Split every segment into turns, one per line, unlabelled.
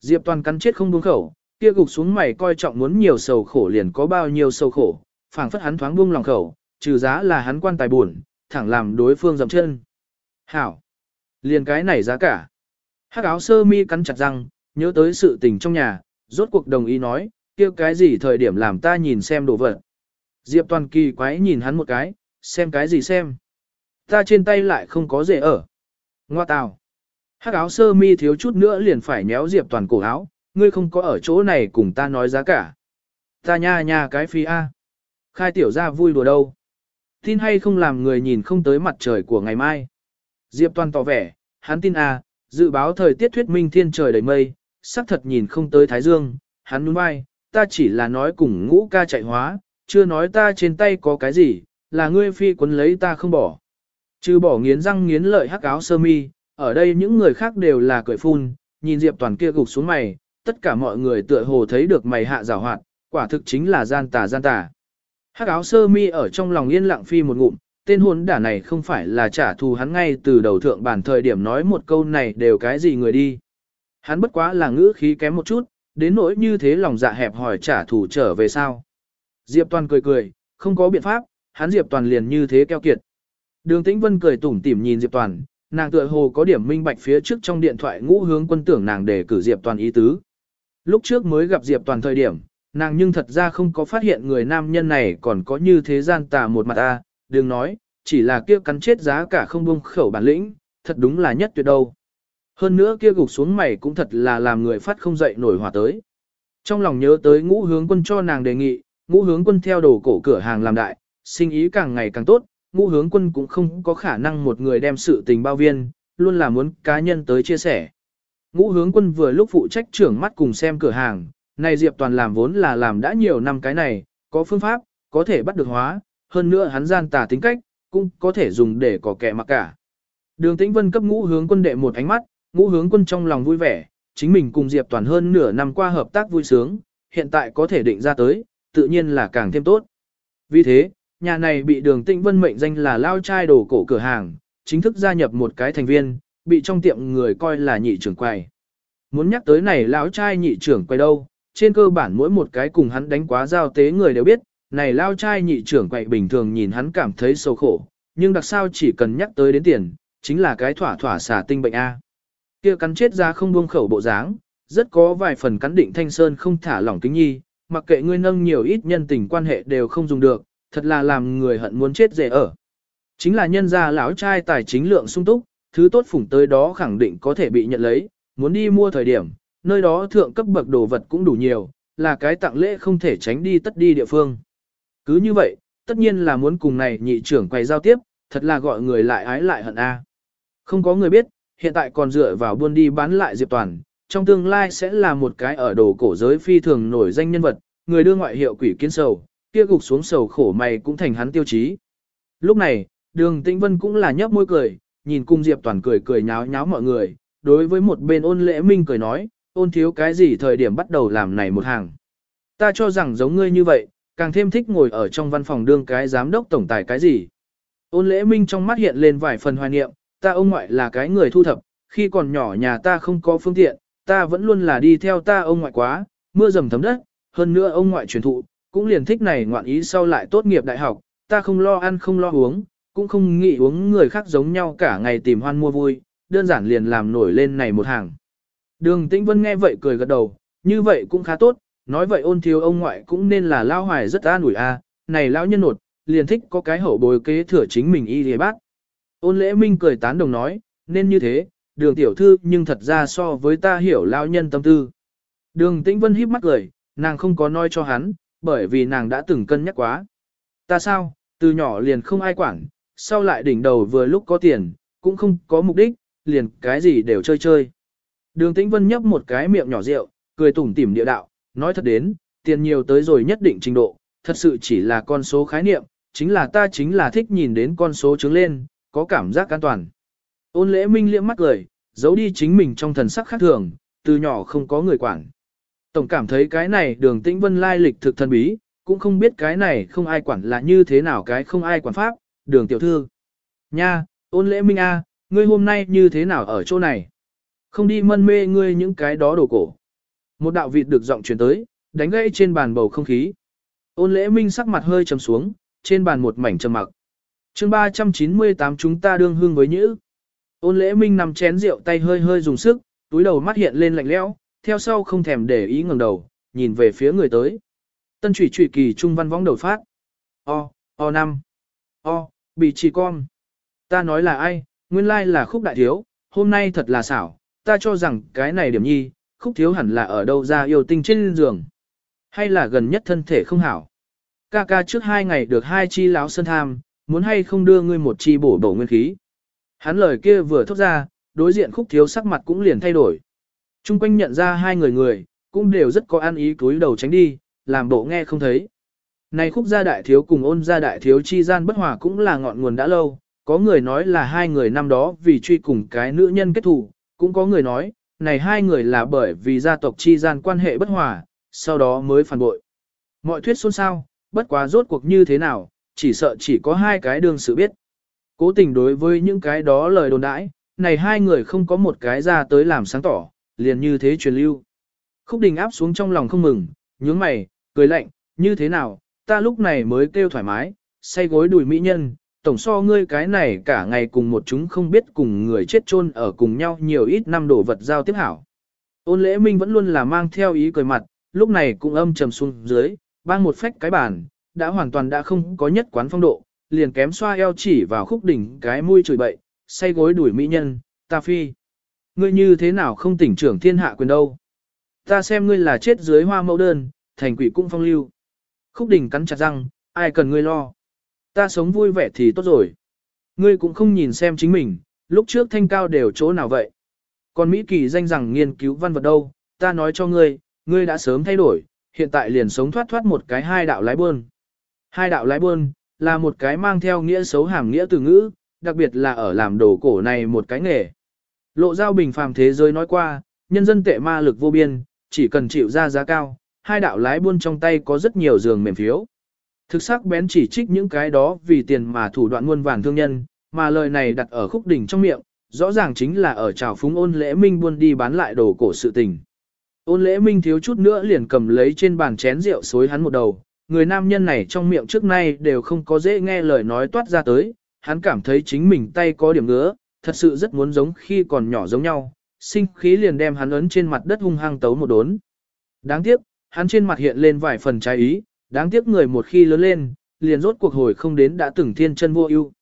Diệp Toàn cắn chết không buông khẩu, kia gục xuống mày coi trọng muốn nhiều sầu khổ liền có bao nhiêu sầu khổ, phảng phất hắn thoáng buông lòng khẩu, trừ giá là hắn quan tài buồn, thẳng làm đối phương dậm chân. Hảo! Liền cái này giá cả. Hắc áo sơ mi cắn chặt răng, nhớ tới sự tình trong nhà, rốt cuộc đồng ý nói, kia cái gì thời điểm làm ta nhìn xem đồ vật. Diệp Toàn kỳ quái nhìn hắn một cái, xem cái gì xem. Ta trên tay lại không có rể ở. Ngoa tào. Hắc áo sơ mi thiếu chút nữa liền phải nhéo Diệp Toàn cổ áo, ngươi không có ở chỗ này cùng ta nói giá cả. Ta nha nha cái phi A. Khai tiểu ra vui đùa đâu. Tin hay không làm người nhìn không tới mặt trời của ngày mai. Diệp Toàn tỏ vẻ, hắn tin A, dự báo thời tiết thuyết minh thiên trời đầy mây, sắc thật nhìn không tới Thái Dương, hắn nuôn vai, ta chỉ là nói cùng ngũ ca chạy hóa, chưa nói ta trên tay có cái gì, là ngươi phi quấn lấy ta không bỏ. Trừ bỏ nghiến răng nghiến lợi hắc áo sơ mi, ở đây những người khác đều là cười phun, nhìn Diệp Toàn kia gục xuống mày, tất cả mọi người tựa hồ thấy được mày hạ rào hoạt, quả thực chính là gian tà gian tà. Hắc áo sơ mi ở trong lòng yên lặng phi một ngụm, tên hôn đả này không phải là trả thù hắn ngay từ đầu thượng bản thời điểm nói một câu này đều cái gì người đi. Hắn bất quá là ngữ khí kém một chút, đến nỗi như thế lòng dạ hẹp hỏi trả thù trở về sao. Diệp Toàn cười cười, không có biện pháp, hắn Diệp Toàn liền như thế keo kiệt. Đường Tĩnh Vân cười tủm tỉm nhìn Diệp Toàn, nàng tựa hồ có điểm minh bạch phía trước trong điện thoại ngũ hướng quân tưởng nàng để cử Diệp Toàn ý tứ. Lúc trước mới gặp Diệp Toàn thời điểm, nàng nhưng thật ra không có phát hiện người nam nhân này còn có như thế gian tà một mặt a, đừng nói, chỉ là kia cắn chết giá cả không buông khẩu bản lĩnh, thật đúng là nhất tuyệt đâu. Hơn nữa kia gục xuống mày cũng thật là làm người phát không dậy nổi hòa tới. Trong lòng nhớ tới ngũ hướng quân cho nàng đề nghị, ngũ hướng quân theo đồ cổ cửa hàng làm đại, sinh ý càng ngày càng tốt, ngũ hướng quân cũng không có khả năng một người đem sự tình bao viên, luôn là muốn cá nhân tới chia sẻ. Ngũ hướng quân vừa lúc phụ trách trưởng mắt cùng xem cửa hàng, này Diệp Toàn làm vốn là làm đã nhiều năm cái này, có phương pháp, có thể bắt được hóa, hơn nữa hắn gian tà tính cách, cũng có thể dùng để có kẻ mặc cả. Đường Tĩnh Vân cấp ngũ hướng quân đệ một ánh mắt, ngũ hướng quân trong lòng vui vẻ, chính mình cùng Diệp Toàn hơn nửa năm qua hợp tác vui sướng, hiện tại có thể định ra tới, tự nhiên là càng thêm tốt. Vì thế, nhà này bị đường Tĩnh Vân mệnh danh là lao trai đồ cổ cửa hàng, chính thức gia nhập một cái thành viên, bị trong tiệm người coi là nhị trưởng quầy. Muốn nhắc tới này lão trai nhị trưởng quầy đâu, trên cơ bản mỗi một cái cùng hắn đánh quá giao tế người đều biết, này lao trai nhị trưởng quậy bình thường nhìn hắn cảm thấy sâu khổ, nhưng đặc sao chỉ cần nhắc tới đến tiền, chính là cái thỏa thỏa xả tinh bệnh A. kia cắn chết ra không buông khẩu bộ dáng, rất có vài phần cắn định thanh sơn không thả lỏng kính nhi, mặc kệ ngươi nâng nhiều ít nhân tình quan hệ đều không dùng được, thật là làm người hận muốn chết dễ ở. Chính là nhân gia lão trai tài chính lượng sung túc, thứ tốt phủng tới đó khẳng định có thể bị nhận lấy, muốn đi mua thời điểm, nơi đó thượng cấp bậc đồ vật cũng đủ nhiều, là cái tặng lễ không thể tránh đi tất đi địa phương. Cứ như vậy, tất nhiên là muốn cùng này nhị trưởng quay giao tiếp, thật là gọi người lại ái lại hận a. Không có người biết, hiện tại còn dựa vào buôn đi bán lại Diệp Toàn, trong tương lai sẽ là một cái ở đồ cổ giới phi thường nổi danh nhân vật, người đưa ngoại hiệu quỷ kiến sầu, kia gục xuống sầu khổ mày cũng thành hắn tiêu chí. Lúc này, đường tĩnh vân cũng là nhấp môi cười, nhìn cung Diệp Toàn cười cười nháo nháo mọi người, đối với một bên ôn lễ minh cười nói, ôn thiếu cái gì thời điểm bắt đầu làm này một hàng. Ta cho rằng giống ngươi như vậy, càng thêm thích ngồi ở trong văn phòng đương cái giám đốc tổng tài cái gì. Ôn lễ minh trong mắt hiện lên vài phần hoài niệm, ta ông ngoại là cái người thu thập, khi còn nhỏ nhà ta không có phương tiện, ta vẫn luôn là đi theo ta ông ngoại quá, mưa dầm thấm đất, hơn nữa ông ngoại truyền thụ, cũng liền thích này ngoạn ý sau lại tốt nghiệp đại học, ta không lo ăn không lo uống, cũng không nghĩ uống người khác giống nhau cả ngày tìm hoan mua vui, đơn giản liền làm nổi lên này một hàng. Đường Tĩnh Vân nghe vậy cười gật đầu, như vậy cũng khá tốt, nói vậy ôn thiếu ông ngoại cũng nên là lao hoài rất an ủi a, này lão nhân nột, liền thích có cái hậu bồi kế thừa chính mình y lìa bác. Ôn lễ minh cười tán đồng nói, nên như thế, đường tiểu thư nhưng thật ra so với ta hiểu lao nhân tâm tư. Đường tĩnh vân híp mắt cười, nàng không có nói cho hắn, bởi vì nàng đã từng cân nhắc quá. Ta sao, từ nhỏ liền không ai quản, sau lại đỉnh đầu vừa lúc có tiền, cũng không có mục đích, liền cái gì đều chơi chơi. Đường tĩnh vân nhấp một cái miệng nhỏ rượu, cười tủm tỉm địa đạo, nói thật đến, tiền nhiều tới rồi nhất định trình độ, thật sự chỉ là con số khái niệm, chính là ta chính là thích nhìn đến con số trứng lên, có cảm giác an toàn. Ôn lễ minh liễm mắt cười, giấu đi chính mình trong thần sắc khác thường, từ nhỏ không có người quản. Tổng cảm thấy cái này đường tĩnh vân lai lịch thực thần bí, cũng không biết cái này không ai quản là như thế nào cái không ai quản pháp, đường tiểu thư. Nha, ôn lễ minh a, ngươi hôm nay như thế nào ở chỗ này? Không đi mân mê ngươi những cái đó đồ cổ. Một đạo vịt được giọng truyền tới, đánh gãy trên bàn bầu không khí. Ôn lễ minh sắc mặt hơi trầm xuống, trên bàn một mảnh trầm mặc. chương 398 chúng ta đương hương với nhữ. Ôn lễ minh nằm chén rượu tay hơi hơi dùng sức, túi đầu mắt hiện lên lạnh lẽo, theo sau không thèm để ý ngẩng đầu, nhìn về phía người tới. Tân trụy trụy kỳ trung văn võng đầu phát. O, O năm. O, bị trì con. Ta nói là ai, nguyên lai là khúc đại thiếu, hôm nay thật là xảo, ta cho rằng cái này điểm nhi, khúc thiếu hẳn là ở đâu ra yêu tinh trên giường. Hay là gần nhất thân thể không hảo. Ca ca trước hai ngày được hai chi láo sơn tham, muốn hay không đưa ngươi một chi bổ bổ nguyên khí. Hắn lời kia vừa thốt ra, đối diện khúc thiếu sắc mặt cũng liền thay đổi. Trung quanh nhận ra hai người người, cũng đều rất có an ý cúi đầu tránh đi, làm bộ nghe không thấy. Này khúc gia đại thiếu cùng ôn gia đại thiếu chi gian bất hòa cũng là ngọn nguồn đã lâu, có người nói là hai người năm đó vì truy cùng cái nữ nhân kết thù, cũng có người nói, này hai người là bởi vì gia tộc chi gian quan hệ bất hòa, sau đó mới phản bội. Mọi thuyết xôn xao, bất quá rốt cuộc như thế nào, chỉ sợ chỉ có hai cái đương sự biết. Cố tình đối với những cái đó lời đồn đãi, này hai người không có một cái ra tới làm sáng tỏ, liền như thế truyền lưu. Khúc đình áp xuống trong lòng không mừng, nhướng mày, cười lạnh, như thế nào, ta lúc này mới kêu thoải mái, say gối đùi mỹ nhân, tổng so ngươi cái này cả ngày cùng một chúng không biết cùng người chết chôn ở cùng nhau nhiều ít năm đổ vật giao tiếp hảo. Ôn lễ minh vẫn luôn là mang theo ý cười mặt, lúc này cũng âm trầm xuống dưới, bang một phách cái bàn, đã hoàn toàn đã không có nhất quán phong độ, liền kém xoa eo chỉ vào khúc đỉnh cái mũi chửi bậy, say gối đuổi mỹ nhân, ta phi. Ngươi như thế nào không tỉnh trưởng thiên hạ quyền đâu. Ta xem ngươi là chết dưới hoa mẫu đơn, thành quỷ cũng phong lưu. Khúc Đình cắn chặt răng, ai cần ngươi lo. Ta sống vui vẻ thì tốt rồi. Ngươi cũng không nhìn xem chính mình, lúc trước thanh cao đều chỗ nào vậy. Còn Mỹ Kỳ danh rằng nghiên cứu văn vật đâu, ta nói cho ngươi, ngươi đã sớm thay đổi, hiện tại liền sống thoát thoát một cái hai đạo lái buôn. Hai đạo lái buôn, là một cái mang theo nghĩa xấu hàm nghĩa từ ngữ, đặc biệt là ở làm đồ cổ này một cái nghề. Lộ giao bình phàm thế giới nói qua, nhân dân tệ ma lực vô biên, chỉ cần chịu ra giá cao, hai đạo lái buôn trong tay có rất nhiều giường mềm phiếu. Thực sắc bén chỉ trích những cái đó vì tiền mà thủ đoạn muôn vàn thương nhân, mà lời này đặt ở khúc đỉnh trong miệng, rõ ràng chính là ở trào phúng ôn lễ minh buôn đi bán lại đồ cổ sự tình. Ôn lễ minh thiếu chút nữa liền cầm lấy trên bàn chén rượu xối hắn một đầu, người nam nhân này trong miệng trước nay đều không có dễ nghe lời nói toát ra tới, hắn cảm thấy chính mình tay có điểm ngứa, thật sự rất muốn giống khi còn nhỏ giống nhau, sinh khí liền đem hắn ấn trên mặt đất hung hăng tấu một đốn. Đáng tiếc, hắn trên mặt hiện lên vài phần trái ý, đáng tiếc người một khi lớn lên, liền rốt cuộc hồi không đến đã từng thiên chân vô ưu.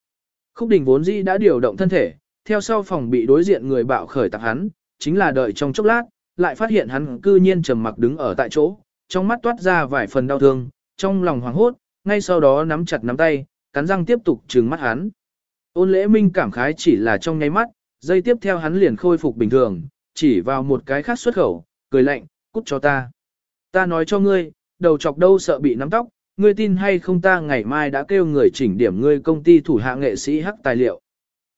Khúc đình vốn dĩ đã điều động thân thể, theo sau phòng bị đối diện người bạo khởi tạc hắn, chính là đợi trong chốc lát, lại phát hiện hắn cư nhiên trầm mặc đứng ở tại chỗ, trong mắt toát ra vài phần đau thương, trong lòng hoảng hốt, ngay sau đó nắm chặt nắm tay, cắn răng tiếp tục trừng mắt hắn. Ôn lễ minh cảm khái chỉ là trong nháy mắt, dây tiếp theo hắn liền khôi phục bình thường, chỉ vào một cái khác xuất khẩu, cười lạnh, cút cho ta. Ta nói cho ngươi, đầu chọc đâu sợ bị nắm tóc, ngươi tin hay không ta ngày mai đã kêu người chỉnh điểm ngươi công ty thủ hạ nghệ sĩ hắc tài liệu.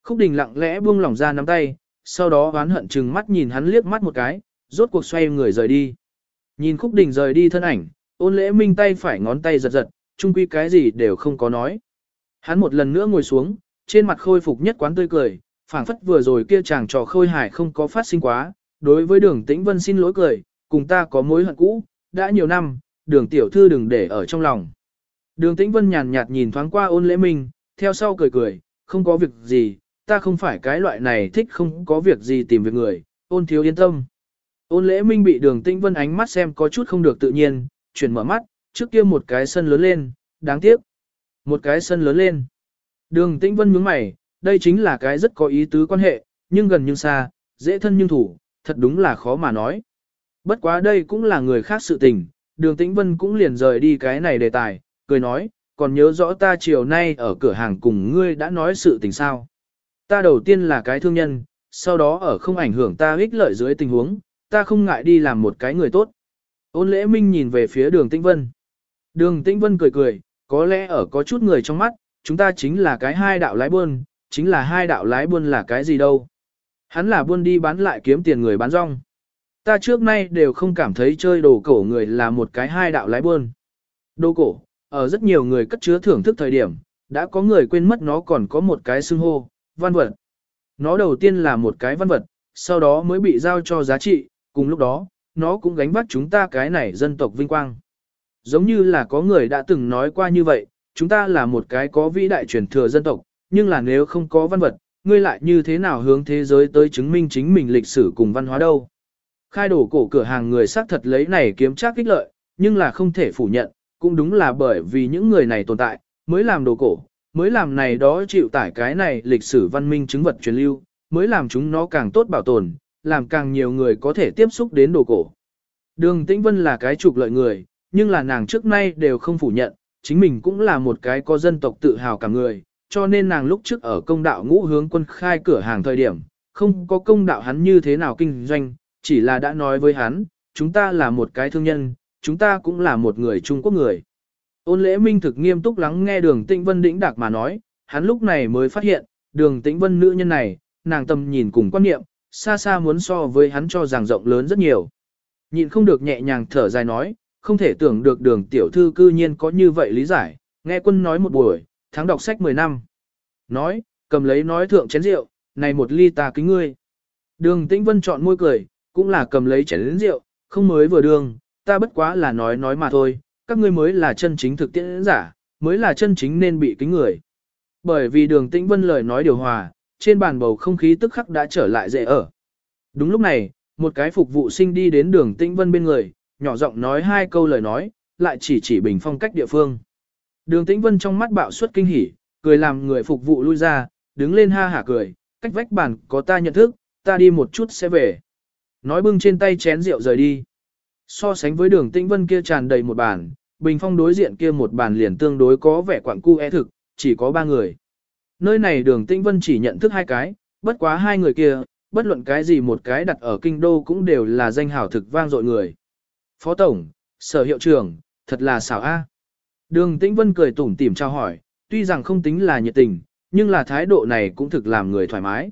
Khúc đình lặng lẽ buông lỏng ra nắm tay, sau đó oán hận chừng mắt nhìn hắn liếc mắt một cái, rốt cuộc xoay người rời đi. Nhìn khúc đình rời đi thân ảnh, ôn lễ minh tay phải ngón tay giật giật, chung quy cái gì đều không có nói. Hắn một lần nữa ngồi xuống, trên mặt khôi phục nhất quán tươi cười, phảng phất vừa rồi kia chàng trò khôi hài không có phát sinh quá, đối với đường tĩnh vân xin lỗi cười, cùng ta có mối hận cũ, đã nhiều năm, đường tiểu thư đừng để ở trong lòng. Đường tĩnh vân nhàn nhạt nhìn thoáng qua ôn lễ minh, theo sau cười cười, không có việc gì, ta không phải cái loại này thích không có việc gì tìm việc người, ôn thiếu yên tâm. Ôn lễ minh bị đường tĩnh vân ánh mắt xem có chút không được tự nhiên, chuyển mở mắt, trước kia một cái sân lớn lên, đáng tiếc. Một cái sân lớn lên. Đường tĩnh vân nhướng mày, đây chính là cái rất có ý tứ quan hệ, nhưng gần nhưng xa, dễ thân nhưng thủ, thật đúng là khó mà nói. Bất quá đây cũng là người khác sự tình, đường tĩnh vân cũng liền rời đi cái này đề tài, cười nói, còn nhớ rõ ta chiều nay ở cửa hàng cùng ngươi đã nói sự tình sao. Ta đầu tiên là cái thương nhân, sau đó ở không ảnh hưởng ta ích lợi dưới tình huống, ta không ngại đi làm một cái người tốt. Ôn lễ minh nhìn về phía đường tĩnh vân. Đường tĩnh vân cười cười, có lẽ ở có chút người trong mắt, chúng ta chính là cái hai đạo lái buôn, chính là hai đạo lái buôn là cái gì đâu. Hắn là buôn đi bán lại kiếm tiền người bán rong. Ta trước nay đều không cảm thấy chơi đồ cổ người là một cái hai đạo lái buôn. Đồ cổ, ở rất nhiều người cất chứa thưởng thức thời điểm, đã có người quên mất nó còn có một cái xưng hô, văn vật. Nó đầu tiên là một cái văn vật, sau đó mới bị giao cho giá trị, cùng lúc đó, nó cũng gánh vác chúng ta cái này dân tộc vinh quang. Giống như là có người đã từng nói qua như vậy, chúng ta là một cái có vĩ đại truyền thừa dân tộc, nhưng là nếu không có văn vật, ngươi lại như thế nào hướng thế giới tới chứng minh chính mình lịch sử cùng văn hóa đâu. Khai đổ cổ cửa hàng người xác thật lấy này kiếm chắc kích lợi, nhưng là không thể phủ nhận, cũng đúng là bởi vì những người này tồn tại, mới làm đồ cổ, mới làm này đó chịu tải cái này lịch sử văn minh chứng vật truyền lưu, mới làm chúng nó càng tốt bảo tồn, làm càng nhiều người có thể tiếp xúc đến đồ cổ. Đường Tĩnh Vân là cái trục lợi người, nhưng là nàng trước nay đều không phủ nhận, chính mình cũng là một cái có dân tộc tự hào cả người, cho nên nàng lúc trước ở công đạo ngũ hướng quân khai cửa hàng thời điểm, không có công đạo hắn như thế nào kinh doanh, chỉ là đã nói với hắn, chúng ta là một cái thương nhân, chúng ta cũng là một người Trung Quốc người. Ôn lễ minh thực nghiêm túc lắng nghe đường tĩnh vân đĩnh đạc mà nói, hắn lúc này mới phát hiện, đường tĩnh vân nữ nhân này, nàng tầm nhìn cùng quan niệm, xa xa muốn so với hắn cho rằng rộng lớn rất nhiều. nhìn không được nhẹ nhàng thở dài nói, không thể tưởng được đường tiểu thư cư nhiên có như vậy lý giải, nghe quân nói một buổi, tháng đọc sách 10 năm. Nói, cầm lấy nói thượng chén rượu, này một ly ta kính ngươi. Đường tĩnh vân chọn môi cười, cũng là cầm lấy chén rượu, không mới vừa đường, ta bất quá là nói nói mà thôi, các ngươi mới là chân chính thực tiễn giả, mới là chân chính nên bị kính người. Bởi vì đường tĩnh vân lời nói điều hòa, trên bàn bầu không khí tức khắc đã trở lại dễ ở. Đúng lúc này, một cái phục vụ sinh đi đến đường tĩnh vân bên người, nhỏ giọng nói hai câu lời nói, lại chỉ chỉ bình phong cách địa phương. Đường tĩnh vân trong mắt bạo suất kinh hỉ, cười làm người phục vụ lui ra, đứng lên ha hả cười, cách vách bàn có ta nhận thức, ta đi một chút sẽ về. Nói bưng trên tay chén rượu rời đi. So sánh với đường tĩnh vân kia tràn đầy một bàn, bình phong đối diện kia một bàn liền tương đối có vẻ quảng cu e thực, chỉ có ba người. Nơi này đường tĩnh vân chỉ nhận thức hai cái, bất quá hai người kia, bất luận cái gì một cái đặt ở kinh đô cũng đều là danh hảo thực vang dội người. Phó Tổng, Sở Hiệu trưởng, thật là xảo a. Đường Tĩnh Vân cười tủm tỉm trao hỏi, tuy rằng không tính là nhiệt tình, nhưng là thái độ này cũng thực làm người thoải mái.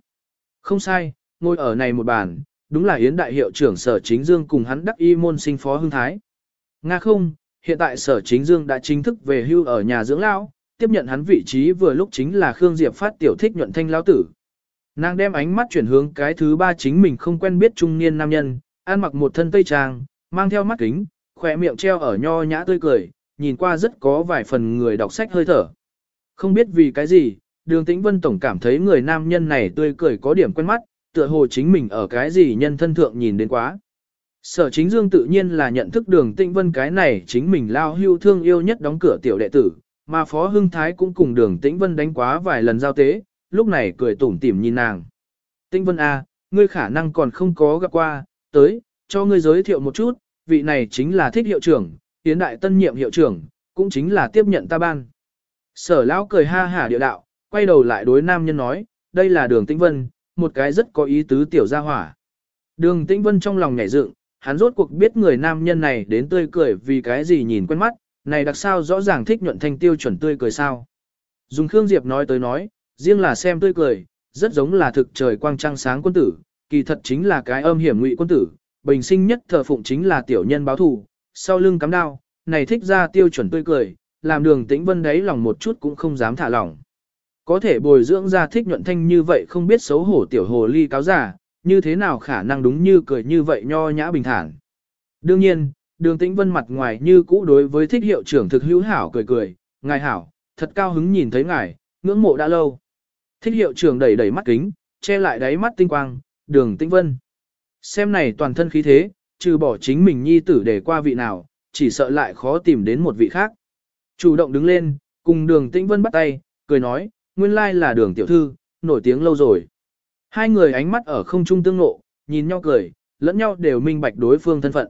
Không sai, ngồi ở này một bàn, đúng là Yến Đại Hiệu trưởng Sở Chính Dương cùng hắn đắc y môn sinh phó hưng thái. Nga không, hiện tại Sở Chính Dương đã chính thức về hưu ở nhà dưỡng lão, tiếp nhận hắn vị trí vừa lúc chính là Khương Diệp phát tiểu thích nhuận thanh lão tử. Nàng đem ánh mắt chuyển hướng cái thứ ba chính mình không quen biết trung niên nam nhân, ăn mặc một thân tây trang, mang theo mắt kính, khỏe miệng treo ở nho nhã tươi cười, nhìn qua rất có vài phần người đọc sách hơi thở. Không biết vì cái gì, đường tĩnh vân tổng cảm thấy người nam nhân này tươi cười có điểm quen mắt, tựa hồ chính mình ở cái gì nhân thân thượng nhìn đến quá. Sở chính dương tự nhiên là nhận thức đường tĩnh vân cái này chính mình lao hưu thương yêu nhất đóng cửa tiểu đệ tử, mà phó hưng thái cũng cùng đường tĩnh vân đánh quá vài lần giao tế, lúc này cười tủm tỉm nhìn nàng. Tĩnh vân A, à, ngươi khả năng còn không có gặp qua, tới, cho ngươi giới thiệu một chút, vị này chính là thích hiệu trưởng, tiến đại tân nhiệm hiệu trưởng, cũng chính là tiếp nhận ta ban. Sở lão cười ha hả địa đạo, quay đầu lại đối nam nhân nói, đây là đường tĩnh vân, một cái rất có ý tứ tiểu gia hỏa. Đường tĩnh vân trong lòng nhảy dựng, hắn rốt cuộc biết người nam nhân này đến tươi cười vì cái gì nhìn quen mắt, này đặc sao rõ ràng thích nhuận thanh tiêu chuẩn tươi cười sao. Dùng Khương Diệp nói tới nói, riêng là xem tươi cười, rất giống là thực trời quang trăng sáng quân tử, kỳ thật chính là cái âm hiểm ngụy quân tử, bình sinh nhất thờ phụng chính là tiểu nhân báo thù, sau lưng cắm đao, này thích ra tiêu chuẩn tươi cười, làm đường tĩnh vân đấy lòng một chút cũng không dám thả lỏng. Có thể bồi dưỡng ra thích nhuận thanh như vậy không biết xấu hổ tiểu hồ ly cáo giả, như thế nào khả năng đúng như cười như vậy nho nhã bình thản. Đương nhiên, đường tĩnh vân mặt ngoài như cũ đối với thích hiệu trưởng thực hữu hảo cười cười, ngài hảo, thật cao hứng nhìn thấy ngài, ngưỡng mộ đã lâu. Thích hiệu trưởng đẩy đẩy mắt kính, che lại đáy mắt tinh quang, đường tĩnh vân. Xem này toàn thân khí thế, trừ bỏ chính mình nhi tử để qua vị nào, chỉ sợ lại khó tìm đến một vị khác. Chủ động đứng lên, cùng đường tĩnh vân bắt tay, cười nói, nguyên lai là đường tiểu thư, nổi tiếng lâu rồi. Hai người ánh mắt ở không trung tương ngộ, nhìn nhau cười, lẫn nhau đều minh bạch đối phương thân phận.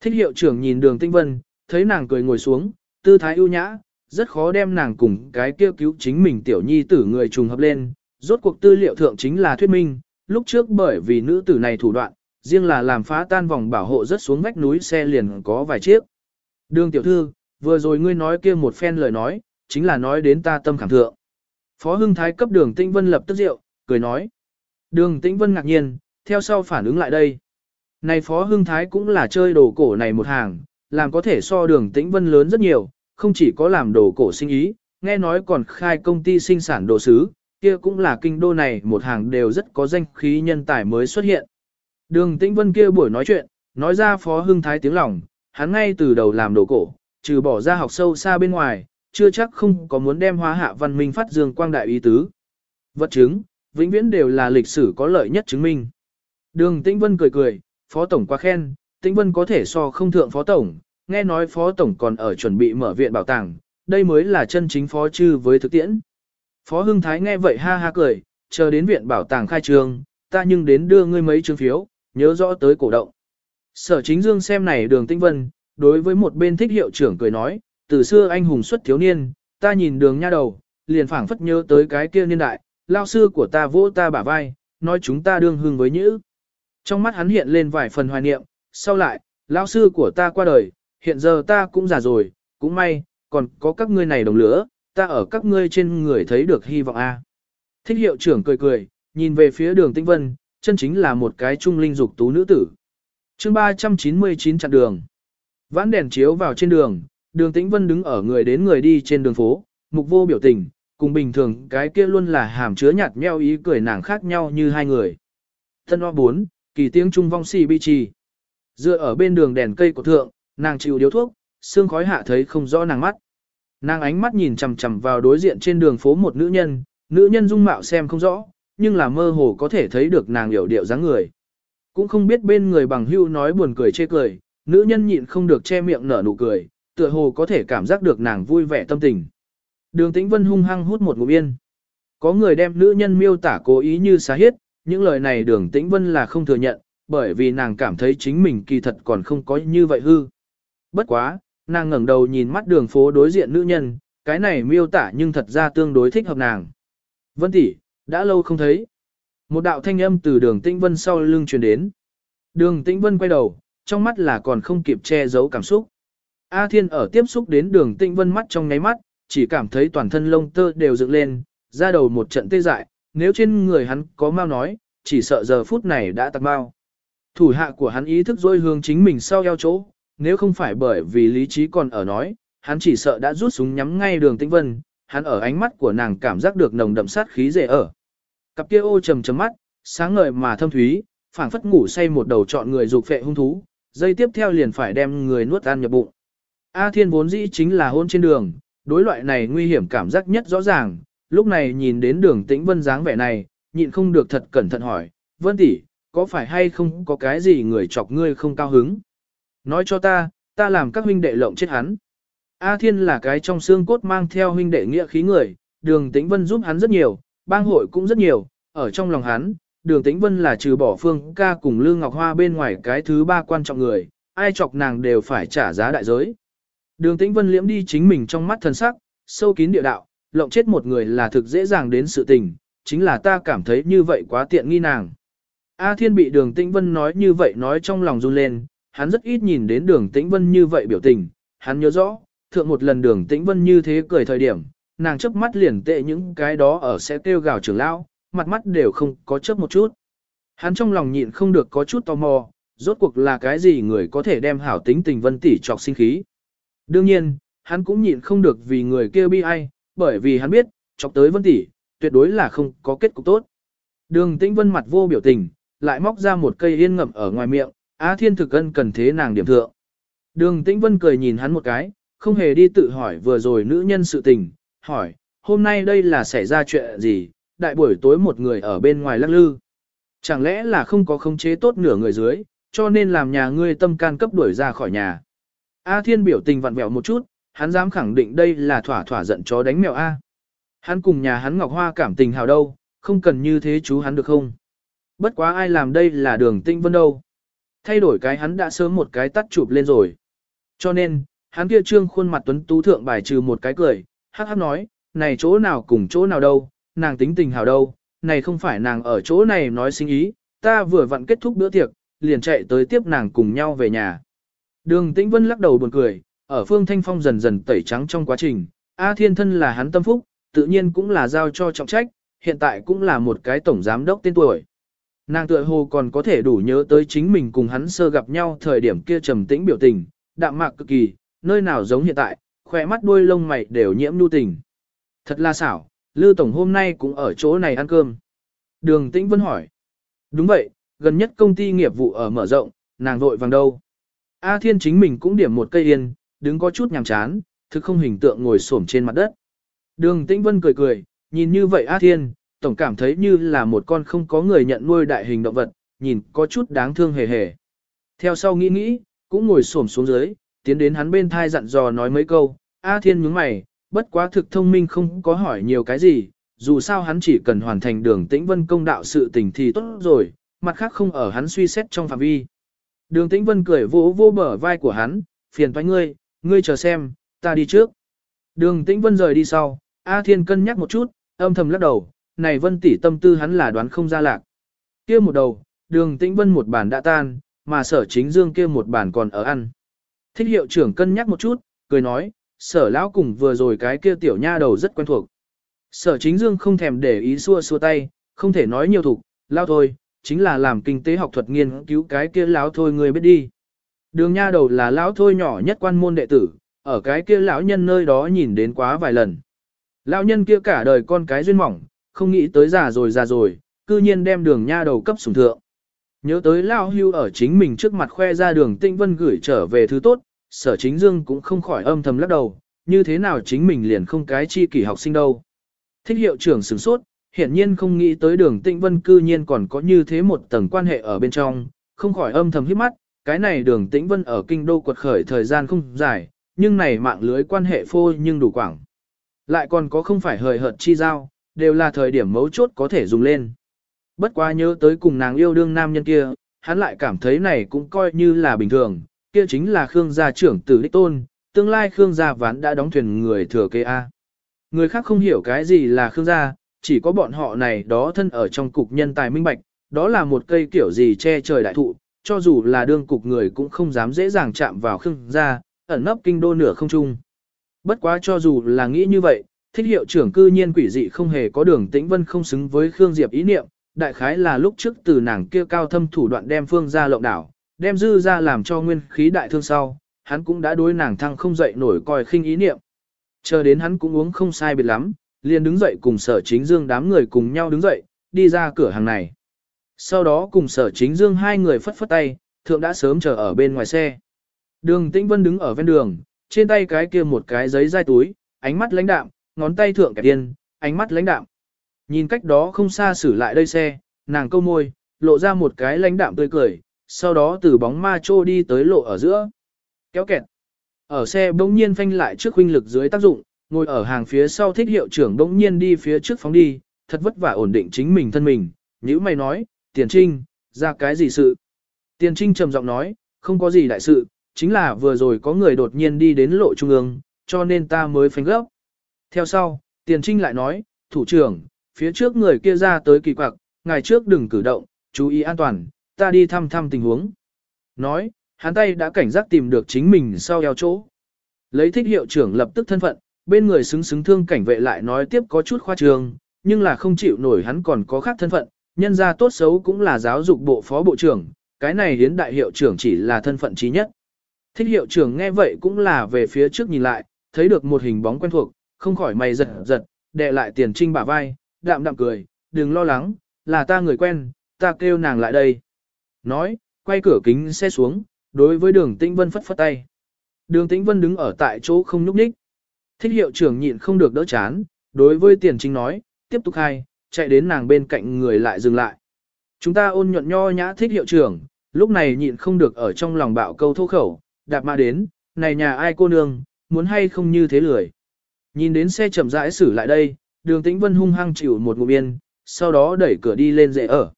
Thích hiệu trưởng nhìn đường tĩnh vân, thấy nàng cười ngồi xuống, tư thái ưu nhã, rất khó đem nàng cùng cái kêu cứu chính mình tiểu nhi tử người trùng hợp lên. Rốt cuộc tư liệu thượng chính là thuyết minh, lúc trước bởi vì nữ tử này thủ đoạn, riêng là làm phá tan vòng bảo hộ rất xuống vách núi xe liền có vài chiếc. Đường tiểu thư, vừa rồi ngươi nói kia một phen lời nói, chính là nói đến ta tâm cảm thượng. Phó Hưng Thái cấp đường Tĩnh Vân lập tức rượu, cười nói. Đường Tĩnh Vân ngạc nhiên, theo sau phản ứng lại đây. Này Phó Hưng Thái cũng là chơi đồ cổ này một hàng, làm có thể so đường Tĩnh Vân lớn rất nhiều, không chỉ có làm đồ cổ sinh ý, nghe nói còn khai công ty sinh sản đồ sứ, kia cũng là kinh đô này một hàng đều rất có danh khí nhân tài mới xuất hiện. Đường Tĩnh Vân kia buổi nói chuyện, nói ra Phó Hưng Thái tiếng lòng, hắn ngay từ đầu làm đồ cổ, trừ bỏ ra học sâu xa bên ngoài, chưa chắc không có muốn đem hóa hạ văn minh phát dương quang đại ý tứ. Vật chứng, vĩnh viễn đều là lịch sử có lợi nhất chứng minh. Đường Tĩnh Vân cười cười, Phó Tổng quá khen, Tĩnh Vân có thể so không thượng Phó Tổng, nghe nói Phó Tổng còn ở chuẩn bị mở viện bảo tàng, đây mới là chân chính Phó Chư với thực tiễn. Phó Hưng Thái nghe vậy ha ha cười, chờ đến viện bảo tàng khai trương, ta nhưng đến đưa ngươi mấy chương phiếu, nhớ rõ tới cổ động. Sở chính dương xem này đường tinh Vân, đối với một bên thích hiệu trưởng cười nói, từ xưa anh hùng xuất thiếu niên, ta nhìn đường nha đầu, liền phảng phất nhớ tới cái kia niên đại, lao sư của ta vỗ ta bả vai, nói chúng ta đương hương với nhữ. Trong mắt hắn hiện lên vài phần hoài niệm, sau lại, lao sư của ta qua đời, hiện giờ ta cũng già rồi, cũng may, còn có các ngươi này đồng lửa, ta ở các ngươi trên người thấy được hy vọng a. Thích hiệu trưởng cười cười, nhìn về phía đường tinh vân, chân chính là một cái trung linh dục tú nữ tử. chương 399 chặn đường. Vãn đèn chiếu vào trên đường, đường tĩnh vân đứng ở người đến người đi trên đường phố, mục vô biểu tình, cùng bình thường cái kia luôn là hàm chứa nhạt nheo ý cười nàng khác nhau như hai người. Thân hoa 4, kỳ tiếng trung vong xì bi trì. Dựa ở bên đường đèn cây của thượng, nàng chịu điếu thuốc, xương khói hạ thấy không rõ nàng mắt. Nàng ánh mắt nhìn chằm chằm vào đối diện trên đường phố một nữ nhân, nữ nhân dung mạo xem không rõ, nhưng là mơ hồ có thể thấy được nàng hiểu điệu dáng người. Cũng không biết bên người bằng hưu nói buồn cười chê cười, nữ nhân nhịn không được che miệng nở nụ cười, tựa hồ có thể cảm giác được nàng vui vẻ tâm tình. Đường Tĩnh Vân hung hăng hút một ngụm yên. Có người đem nữ nhân miêu tả cố ý như xá hiết, những lời này Đường Tĩnh Vân là không thừa nhận, bởi vì nàng cảm thấy chính mình kỳ thật còn không có như vậy hư. Bất quá, nàng ngẩng đầu nhìn mắt đường phố đối diện nữ nhân, cái này miêu tả nhưng thật ra tương đối thích hợp nàng. Vân tỷ, đã lâu không thấy. Một đạo thanh âm từ đường Tĩnh Vân sau lưng truyền đến. Đường Tĩnh Vân quay đầu, trong mắt là còn không kịp che giấu cảm xúc. A Thiên ở tiếp xúc đến đường Tĩnh Vân mắt trong ngáy mắt, chỉ cảm thấy toàn thân lông tơ đều dựng lên, ra đầu một trận tê dại, nếu trên người hắn có mau nói, chỉ sợ giờ phút này đã tặc mau. Thủ hạ của hắn ý thức dôi hướng chính mình sau eo chỗ, nếu không phải bởi vì lý trí còn ở nói, hắn chỉ sợ đã rút súng nhắm ngay đường tĩnh vân, hắn ở ánh mắt của nàng cảm giác được nồng đậm sát khí dễ ở. Cặp kia ô trầm trầm mắt, sáng ngời mà thâm thúy, phảng phất ngủ say một đầu chọn người dục phệ hung thú, dây tiếp theo liền phải đem người nuốt ăn nhập bụng. A Thiên vốn dĩ chính là hôn trên đường, đối loại này nguy hiểm cảm giác nhất rõ ràng, lúc này nhìn đến đường tĩnh vân dáng vẻ này, nhịn không được thật cẩn thận hỏi, vân tỷ, có phải hay không có cái gì người chọc ngươi không cao hứng? Nói cho ta, ta làm các huynh đệ lộng chết hắn. A Thiên là cái trong xương cốt mang theo huynh đệ nghĩa khí người, đường tĩnh vân giúp hắn rất nhiều, bang hội cũng rất nhiều, ở trong lòng hắn, đường tĩnh vân là trừ bỏ phương ca cùng Lương Ngọc Hoa bên ngoài cái thứ ba quan trọng người, ai chọc nàng đều phải trả giá đại giới. Đường tĩnh vân liễm đi chính mình trong mắt thần sắc, sâu kín địa đạo, lộng chết một người là thực dễ dàng đến sự tình, chính là ta cảm thấy như vậy quá tiện nghi nàng. A Thiên bị đường tĩnh vân nói như vậy nói trong lòng run lên, hắn rất ít nhìn đến đường tĩnh vân như vậy biểu tình, hắn nhớ rõ, thượng một lần đường tĩnh vân như thế cười thời điểm, nàng chớp mắt liền tệ những cái đó ở sẽ kêu gào trưởng lão, mặt mắt đều không có chớp một chút. Hắn trong lòng nhịn không được có chút tò mò, rốt cuộc là cái gì người có thể đem hảo tính tình vân tỷ trọc sinh khí. Đương nhiên, hắn cũng nhịn không được vì người kia bi ai, bởi vì hắn biết, chọc tới vân tỷ, tuyệt đối là không có kết cục tốt. Đường tĩnh vân mặt vô biểu tình, lại móc ra một cây yên ngậm ở ngoài miệng, Á Thiên thực ân cần thế nàng điểm thượng. Đường tĩnh vân cười nhìn hắn một cái, không hề đi tự hỏi vừa rồi nữ nhân sự tình, hỏi, hôm nay đây là xảy ra chuyện gì, đại buổi tối một người ở bên ngoài lắc lư. Chẳng lẽ là không có khống chế tốt nửa người dưới, cho nên làm nhà ngươi tâm can cấp đuổi ra khỏi nhà. A Thiên biểu tình vặn vẹo một chút, hắn dám khẳng định đây là thỏa thỏa giận chó đánh mèo A. Hắn cùng nhà hắn Ngọc Hoa cảm tình hào đâu, không cần như thế chú hắn được không? Bất quá ai làm đây là đường tinh vân đâu. Thay đổi cái hắn đã sớm một cái tắt chụp lên rồi. Cho nên, hắn kia trương khuôn mặt tuấn tú thượng bài trừ một cái cười, hắc hắc nói, này chỗ nào cùng chỗ nào đâu, nàng tính tình hào đâu, này không phải nàng ở chỗ này nói sinh ý, ta vừa vặn kết thúc bữa tiệc, liền chạy tới tiếp nàng cùng nhau về nhà. Đường Tĩnh Vân lắc đầu buồn cười, ở Phương Thanh Phong dần dần tẩy trắng trong quá trình, A Thiên Thân là hắn tâm phúc, tự nhiên cũng là giao cho trọng trách, hiện tại cũng là một cái tổng giám đốc tên tuổi. Nàng tựa hồ còn có thể đủ nhớ tới chính mình cùng hắn sơ gặp nhau thời điểm kia trầm tĩnh biểu tình, đạm mạc cực kỳ, nơi nào giống hiện tại, khỏe mắt đuôi lông mày đều nhiễm nhu tình. Thật là xảo, Lư Tổng hôm nay cũng ở chỗ này ăn cơm. Đường Tĩnh Vân hỏi. Đúng vậy, gần nhất công ty nghiệp vụ ở mở rộng, nàng vội vàng đâu. A Thiên chính mình cũng điểm một cây yên, đứng có chút nhàm chán, thực không hình tượng ngồi xổm trên mặt đất. Đường Tĩnh Vân cười cười, nhìn như vậy A Thiên, tổng cảm thấy như là một con không có người nhận nuôi đại hình động vật, nhìn có chút đáng thương hề hề. Theo sau nghĩ nghĩ, cũng ngồi xổm xuống dưới, tiến đến hắn bên thai dặn dò nói mấy câu, A Thiên nhướng mày, bất quá thực thông minh không có hỏi nhiều cái gì, dù sao hắn chỉ cần hoàn thành đường tĩnh vân công đạo sự tình thì tốt rồi, mặt khác không ở hắn suy xét trong phạm vi. Đường tĩnh vân cười vỗ vô bờ vai của hắn, phiền toái ngươi, ngươi chờ xem, ta đi trước. Đường tĩnh vân rời đi sau, A Thiên cân nhắc một chút, âm thầm lắc đầu, này vân tỷ tâm tư hắn là đoán không ra lạc. kia một đầu, đường tĩnh vân một bản đã tan, mà sở chính dương kia một bản còn ở ăn. Thích hiệu trưởng cân nhắc một chút, cười nói, sở lão cùng vừa rồi cái kia tiểu nha đầu rất quen thuộc. Sở chính dương không thèm để ý xua xua tay, không thể nói nhiều thục, lao thôi, chính là làm kinh tế học thuật nghiên cứu cái kia lão thôi người biết đi. Đường nha đầu là lão thôi nhỏ nhất quan môn đệ tử, ở cái kia lão nhân nơi đó nhìn đến quá vài lần. Lão nhân kia cả đời con cái duyên mỏng, không nghĩ tới già rồi già rồi, cư nhiên đem đường nha đầu cấp sủng thượng. Nhớ tới lão hưu ở chính mình trước mặt khoe ra đường tinh vân gửi trở về thứ tốt, sở chính dương cũng không khỏi âm thầm lắc đầu, như thế nào chính mình liền không cái chi kỷ học sinh đâu. Thích hiệu trưởng sửng sốt, hiển nhiên không nghĩ tới đường Tinh vân cư nhiên còn có như thế một tầng quan hệ ở bên trong, không khỏi âm thầm hít mắt, cái này đường tĩnh vân ở kinh đô quật khởi thời gian không dài, nhưng này mạng lưới quan hệ phôi nhưng đủ quảng. Lại còn có không phải hời hợt chi giao, đều là thời điểm mấu chốt có thể dùng lên. Bất quá nhớ tới cùng nàng yêu đương nam nhân kia, hắn lại cảm thấy này cũng coi như là bình thường, kia chính là Khương gia trưởng tử đích tôn, tương lai Khương gia ván đã đóng thuyền người thừa kế A. Người khác không hiểu cái gì là Khương gia, chỉ có bọn họ này đó thân ở trong cục nhân tài minh bạch, đó là một cây kiểu gì che trời đại thụ, cho dù là đương cục người cũng không dám dễ dàng chạm vào Khương gia, ẩn nấp kinh đô nửa không trung. Bất quá cho dù là nghĩ như vậy, thích hiệu trưởng cư nhiên quỷ dị không hề có đường tĩnh vân không xứng với Khương Diệp ý niệm, đại khái là lúc trước từ nàng kia cao thâm thủ đoạn đem phương ra lộng đảo, đem dư ra làm cho nguyên khí đại thương sau, hắn cũng đã đối nàng thăng không dậy nổi coi khinh ý niệm. Chờ đến hắn cũng uống không sai biệt lắm, liền đứng dậy cùng sở chính dương đám người cùng nhau đứng dậy, đi ra cửa hàng này. Sau đó cùng sở chính dương hai người phất phất tay, thượng đã sớm chờ ở bên ngoài xe. Đường Tĩnh Vân đứng ở ven đường, trên tay cái kia một cái giấy dai túi, ánh mắt lãnh đạm, ngón tay thượng kẹp điên, ánh mắt lãnh đạm. Nhìn cách đó không xa xử lại đây xe, nàng câu môi, lộ ra một cái lãnh đạm tươi cười, sau đó từ bóng ma trô đi tới lộ ở giữa. Kéo kẹt. Ở xe bỗng nhiên phanh lại trước huynh lực dưới tác dụng, ngồi ở hàng phía sau thích hiệu trưởng bỗng nhiên đi phía trước phóng đi, thật vất vả ổn định chính mình thân mình. Nhữ mày nói, tiền trinh, ra cái gì sự? Tiền trinh trầm giọng nói, không có gì đại sự, chính là vừa rồi có người đột nhiên đi đến lộ trung ương, cho nên ta mới phanh gấp. Theo sau, tiền trinh lại nói, thủ trưởng, phía trước người kia ra tới kỳ quặc, ngài trước đừng cử động, chú ý an toàn, ta đi thăm thăm tình huống. Nói, hắn tay đã cảnh giác tìm được chính mình sau eo chỗ. Lấy thích hiệu trưởng lập tức thân phận, bên người xứng xứng thương cảnh vệ lại nói tiếp có chút khoa trương, nhưng là không chịu nổi hắn còn có khác thân phận, nhân ra tốt xấu cũng là giáo dục bộ phó bộ trưởng, cái này hiến đại hiệu trưởng chỉ là thân phận trí nhất. Thích hiệu trưởng nghe vậy cũng là về phía trước nhìn lại, thấy được một hình bóng quen thuộc, không khỏi mày giật giật, đè lại tiền trinh bả vai, đạm đạm cười, đừng lo lắng, là ta người quen, ta kêu nàng lại đây. Nói, quay cửa kính xe xuống, đối với đường tĩnh vân phất phất tay. Đường tĩnh vân đứng ở tại chỗ không nhúc nhích. Thích hiệu trưởng nhịn không được đỡ chán, đối với tiền chính nói, tiếp tục hai, chạy đến nàng bên cạnh người lại dừng lại. Chúng ta ôn nhuận nho nhã thích hiệu trưởng, lúc này nhịn không được ở trong lòng bạo câu thô khẩu, đạp mà đến, này nhà ai cô nương, muốn hay không như thế lười. Nhìn đến xe chậm rãi xử lại đây, đường tĩnh vân hung hăng chịu một ngụm yên, sau đó đẩy cửa đi lên dễ ở.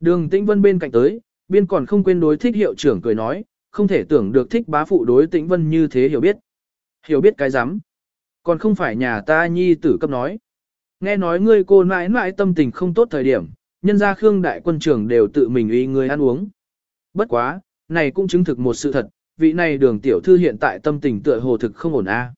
Đường tĩnh vân bên cạnh tới, biên còn không quên đối thích hiệu trưởng cười nói, không thể tưởng được thích bá phụ đối tĩnh vân như thế hiểu biết. Hiểu biết cái rắm còn không phải nhà ta nhi tử cấp nói. Nghe nói ngươi cô mãi mãi tâm tình không tốt thời điểm, nhân gia khương đại quân trưởng đều tự mình uy người ăn uống. Bất quá, này cũng chứng thực một sự thật, vị này đường tiểu thư hiện tại tâm tình tựa hồ thực không ổn a.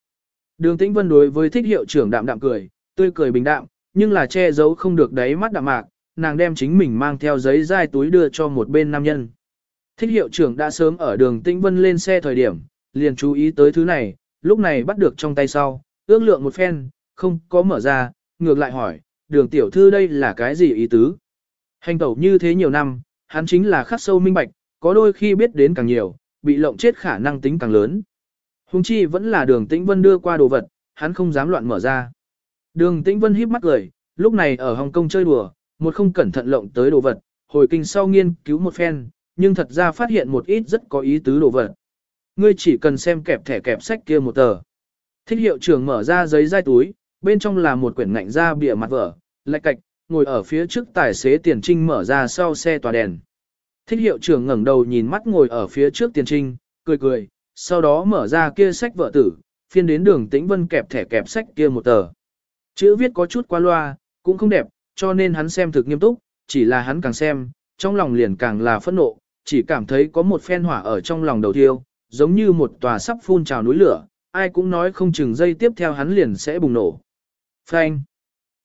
Đường tĩnh vân đối với thích hiệu trưởng đạm đạm cười, tươi cười bình đạm, nhưng là che giấu không được đáy mắt đạm mạc, nàng đem chính mình mang theo giấy dai túi đưa cho một bên nam nhân. Thích hiệu trưởng đã sớm ở đường tĩnh vân lên xe thời điểm, liền chú ý tới thứ này, lúc này bắt được trong tay sau, ước lượng một phen, không có mở ra, ngược lại hỏi, đường tiểu thư đây là cái gì ý tứ? Hành tẩu như thế nhiều năm, hắn chính là khắc sâu minh bạch, có đôi khi biết đến càng nhiều, bị lộng chết khả năng tính càng lớn. Hùng chi vẫn là đường tĩnh vân đưa qua đồ vật, hắn không dám loạn mở ra. Đường tĩnh vân híp mắt cười, lúc này ở Hồng Kông chơi đùa, một không cẩn thận lộng tới đồ vật, hồi kinh sau nghiên cứu một phen, nhưng thật ra phát hiện một ít rất có ý tứ đồ vật. Ngươi chỉ cần xem kẹp thẻ kẹp sách kia một tờ. Thích hiệu trưởng mở ra giấy dai túi, bên trong là một quyển ngạnh da bìa mặt vở, lạch cạch, ngồi ở phía trước tài xế tiền trinh mở ra sau xe tòa đèn. Thích hiệu trưởng ngẩng đầu nhìn mắt ngồi ở phía trước tiền trinh, cười cười, sau đó mở ra kia sách vợ tử, phiên đến đường tĩnh vân kẹp thẻ kẹp sách kia một tờ. Chữ viết có chút qua loa, cũng không đẹp, cho nên hắn xem thực nghiêm túc, chỉ là hắn càng xem, trong lòng liền càng là phẫn nộ, chỉ cảm thấy có một phen hỏa ở trong lòng đầu tiêu, giống như một tòa sắp phun trào núi lửa, ai cũng nói không chừng dây tiếp theo hắn liền sẽ bùng nổ. Phanh.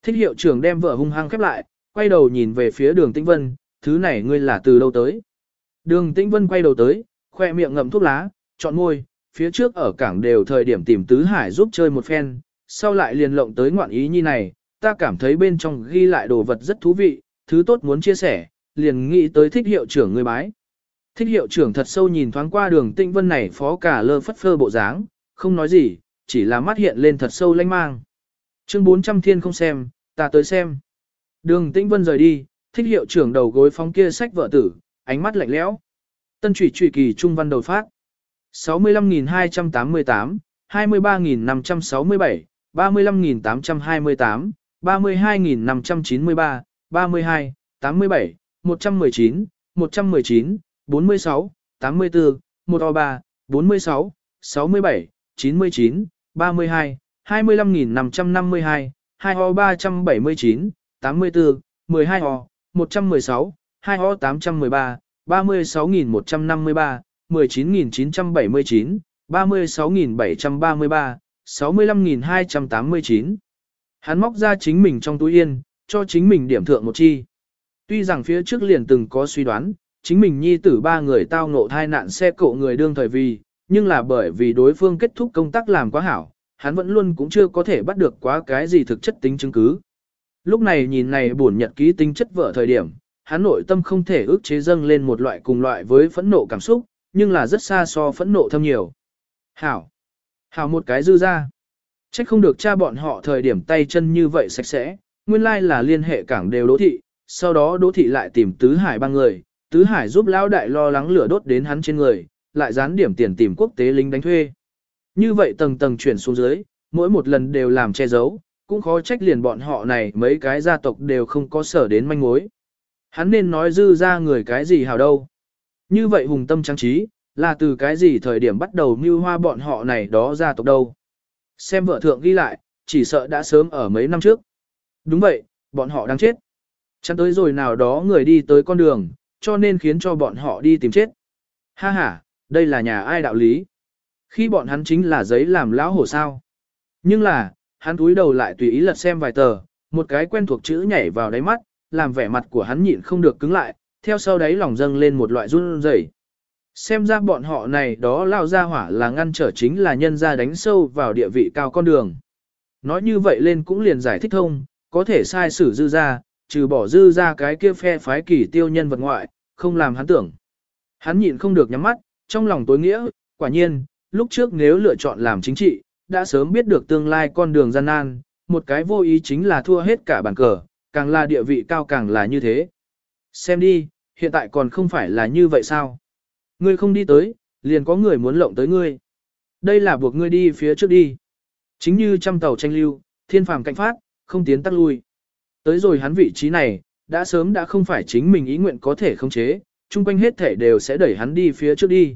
Thích hiệu trưởng đem vợ hung hăng khép lại, quay đầu nhìn về phía đường tĩnh vân, thứ này ngươi là từ đâu tới. Đường tĩnh vân quay đầu tới, khoe miệng ngậm thuốc lá, chọn môi, phía trước ở cảng đều thời điểm tìm tứ hải giúp chơi một phen, sau lại liền lộng tới ngoạn ý như này, ta cảm thấy bên trong ghi lại đồ vật rất thú vị, thứ tốt muốn chia sẻ, liền nghĩ tới thích hiệu trưởng người bái. Thích hiệu trưởng thật sâu nhìn thoáng qua đường tinh vân này phó cả lơ phất phơ bộ dáng, không nói gì, chỉ là mắt hiện lên thật sâu lanh mang. Chương 400 thiên không xem, ta tới xem. Đường tinh vân rời đi, thích hiệu trưởng đầu gối phóng kia sách vợ tử, ánh mắt lạnh lẽo. Tân trụy trụy kỳ trung văn đầu phát. 65.288, 23.567, 35.828, 32.593, 32, 87, 119, 119, 46, 84, 1O3, 46, 67, 99, 32, 25.552, 2 ho 379, 84, 12O, 116, 2O813, 36.153, 19.979, 36.733, 65.289. Hắn móc ra chính mình trong túi yên, cho chính mình điểm thượng một chi. Tuy rằng phía trước liền từng có suy đoán, chính mình nhi tử ba người tao ngộ thai nạn xe cộ người đương thời vì, nhưng là bởi vì đối phương kết thúc công tác làm quá hảo, hắn vẫn luôn cũng chưa có thể bắt được quá cái gì thực chất tính chứng cứ. Lúc này nhìn này buồn nhật ký tính chất vợ thời điểm, hắn nội tâm không thể ước chế dâng lên một loại cùng loại với phẫn nộ cảm xúc, nhưng là rất xa so phẫn nộ thâm nhiều. Hảo! Hảo một cái dư ra. Trách không được cha bọn họ thời điểm tay chân như vậy sạch sẽ, nguyên lai là liên hệ cảng đều đỗ thị, sau đó đỗ thị lại tìm tứ hải ba người, tứ hải giúp lão đại lo lắng lửa đốt đến hắn trên người, lại dán điểm tiền tìm quốc tế lính đánh thuê. Như vậy tầng tầng chuyển xuống dưới, mỗi một lần đều làm che giấu, cũng khó trách liền bọn họ này mấy cái gia tộc đều không có sở đến manh mối. Hắn nên nói dư ra người cái gì hào đâu. Như vậy hùng tâm trang trí, là từ cái gì thời điểm bắt đầu mưu hoa bọn họ này đó ra tộc đâu. Xem vợ thượng ghi lại, chỉ sợ đã sớm ở mấy năm trước. Đúng vậy, bọn họ đang chết. Chẳng tới rồi nào đó người đi tới con đường, cho nên khiến cho bọn họ đi tìm chết. Ha ha, đây là nhà ai đạo lý. Khi bọn hắn chính là giấy làm lão hổ sao. Nhưng là, hắn túi đầu lại tùy ý lật xem vài tờ, một cái quen thuộc chữ nhảy vào đáy mắt, làm vẻ mặt của hắn nhịn không được cứng lại, theo sau đấy lòng dâng lên một loại run rẩy. Xem ra bọn họ này đó lao ra hỏa là ngăn trở chính là nhân ra đánh sâu vào địa vị cao con đường. Nói như vậy lên cũng liền giải thích thông, có thể sai xử dư ra, trừ bỏ dư ra cái kia phe phái kỳ tiêu nhân vật ngoại, không làm hắn tưởng. Hắn nhịn không được nhắm mắt, trong lòng tối nghĩa, quả nhiên, lúc trước nếu lựa chọn làm chính trị, đã sớm biết được tương lai con đường gian nan, một cái vô ý chính là thua hết cả bàn cờ, càng là địa vị cao càng là như thế. Xem đi, hiện tại còn không phải là như vậy sao? Ngươi không đi tới, liền có người muốn lộng tới ngươi. Đây là buộc ngươi đi phía trước đi. Chính như trăm tàu tranh lưu, thiên phàm cạnh phát, không tiến tắc lui. Tới rồi hắn vị trí này, đã sớm đã không phải chính mình ý nguyện có thể khống chế, chung quanh hết thể đều sẽ đẩy hắn đi phía trước đi.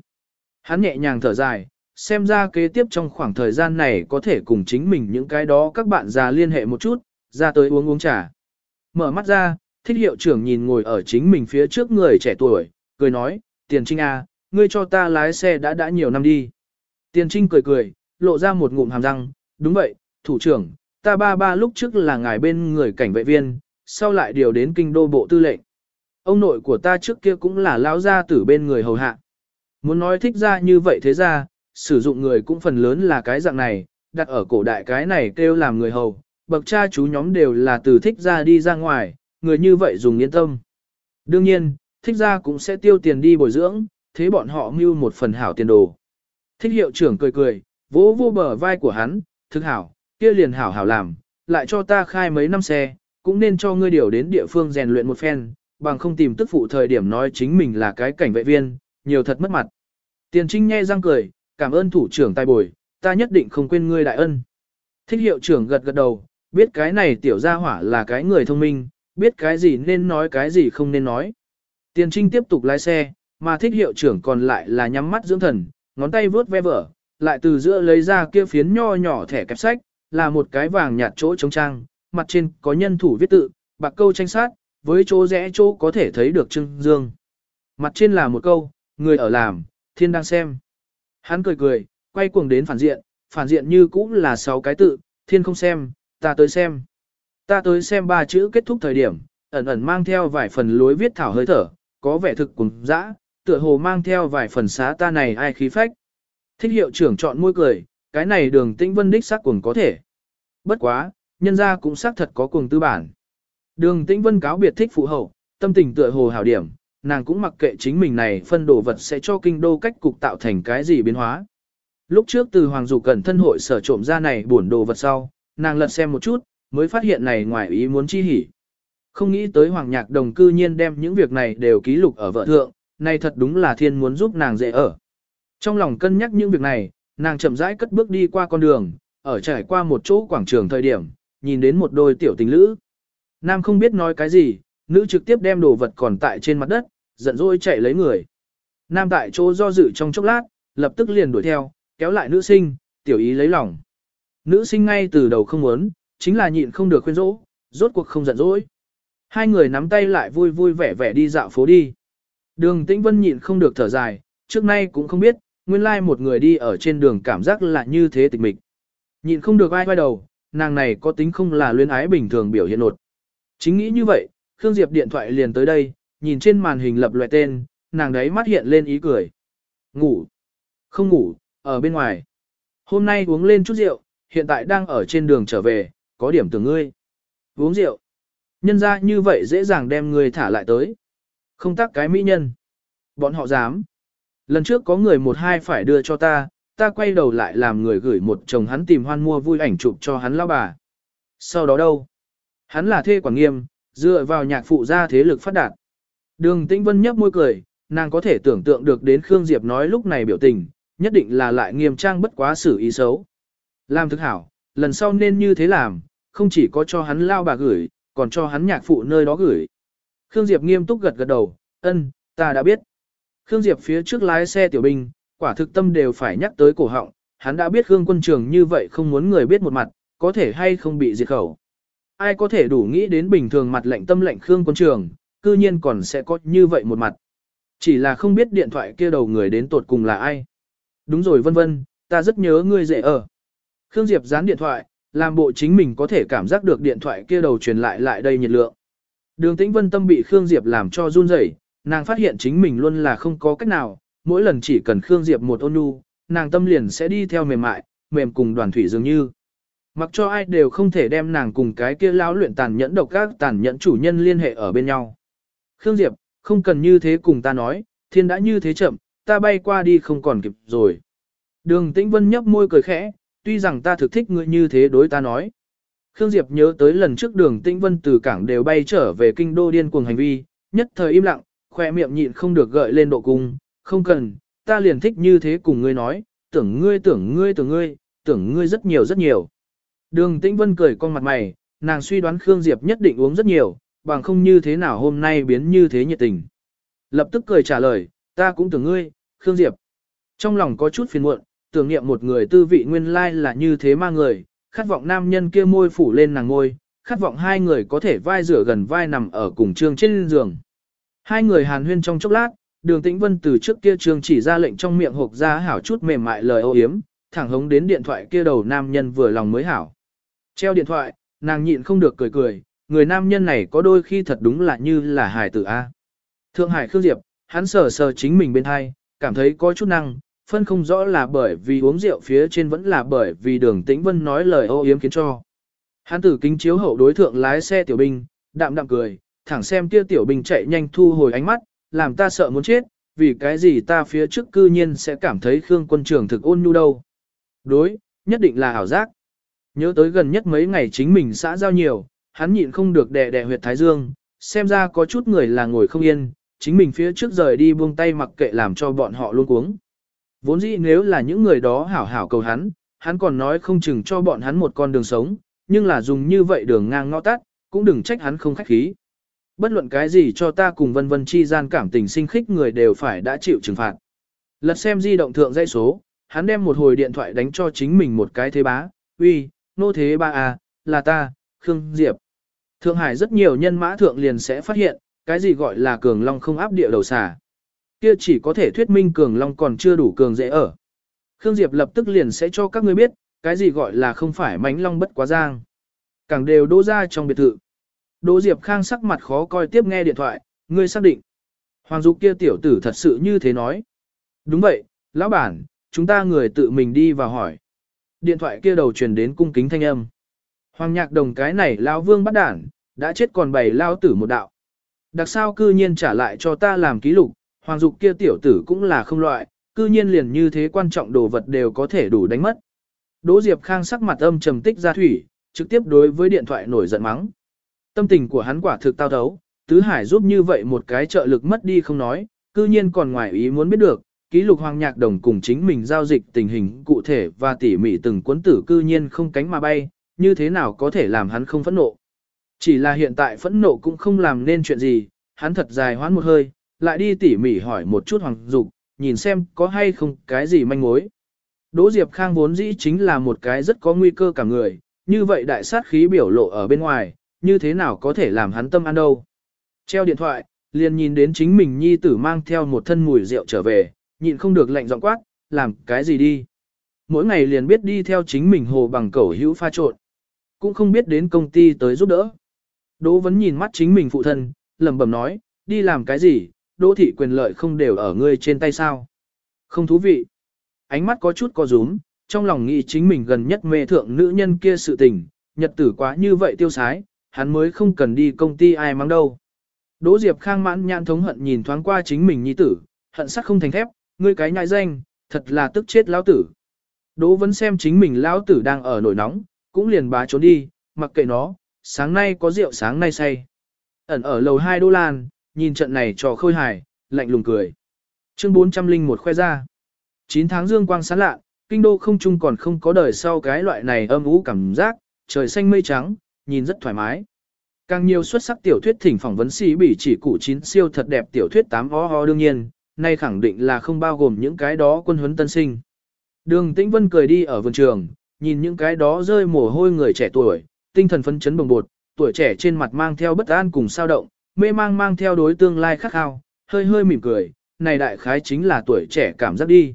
Hắn nhẹ nhàng thở dài, xem ra kế tiếp trong khoảng thời gian này có thể cùng chính mình những cái đó các bạn già liên hệ một chút, ra tới uống uống trà. Mở mắt ra, thích hiệu trưởng nhìn ngồi ở chính mình phía trước người trẻ tuổi, cười nói, tiền trinh A, à, ngươi cho ta lái xe đã đã nhiều năm đi. Tiền trinh cười cười, lộ ra một ngụm hàm răng, đúng vậy, thủ trưởng, ta ba ba lúc trước là ngài bên người cảnh vệ viên, sau lại điều đến kinh đô bộ tư lệnh. Ông nội của ta trước kia cũng là lão gia tử bên người hầu hạ. Muốn nói thích ra như vậy thế ra, sử dụng người cũng phần lớn là cái dạng này, đặt ở cổ đại cái này kêu làm người hầu, bậc cha chú nhóm đều là từ thích ra đi ra ngoài, người như vậy dùng yên tâm. Đương nhiên, thích ra cũng sẽ tiêu tiền đi bồi dưỡng, thế bọn họ mưu một phần hảo tiền đồ. Thích hiệu trưởng cười cười, vỗ vô bờ vai của hắn, thực hảo, kia liền hảo hảo làm, lại cho ta khai mấy năm xe, cũng nên cho ngươi điều đến địa phương rèn luyện một phen, bằng không tìm tức phụ thời điểm nói chính mình là cái cảnh vệ viên, nhiều thật mất mặt. Tiền trinh nhe răng cười, cảm ơn thủ trưởng tài bồi, ta nhất định không quên ngươi đại ân. Thích hiệu trưởng gật gật đầu, biết cái này tiểu gia hỏa là cái người thông minh, biết cái gì nên nói cái gì không nên nói. Tiền trinh tiếp tục lái xe, mà thích hiệu trưởng còn lại là nhắm mắt dưỡng thần, ngón tay vướt ve vở, lại từ giữa lấy ra kia phiến nho nhỏ thẻ kẹp sách, là một cái vàng nhạt chỗ trống trang, mặt trên có nhân thủ viết tự, bạc câu tranh sát, với chỗ rẽ chỗ có thể thấy được trưng dương. Mặt trên là một câu, người ở làm, thiên đang xem. Hắn cười cười, quay cuồng đến phản diện, phản diện như cũ là sáu cái tự, thiên không xem, ta tới xem. Ta tới xem ba chữ kết thúc thời điểm, ẩn ẩn mang theo vài phần lối viết thảo hơi thở, có vẻ thực cùng dã, tựa hồ mang theo vài phần xá ta này ai khí phách. Thích hiệu trưởng chọn môi cười, cái này đường tĩnh vân đích xác cuồng có thể. Bất quá, nhân ra cũng xác thật có cuồng tư bản. Đường tĩnh vân cáo biệt thích phụ hậu, tâm tình tựa hồ hảo điểm, nàng cũng mặc kệ chính mình này phân đồ vật sẽ cho kinh đô cách cục tạo thành cái gì biến hóa. Lúc trước từ Hoàng Dục Cẩn thân hội sở trộm ra này buồn đồ vật sau, nàng lật xem một chút, mới phát hiện này ngoài ý muốn chi hỉ. Không nghĩ tới Hoàng Nhạc Đồng cư nhiên đem những việc này đều ký lục ở vợ thượng, này thật đúng là thiên muốn giúp nàng dễ ở. Trong lòng cân nhắc những việc này, nàng chậm rãi cất bước đi qua con đường, ở trải qua một chỗ quảng trường thời điểm, nhìn đến một đôi tiểu tình lữ. Nam không biết nói cái gì, nữ trực tiếp đem đồ vật còn tại trên mặt đất, giận dỗi chạy lấy người. Nam tại chỗ do dự trong chốc lát, lập tức liền đuổi theo, kéo lại nữ sinh, tiểu ý lấy lòng. Nữ sinh ngay từ đầu không muốn, chính là nhịn không được khuyên rỗ, rốt cuộc không giận dỗi. Hai người nắm tay lại vui vui vẻ vẻ đi dạo phố đi. Đường Tĩnh Vân nhịn không được thở dài, trước nay cũng không biết, nguyên lai một người đi ở trên đường cảm giác là như thế tịch mịch. Nhịn không được ai quay đầu, nàng này có tính không là luyến ái bình thường biểu hiện nột. Chính nghĩ như vậy, Khương Diệp điện thoại liền tới đây, nhìn trên màn hình lập loại tên, nàng đấy mắt hiện lên ý cười. Ngủ. Không ngủ, ở bên ngoài. Hôm nay uống lên chút rượu, hiện tại đang ở trên đường trở về, có điểm tưởng ngươi. Uống rượu. Nhân ra như vậy dễ dàng đem người thả lại tới. Không tác cái mỹ nhân. Bọn họ dám. Lần trước có người một hai phải đưa cho ta, ta quay đầu lại làm người gửi một chồng hắn tìm hoan mua vui ảnh chụp cho hắn lao bà. Sau đó đâu? Hắn là thê quản nghiêm, dựa vào nhạc phụ ra thế lực phát đạt. Đường Tĩnh Vân nhấp môi cười, nàng có thể tưởng tượng được đến Khương Diệp nói lúc này biểu tình, nhất định là lại nghiêm trang bất quá xử ý xấu. Làm thức hảo, lần sau nên như thế làm, không chỉ có cho hắn lao bà gửi, còn cho hắn nhạc phụ nơi đó gửi. Khương Diệp nghiêm túc gật gật đầu, ân, ta đã biết. Khương Diệp phía trước lái xe tiểu binh, quả thực tâm đều phải nhắc tới cổ họng, hắn đã biết Khương quân trường như vậy không muốn người biết một mặt, có thể hay không bị diệt khẩu. Ai có thể đủ nghĩ đến bình thường mặt lệnh tâm lệnh Khương quân trường, cư nhiên còn sẽ có như vậy một mặt. Chỉ là không biết điện thoại kia đầu người đến tột cùng là ai. Đúng rồi vân vân, ta rất nhớ ngươi dễ ở. Khương Diệp dán điện thoại, làm bộ chính mình có thể cảm giác được điện thoại kia đầu truyền lại lại đây nhiệt lượng. Đường Tĩnh Vân tâm bị Khương Diệp làm cho run rẩy, nàng phát hiện chính mình luôn là không có cách nào, mỗi lần chỉ cần Khương Diệp một ôn nhu, nàng tâm liền sẽ đi theo mềm mại, mềm cùng đoàn thủy dường như. Mặc cho ai đều không thể đem nàng cùng cái kia lão luyện tàn nhẫn độc các tàn nhẫn chủ nhân liên hệ ở bên nhau. Khương Diệp, không cần như thế cùng ta nói, thiên đã như thế chậm, ta bay qua đi không còn kịp rồi. Đường Tĩnh Vân nhấp môi cười khẽ, tuy rằng ta thực thích ngươi như thế đối ta nói. Khương Diệp nhớ tới lần trước đường Tĩnh Vân từ cảng đều bay trở về kinh đô điên cuồng hành vi, nhất thời im lặng, khoe miệng nhịn không được gợi lên độ cung, không cần, ta liền thích như thế cùng ngươi nói, tưởng ngươi tưởng ngươi tưởng ngươi, tưởng ngươi rất nhiều rất nhiều. Đường Tĩnh Vân cười con mặt mày, nàng suy đoán Khương Diệp nhất định uống rất nhiều, bằng không như thế nào hôm nay biến như thế nhiệt tình. Lập tức cười trả lời, ta cũng tưởng ngươi, Khương Diệp. Trong lòng có chút phiền muộn, tưởng niệm một người tư vị nguyên lai là như thế ma người, khát vọng nam nhân kia môi phủ lên nàng ngôi, khát vọng hai người có thể vai rửa gần vai nằm ở cùng trường trên giường. Hai người hàn huyên trong chốc lát, đường tĩnh vân từ trước kia trường chỉ ra lệnh trong miệng hộp ra hảo chút mềm mại lời ô yếm, thẳng hống đến điện thoại kia đầu nam nhân vừa lòng mới hảo. Treo điện thoại, nàng nhịn không được cười cười, người nam nhân này có đôi khi thật đúng là như là hài tử A. Thượng Hải Khương Diệp, hắn sờ sờ chính mình bên hai, cảm thấy có chút năng, phân không rõ là bởi vì uống rượu phía trên vẫn là bởi vì đường tĩnh vân nói lời ô yếm khiến cho. Hắn tử kính chiếu hậu đối thượng lái xe tiểu binh, đạm đạm cười, thẳng xem kia tiểu binh chạy nhanh thu hồi ánh mắt, làm ta sợ muốn chết, vì cái gì ta phía trước cư nhiên sẽ cảm thấy Khương quân trưởng thực ôn nhu đâu. Đối, nhất định là ảo giác. Nhớ tới gần nhất mấy ngày chính mình xã giao nhiều, hắn nhịn không được đè đè huyệt thái dương, xem ra có chút người là ngồi không yên, chính mình phía trước rời đi buông tay mặc kệ làm cho bọn họ luôn cuống. Vốn dĩ nếu là những người đó hảo hảo cầu hắn, hắn còn nói không chừng cho bọn hắn một con đường sống, nhưng là dùng như vậy đường ngang ngõ tắt, cũng đừng trách hắn không khách khí. Bất luận cái gì cho ta cùng vân vân chi gian cảm tình sinh khích người đều phải đã chịu trừng phạt. Lật xem di động thượng dây số, hắn đem một hồi điện thoại đánh cho chính mình một cái thế bá, uy, nô thế ba à, là ta, Khương Diệp. Thượng Hải rất nhiều nhân mã thượng liền sẽ phát hiện, cái gì gọi là cường long không áp địa đầu xà. Kia chỉ có thể thuyết minh cường long còn chưa đủ cường dễ ở. Khương Diệp lập tức liền sẽ cho các ngươi biết, cái gì gọi là không phải mánh long bất quá giang. Càng đều đô ra trong biệt thự. Đỗ Diệp Khang sắc mặt khó coi tiếp nghe điện thoại, ngươi xác định. Hoàng Dục kia tiểu tử thật sự như thế nói. Đúng vậy, lão bản, chúng ta người tự mình đi vào hỏi. Điện thoại kia đầu truyền đến cung kính thanh âm. Hoàng nhạc đồng cái này lao vương bắt đản, đã chết còn bày lao tử một đạo. Đặc sao cư nhiên trả lại cho ta làm ký lục, hoàng dục kia tiểu tử cũng là không loại, cư nhiên liền như thế quan trọng đồ vật đều có thể đủ đánh mất. Đỗ Diệp Khang sắc mặt âm trầm tích ra thủy, trực tiếp đối với điện thoại nổi giận mắng. Tâm tình của hắn quả thực tao thấu, Tứ Hải giúp như vậy một cái trợ lực mất đi không nói, cư nhiên còn ngoài ý muốn biết được, ký lục hoàng nhạc đồng cùng chính mình giao dịch tình hình cụ thể và tỉ mỉ từng cuốn tử cư nhiên không cánh mà bay, như thế nào có thể làm hắn không phẫn nộ. Chỉ là hiện tại phẫn nộ cũng không làm nên chuyện gì, hắn thật dài hoãn một hơi, lại đi tỉ mỉ hỏi một chút hoàng dục, nhìn xem có hay không cái gì manh mối. Đỗ Diệp Khang vốn dĩ chính là một cái rất có nguy cơ cả người, như vậy đại sát khí biểu lộ ở bên ngoài, như thế nào có thể làm hắn tâm an đâu. Treo điện thoại, liền nhìn đến chính mình nhi tử mang theo một thân mùi rượu trở về, nhịn không được lạnh giọng quát, làm cái gì đi. Mỗi ngày liền biết đi theo chính mình hồ bằng cẩu hữu pha trộn. Cũng không biết đến công ty tới giúp đỡ. Đỗ vẫn nhìn mắt chính mình phụ thân, lẩm bẩm nói, đi làm cái gì, Đô thị quyền lợi không đều ở ngươi trên tay sao. Không thú vị. Ánh mắt có chút co rúm, trong lòng nghĩ chính mình gần nhất mê thượng nữ nhân kia sự tình, nhật tử quá như vậy tiêu sái, hắn mới không cần đi công ty ai mang đâu. Đỗ Diệp Khang mãn nhãn thống hận nhìn thoáng qua chính mình nhi tử, hận sắc không thành thép, ngươi cái nhại danh, thật là tức chết lão tử. Đỗ vẫn xem chính mình lão tử đang ở nổi nóng, cũng liền bá trốn đi, mặc kệ nó, sáng nay có rượu sáng nay say. Ẩn ở lầu 2 Đô Lan, nhìn trận này trò khôi hài, lạnh lùng cười. Chương 401 khoe ra. 9 tháng dương quang sáng lạ, kinh đô không trung còn không có đời sau cái loại này âm ú cảm giác, trời xanh mây trắng, nhìn rất thoải mái. Càng nhiều xuất sắc tiểu thuyết thỉnh phỏng vấn sĩ bị chỉ cụ chín siêu thật đẹp tiểu thuyết 8 ho ho đương nhiên, nay khẳng định là không bao gồm những cái đó quân huấn tân sinh. Đường Tĩnh Vân cười đi ở vườn trường, nhìn những cái đó rơi mồ hôi người trẻ tuổi, tinh thần phấn chấn bồng bột, tuổi trẻ trên mặt mang theo bất an cùng sao động, mê mang mang theo đối tương lai khắc khao, hơi hơi mỉm cười, này đại khái chính là tuổi trẻ cảm giác đi.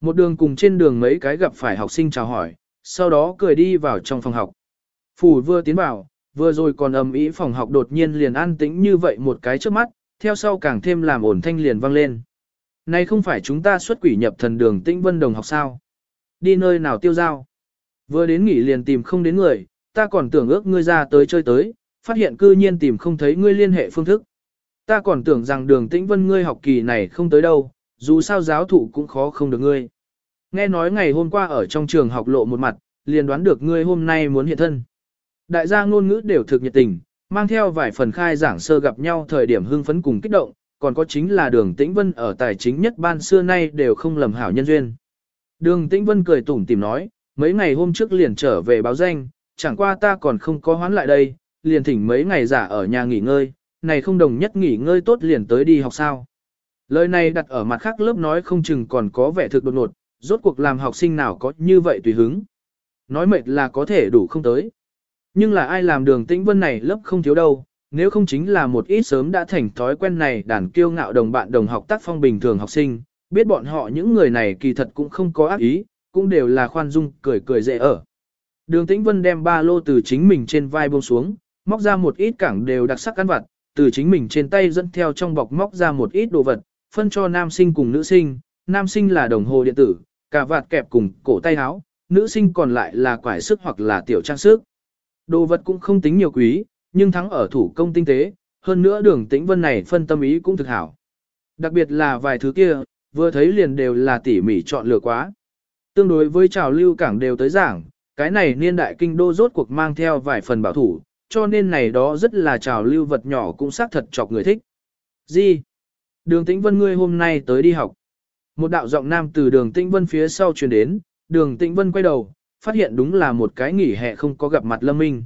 Một đường cùng trên đường mấy cái gặp phải học sinh chào hỏi, sau đó cười đi vào trong phòng học. Phủ vừa tiến vào, vừa rồi còn ầm ĩ phòng học đột nhiên liền an tĩnh như vậy một cái trước mắt, theo sau càng thêm làm ổn thanh liền vang lên. Này không phải chúng ta xuất quỷ nhập thần đường tĩnh vân đồng học sao? Đi nơi nào tiêu giao? Vừa đến nghỉ liền tìm không đến người, ta còn tưởng ước ngươi ra tới chơi tới, phát hiện cư nhiên tìm không thấy ngươi liên hệ phương thức. Ta còn tưởng rằng đường tĩnh vân ngươi học kỳ này không tới đâu, dù sao giáo thụ cũng khó không được ngươi. Nghe nói ngày hôm qua ở trong trường học lộ một mặt, liền đoán được ngươi hôm nay muốn hiện thân. Đại gia ngôn ngữ đều thực nhiệt tình, mang theo vài phần khai giảng sơ gặp nhau thời điểm hưng phấn cùng kích động, còn có chính là đường tĩnh vân ở tài chính nhất ban xưa nay đều không lầm hảo nhân duyên. Đường tĩnh vân cười tủm tìm nói, mấy ngày hôm trước liền trở về báo danh, chẳng qua ta còn không có hoán lại đây, liền thỉnh mấy ngày giả ở nhà nghỉ ngơi, này không đồng nhất nghỉ ngơi tốt liền tới đi học sao. Lời này đặt ở mặt khác lớp nói không chừng còn có vẻ thực đột ngột, rốt cuộc làm học sinh nào có như vậy tùy hứng. Nói mệt là có thể đủ không tới. Nhưng là ai làm đường tĩnh vân này lớp không thiếu đâu, nếu không chính là một ít sớm đã thành thói quen này đàn kiêu ngạo đồng bạn đồng học tác phong bình thường học sinh, biết bọn họ những người này kỳ thật cũng không có ác ý, cũng đều là khoan dung cười cười dễ ở. Đường Tĩnh Vân đem ba lô từ chính mình trên vai buông xuống, móc ra một ít cảng đều đặc sắc ăn vặt, từ chính mình trên tay dẫn theo trong bọc móc ra một ít đồ vật, phân cho nam sinh cùng nữ sinh, nam sinh là đồng hồ điện tử, cà vạt kẹp cùng cổ tay áo, nữ sinh còn lại là quải sức hoặc là tiểu trang sức. Đồ vật cũng không tính nhiều quý, nhưng thắng ở thủ công tinh tế, hơn nữa đường tĩnh vân này phân tâm ý cũng thực hảo. Đặc biệt là vài thứ kia, vừa thấy liền đều là tỉ mỉ chọn lựa quá. Tương đối với trào lưu cảng đều tới giảng, cái này niên đại kinh đô rốt cuộc mang theo vài phần bảo thủ, cho nên này đó rất là trào lưu vật nhỏ cũng xác thật chọc người thích. Gì? Đường Tĩnh Vân ngươi hôm nay tới đi học. Một đạo giọng nam từ đường Tĩnh Vân phía sau truyền đến, đường Tĩnh Vân quay đầu, phát hiện đúng là một cái nghỉ hè không có gặp mặt Lâm Minh.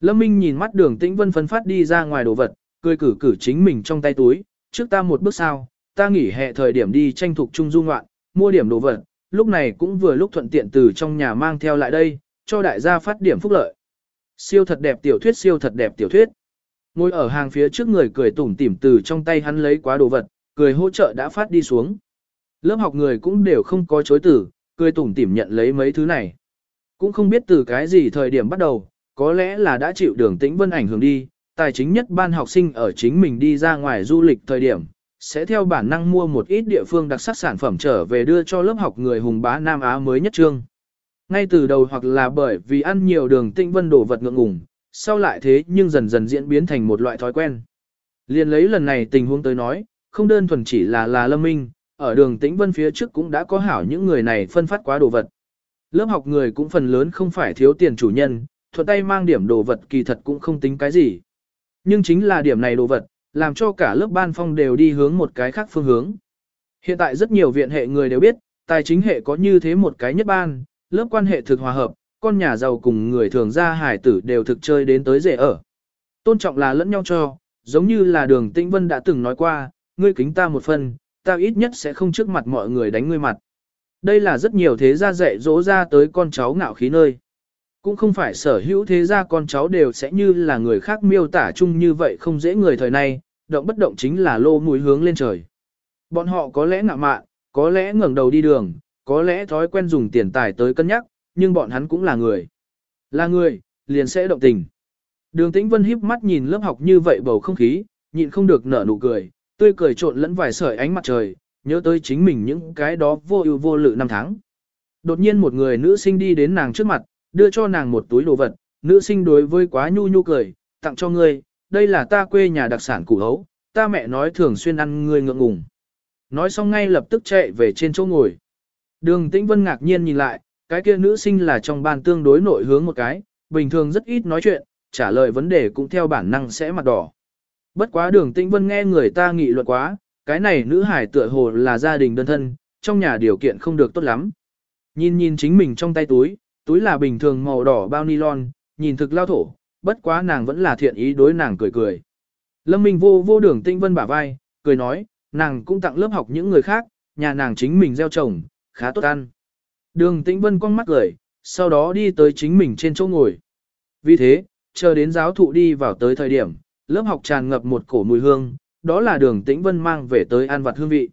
Lâm Minh nhìn mắt đường Tĩnh Vân phân phát đi ra ngoài đồ vật, cười cử cử chính mình trong tay túi, trước ta một bước sau, ta nghỉ hè thời điểm đi tranh thục trung du ngoạn, mua điểm đồ vật, lúc này cũng vừa lúc thuận tiện từ trong nhà mang theo lại đây, cho đại gia phát điểm phúc lợi. Siêu thật đẹp tiểu thuyết siêu thật đẹp tiểu thuyết. Ngồi ở hàng phía trước người cười tủm tỉm từ trong tay hắn lấy quá đồ vật, cười hỗ trợ đã phát đi xuống. Lớp học người cũng đều không có chối tử, cười tủm tỉm nhận lấy mấy thứ này. Cũng không biết từ cái gì thời điểm bắt đầu, có lẽ là đã chịu đường tĩnh vân ảnh hưởng đi, tài chính nhất ban học sinh ở chính mình đi ra ngoài du lịch thời điểm, sẽ theo bản năng mua một ít địa phương đặc sắc sản phẩm trở về đưa cho lớp học người hùng bá Nam Á mới nhất trương. Ngay từ đầu hoặc là bởi vì ăn nhiều đường tinh vân đổ vật ngượng ngùng, sau lại thế nhưng dần dần diễn biến thành một loại thói quen. Liên lấy lần này tình huống tới nói, không đơn thuần chỉ là là lâm minh, ở đường tĩnh vân phía trước cũng đã có hảo những người này phân phát quá đồ vật. Lớp học người cũng phần lớn không phải thiếu tiền chủ nhân, thuận tay mang điểm đồ vật kỳ thật cũng không tính cái gì. Nhưng chính là điểm này đồ vật, làm cho cả lớp ban phong đều đi hướng một cái khác phương hướng. Hiện tại rất nhiều viện hệ người đều biết, tài chính hệ có như thế một cái nhất ban, lớp quan hệ thực hòa hợp, con nhà giàu cùng người thường ra hải tử đều thực chơi đến tới dễ ở. Tôn trọng là lẫn nhau cho, giống như là đường tĩnh vân đã từng nói qua, ngươi kính ta một phần, ta ít nhất sẽ không trước mặt mọi người đánh ngươi mặt. Đây là rất nhiều thế gia dạy dỗ ra tới con cháu ngạo khí nơi. Cũng không phải sở hữu thế gia con cháu đều sẽ như là người khác miêu tả chung như vậy không dễ người thời nay, động bất động chính là lô mũi hướng lên trời. Bọn họ có lẽ ngạo mạn, có lẽ ngẩng đầu đi đường, có lẽ thói quen dùng tiền tài tới cân nhắc, nhưng bọn hắn cũng là người. Là người, liền sẽ động tình. Đường Tĩnh Vân híp mắt nhìn lớp học như vậy bầu không khí, nhịn không được nở nụ cười, tươi cười trộn lẫn vài sợi ánh mặt trời, nhớ tới chính mình những cái đó vô ưu vô lự năm tháng. Đột nhiên một người nữ sinh đi đến nàng trước mặt, đưa cho nàng một túi đồ vật, nữ sinh đối với quá nhu nhu cười, tặng cho ngươi, đây là ta quê nhà đặc sản củ hấu, ta mẹ nói thường xuyên ăn ngươi ngượng ngùng. Nói xong ngay lập tức chạy về trên chỗ ngồi. Đường Tĩnh Vân ngạc nhiên nhìn lại, cái kia nữ sinh là trong ban tương đối nội hướng một cái, bình thường rất ít nói chuyện, trả lời vấn đề cũng theo bản năng sẽ mặt đỏ. Bất quá đường Tĩnh Vân nghe người ta nghị luận quá, cái này nữ hải tựa hồ là gia đình đơn thân, trong nhà điều kiện không được tốt lắm. Nhìn nhìn chính mình trong tay túi, túi là bình thường màu đỏ bao nylon, nhìn thực lao thổ, bất quá nàng vẫn là thiện ý đối nàng cười cười. Lâm Minh vô vô đường Tĩnh Vân bả vai, cười nói, nàng cũng tặng lớp học những người khác, nhà nàng chính mình gieo trồng, khá tốt ăn. Đường Tĩnh Vân con mắt cười, sau đó đi tới chính mình trên chỗ ngồi. Vì thế, chờ đến giáo thụ đi vào tới thời điểm, lớp học tràn ngập một cổ mùi hương, đó là đường Tĩnh Vân mang về tới ăn vặt hương vị.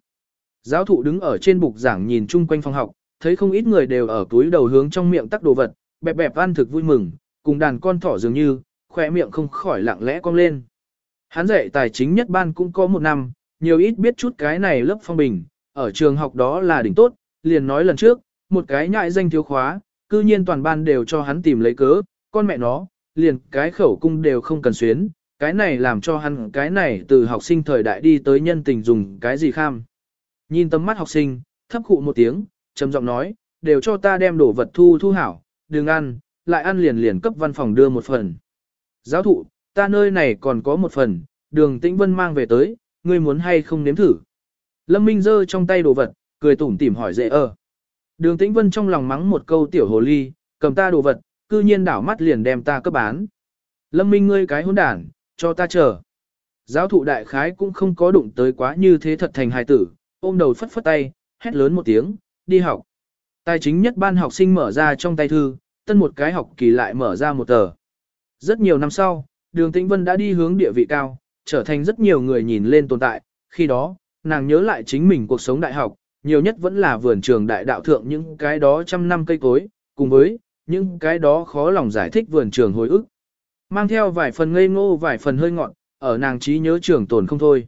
Giáo thụ đứng ở trên bục giảng nhìn chung quanh phòng học, thấy không ít người đều ở túi đầu hướng trong miệng tắc đồ vật, bẹp bẹp ăn thực vui mừng, cùng đàn con thỏ dường như, khỏe miệng không khỏi lặng lẽ cong lên. Hắn dạy tài chính nhất ban cũng có một năm, nhiều ít biết chút cái này lớp phong bình, ở trường học đó là đỉnh tốt, liền nói lần trước, một cái nhại danh thiếu khóa, cư nhiên toàn ban đều cho hắn tìm lấy cớ, con mẹ nó, liền cái khẩu cung đều không cần xuyến, cái này làm cho hắn cái này từ học sinh thời đại đi tới nhân tình dùng cái gì kham. Nhìn tấm mắt học sinh, thấp khụ một tiếng, trầm giọng nói, đều cho ta đem đồ vật thu thu hảo, đừng ăn, lại ăn liền liền cấp văn phòng đưa một phần. Giáo thụ, ta nơi này còn có một phần, đường tĩnh vân mang về tới, ngươi muốn hay không nếm thử. Lâm Minh giơ trong tay đồ vật, cười tủm tỉm hỏi dễ ơ. Đường tĩnh vân trong lòng mắng một câu tiểu hồ ly, cầm ta đồ vật, cư nhiên đảo mắt liền đem ta cấp bán. Lâm Minh ngươi cái hỗn đản, cho ta chờ. Giáo thụ đại khái cũng không có đụng tới quá như thế thật thành hài tử, ôm đầu phất phất tay, hét lớn một tiếng, đi học. Tài chính nhất ban học sinh mở ra trong tay thư, tân một cái học kỳ lại mở ra một tờ. Rất nhiều năm sau, đường tĩnh vân đã đi hướng địa vị cao, trở thành rất nhiều người nhìn lên tồn tại, khi đó, nàng nhớ lại chính mình cuộc sống đại học, nhiều nhất vẫn là vườn trường đại đạo thượng những cái đó trăm năm cây cối, cùng với những cái đó khó lòng giải thích vườn trường hồi ức. Mang theo vài phần ngây ngô vài phần hơi ngọn, ở nàng trí nhớ trường tồn không thôi.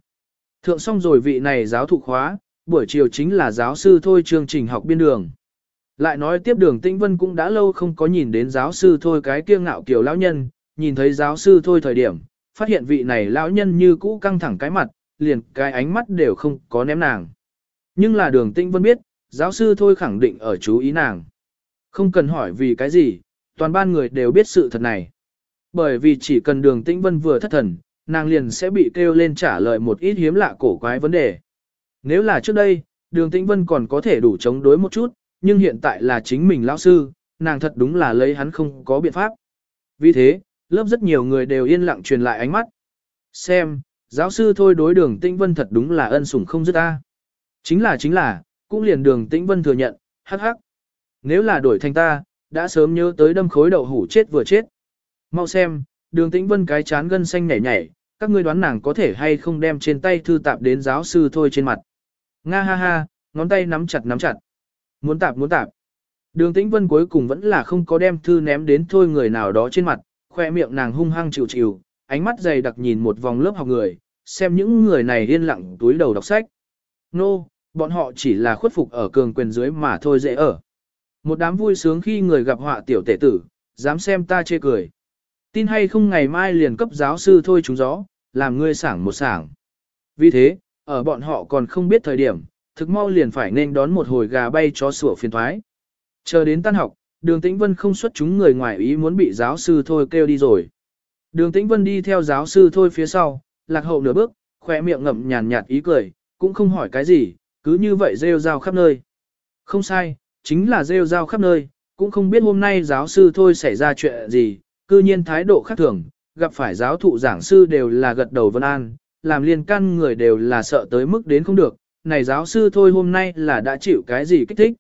Thượng xong rồi vị này giáo thụ khóa, buổi chiều chính là giáo sư thôi chương trình học biên đường. Lại nói tiếp đường Tĩnh Vân cũng đã lâu không có nhìn đến giáo sư thôi cái kia ngạo kiểu lão nhân, nhìn thấy giáo sư thôi thời điểm, phát hiện vị này lão nhân như cũ căng thẳng cái mặt, liền cái ánh mắt đều không có ném nàng. Nhưng là đường tĩnh vân biết, giáo sư thôi khẳng định ở chú ý nàng. Không cần hỏi vì cái gì, toàn ban người đều biết sự thật này. Bởi vì chỉ cần đường tĩnh vân vừa thất thần, nàng liền sẽ bị kêu lên trả lời một ít hiếm lạ cổ quái vấn đề. Nếu là trước đây, đường tĩnh vân còn có thể đủ chống đối một chút, nhưng hiện tại là chính mình lão sư, nàng thật đúng là lấy hắn không có biện pháp. Vì thế, lớp rất nhiều người đều yên lặng truyền lại ánh mắt. Xem, giáo sư thôi đối đường tĩnh vân thật đúng là ân sủng không dứt ta. Chính là chính là, cũng liền đường tĩnh vân thừa nhận, hắc hắc. Nếu là đổi thành ta, đã sớm nhớ tới đâm khối đậu hủ chết vừa chết. Mau xem, đường tĩnh vân cái chán gân xanh nhảy nhảy, các ngươi đoán nàng có thể hay không đem trên tay thư tạp đến giáo sư thôi trên mặt. Nga ha ha, ngón tay nắm chặt nắm chặt. Muốn tạp muốn tạp. Đường tĩnh vân cuối cùng vẫn là không có đem thư ném đến thôi người nào đó trên mặt, khoe miệng nàng hung hăng chịu chịu, ánh mắt dày đặc nhìn một vòng lớp học người, xem những người này yên lặng túi đầu đọc sách. Nô, no, bọn họ chỉ là khuất phục ở cường quyền dưới mà thôi dễ ở. Một đám vui sướng khi người gặp họa tiểu tể tử, dám xem ta chê cười. Tin hay không ngày mai liền cấp giáo sư thôi chúng gió, làm ngươi sảng một sảng. Vì thế, ở bọn họ còn không biết thời điểm, thực mau liền phải nên đón một hồi gà bay chó sủa phiền thoái. Chờ đến tan học, đường tĩnh vân không xuất chúng người ngoài ý muốn bị giáo sư thôi kêu đi rồi. Đường tĩnh vân đi theo giáo sư thôi phía sau, lạc hậu nửa bước, khỏe miệng ngậm nhàn nhạt ý cười, cũng không hỏi cái gì, cứ như vậy rêu rao khắp nơi. Không sai, chính là rêu rao khắp nơi, cũng không biết hôm nay giáo sư thôi xảy ra chuyện gì, cư nhiên thái độ khác thường, gặp phải giáo thụ giảng sư đều là gật đầu vân an, làm liên căn người đều là sợ tới mức đến không được, này giáo sư thôi hôm nay là đã chịu cái gì kích thích.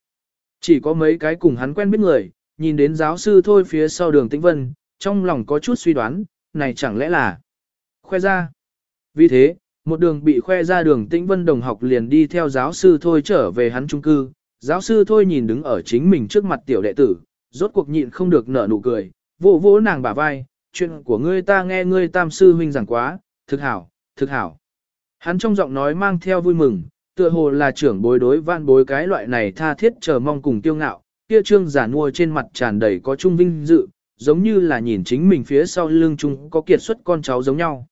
Chỉ có mấy cái cùng hắn quen biết người, nhìn đến giáo sư thôi phía sau đường tĩnh vân, trong lòng có chút suy đoán, này chẳng lẽ là khoe ra. Vì thế, một đường bị khoe ra đường tĩnh vân đồng học liền đi theo giáo sư thôi trở về hắn trung cư, giáo sư thôi nhìn đứng ở chính mình trước mặt tiểu đệ tử, rốt cuộc nhịn không được nở nụ cười, vỗ vỗ nàng bả vai, chuyện của ngươi ta nghe ngươi tam sư huynh giảng quá, thực hảo, thực hảo. Hắn trong giọng nói mang theo vui mừng, tựa hồ là trưởng bối đối van bối cái loại này tha thiết chờ mong cùng tiêu ngạo, kia trương giả nuôi trên mặt tràn đầy có trung vinh dự, giống như là nhìn chính mình phía sau lưng chung có kiệt xuất con cháu giống nhau.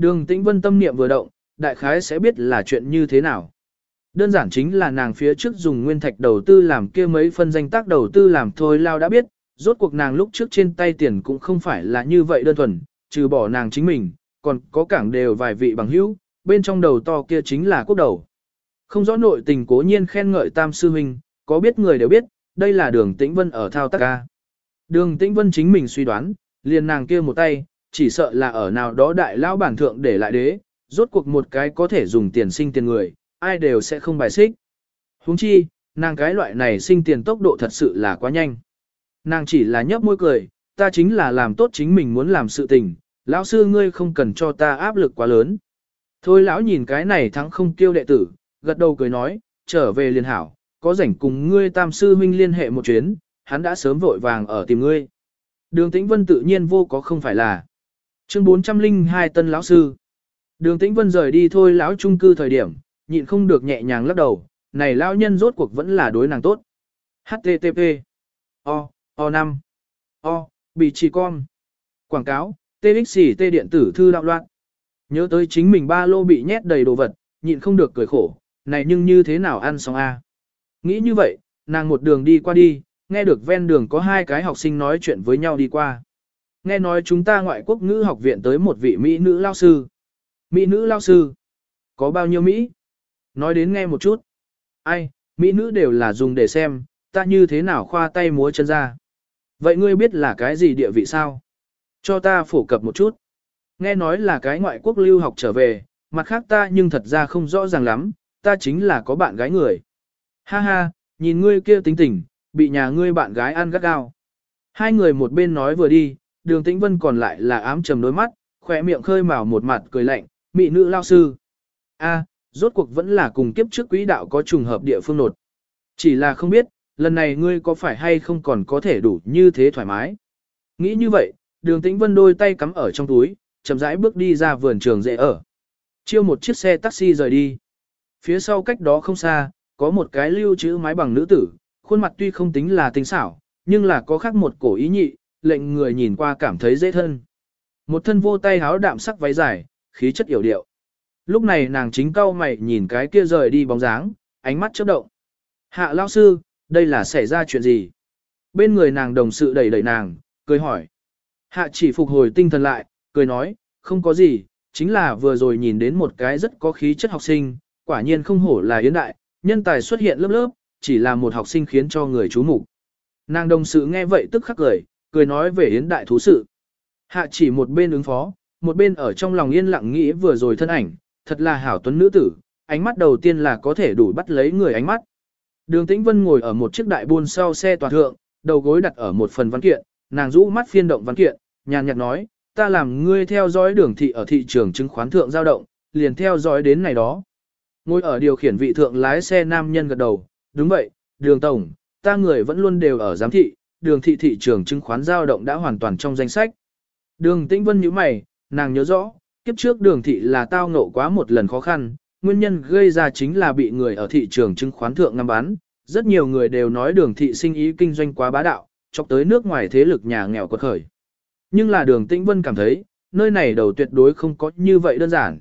Đường tĩnh vân tâm niệm vừa động, đại khái sẽ biết là chuyện như thế nào. Đơn giản chính là nàng phía trước dùng nguyên thạch đầu tư làm kia mấy phân danh tác đầu tư làm thôi lao đã biết, rốt cuộc nàng lúc trước trên tay tiền cũng không phải là như vậy đơn thuần, trừ bỏ nàng chính mình, còn có cảng đều vài vị bằng hữu, bên trong đầu to kia chính là quốc đầu. Không rõ nội tình cố nhiên khen ngợi tam sư huynh, có biết người đều biết, đây là đường tĩnh vân ở thao tác ca. Đường tĩnh vân chính mình suy đoán, liền nàng kia một tay, chỉ sợ là ở nào đó đại lão bản thượng để lại đế, rốt cuộc một cái có thể dùng tiền sinh tiền người, ai đều sẽ không bài xích. Huống chi, nàng cái loại này sinh tiền tốc độ thật sự là quá nhanh. Nàng chỉ là nhấp môi cười, ta chính là làm tốt chính mình muốn làm sự tình, lão sư ngươi không cần cho ta áp lực quá lớn. Thôi lão nhìn cái này thắng không kêu đệ tử, gật đầu cười nói, trở về liền hảo, có rảnh cùng ngươi tam sư huynh liên hệ một chuyến, hắn đã sớm vội vàng ở tìm ngươi. Đường Tĩnh Vân tự nhiên vô có không phải là. Chương 402 tân lão sư. Đường Tĩnh Vân rời đi thôi lão trung cư thời điểm, nhịn không được nhẹ nhàng lắc đầu, này lão nhân rốt cuộc vẫn là đối nàng tốt. HTTP. O, O5. O, bị trì con. Quảng cáo, TXT điện tử thư đạo loạn. Nhớ tới chính mình ba lô bị nhét đầy đồ vật, nhịn không được cười khổ, này nhưng như thế nào ăn xong a? Nghĩ như vậy, nàng một đường đi qua đi, nghe được ven đường có hai cái học sinh nói chuyện với nhau đi qua. Nghe nói chúng ta ngoại quốc ngữ học viện tới một vị Mỹ nữ lao sư. Mỹ nữ lao sư? Có bao nhiêu Mỹ? Nói đến nghe một chút. Ai, Mỹ nữ đều là dùng để xem, ta như thế nào khoa tay múa chân ra. Vậy ngươi biết là cái gì địa vị sao? Cho ta phổ cập một chút. Nghe nói là cái ngoại quốc lưu học trở về, mặt khác ta nhưng thật ra không rõ ràng lắm, ta chính là có bạn gái người. Ha ha, nhìn ngươi kia tính tình, bị nhà ngươi bạn gái ăn gắt gao. Hai người một bên nói vừa đi, đường tĩnh vân còn lại là ám trầm đôi mắt, khỏe miệng khơi mào một mặt cười lạnh, mị nữ lao sư. A, rốt cuộc vẫn là cùng kiếp trước quỹ đạo có trùng hợp địa phương nột. Chỉ là không biết, lần này ngươi có phải hay không còn có thể đủ như thế thoải mái. Nghĩ như vậy, đường tĩnh vân đôi tay cắm ở trong túi, chậm rãi bước đi ra vườn trường dễ ở. Chiêu một chiếc xe taxi rời đi. Phía sau cách đó không xa, có một cái lưu chữ mái bằng nữ tử, khuôn mặt tuy không tính là tinh xảo, nhưng là có khác một cổ ý nhị, lệnh người nhìn qua cảm thấy dễ thân. Một thân vô tay háo đạm sắc váy dài, khí chất yểu điệu. Lúc này nàng chính cau mày nhìn cái kia rời đi bóng dáng, ánh mắt chớp động. Hạ lao sư, đây là xảy ra chuyện gì? Bên người nàng đồng sự đẩy đẩy nàng, cười hỏi. Hạ chỉ phục hồi tinh thần lại, cười nói, không có gì, chính là vừa rồi nhìn đến một cái rất có khí chất học sinh, quả nhiên không hổ là yến đại, nhân tài xuất hiện lớp lớp, chỉ là một học sinh khiến cho người chú mục. Nàng đồng sự nghe vậy tức khắc cười, cười nói về yến đại thú sự. Hạ chỉ một bên ứng phó, một bên ở trong lòng yên lặng nghĩ vừa rồi thân ảnh, thật là hảo tuấn nữ tử, ánh mắt đầu tiên là có thể đủ bắt lấy người ánh mắt. Đường Tĩnh Vân ngồi ở một chiếc đại buôn sau xe toàn thượng, đầu gối đặt ở một phần văn kiện, nàng rũ mắt phiên động văn kiện, nhàn nhạt nói, ta làm ngươi theo dõi đường thị ở thị trường chứng khoán thượng giao động, liền theo dõi đến này đó. Ngồi ở điều khiển vị thượng lái xe nam nhân gật đầu, đúng vậy, đường tổng, ta người vẫn luôn đều ở giám thị, đường thị thị trường chứng khoán giao động đã hoàn toàn trong danh sách. Đường Tĩnh Vân nhíu mày, nàng nhớ rõ, kiếp trước đường thị là tao ngộ quá một lần khó khăn, nguyên nhân gây ra chính là bị người ở thị trường chứng khoán thượng ngắm bán. Rất nhiều người đều nói đường thị sinh ý kinh doanh quá bá đạo, chọc tới nước ngoài thế lực nhà nghèo quật khởi. Nhưng là đường Tĩnh Vân cảm thấy, nơi này đầu tuyệt đối không có như vậy đơn giản.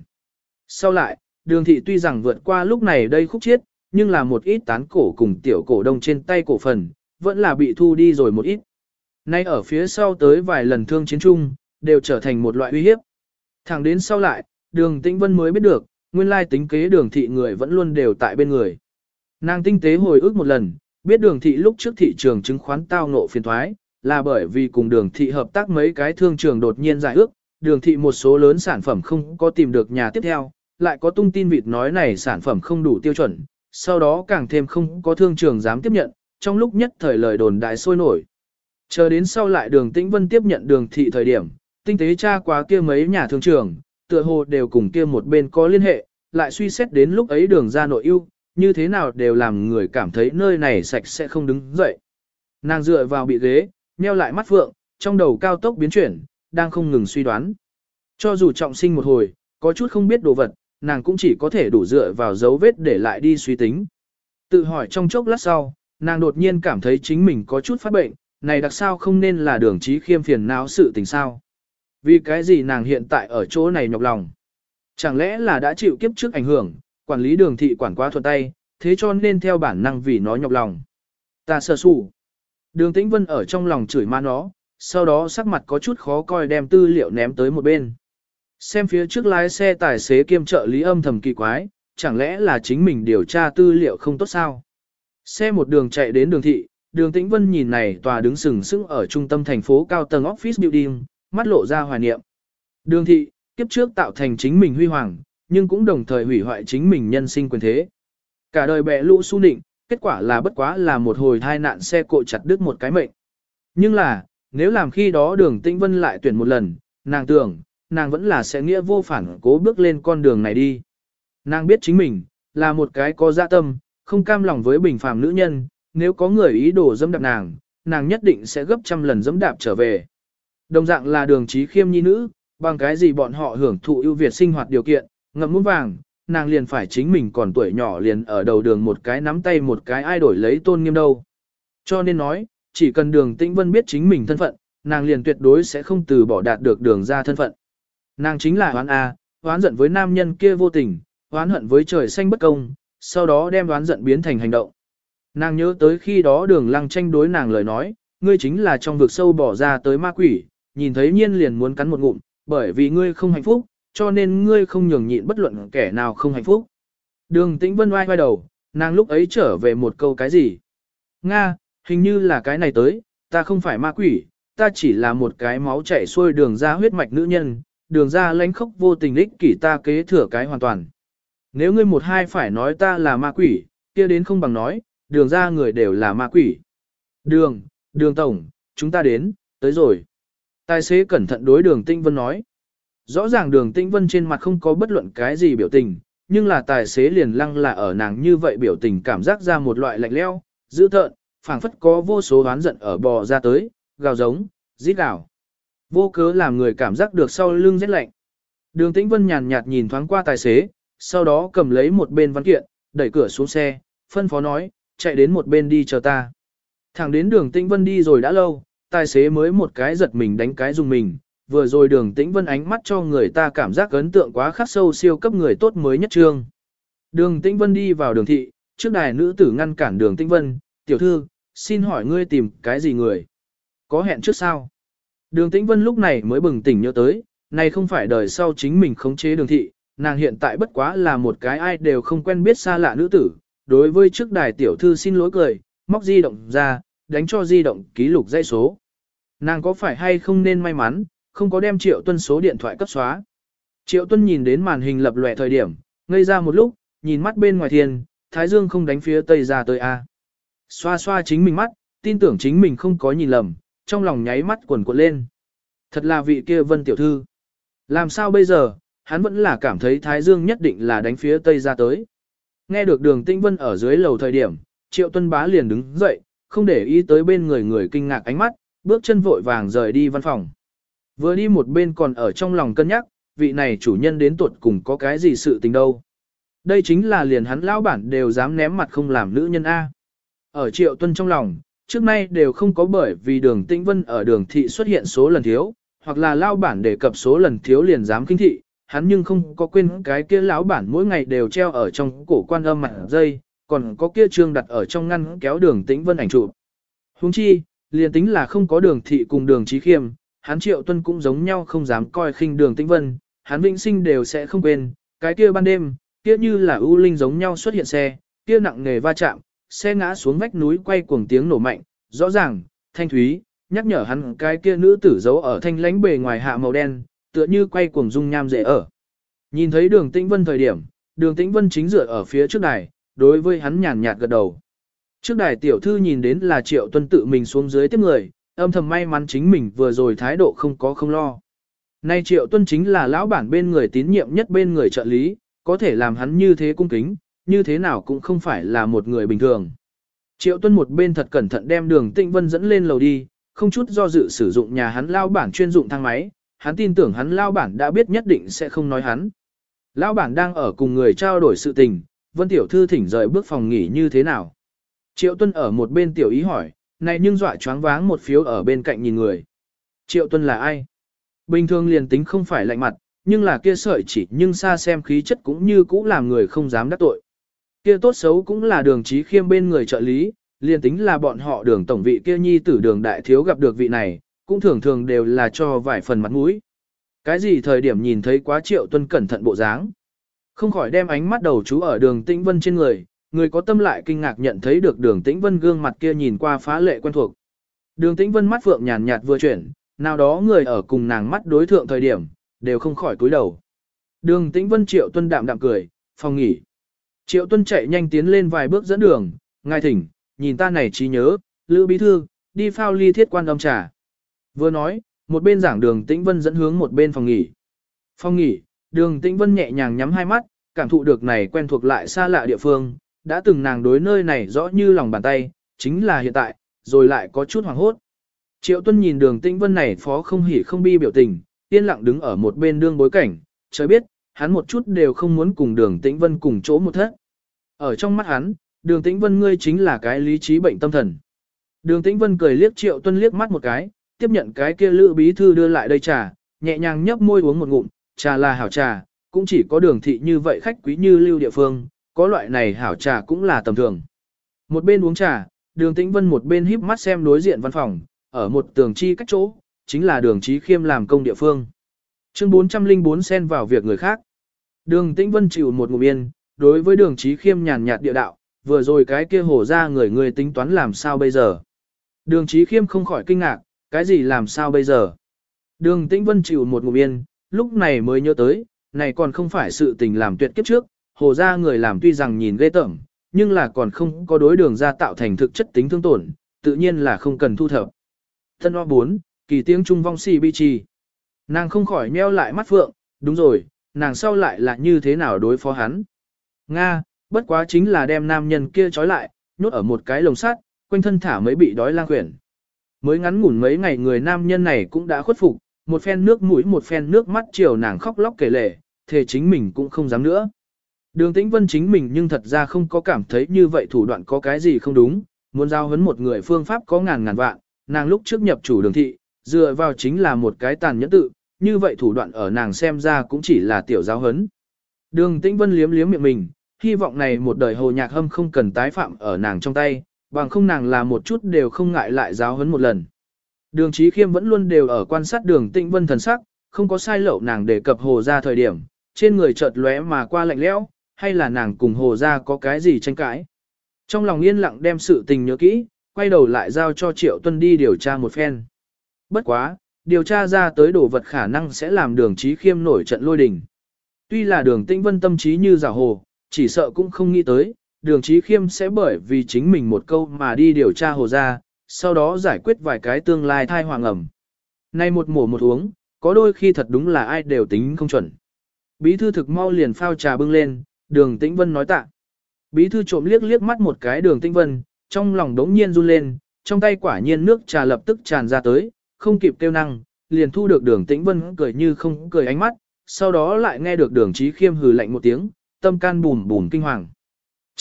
Sau lại, đường thị tuy rằng vượt qua lúc này đây khúc chiết, nhưng là một ít tán cổ cùng tiểu cổ đông trên tay cổ phần, vẫn là bị thu đi rồi một ít. Nay ở phía sau tới vài lần thương chiến chung, đều trở thành một loại uy hiếp. Thẳng đến sau lại, đường tĩnh vân mới biết được, nguyên lai tính kế đường thị người vẫn luôn đều tại bên người. Nàng tinh tế hồi ức một lần, biết đường thị lúc trước thị trường chứng khoán tao ngộ phiền thoái, là bởi vì cùng đường thị hợp tác mấy cái thương trường đột nhiên giải ước, đường thị một số lớn sản phẩm không có tìm được nhà tiếp theo, lại có tung tin vịt nói này sản phẩm không đủ tiêu chuẩn, sau đó càng thêm không có thương trường dám tiếp nhận, trong lúc nhất thời lời đồn đại sôi nổi. Chờ đến sau lại đường tĩnh vân tiếp nhận đường thị thời điểm, tinh tế tra quá kia mấy nhà thương trường, tựa hồ đều cùng kia một bên có liên hệ, lại suy xét đến lúc ấy đường ra nội ưu, như thế nào đều làm người cảm thấy nơi này sạch sẽ không đứng dậy. Nàng dựa vào bị ghế, nheo lại mắt phượng, trong đầu cao tốc biến chuyển, đang không ngừng suy đoán. Cho dù trọng sinh một hồi, có chút không biết đồ vật, nàng cũng chỉ có thể đủ dựa vào dấu vết để lại đi suy tính. Tự hỏi trong chốc lát sau, nàng đột nhiên cảm thấy chính mình có chút phát bệnh, này đặc sao không nên là đường trí khiêm phiền não sự tình sao. Vì cái gì nàng hiện tại ở chỗ này nhọc lòng? Chẳng lẽ là đã chịu kiếp trước ảnh hưởng, quản lý đường thị quản quá thuận tay, thế cho nên theo bản năng vì nó nhọc lòng. Ta sơ sủ. Đường tĩnh vân ở trong lòng chửi ma nó, sau đó sắc mặt có chút khó coi đem tư liệu ném tới một bên. Xem phía trước lái xe tài xế kiêm trợ lý âm thầm kỳ quái, chẳng lẽ là chính mình điều tra tư liệu không tốt sao? Xe một đường chạy đến đường thị, đường tĩnh vân nhìn này tòa đứng sừng sững ở trung tâm thành phố cao tầng office building, mắt lộ ra hoài niệm. Đường thị, kiếp trước tạo thành chính mình huy hoàng, nhưng cũng đồng thời hủy hoại chính mình nhân sinh quyền thế. Cả đời bẻ lũ su nịnh, kết quả là bất quá là một hồi thai nạn xe cộ chặt đứt một cái mệnh. Nhưng là, nếu làm khi đó đường tĩnh vân lại tuyển một lần, nàng tưởng, nàng vẫn là sẽ nghĩa vô phản cố bước lên con đường này đi. Nàng biết chính mình, là một cái có dạ tâm, không cam lòng với bình phàm nữ nhân, nếu có người ý đồ dẫm đạp nàng, nàng nhất định sẽ gấp trăm lần dẫm đạp trở về. Đồng dạng là đường trí khiêm nhi nữ, bằng cái gì bọn họ hưởng thụ ưu việt sinh hoạt điều kiện, ngậm muốn vàng, nàng liền phải chính mình còn tuổi nhỏ liền ở đầu đường một cái nắm tay một cái ai đổi lấy tôn nghiêm đâu. Cho nên nói, chỉ cần đường tĩnh vân biết chính mình thân phận, nàng liền tuyệt đối sẽ không từ bỏ đạt được đường ra thân phận. Nàng chính là hoán A, hoán giận với nam nhân kia vô tình, hoán hận với trời xanh bất công, sau đó đem đoán giận biến thành hành động. Nàng nhớ tới khi đó đường lăng tranh đối nàng lời nói, ngươi chính là trong vực sâu bỏ ra tới ma quỷ, nhìn thấy nhiên liền muốn cắn một ngụm, bởi vì ngươi không hạnh phúc, cho nên ngươi không nhường nhịn bất luận kẻ nào không hạnh phúc. Đường tĩnh vân oai quay đầu, nàng lúc ấy trở về một câu cái gì? Nga, hình như là cái này tới, ta không phải ma quỷ, ta chỉ là một cái máu chảy xuôi đường ra huyết mạch nữ nhân, đường ra lãnh khốc vô tình ích kỷ ta kế thừa cái hoàn toàn. Nếu ngươi một hai phải nói ta là ma quỷ, kia đến không bằng nói, đường ra người đều là ma quỷ. Đường, đường tổng, chúng ta đến, tới rồi. Tài xế cẩn thận đối đường Tinh Vân nói. Rõ ràng đường Tinh Vân trên mặt không có bất luận cái gì biểu tình, nhưng là tài xế liền lăng là ở nàng như vậy biểu tình cảm giác ra một loại lạnh leo, dữ thợn, phảng phất có vô số oán giận ở bò ra tới, gào giống, rít gào. Vô cớ làm người cảm giác được sau lưng rét lạnh. Đường Tĩnh Vân nhàn nhạt nhìn thoáng qua tài xế, sau đó cầm lấy một bên văn kiện, đẩy cửa xuống xe, phân phó nói, chạy đến một bên đi chờ ta. Thẳng đến đường Tĩnh Vân đi rồi đã lâu, tài xế mới một cái giật mình đánh cái dùng mình, vừa rồi đường tĩnh vân ánh mắt cho người ta cảm giác ấn tượng quá khắc sâu siêu cấp người tốt mới nhất trương. Đường tĩnh vân đi vào đường thị, trước đài nữ tử ngăn cản đường tĩnh vân, tiểu thư, xin hỏi ngươi tìm cái gì người? Có hẹn trước sao? Đường tĩnh vân lúc này mới bừng tỉnh nhớ tới, này không phải đời sau chính mình khống chế đường thị, nàng hiện tại bất quá là một cái ai đều không quen biết xa lạ nữ tử, đối với trước đài tiểu thư xin lỗi cười, móc di động ra, đánh cho di động ký lục dây số. Nàng có phải hay không nên may mắn, không có đem triệu tuân số điện thoại cấp xóa. Triệu tuân nhìn đến màn hình lập lòe thời điểm, ngây ra một lúc, nhìn mắt bên ngoài thiên, thái dương không đánh phía tây ra tới A. Xoa xoa chính mình mắt, tin tưởng chính mình không có nhìn lầm, trong lòng nháy mắt quần cuộn lên. Thật là vị kia vân tiểu thư. Làm sao bây giờ, hắn vẫn là cảm thấy thái dương nhất định là đánh phía tây ra tới. Nghe được đường tinh vân ở dưới lầu thời điểm, triệu tuân bá liền đứng dậy, không để ý tới bên người người kinh ngạc ánh mắt, bước chân vội vàng rời đi văn phòng. Vừa đi một bên còn ở trong lòng cân nhắc, vị này chủ nhân đến tuột cùng có cái gì sự tình đâu. Đây chính là liền hắn lão bản đều dám ném mặt không làm nữ nhân A. Ở triệu tuân trong lòng, trước nay đều không có bởi vì đường tĩnh vân ở đường thị xuất hiện số lần thiếu, hoặc là lao bản đề cập số lần thiếu liền dám kinh thị, hắn nhưng không có quên cái kia lão bản mỗi ngày đều treo ở trong cổ quan âm mặt dây, còn có kia trương đặt ở trong ngăn kéo đường tĩnh vân ảnh chụp. Huống chi, liền tính là không có đường thị cùng đường trí khiêm, hắn triệu tuân cũng giống nhau không dám coi khinh đường tĩnh vân, hắn vĩnh sinh đều sẽ không quên, cái kia ban đêm, kia như là ưu linh giống nhau xuất hiện xe, kia nặng nghề va chạm, xe ngã xuống vách núi quay cuồng tiếng nổ mạnh, rõ ràng, thanh thúy, nhắc nhở hắn cái kia nữ tử giấu ở thanh lánh bề ngoài hạ màu đen, tựa như quay cuồng dung nham dễ ở. Nhìn thấy đường tĩnh vân thời điểm, đường tĩnh vân chính dựa ở phía trước đài, đối với hắn nhàn nhạt gật đầu. Trước đài tiểu thư nhìn đến là triệu tuân tự mình xuống dưới tiếp người, âm thầm may mắn chính mình vừa rồi thái độ không có không lo. Nay triệu tuân chính là lão bản bên người tín nhiệm nhất bên người trợ lý, có thể làm hắn như thế cung kính, như thế nào cũng không phải là một người bình thường. Triệu tuân một bên thật cẩn thận đem đường tĩnh vân dẫn lên lầu đi, không chút do dự sử dụng nhà hắn lao bản chuyên dụng thang máy, hắn tin tưởng hắn lao bản đã biết nhất định sẽ không nói hắn. Lao bản đang ở cùng người trao đổi sự tình, vân tiểu thư thỉnh rời bước phòng nghỉ như thế nào. Triệu tuân ở một bên tiểu ý hỏi, này nhưng dọa choáng váng một phiếu ở bên cạnh nhìn người. Triệu tuân là ai? Bình thường liền tính không phải lạnh mặt, nhưng là kia sợi chỉ nhưng xa xem khí chất cũng như cũ làm người không dám đắc tội. Kia tốt xấu cũng là đường trí khiêm bên người trợ lý, liền tính là bọn họ đường tổng vị kia nhi tử đường đại thiếu gặp được vị này, cũng thường thường đều là cho vài phần mặt mũi. Cái gì thời điểm nhìn thấy quá triệu tuân cẩn thận bộ dáng. Không khỏi đem ánh mắt đầu chú ở đường tĩnh vân trên người, người có tâm lại kinh ngạc nhận thấy được đường tĩnh vân gương mặt kia nhìn qua phá lệ quen thuộc. Đường tĩnh vân mắt phượng nhàn nhạt vừa chuyển, nào đó người ở cùng nàng mắt đối thượng thời điểm, đều không khỏi cúi đầu. Đường tĩnh vân triệu tuân đạm đạm cười, phòng nghỉ. Triệu tuân chạy nhanh tiến lên vài bước dẫn đường, ngài thỉnh, nhìn ta này trí nhớ, lữ bí thư, đi phao ly thiết quan âm trà. Vừa nói, một bên giảng đường tĩnh vân dẫn hướng một bên phòng nghỉ. Phòng nghỉ, đường tĩnh vân nhẹ nhàng nhắm hai mắt, cảm thụ được này quen thuộc lại xa lạ địa phương, đã từng nàng đối nơi này rõ như lòng bàn tay, chính là hiện tại, rồi lại có chút hoảng hốt. Triệu tuân nhìn đường tĩnh vân này phó không hỉ không bi biểu tình, yên lặng đứng ở một bên đương bối cảnh, trời biết, hắn một chút đều không muốn cùng đường tĩnh vân cùng chỗ một thất. Ở trong mắt hắn, đường tĩnh vân ngươi chính là cái lý trí bệnh tâm thần. Đường tĩnh vân cười liếc triệu tuân liếc mắt một cái, tiếp nhận cái kia lữ bí thư đưa lại đây trà, nhẹ nhàng nhấp môi uống một ngụm, trà là hảo trà, cũng chỉ có đường thị như vậy khách quý như lưu địa phương, có loại này hảo trà cũng là tầm thường. Một bên uống trà, đường tĩnh vân một bên híp mắt xem đối diện văn phòng, ở một tường chi cách chỗ, chính là đường trí khiêm làm công địa phương. Chương 404 xen vào việc người khác. Đường tĩnh vân chịu một ngụm yên, đối với đường trí khiêm nhàn nhạt địa đạo, vừa rồi cái kia hổ ra người người tính toán làm sao bây giờ. Đường trí khiêm không khỏi kinh ngạc, cái gì làm sao bây giờ. Đường tĩnh vân chịu một ngụm yên, lúc này mới nhớ tới, này còn không phải sự tình làm tuyệt kiếp trước, hồ ra người làm tuy rằng nhìn ghê tởm, nhưng là còn không có đối đường ra tạo thành thực chất tính thương tổn, tự nhiên là không cần thu thập. Thân O 4, kỳ tiếng trung vong si bi trì, Nàng không khỏi nheo lại mắt phượng, đúng rồi, nàng sau lại là như thế nào đối phó hắn. Nga, bất quá chính là đem nam nhân kia trói lại, nhốt ở một cái lồng sắt, quanh thân thả mấy bị đói lang quyển. Mới ngắn ngủn mấy ngày người nam nhân này cũng đã khuất phục, một phen nước mũi một phen nước mắt chiều nàng khóc lóc kể lể, thề chính mình cũng không dám nữa. Đường tĩnh vân chính mình nhưng thật ra không có cảm thấy như vậy thủ đoạn có cái gì không đúng, muốn giao hấn một người phương pháp có ngàn ngàn vạn, nàng lúc trước nhập chủ đường thị, dựa vào chính là một cái tàn nhẫn tự, như vậy thủ đoạn ở nàng xem ra cũng chỉ là tiểu giáo hấn. Đường Tĩnh Vân liếm liếm miệng mình, hy vọng này một đời hồ nhạc hâm không cần tái phạm ở nàng trong tay, bằng không nàng là một chút đều không ngại lại giáo hấn một lần. Đường Chí Khiêm vẫn luôn đều ở quan sát đường Tĩnh Vân thần sắc, không có sai lậu nàng đề cập hồ Gia thời điểm, trên người chợt lóe mà qua lạnh lẽo, hay là nàng cùng hồ Gia có cái gì tranh cãi. Trong lòng yên lặng đem sự tình nhớ kỹ, quay đầu lại giao cho Triệu Tuân đi điều tra một phen. Bất quá, điều tra ra tới đồ vật khả năng sẽ làm đường Chí khiêm nổi trận lôi đình. Tuy là đường tĩnh vân tâm trí như giả hồ, chỉ sợ cũng không nghĩ tới, đường trí khiêm sẽ bởi vì chính mình một câu mà đi điều tra hồ ra, sau đó giải quyết vài cái tương lai thai hoàng ẩm. Nay một mổ một uống, có đôi khi thật đúng là ai đều tính không chuẩn. Bí thư thực mau liền phao trà bưng lên, đường tĩnh vân nói tạ. Bí thư trộm liếc liếc mắt một cái đường tĩnh vân, trong lòng đống nhiên run lên, trong tay quả nhiên nước trà lập tức tràn ra tới, không kịp kêu năng, liền thu được đường tĩnh vân cười như không cười ánh mắt, sau đó lại nghe được đường trí khiêm hừ lạnh một tiếng, tâm can bùm bùm kinh hoàng.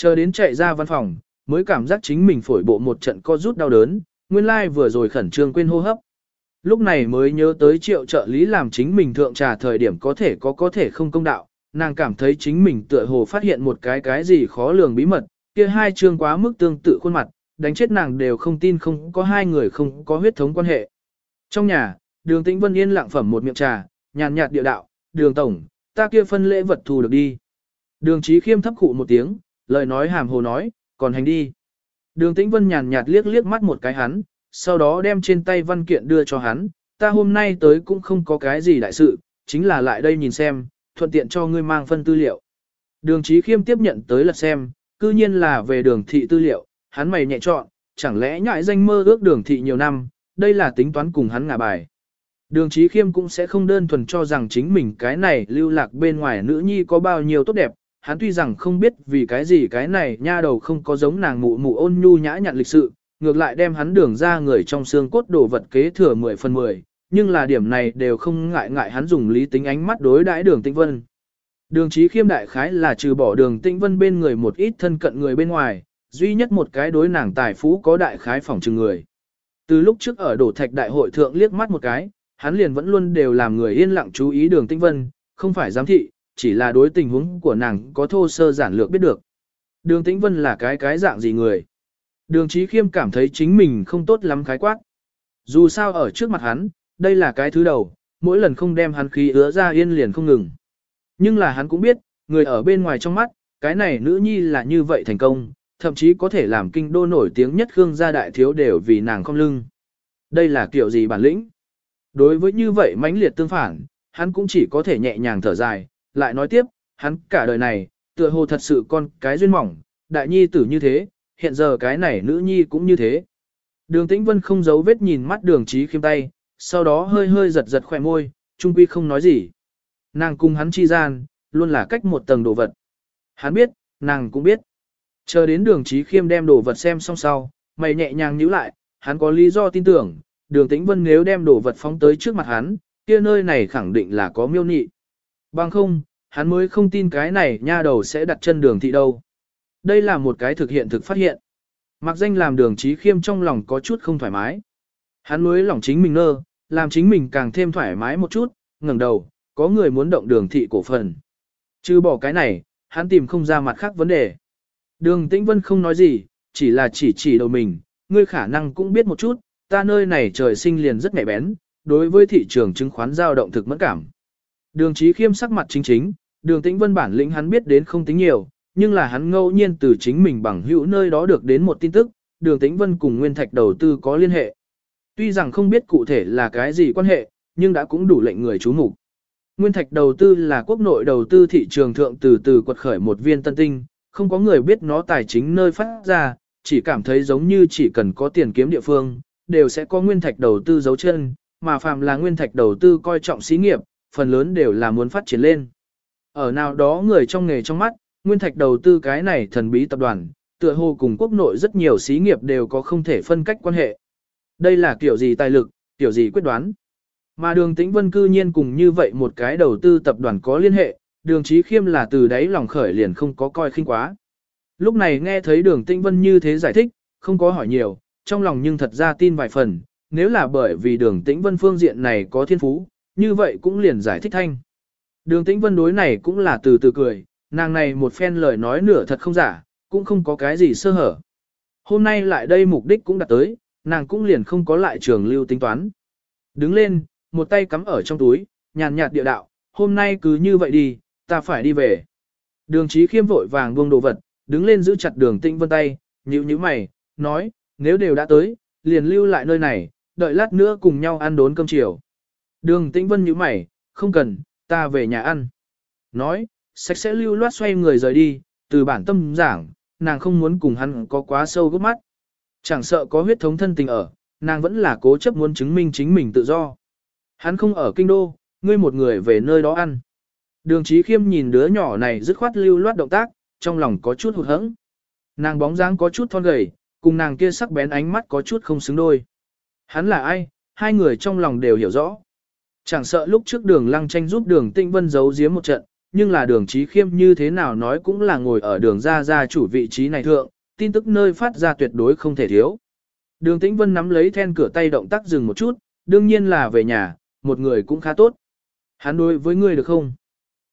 Chờ đến chạy ra văn phòng, mới cảm giác chính mình phổi bộ một trận co rút đau đớn, nguyên lai like vừa rồi khẩn trương quên hô hấp. Lúc này mới nhớ tới triệu trợ lý làm chính mình thượng trà thời điểm có thể có có thể không công đạo, nàng cảm thấy chính mình tựa hồ phát hiện một cái cái gì khó lường bí mật, kia hai chương quá mức tương tự khuôn mặt, đánh chết nàng đều không tin không có hai người không có huyết thống quan hệ. Trong nhà, đường tĩnh vân yên lặng phẩm một miệng trà, nhàn nhạt địa đạo, đường tổng, ta kia phân lễ vật thu được đi. Đường trí khiêm thấp khụ một tiếng, lời nói hàm hồ nói, còn hành đi. Đường tĩnh vân nhàn nhạt liếc liếc mắt một cái hắn, sau đó đem trên tay văn kiện đưa cho hắn, ta hôm nay tới cũng không có cái gì đại sự, chính là lại đây nhìn xem, thuận tiện cho ngươi mang phân tư liệu. Đường Chí khiêm tiếp nhận tới lật xem, cư nhiên là về đường thị tư liệu, hắn mày nhẹ chọn, chẳng lẽ nhại danh mơ ước đường thị nhiều năm, đây là tính toán cùng hắn ngả bài. Đường Chí khiêm cũng sẽ không đơn thuần cho rằng chính mình cái này lưu lạc bên ngoài nữ nhi có bao nhiêu tốt đẹp, hắn tuy rằng không biết vì cái gì cái này nha đầu không có giống nàng mụ mụ ôn nhu nhã nhặn lịch sự, ngược lại đem hắn đường ra người trong xương cốt đồ vật kế thừa 10 phần 10, nhưng là điểm này đều không ngại ngại hắn dùng lý tính ánh mắt đối đãi đường tĩnh vân. Đường trí khiêm đại khái là trừ bỏ đường tĩnh vân bên người một ít thân cận người bên ngoài, duy nhất một cái đối nàng tài phú có đại khái phỏng trừng người. Từ lúc trước ở đổ thạch đại hội thượng liếc mắt một cái, hắn liền vẫn luôn đều làm người yên lặng chú ý đường tĩnh vân, không phải giám thị, chỉ là đối tình huống của nàng có thô sơ giản lược biết được. Đường tĩnh vân là cái cái dạng gì người. Đường Chí khiêm cảm thấy chính mình không tốt lắm khái quát. Dù sao ở trước mặt hắn, đây là cái thứ đầu, mỗi lần không đem hắn khí ứa ra yên liền không ngừng. Nhưng là hắn cũng biết, người ở bên ngoài trong mắt, cái này nữ nhi là như vậy thành công, thậm chí có thể làm kinh đô nổi tiếng nhất Khương gia đại thiếu đều vì nàng không lưng. Đây là kiểu gì bản lĩnh? Đối với như vậy mãnh liệt tương phản, hắn cũng chỉ có thể nhẹ nhàng thở dài, lại nói tiếp, hắn cả đời này, tựa hồ thật sự con cái duyên mỏng, đại nhi tử như thế, hiện giờ cái này nữ nhi cũng như thế. Đường Tĩnh Vân không giấu vết nhìn mắt đường trí khiêm tay, sau đó hơi hơi giật giật khỏe môi, trung quy không nói gì. Nàng cùng hắn chi gian, luôn là cách một tầng đồ vật. Hắn biết, nàng cũng biết. Chờ đến đường trí khiêm đem đồ vật xem xong sau, mày nhẹ nhàng nhíu lại, hắn có lý do tin tưởng, đường tĩnh vân nếu đem đồ vật phóng tới trước mặt hắn, kia nơi này khẳng định là có miêu nị. Bằng không, hắn mới không tin cái này nha đầu sẽ đặt chân đường thị đâu. Đây là một cái thực hiện thực phát hiện. Mặc danh làm đường trí khiêm trong lòng có chút không thoải mái. Hắn mới lòng chính mình nơ, làm chính mình càng thêm thoải mái một chút, ngẩng đầu, có người muốn động đường thị cổ phần. Chứ bỏ cái này, hắn tìm không ra mặt khác vấn đề. Đường Tĩnh Vân không nói gì, chỉ là chỉ chỉ đầu mình, ngươi khả năng cũng biết một chút, ta nơi này trời sinh liền rất nhạy bén, đối với thị trường chứng khoán dao động thực mẫn cảm. Đường Chí Khiêm sắc mặt chính chính, Đường Tĩnh Vân bản lĩnh hắn biết đến không tính nhiều, nhưng là hắn ngẫu nhiên từ chính mình bằng hữu nơi đó được đến một tin tức, Đường Tĩnh Vân cùng Nguyên Thạch đầu tư có liên hệ. Tuy rằng không biết cụ thể là cái gì quan hệ, nhưng đã cũng đủ lệnh người chú mục. Nguyên Thạch đầu tư là quốc nội đầu tư thị trường thượng từ từ quật khởi một viên tân tinh, không có người biết nó tài chính nơi phát ra, chỉ cảm thấy giống như chỉ cần có tiền kiếm địa phương, đều sẽ có nguyên thạch đầu tư dấu chân, mà phàm là nguyên thạch đầu tư coi trọng xí nghiệp, phần lớn đều là muốn phát triển lên. Ở nào đó người trong nghề trong mắt, nguyên thạch đầu tư cái này thần bí tập đoàn, tựa hồ cùng quốc nội rất nhiều xí nghiệp đều có không thể phân cách quan hệ. Đây là kiểu gì tài lực, kiểu gì quyết đoán. Mà đường tĩnh vân cư nhiên cùng như vậy một cái đầu tư tập đoàn có liên hệ, đường trí khiêm là từ đấy lòng khởi liền không có coi khinh quá. Lúc này nghe thấy đường tĩnh vân như thế giải thích, không có hỏi nhiều, trong lòng nhưng thật ra tin vài phần, nếu là bởi vì đường tĩnh vân phương diện này có thiên phú, như vậy cũng liền giải thích thanh. Đường tĩnh vân đối này cũng là từ từ cười, nàng này một phen lời nói nửa thật không giả, cũng không có cái gì sơ hở. Hôm nay lại đây mục đích cũng đạt tới, nàng cũng liền không có lại trường lưu tính toán. Đứng lên, một tay cắm ở trong túi, nhàn nhạt địa đạo, hôm nay cứ như vậy đi, ta phải đi về. Đường trí khiêm vội vàng buông đồ vật, đứng lên giữ chặt đường tĩnh vân tay, nhíu nhíu mày, nói, nếu đều đã tới, liền lưu lại nơi này, đợi lát nữa cùng nhau ăn đốn cơm chiều. Đường tĩnh vân nhíu mày, không cần, ta về nhà ăn. Nói, sạch sẽ lưu loát xoay người rời đi, từ bản tâm giảng, nàng không muốn cùng hắn có quá sâu gốc mắt. Chẳng sợ có huyết thống thân tình ở, nàng vẫn là cố chấp muốn chứng minh chính mình tự do. Hắn không ở kinh đô, ngươi một người về nơi đó ăn. Đường trí khiêm nhìn đứa nhỏ này dứt khoát lưu loát động tác, trong lòng có chút hụt hẫng. Nàng bóng dáng có chút thon gầy, cùng nàng kia sắc bén ánh mắt có chút không xứng đôi. Hắn là ai, hai người trong lòng đều hiểu rõ. Chẳng sợ lúc trước đường lăng tranh giúp đường tinh vân giấu giếm một trận, nhưng là đường trí khiêm như thế nào nói cũng là ngồi ở đường ra ra chủ vị trí này thượng, tin tức nơi phát ra tuyệt đối không thể thiếu. Đường tĩnh vân nắm lấy then cửa tay động tác dừng một chút, đương nhiên là về nhà, một người cũng khá tốt. Hắn đối với ngươi được không?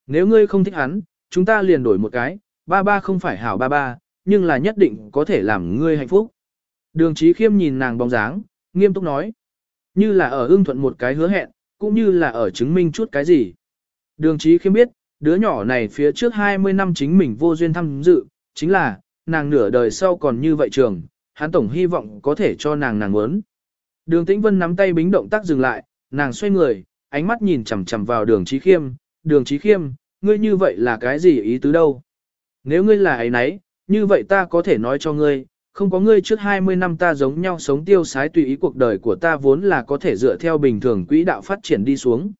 Nếu ngươi không thích hắn, chúng ta liền đổi một cái, ba ba không phải hảo ba ba, nhưng là nhất định có thể làm ngươi hạnh phúc. Đường trí khiêm nhìn nàng bóng dáng, nghiêm túc nói. Như là ở ưng thuận một cái hứa hẹn, cũng như là ở chứng minh chút cái gì. Đường trí khiêm biết, đứa nhỏ này phía trước 20 năm chính mình vô duyên tham dự, chính là, nàng nửa đời sau còn như vậy trường, hắn tổng hy vọng có thể cho nàng nàng muốn. Đường Tĩnh Vân nắm tay bính động tác dừng lại, nàng xoay người, ánh mắt nhìn chằm chằm vào đường trí khiêm, đường trí khiêm, ngươi như vậy là cái gì ý tứ đâu? Nếu ngươi là ấy nấy, như vậy ta có thể nói cho ngươi, không có ngươi trước 20 năm ta giống nhau sống tiêu sái tùy ý cuộc đời của ta vốn là có thể dựa theo bình thường quỹ đạo phát triển đi xuống.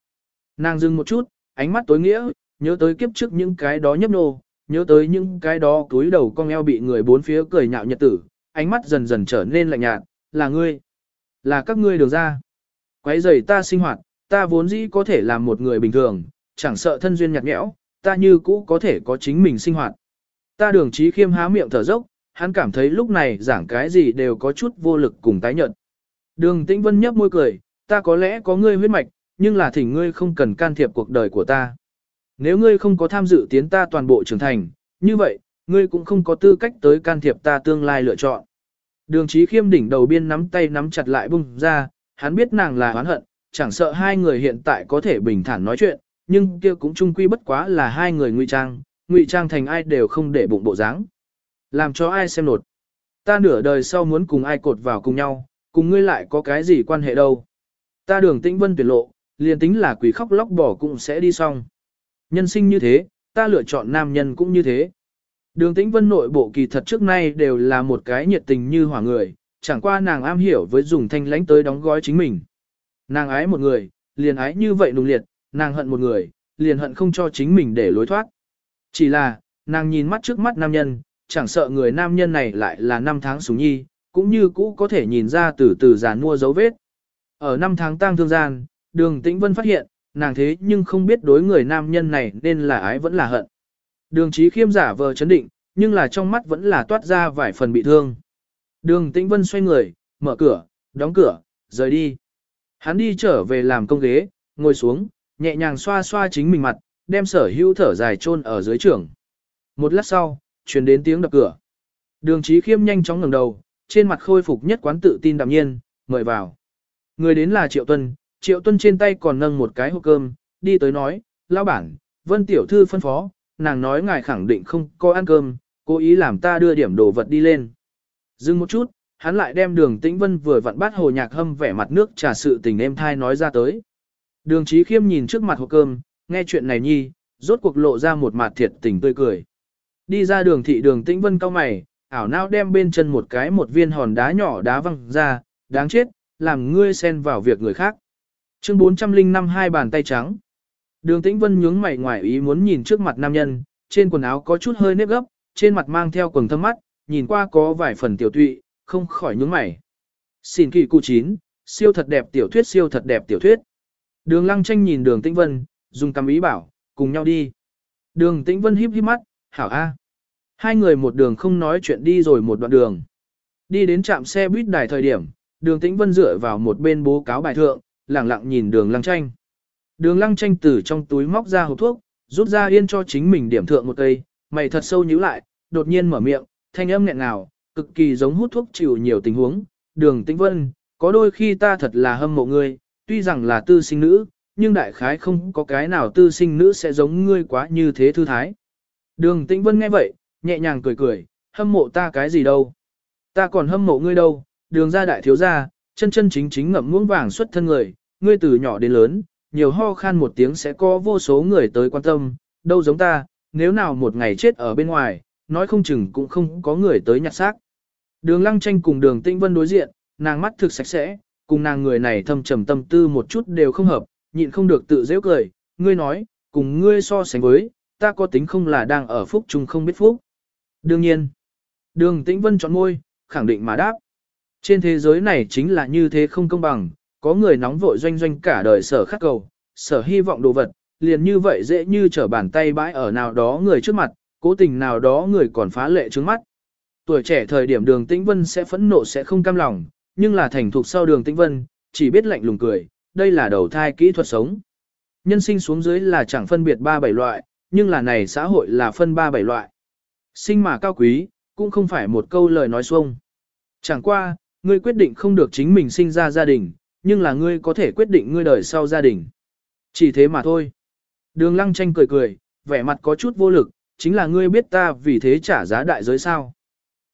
Nàng dừng một chút, ánh mắt tối nghĩa, nhớ tới kiếp trước những cái đó nhấp nô, nhớ tới những cái đó túi đầu cong eo bị người bốn phía cười nhạo nhật tử, ánh mắt dần dần trở nên lạnh nhạt, là ngươi, là các ngươi đường ra. Quấy rầy ta sinh hoạt, ta vốn dĩ có thể làm một người bình thường, chẳng sợ thân duyên nhạt nhẽo, ta như cũ có thể có chính mình sinh hoạt. Ta đường trí khiêm há miệng thở dốc, hắn cảm thấy lúc này giảng cái gì đều có chút vô lực cùng tái nhận. Đường tĩnh vân nhấp môi cười, ta có lẽ có ngươi huyết mạch, nhưng là thỉnh ngươi không cần can thiệp cuộc đời của ta. Nếu ngươi không có tham dự tiến ta toàn bộ trưởng thành, như vậy, ngươi cũng không có tư cách tới can thiệp ta tương lai lựa chọn. Đường trí khiêm đỉnh đầu biên nắm tay nắm chặt lại bung ra, hắn biết nàng là oán hận, chẳng sợ hai người hiện tại có thể bình thản nói chuyện, nhưng kia cũng chung quy bất quá là hai người ngụy trang, ngụy trang thành ai đều không để bụng bộ dáng. Làm cho ai xem nột. Ta nửa đời sau muốn cùng ai cột vào cùng nhau, cùng ngươi lại có cái gì quan hệ đâu. Ta đường tĩnh vân tuyệt lộ, liền tính là quỷ khóc lóc bỏ cũng sẽ đi xong. Nhân sinh như thế, ta lựa chọn nam nhân cũng như thế. Đường tĩnh vân nội bộ kỳ thật trước nay đều là một cái nhiệt tình như hỏa người, chẳng qua nàng am hiểu với dùng thanh lãnh tới đóng gói chính mình. Nàng ái một người, liền ái như vậy nùng liệt, nàng hận một người, liền hận không cho chính mình để lối thoát. Chỉ là, nàng nhìn mắt trước mắt nam nhân, chẳng sợ người nam nhân này lại là năm tháng súng nhi, cũng như cũ có thể nhìn ra từ từ giàn mua dấu vết. Ở năm tháng tang thương gian, đường tĩnh vân phát hiện, nàng thế nhưng không biết đối người nam nhân này nên là ái vẫn là hận. Đường trí khiêm giả vờ chấn định, nhưng là trong mắt vẫn là toát ra vài phần bị thương. Đường tĩnh vân xoay người, mở cửa, đóng cửa, rời đi. Hắn đi trở về làm công ghế, ngồi xuống, nhẹ nhàng xoa xoa chính mình mặt, đem sở hữu thở dài chôn ở dưới trưởng. Một lát sau, truyền đến tiếng đập cửa. Đường trí khiêm nhanh chóng ngẩng đầu, trên mặt khôi phục nhất quán tự tin đạm nhiên, mời vào. Người đến là Triệu Tuân, Triệu Tuân trên tay còn nâng một cái hộp cơm, đi tới nói, lão bản, Vân Tiểu Thư phân phó, nàng nói ngài khẳng định không có ăn cơm, cố ý làm ta đưa điểm đồ vật đi lên. Dừng một chút, hắn lại đem đường tĩnh vân vừa vặn bắt hồ nhạc hâm vẻ mặt nước trà sự tình em thai nói ra tới. Đường trí khiêm nhìn trước mặt hộp cơm, nghe chuyện này nhi, rốt cuộc lộ ra một mặt thiệt tình tươi cười. Đi ra đường thị đường tĩnh vân cao mày, ảo não đem bên chân một cái một viên hòn đá nhỏ đá văng ra, đáng chết, làm ngươi xen vào việc người khác. Chương 405 hai bàn tay trắng. Đường tĩnh vân nhướng mày ngoài ý muốn nhìn trước mặt nam nhân, trên quần áo có chút hơi nếp gấp, trên mặt mang theo quần thâm mắt, nhìn qua có vài phần tiểu tụy, không khỏi nhướng mày. Xin kỳ cụ chín, siêu thật đẹp tiểu thuyết siêu thật đẹp tiểu thuyết. Đường lăng tranh nhìn đường tĩnh vân, dùng cầm ý bảo, cùng nhau đi. Đường tĩnh vân híp híp mắt, hảo a. Hai người một đường không nói chuyện đi rồi một đoạn đường. Đi đến trạm xe buýt đài thời điểm, đường tĩnh vân dựa vào một bên bố cáo bài thượng, lẳng lặng nhìn đường lăng tranh. Đường lăng tranh từ trong túi móc ra hộp thuốc, rút ra yên cho chính mình điểm thượng một cây, mày thật sâu nhíu lại, đột nhiên mở miệng, thanh âm nghẹn ngào, cực kỳ giống hút thuốc chịu nhiều tình huống. Đường tĩnh vân, có đôi khi ta thật là hâm mộ ngươi, tuy rằng là tư sinh nữ, nhưng đại khái không có cái nào tư sinh nữ sẽ giống ngươi quá như thế thư thái. Đường tĩnh vân nghe vậy, nhẹ nhàng cười cười, hâm mộ ta cái gì đâu. Ta còn hâm mộ ngươi đâu, đường ra đại thiếu gia, chân chân chính chính ngậm muỗng vàng xuất thân người, ngươi từ nhỏ đến lớn, nhiều ho khan một tiếng sẽ có vô số người tới quan tâm, đâu giống ta, nếu nào một ngày chết ở bên ngoài, nói không chừng cũng không có người tới nhặt xác. Đường lăng tranh cùng đường tĩnh vân đối diện, nàng mắt thực sạch sẽ, cùng nàng người này thâm trầm tâm tư một chút đều không hợp, nhịn không được tự dễ cười, ngươi nói, cùng ngươi so sánh với, ta có tính không là đang ở phúc chung không biết phúc. Đương nhiên, đường tĩnh vân chọn môi, khẳng định mà đáp. Trên thế giới này chính là như thế không công bằng, có người nóng vội doanh doanh cả đời sở khắc cầu, sở hy vọng đồ vật, liền như vậy dễ như trở bàn tay bãi ở nào đó người trước mặt, cố tình nào đó người còn phá lệ trước mắt. Tuổi trẻ thời điểm đường tĩnh vân sẽ phẫn nộ sẽ không cam lòng, nhưng là thành thục sau đường tĩnh vân, chỉ biết lạnh lùng cười, đây là đầu thai kỹ thuật sống. Nhân sinh xuống dưới là chẳng phân biệt ba bảy loại, nhưng là này xã hội là phân ba bảy loại. Sinh mà cao quý, cũng không phải một câu lời nói xuông. Chẳng qua, ngươi quyết định không được chính mình sinh ra gia đình, nhưng là ngươi có thể quyết định ngươi đời sau gia đình. Chỉ thế mà thôi. Đường lăng tranh cười cười, vẻ mặt có chút vô lực, chính là ngươi biết ta vì thế trả giá đại giới sao.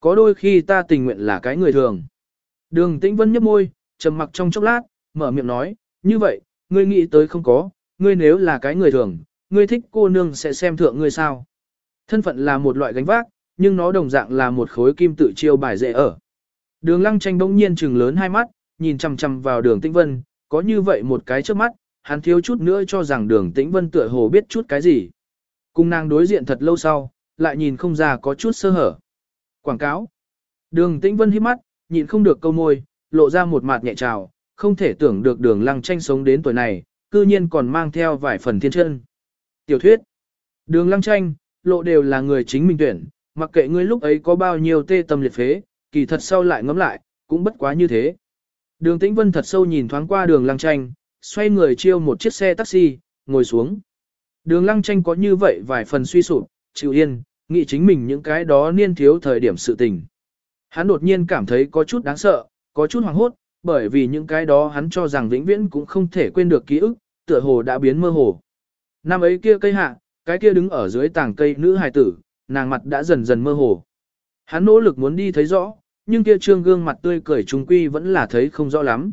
Có đôi khi ta tình nguyện là cái người thường. Đường tĩnh vân nhấp môi, trầm mặc trong chốc lát, mở miệng nói, như vậy, ngươi nghĩ tới không có, ngươi nếu là cái người thường, ngươi thích cô nương sẽ xem thượng ngươi sao. Thân phận là một loại gánh vác, nhưng nó đồng dạng là một khối kim tự chiêu bài dễ ở. Đường lăng tranh bỗng nhiên trừng lớn hai mắt, nhìn chằm chằm vào đường tĩnh vân, có như vậy một cái trước mắt, hắn thiếu chút nữa cho rằng đường tĩnh vân tựa hồ biết chút cái gì. Cùng nàng đối diện thật lâu sau, lại nhìn không ra có chút sơ hở. Quảng cáo. Đường tĩnh vân hít mắt, nhìn không được câu môi, lộ ra một mặt nhẹ trào, không thể tưởng được đường lăng tranh sống đến tuổi này, cư nhiên còn mang theo vài phần thiên chân. Tiểu thuyết. Đường lăng tranh, lộ đều là người chính mình tuyển, mặc kệ ngươi lúc ấy có bao nhiêu tê tâm liệt phế, kỳ thật sau lại ngẫm lại, cũng bất quá như thế. Đường Tĩnh Vân thật sâu nhìn thoáng qua đường lăng tranh, xoay người chiêu một chiếc xe taxi, ngồi xuống. Đường lăng tranh có như vậy vài phần suy sụp, chịu yên, nghĩ chính mình những cái đó niên thiếu thời điểm sự tình. Hắn đột nhiên cảm thấy có chút đáng sợ, có chút hoảng hốt, bởi vì những cái đó hắn cho rằng vĩnh viễn cũng không thể quên được ký ức, tựa hồ đã biến mơ hồ. Năm ấy kia cây hạ, cái kia đứng ở dưới tảng cây nữ hài tử, nàng mặt đã dần dần mơ hồ. Hắn nỗ lực muốn đi thấy rõ, nhưng kia trương gương mặt tươi cười trung quy vẫn là thấy không rõ lắm.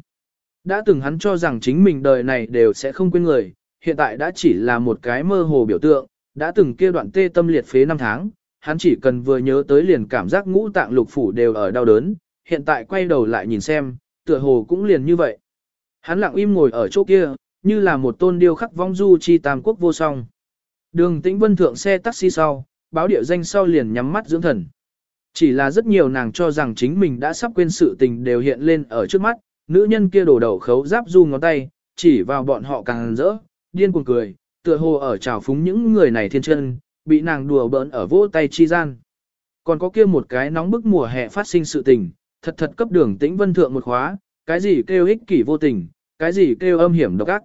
Đã từng hắn cho rằng chính mình đời này đều sẽ không quên người, hiện tại đã chỉ là một cái mơ hồ biểu tượng, đã từng kia đoạn tê tâm liệt phế năm tháng, hắn chỉ cần vừa nhớ tới liền cảm giác ngũ tạng lục phủ đều ở đau đớn, hiện tại quay đầu lại nhìn xem, tựa hồ cũng liền như vậy. Hắn lặng im ngồi ở chỗ kia, như là một tôn điêu khắc vong du chi tam quốc vô song. Đường tĩnh vân thượng xe taxi sau, báo địa danh sau liền nhắm mắt dưỡng thần. Chỉ là rất nhiều nàng cho rằng chính mình đã sắp quên sự tình đều hiện lên ở trước mắt, nữ nhân kia đổ đầu khấu giáp du ngón tay, chỉ vào bọn họ càng rỡ, điên cuồng cười, tựa hồ ở trào phúng những người này thiên chân, bị nàng đùa bỡn ở vỗ tay chi gian. Còn có kia một cái nóng bức mùa hè phát sinh sự tình, thật thật cấp đường tĩnh vân thượng một khóa, cái gì kêu ích kỷ vô tình, cái gì kêu âm hiểm độc ác.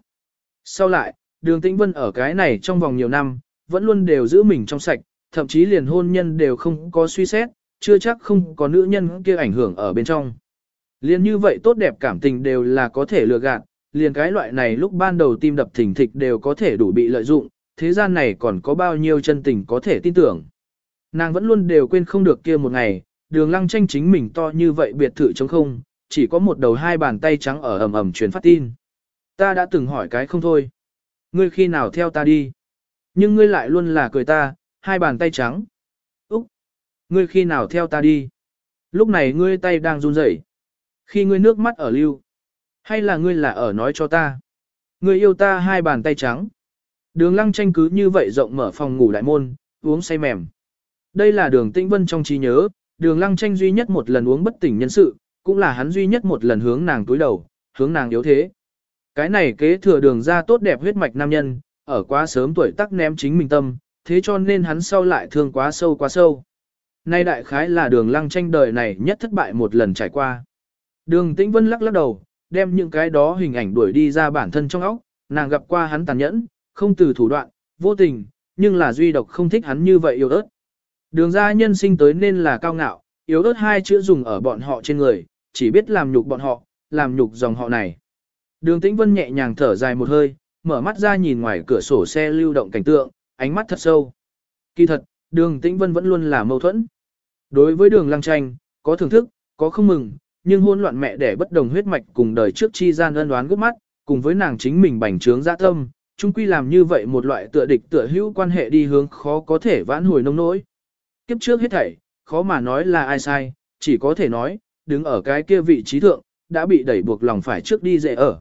Sau lại, đường tĩnh vân ở cái này trong vòng nhiều năm, vẫn luôn đều giữ mình trong sạch, thậm chí liền hôn nhân đều không có suy xét, chưa chắc không có nữ nhân kia ảnh hưởng ở bên trong. Liên như vậy tốt đẹp cảm tình đều là có thể lừa gạt, liền cái loại này lúc ban đầu tim đập thình thịch đều có thể đủ bị lợi dụng, thế gian này còn có bao nhiêu chân tình có thể tin tưởng. Nàng vẫn luôn đều quên không được kia một ngày, đường lăng tranh chính mình to như vậy biệt thự trống không, chỉ có một đầu hai bàn tay trắng ở ầm ầm truyền phát tin. Ta đã từng hỏi cái không thôi. Ngươi khi nào theo ta đi? Nhưng ngươi lại luôn là cười ta, hai bàn tay trắng. Úc! Ngươi khi nào theo ta đi? Lúc này ngươi tay đang run rẩy. Khi ngươi nước mắt ở lưu. Hay là ngươi là ở nói cho ta? Ngươi yêu ta hai bàn tay trắng. Đường lăng tranh cứ như vậy rộng mở phòng ngủ đại môn, uống say mềm. Đây là đường tĩnh vân trong trí nhớ, đường lăng tranh duy nhất một lần uống bất tỉnh nhân sự, cũng là hắn duy nhất một lần hướng nàng túi đầu, hướng nàng yếu thế. Cái này kế thừa đường ra tốt đẹp huyết mạch nam nhân, ở quá sớm tuổi tác ném chính mình tâm, thế cho nên hắn sau lại thương quá sâu quá sâu. Nay đại khái là đường lăng tranh đời này nhất thất bại một lần trải qua. Đường tĩnh vân lắc lắc đầu, đem những cái đó hình ảnh đuổi đi ra bản thân trong óc, nàng gặp qua hắn tàn nhẫn, không từ thủ đoạn, vô tình, nhưng là duy độc không thích hắn như vậy yếu ớt. Đường ra nhân sinh tới nên là cao ngạo, yếu ớt hai chữ dùng ở bọn họ trên người, chỉ biết làm nhục bọn họ, làm nhục dòng họ này. Đường Tĩnh Vân nhẹ nhàng thở dài một hơi, mở mắt ra nhìn ngoài cửa sổ xe lưu động cảnh tượng, ánh mắt thật sâu. Kỳ thật, đường Tĩnh Vân vẫn luôn là mâu thuẫn. Đối với đường lăng tranh, có thưởng thức, có không mừng, nhưng hôn loạn mẹ để bất đồng huyết mạch cùng đời trước chi gian ân đoán gấp mắt, cùng với nàng chính mình bành trướng dạ tâm, chung quy làm như vậy một loại tựa địch tựa hữu quan hệ đi hướng khó có thể vãn hồi nông nỗi. Kiếp trước hết thảy, khó mà nói là ai sai, chỉ có thể nói, đứng ở cái kia vị trí thượng, đã bị đẩy buộc lòng phải trước đi dễ ở.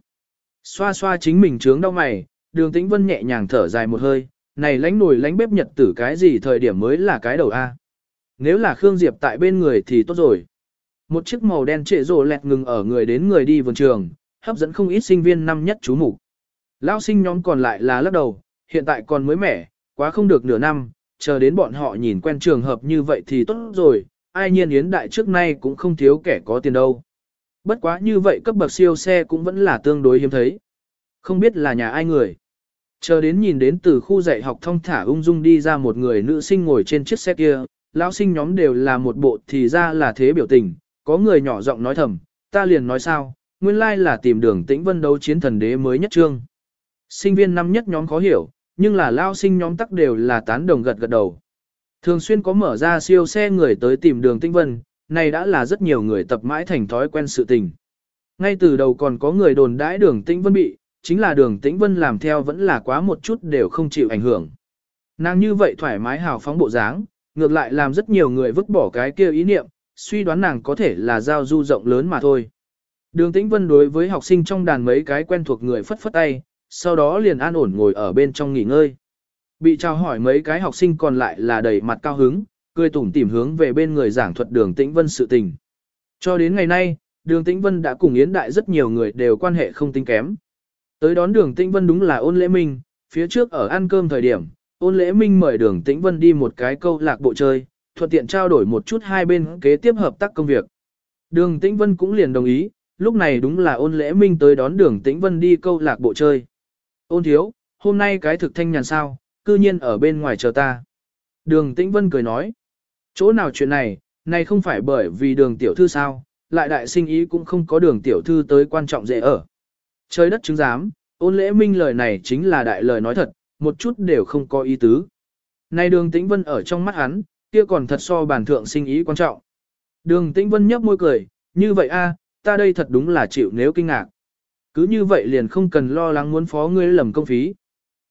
Xoa xoa chính mình trướng đau mày, đường tĩnh vân nhẹ nhàng thở dài một hơi, này lánh nồi lánh bếp nhật tử cái gì thời điểm mới là cái đầu A. Nếu là Khương Diệp tại bên người thì tốt rồi. Một chiếc màu đen trệ rồ lẹt ngừng ở người đến người đi vườn trường, hấp dẫn không ít sinh viên năm nhất chú mục Lao sinh nhóm còn lại là lắc đầu, hiện tại còn mới mẻ, quá không được nửa năm, chờ đến bọn họ nhìn quen trường hợp như vậy thì tốt rồi, ai nhiên yến đại trước nay cũng không thiếu kẻ có tiền đâu. Bất quá như vậy cấp bậc siêu xe cũng vẫn là tương đối hiếm thấy. Không biết là nhà ai người. Chờ đến nhìn đến từ khu dạy học thông thả ung dung đi ra một người nữ sinh ngồi trên chiếc xe kia, lão sinh nhóm đều là một bộ thì ra là thế biểu tình, có người nhỏ giọng nói thầm, ta liền nói sao, nguyên lai là tìm đường tĩnh vân đấu chiến thần đế mới nhất trương. Sinh viên năm nhất nhóm khó hiểu, nhưng là lao sinh nhóm tắc đều là tán đồng gật gật đầu. Thường xuyên có mở ra siêu xe người tới tìm đường tĩnh vân, này đã là rất nhiều người tập mãi thành thói quen sự tình. Ngay từ đầu còn có người đồn đãi đường tĩnh vân bị, chính là đường tĩnh vân làm theo vẫn là quá một chút đều không chịu ảnh hưởng. Nàng như vậy thoải mái hào phóng bộ dáng, ngược lại làm rất nhiều người vứt bỏ cái kia ý niệm, suy đoán nàng có thể là giao du rộng lớn mà thôi. Đường Tĩnh Vân đối với học sinh trong đàn mấy cái quen thuộc người phất phất tay, sau đó liền an ổn ngồi ở bên trong nghỉ ngơi. Bị chào hỏi mấy cái học sinh còn lại là đầy mặt cao hứng, cười tủm tỉm hướng về bên người giảng thuật đường Tĩnh Vân sự tình. Cho đến ngày nay, đường Tĩnh Vân đã cùng Yến Đại rất nhiều người đều quan hệ không tính kém. Tới đón đường Tĩnh Vân đúng là ôn lễ minh, phía trước ở ăn cơm thời điểm, ôn lễ minh mời đường Tĩnh Vân đi một cái câu lạc bộ chơi, thuận tiện trao đổi một chút hai bên kế tiếp hợp tác công việc. Đường Tĩnh Vân cũng liền đồng ý, lúc này đúng là ôn lễ minh tới đón đường Tĩnh Vân đi câu lạc bộ chơi. Ôn thiếu, hôm nay cái thực thanh nhàn sao, cư nhiên ở bên ngoài chờ ta. Đường Tĩnh Vân cười nói, chỗ nào chuyện này, này không phải bởi vì đường tiểu thư sao, lại đại sinh ý cũng không có đường tiểu thư tới quan trọng dễ ở. Trời đất chứng giám, ôn lễ minh lời này chính là đại lời nói thật, một chút đều không có ý tứ. Này đường Tĩnh Vân ở trong mắt hắn, kia còn thật so bản thượng sinh ý quan trọng. Đường Tĩnh Vân nhấp môi cười, như vậy a, ta đây thật đúng là chịu nếu kinh ngạc. Cứ như vậy liền không cần lo lắng muốn phó ngươi lầm công phí.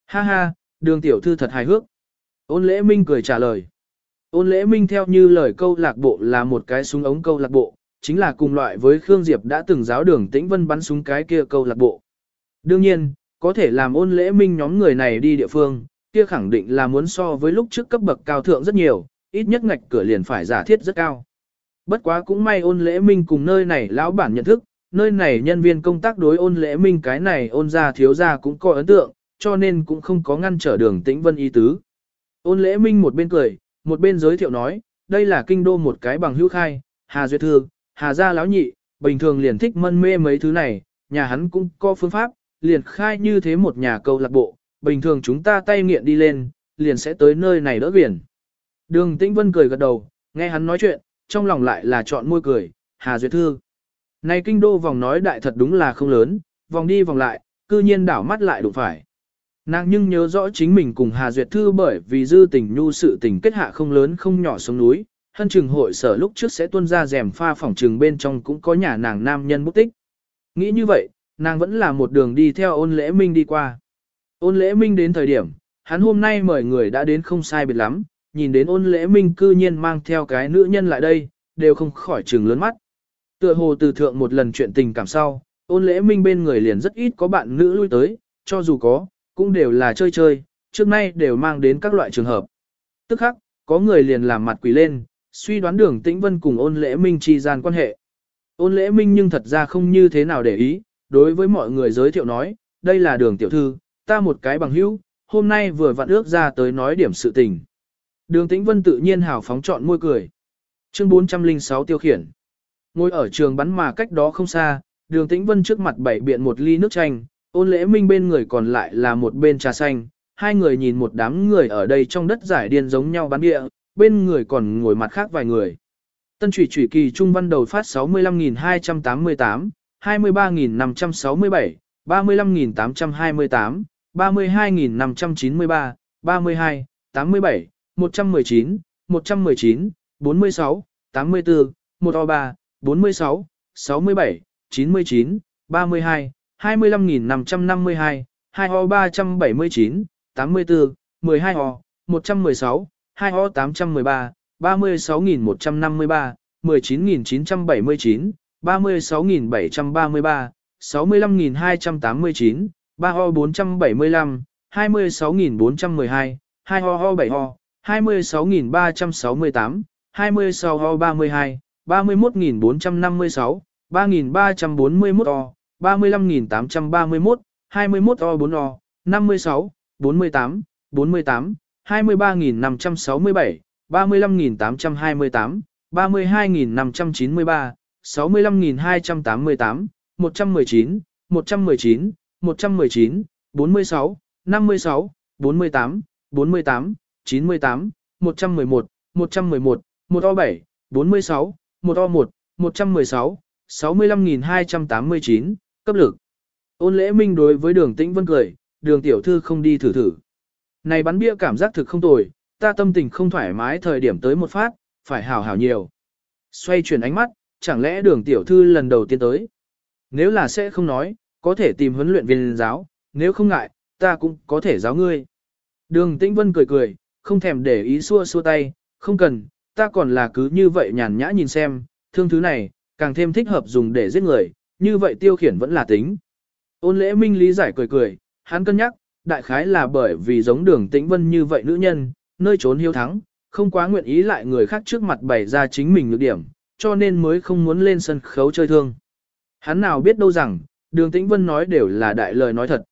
Ha ha, đường tiểu thư thật hài hước. Ôn lễ minh cười trả lời. Ôn lễ minh theo như lời câu lạc bộ là một cái súng ống câu lạc bộ, chính là cùng loại với Khương Diệp đã từng giáo đường tĩnh vân bắn súng cái kia câu lạc bộ. Đương nhiên, có thể làm ôn lễ minh nhóm người này đi địa phương, kia khẳng định là muốn so với lúc trước cấp bậc cao thượng rất nhiều, ít nhất ngạch cửa liền phải giả thiết rất cao. Bất quá cũng may ôn lễ minh cùng nơi này lão bản nhận thức, nơi này nhân viên công tác đối ôn lễ minh cái này ôn ra thiếu ra cũng có ấn tượng, cho nên cũng không có ngăn trở đường tĩnh vân ý tứ. Ôn lễ minh một bên cười, một bên giới thiệu nói, đây là kinh đô một cái bằng hữu khai, Hà Duyệt Thương, Hà Gia láo Nhị, bình thường liền thích mân mê mấy thứ này, nhà hắn cũng có phương pháp, liền khai như thế một nhà câu lạc bộ, bình thường chúng ta tay nghiện đi lên, liền sẽ tới nơi này đỡ biển. Đường Tĩnh Vân cười gật đầu, nghe hắn nói chuyện, trong lòng lại là chọn môi cười, Hà Duyệt Thư. Này kinh đô vòng nói đại thật đúng là không lớn, vòng đi vòng lại, cư nhiên đảo mắt lại đụng phải. Nàng nhưng nhớ rõ chính mình cùng Hà Duyệt Thư bởi vì dư tình nhu sự tình kết hạ không lớn không nhỏ xuống núi, hân trường hội sở lúc trước sẽ tuân ra rèm pha phòng trường bên trong cũng có nhà nàng nam nhân bút tích. Nghĩ như vậy, nàng vẫn là một đường đi theo ôn lễ minh đi qua. Ôn lễ minh đến thời điểm, hắn hôm nay mời người đã đến không sai biệt lắm, nhìn đến ôn lễ minh cư nhiên mang theo cái nữ nhân lại đây, đều không khỏi trừng lớn mắt. Tựa hồ từ thượng một lần chuyện tình cảm sau, ôn lễ minh bên người liền rất ít có bạn nữ lui tới, cho dù có, cũng đều là chơi chơi, trước nay đều mang đến các loại trường hợp. Tức khắc, có người liền làm mặt quỷ lên, suy đoán đường tĩnh vân cùng ôn lễ minh chi gian quan hệ. Ôn lễ minh nhưng thật ra không như thế nào để ý, đối với mọi người giới thiệu nói, đây là đường tiểu thư, ta một cái bằng hữu, hôm nay vừa vặn ước ra tới nói điểm sự tình. Đường Tĩnh Vân tự nhiên hào phóng chọn môi cười. Chương 406 tiêu khiển. Ngồi ở trường bắn mà cách đó không xa, đường Tĩnh Vân trước mặt bảy biện một ly nước chanh, Ôn lễ minh bên người còn lại là một bên trà xanh, hai người nhìn một đám người ở đây trong đất giải điên giống nhau bán địa, bên người còn ngồi mặt khác vài người. Tân trụy trụy kỳ trung văn đầu phát 65.288, 23.567, 35.828, 32.593, 32, 87, 119, 119, 46, 84, 1O3, 46, 67, 99, 32, 25.552, 2 ho 379, 84, 12 ho, 116, 2 ho 813, 36.153, 19.979, 36.733, 65.289, 3 ho 475, 26.412, 2 ho ho 7 ho, 26.368, 26 ho 32, 31.456, 3.341 o, 35.831, 21 o 4 o, 56, 48, 48, 23.567, 35.828, 32.593, 65.288, 119, 119, 119, 46, 56, 48, 48, 98, 111, 111, 1O7, 46, 1O1, 116, 65.289, cấp lực. Ôn lễ minh đối với đường tĩnh vân cười, đường tiểu thư không đi thử thử. Này bắn bia cảm giác thực không tồi, ta tâm tình không thoải mái thời điểm tới một phát, phải hảo hảo nhiều. Xoay chuyển ánh mắt, chẳng lẽ đường tiểu thư lần đầu tiên tới. Nếu là sẽ không nói, có thể tìm huấn luyện viên giáo, nếu không ngại, ta cũng có thể giáo ngươi. Đường tĩnh vân cười cười, không thèm để ý xua xua tay, không cần, ta còn là cứ như vậy nhàn nhã nhìn xem, thương thứ này, càng thêm thích hợp dùng để giết người, như vậy tiêu khiển vẫn là tính. Ôn lễ minh lý giải cười cười, hắn cân nhắc, đại khái là bởi vì giống đường tĩnh vân như vậy nữ nhân, nơi trốn hiếu thắng, không quá nguyện ý lại người khác trước mặt bày ra chính mình nhược điểm, cho nên mới không muốn lên sân khấu chơi thương. Hắn nào biết đâu rằng, đường tĩnh vân nói đều là đại lời nói thật.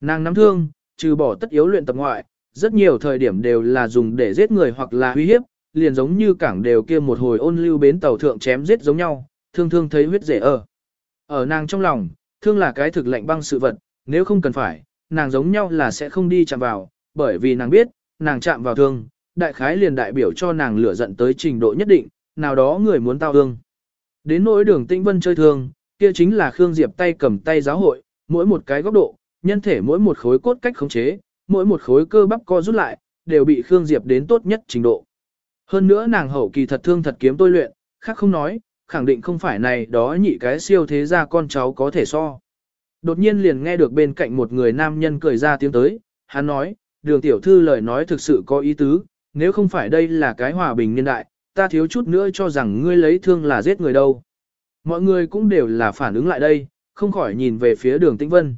Nàng nắm thương, trừ bỏ tất yếu luyện tập ngoại, rất nhiều thời điểm đều là dùng để giết người hoặc là uy hiếp, liền giống như cảng đều kia một hồi ôn lưu bến tàu thượng chém giết giống nhau, thương thương thấy huyết rể ở. Ở nàng trong lòng, thương là cái thực lạnh băng sự vật, nếu không cần phải, nàng giống nhau là sẽ không đi chạm vào, bởi vì nàng biết, nàng chạm vào thương, đại khái liền đại biểu cho nàng lửa giận tới trình độ nhất định, nào đó người muốn tao thương. Đến nỗi đường tĩnh vân chơi thương, kia chính là Khương Diệp tay cầm tay giáo hội, mỗi một cái góc độ, nhân thể mỗi một khối cốt cách khống chế, mỗi một khối cơ bắp co rút lại, đều bị Khương Diệp đến tốt nhất trình độ. Hơn nữa nàng hậu kỳ thật thương thật kiếm tôi luyện, khác không nói, khẳng định không phải này đó nhị cái siêu thế gia con cháu có thể so. Đột nhiên liền nghe được bên cạnh một người nam nhân cười ra tiếng tới, hắn nói, đường tiểu thư lời nói thực sự có ý tứ, nếu không phải đây là cái hòa bình niên đại, ta thiếu chút nữa cho rằng ngươi lấy thương là giết người đâu. Mọi người cũng đều là phản ứng lại đây, không khỏi nhìn về phía đường tĩnh vân.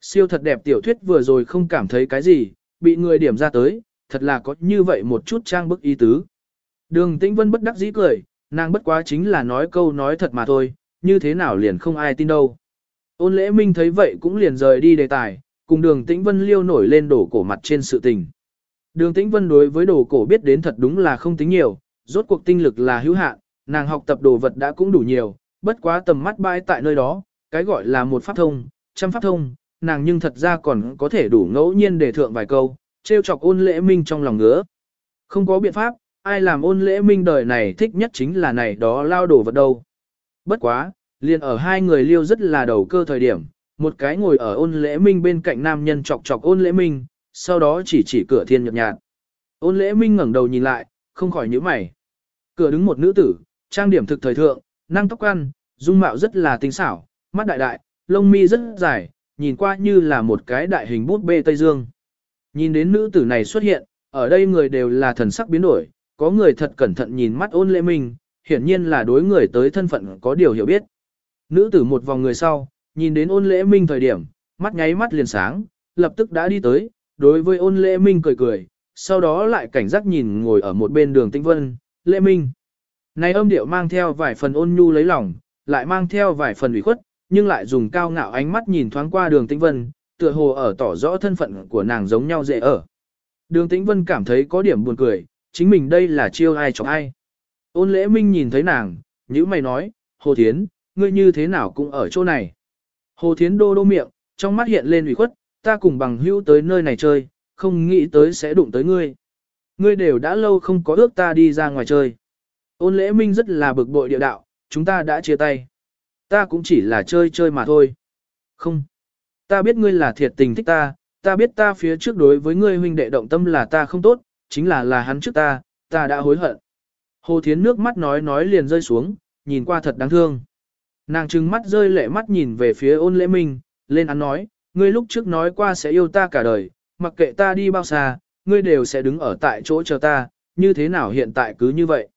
Siêu thật đẹp tiểu thuyết vừa rồi không cảm thấy cái gì, bị người điểm ra tới, thật là có như vậy một chút trang bức ý tứ. Đường tĩnh vân bất đắc dĩ cười, nàng bất quá chính là nói câu nói thật mà thôi, như thế nào liền không ai tin đâu. Ôn lễ minh thấy vậy cũng liền rời đi đề tài, cùng đường tĩnh vân liêu nổi lên đổ cổ mặt trên sự tình. Đường tĩnh vân đối với đồ cổ biết đến thật đúng là không tính nhiều, rốt cuộc tinh lực là hữu hạn, nàng học tập đồ vật đã cũng đủ nhiều, bất quá tầm mắt bãi tại nơi đó, cái gọi là một pháp thông, trăm pháp thông, nàng nhưng thật ra còn có thể đủ ngẫu nhiên để thượng vài câu, trêu chọc ôn lễ minh trong lòng ngứa. Không có biện pháp, ai làm ôn lễ minh đời này thích nhất chính là này đó lao đổ vật đâu. Bất quá, liền ở hai người liêu rất là đầu cơ thời điểm, một cái ngồi ở ôn lễ minh bên cạnh nam nhân chọc chọc ôn lễ minh, sau đó chỉ chỉ cửa thiên nhợt nhạt. Ôn lễ minh ngẩng đầu nhìn lại, không khỏi nhíu mày. Cửa đứng một nữ tử, trang điểm thực thời thượng, năng tóc ăn, dung mạo rất là tinh xảo, mắt đại đại, lông mi rất dài, nhìn qua như là một cái đại hình bút bê Tây Dương. Nhìn đến nữ tử này xuất hiện, ở đây người đều là thần sắc biến đổi, có người thật cẩn thận nhìn mắt ôn lễ minh, hiển nhiên là đối người tới thân phận có điều hiểu biết. Nữ tử một vòng người sau, nhìn đến ôn lễ minh thời điểm, mắt nháy mắt liền sáng, lập tức đã đi tới, đối với ôn lễ minh cười cười, sau đó lại cảnh giác nhìn ngồi ở một bên đường tinh vân, lễ minh. Này âm điệu mang theo vài phần ôn nhu lấy lòng, lại mang theo vài phần ủy khuất, nhưng lại dùng cao ngạo ánh mắt nhìn thoáng qua đường tinh vân, tựa hồ ở tỏ rõ thân phận của nàng giống nhau dễ ở. Đường tĩnh vân cảm thấy có điểm buồn cười, chính mình đây là chiêu ai chọc ai. Ôn lễ minh nhìn thấy nàng, như mày nói, Hồ Thiến, ngươi như thế nào cũng ở chỗ này. Hồ Thiến đô đô miệng, trong mắt hiện lên ủy khuất, ta cùng bằng hữu tới nơi này chơi, không nghĩ tới sẽ đụng tới ngươi. Ngươi đều đã lâu không có ước ta đi ra ngoài chơi. Ôn lễ minh rất là bực bội địa đạo, chúng ta đã chia tay. Ta cũng chỉ là chơi chơi mà thôi. Không. Ta biết ngươi là thiệt tình thích ta, ta biết ta phía trước đối với ngươi huynh đệ động tâm là ta không tốt, chính là là hắn trước ta, ta đã hối hận. Hồ Thiến nước mắt nói nói liền rơi xuống, nhìn qua thật đáng thương. Nàng trừng mắt rơi lệ mắt nhìn về phía ôn lễ minh, lên án nói, ngươi lúc trước nói qua sẽ yêu ta cả đời, mặc kệ ta đi bao xa, ngươi đều sẽ đứng ở tại chỗ chờ ta, như thế nào hiện tại cứ như vậy.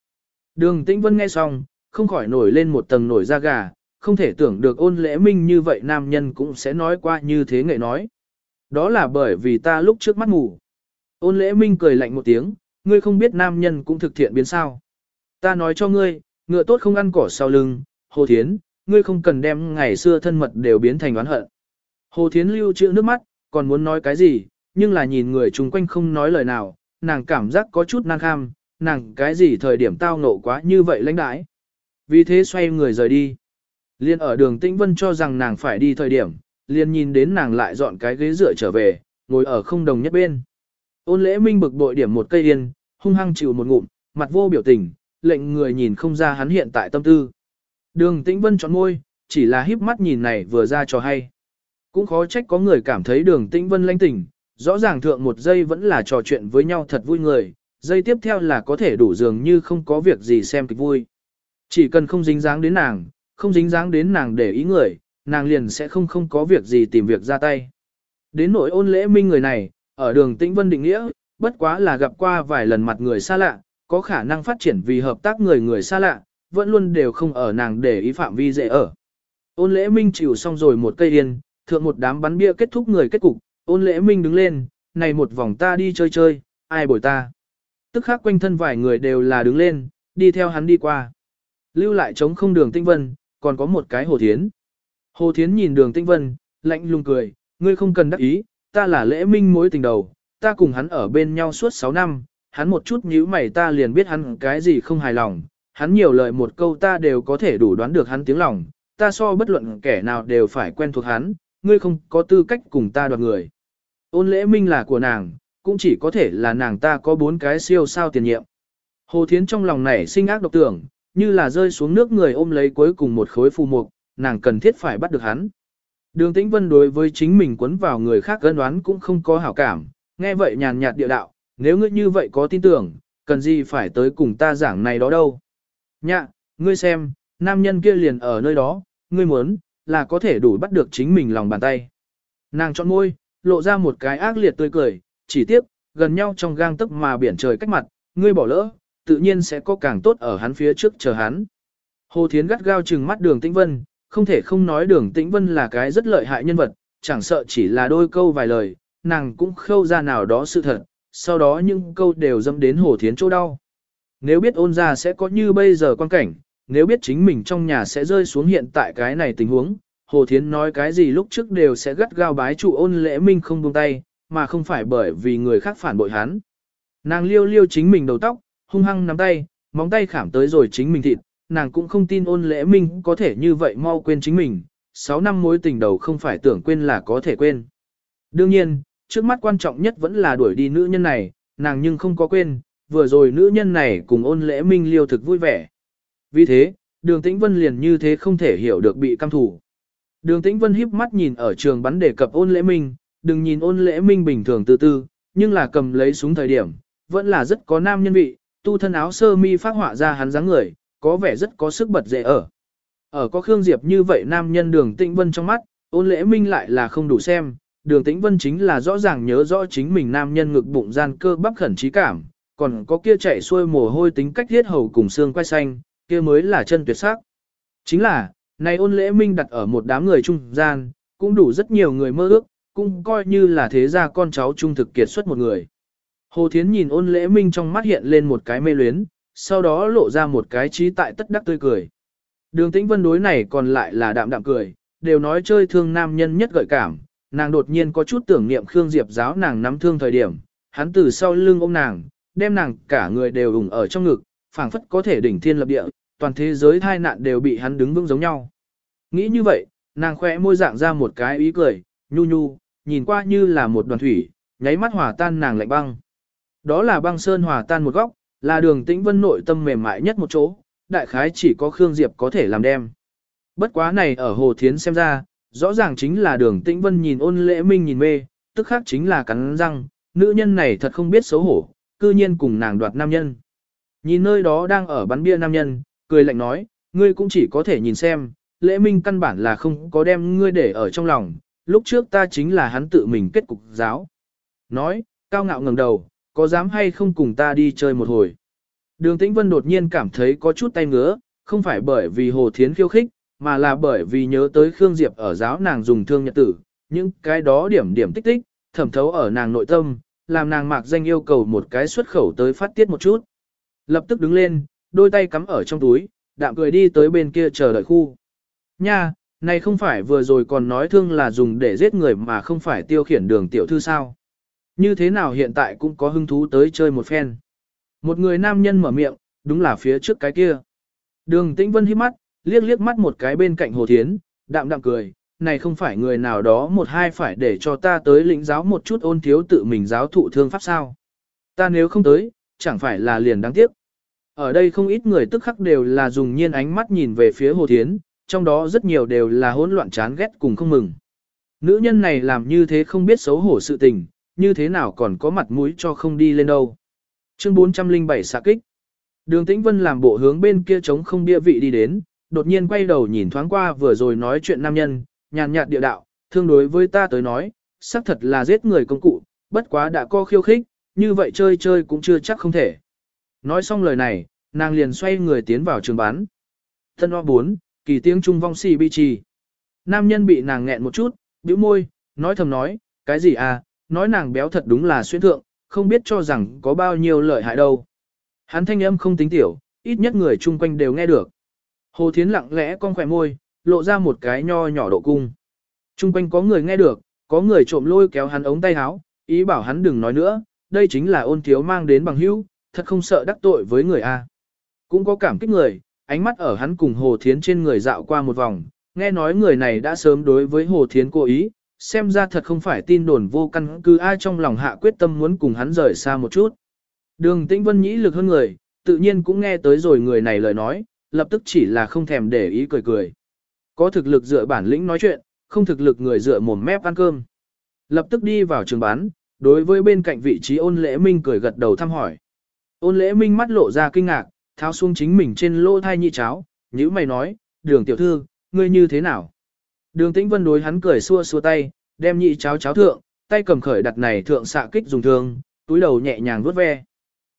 Đường Tĩnh Vân nghe xong, không khỏi nổi lên một tầng nổi da gà, không thể tưởng được ôn lễ minh như vậy nam nhân cũng sẽ nói qua như thế nghệ nói. Đó là bởi vì ta lúc trước mắt ngủ. Ôn lễ minh cười lạnh một tiếng, ngươi không biết nam nhân cũng thực thiện biến sao. Ta nói cho ngươi, ngựa tốt không ăn cỏ sau lưng, hồ thiến, ngươi không cần đem ngày xưa thân mật đều biến thành oán hận. Hồ thiến lưu trữ nước mắt, còn muốn nói cái gì, nhưng là nhìn người chung quanh không nói lời nào, nàng cảm giác có chút năng kham, nàng cái gì thời điểm tao nộ quá như vậy lãnh đãi. Vì thế xoay người rời đi. Liên ở đường Tĩnh Vân cho rằng nàng phải đi thời điểm, liền nhìn đến nàng lại dọn cái ghế dựa trở về, ngồi ở không đồng nhất bên. Ôn lễ minh bực bội điểm một cây yên, hung hăng chịu một ngụm, mặt vô biểu tình, lệnh người nhìn không ra hắn hiện tại tâm tư. Đường Tĩnh Vân chọn môi, chỉ là híp mắt nhìn này vừa ra cho hay. Cũng khó trách có người cảm thấy đường Tĩnh Vân lãnh tỉnh, rõ ràng thượng một giây vẫn là trò chuyện với nhau thật vui người, giây tiếp theo là có thể đủ dường như không có việc gì xem kịch vui. Chỉ cần không dính dáng đến nàng, không dính dáng đến nàng để ý người, nàng liền sẽ không không có việc gì tìm việc ra tay. Đến nỗi ôn lễ minh người này, ở đường Tĩnh Vân định nghĩa, bất quá là gặp qua vài lần mặt người xa lạ, có khả năng phát triển vì hợp tác người người xa lạ, vẫn luôn đều không ở nàng để ý phạm vi dễ ở. Ôn lễ minh chịu xong rồi một cây yên, thượng một đám bắn bia kết thúc người kết cục, ôn lễ minh đứng lên, này một vòng ta đi chơi chơi, ai bồi ta. Tức khác quanh thân vài người đều là đứng lên, đi theo hắn đi qua. Lưu lại chống không đường tinh vân, còn có một cái hồ thiến. Hồ thiến nhìn đường tinh vân, lạnh lùng cười, ngươi không cần đắc ý, ta là lễ minh mối tình đầu, ta cùng hắn ở bên nhau suốt 6 năm, hắn một chút nhíu mày ta liền biết hắn cái gì không hài lòng, hắn nhiều lời một câu ta đều có thể đủ đoán được hắn tiếng lòng, ta so bất luận kẻ nào đều phải quen thuộc hắn, ngươi không có tư cách cùng ta đoạt người. Ôn lễ minh là của nàng, cũng chỉ có thể là nàng ta có bốn cái siêu sao tiền nhiệm. Hồ Thiến trong lòng này sinh ác độc tưởng, như là rơi xuống nước người ôm lấy cuối cùng một khối phù mục, nàng cần thiết phải bắt được hắn. Đường Tĩnh Vân đối với chính mình quấn vào người khác gân đoán cũng không có hảo cảm, nghe vậy nhàn nhạt địa đạo, nếu ngươi như vậy có tin tưởng, cần gì phải tới cùng ta giảng này đó đâu. Nhạ, ngươi xem, nam nhân kia liền ở nơi đó, ngươi muốn, là có thể đủ bắt được chính mình lòng bàn tay. Nàng chọn môi, lộ ra một cái ác liệt tươi cười, chỉ tiếp, gần nhau trong gang tức mà biển trời cách mặt, ngươi bỏ lỡ, tự nhiên sẽ có càng tốt ở hắn phía trước chờ hắn. Hồ Thiến gắt gao trừng mắt đường Tĩnh Vân, không thể không nói đường Tĩnh Vân là cái rất lợi hại nhân vật, chẳng sợ chỉ là đôi câu vài lời, nàng cũng khâu ra nào đó sự thật, sau đó những câu đều dâm đến Hồ Thiến chỗ đau. Nếu biết ôn ra sẽ có như bây giờ quan cảnh, nếu biết chính mình trong nhà sẽ rơi xuống hiện tại cái này tình huống, Hồ Thiến nói cái gì lúc trước đều sẽ gắt gao bái trụ ôn lễ minh không buông tay, mà không phải bởi vì người khác phản bội hắn. Nàng liêu liêu chính mình đầu tóc, hung hăng nắm tay, móng tay khảm tới rồi chính mình thịt, nàng cũng không tin ôn lễ minh có thể như vậy mau quên chính mình, 6 năm mối tình đầu không phải tưởng quên là có thể quên. Đương nhiên, trước mắt quan trọng nhất vẫn là đuổi đi nữ nhân này, nàng nhưng không có quên, vừa rồi nữ nhân này cùng ôn lễ minh liêu thực vui vẻ. Vì thế, đường tĩnh vân liền như thế không thể hiểu được bị căm thủ. Đường tĩnh vân híp mắt nhìn ở trường bắn đề cập ôn lễ minh, đừng nhìn ôn lễ minh bình thường từ từ nhưng là cầm lấy súng thời điểm, vẫn là rất có nam nhân vị, tu thân áo sơ mi phát họa ra hắn dáng người, có vẻ rất có sức bật dễ ở. Ở có Khương Diệp như vậy nam nhân đường tĩnh vân trong mắt, ôn lễ minh lại là không đủ xem, đường tĩnh vân chính là rõ ràng nhớ rõ chính mình nam nhân ngực bụng gian cơ bắp khẩn trí cảm, còn có kia chạy xuôi mồ hôi tính cách thiết hầu cùng xương quay xanh, kia mới là chân tuyệt sắc. Chính là, này ôn lễ minh đặt ở một đám người trung gian, cũng đủ rất nhiều người mơ ước, cũng coi như là thế gia con cháu trung thực kiệt xuất một người. Hồ Thiến nhìn ôn lễ minh trong mắt hiện lên một cái mê luyến, sau đó lộ ra một cái trí tại tất đắc tươi cười. Đường tĩnh vân đối này còn lại là đạm đạm cười, đều nói chơi thương nam nhân nhất gợi cảm, nàng đột nhiên có chút tưởng niệm Khương Diệp giáo nàng nắm thương thời điểm, hắn từ sau lưng ôm nàng, đem nàng cả người đều ủng ở trong ngực, phảng phất có thể đỉnh thiên lập địa, toàn thế giới thai nạn đều bị hắn đứng vững giống nhau. Nghĩ như vậy, nàng khỏe môi dạng ra một cái ý cười, nhu nhu, nhìn qua như là một đoàn thủy, nháy mắt hòa tan nàng lạnh băng. Đó là băng sơn hòa tan một góc, là đường tĩnh vân nội tâm mềm mại nhất một chỗ, đại khái chỉ có Khương Diệp có thể làm đem. Bất quá này ở Hồ Thiến xem ra, rõ ràng chính là đường tĩnh vân nhìn ôn lễ minh nhìn mê, tức khác chính là cắn răng, nữ nhân này thật không biết xấu hổ, cư nhiên cùng nàng đoạt nam nhân. Nhìn nơi đó đang ở bắn bia nam nhân, cười lạnh nói, ngươi cũng chỉ có thể nhìn xem, lễ minh căn bản là không có đem ngươi để ở trong lòng, lúc trước ta chính là hắn tự mình kết cục giáo. Nói, cao ngạo ngẩng đầu, có dám hay không cùng ta đi chơi một hồi. Đường Tĩnh Vân đột nhiên cảm thấy có chút tay ngứa, không phải bởi vì Hồ Thiến khiêu khích, mà là bởi vì nhớ tới Khương Diệp ở giáo nàng dùng thương nhật tử, những cái đó điểm điểm tích tích, thẩm thấu ở nàng nội tâm, làm nàng mạc danh yêu cầu một cái xuất khẩu tới phát tiết một chút. Lập tức đứng lên, đôi tay cắm ở trong túi, đạm cười đi tới bên kia chờ đợi khu. Nha, này không phải vừa rồi còn nói thương là dùng để giết người mà không phải tiêu khiển đường tiểu thư sao. Như thế nào hiện tại cũng có hứng thú tới chơi một phen. Một người nam nhân mở miệng, đúng là phía trước cái kia. Đường tĩnh vân hít mắt, liếc liếc mắt một cái bên cạnh hồ thiến, đạm đạm cười, này không phải người nào đó một hai phải để cho ta tới lĩnh giáo một chút ôn thiếu tự mình giáo thụ thương pháp sao. Ta nếu không tới, chẳng phải là liền đáng tiếc. Ở đây không ít người tức khắc đều là dùng nhiên ánh mắt nhìn về phía Hồ Thiến, trong đó rất nhiều đều là hỗn loạn chán ghét cùng không mừng. Nữ nhân này làm như thế không biết xấu hổ sự tình, như thế nào còn có mặt mũi cho không đi lên đâu. Chương 407 xạ kích. Đường Tĩnh Vân làm bộ hướng bên kia trống không bia vị đi đến, đột nhiên quay đầu nhìn thoáng qua vừa rồi nói chuyện nam nhân, nhàn nhạt địa đạo, thương đối với ta tới nói, xác thật là giết người công cụ, bất quá đã co khiêu khích, như vậy chơi chơi cũng chưa chắc không thể. Nói xong lời này, nàng liền xoay người tiến vào trường bán. Thân o 4, kỳ tiếng trung vong xì bi trì. Nam nhân bị nàng nghẹn một chút, bĩu môi, nói thầm nói, cái gì à, nói nàng béo thật đúng là xuyên thượng, không biết cho rằng có bao nhiêu lợi hại đâu. Hắn thanh âm không tính tiểu, ít nhất người chung quanh đều nghe được. Hồ Thiến lặng lẽ con khỏe môi, lộ ra một cái nho nhỏ độ cung. Chung quanh có người nghe được, có người trộm lôi kéo hắn ống tay áo, ý bảo hắn đừng nói nữa, đây chính là ôn thiếu mang đến bằng hữu, thật không sợ đắc tội với người A. Cũng có cảm kích người, ánh mắt ở hắn cùng Hồ Thiến trên người dạo qua một vòng, nghe nói người này đã sớm đối với Hồ Thiến cố ý, xem ra thật không phải tin đồn vô căn cứ ai trong lòng hạ quyết tâm muốn cùng hắn rời xa một chút. Đường Tĩnh Vân nhĩ lực hơn người, tự nhiên cũng nghe tới rồi người này lời nói, lập tức chỉ là không thèm để ý cười cười. Có thực lực dựa bản lĩnh nói chuyện, không thực lực người dựa mồm mép ăn cơm. Lập tức đi vào trường bán, đối với bên cạnh vị trí ôn lễ minh cười gật đầu thăm hỏi. Ôn lễ minh mắt lộ ra kinh ngạc, tháo xuống chính mình trên lô thai nhị cháo, như mày nói, đường tiểu thư, ngươi như thế nào? Đường tĩnh vân đối hắn cười xua xua tay, đem nhị cháo cháo thượng, tay cầm khởi đặt này thượng xạ kích dùng thương, túi đầu nhẹ nhàng vuốt ve.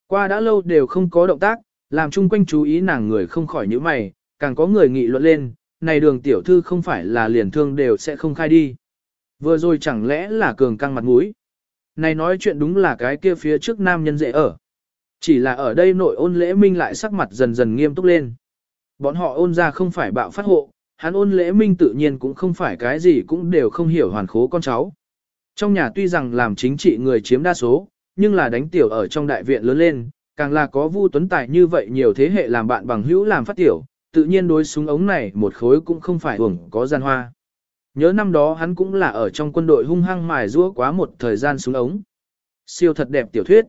Qua đã lâu đều không có động tác, làm chung quanh chú ý nàng người không khỏi nhíu mày, càng có người nghị luận lên, này đường tiểu thư không phải là liền thương đều sẽ không khai đi. Vừa rồi chẳng lẽ là cường căng mặt mũi. Này nói chuyện đúng là cái kia phía trước nam nhân dễ ở. Chỉ là ở đây nội ôn lễ minh lại sắc mặt dần dần nghiêm túc lên. Bọn họ ôn ra không phải bạo phát hộ, hắn ôn lễ minh tự nhiên cũng không phải cái gì cũng đều không hiểu hoàn khố con cháu. Trong nhà tuy rằng làm chính trị người chiếm đa số, nhưng là đánh tiểu ở trong đại viện lớn lên, càng là có Vu Tuấn Tài như vậy nhiều thế hệ làm bạn bằng hữu làm phát tiểu, tự nhiên đối súng ống này một khối cũng không phải uổng có gian hoa. Nhớ năm đó hắn cũng là ở trong quân đội hung hăng mài rũa quá một thời gian súng ống. Siêu thật đẹp tiểu thuyết.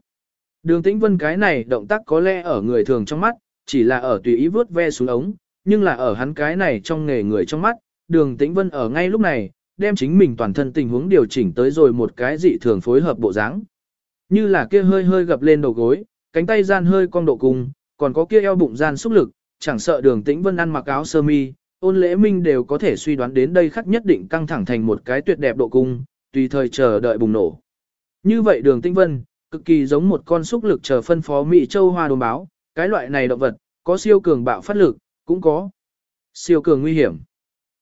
Đường Tĩnh Vân cái này động tác có lẽ ở người thường trong mắt, chỉ là ở tùy ý vớt ve súng ống, nhưng là ở hắn cái này trong nghề người trong mắt, đường Tĩnh Vân ở ngay lúc này, đem chính mình toàn thân tình huống điều chỉnh tới rồi một cái dị thường phối hợp bộ dáng. Như là kia hơi hơi gập lên đầu gối, cánh tay gian hơi cong độ cùng, còn có kia eo bụng gian xúc lực, chẳng sợ đường tĩnh vân ăn mặc áo sơ mi, ôn lễ minh đều có thể suy đoán đến đây khắc nhất định căng thẳng thành một cái tuyệt đẹp độ cung, tùy thời chờ đợi bùng nổ. Như vậy đường tĩnh vân, cực kỳ giống một con xúc lực chờ phân phó Mỹ châu hoa đồn báo, cái loại này động vật, có siêu cường bạo phát lực, cũng có siêu cường nguy hiểm.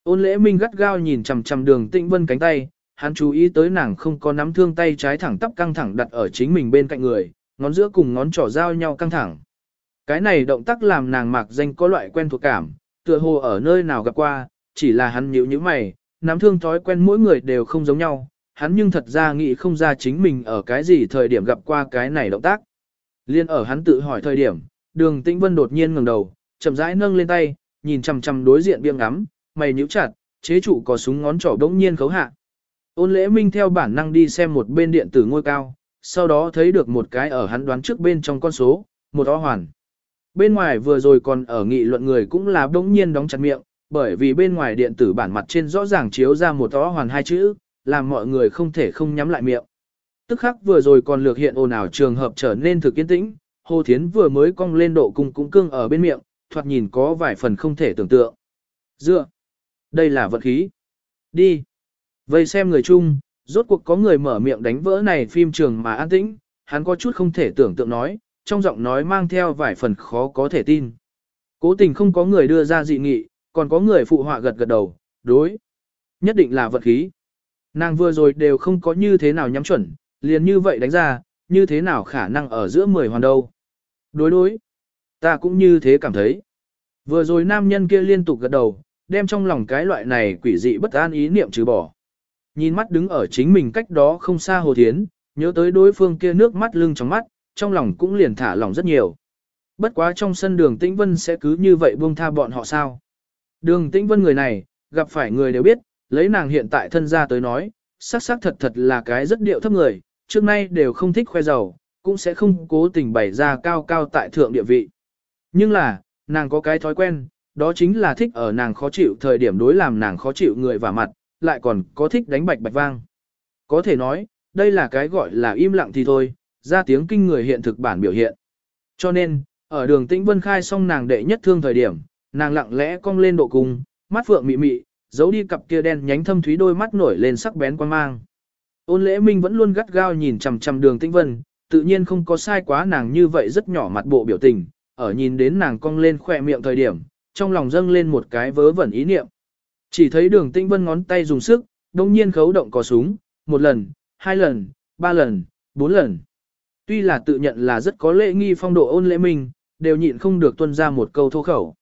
Ôn lễ minh gắt gao nhìn chằm chằm đường tĩnh vân cánh tay, hắn chú ý tới nàng không có nắm thương tay trái thẳng tắp căng thẳng đặt ở chính mình bên cạnh người, ngón giữa cùng ngón trỏ giao nhau căng thẳng. Cái này động tác làm nàng mạc danh có loại quen thuộc cảm, tựa hồ ở nơi nào gặp qua, chỉ là hắn nhíu như mày, nắm thương thói quen mỗi người đều không giống nhau, hắn nhưng thật ra nghĩ không ra chính mình ở cái gì thời điểm gặp qua cái này động tác. Liên ở hắn tự hỏi thời điểm, đường tĩnh vân đột nhiên ngẩng đầu, chậm rãi nâng lên tay, nhìn chằm chằm đối diện biêng ngắm, mày nhíu chặt, chế trụ có súng ngón trỏ đống nhiên khấu hạ. Ôn lễ minh theo bản năng đi xem một bên điện tử ngôi cao, sau đó thấy được một cái ở hắn đoán trước bên trong con số, một o hoàn. Bên ngoài vừa rồi còn ở nghị luận người cũng là đống nhiên đóng chặt miệng, bởi vì bên ngoài điện tử bản mặt trên rõ ràng chiếu ra một o hoàn hai chữ, làm mọi người không thể không nhắm lại miệng. Tức khắc vừa rồi còn lược hiện ồn ào trường hợp trở nên thực yên tĩnh, Hồ Thiến vừa mới cong lên độ cung cũng cương ở bên miệng, thoạt nhìn có vài phần không thể tưởng tượng. Dựa, đây là vật khí. Đi. Vây xem người chung, rốt cuộc có người mở miệng đánh vỡ này phim trường mà an tĩnh, hắn có chút không thể tưởng tượng nói, trong giọng nói mang theo vài phần khó có thể tin. Cố tình không có người đưa ra dị nghị, còn có người phụ họa gật gật đầu, đối. Nhất định là vật khí. Nàng vừa rồi đều không có như thế nào nhắm chuẩn, liền như vậy đánh ra, như thế nào khả năng ở giữa mười hoàn đâu. Đối đối. Ta cũng như thế cảm thấy. Vừa rồi nam nhân kia liên tục gật đầu, đem trong lòng cái loại này quỷ dị bất an ý niệm trừ bỏ. Nhìn mắt đứng ở chính mình cách đó không xa Hồ Thiến, nhớ tới đối phương kia nước mắt lưng trong mắt, trong lòng cũng liền thả lòng rất nhiều. Bất quá trong sân đường Tĩnh Vân sẽ cứ như vậy buông tha bọn họ sao. Đường Tĩnh Vân người này, gặp phải người đều biết, lấy nàng hiện tại thân ra tới nói, sắc sắc thật thật là cái rất điệu thấp người, trước nay đều không thích khoe giàu, cũng sẽ không cố tình bày ra cao cao tại thượng địa vị. Nhưng là, nàng có cái thói quen, đó chính là thích ở nàng khó chịu thời điểm đối làm nàng khó chịu người và mặt, lại còn có thích đánh bạch bạch vang. Có thể nói, đây là cái gọi là im lặng thì thôi, ra tiếng kinh người hiện thực bản biểu hiện. Cho nên, ở đường tĩnh vân khai xong nàng đệ nhất thương thời điểm, nàng lặng lẽ cong lên độ cung, mắt phượng mị mị, giấu đi cặp kia đen nhánh thâm thúy đôi mắt nổi lên sắc bén quan mang. Ôn lễ minh vẫn luôn gắt gao nhìn chằm chằm đường tĩnh vân, tự nhiên không có sai quá nàng như vậy rất nhỏ mặt bộ biểu tình, ở nhìn đến nàng cong lên khỏe miệng thời điểm, trong lòng dâng lên một cái vớ vẩn ý niệm. Chỉ thấy đường tĩnh vân ngón tay dùng sức, đông nhiên khấu động cò súng, một lần, hai lần, ba lần, bốn lần. Tuy là tự nhận là rất có lễ nghi phong độ ôn lễ minh, đều nhịn không được tuân ra một câu thô khẩu.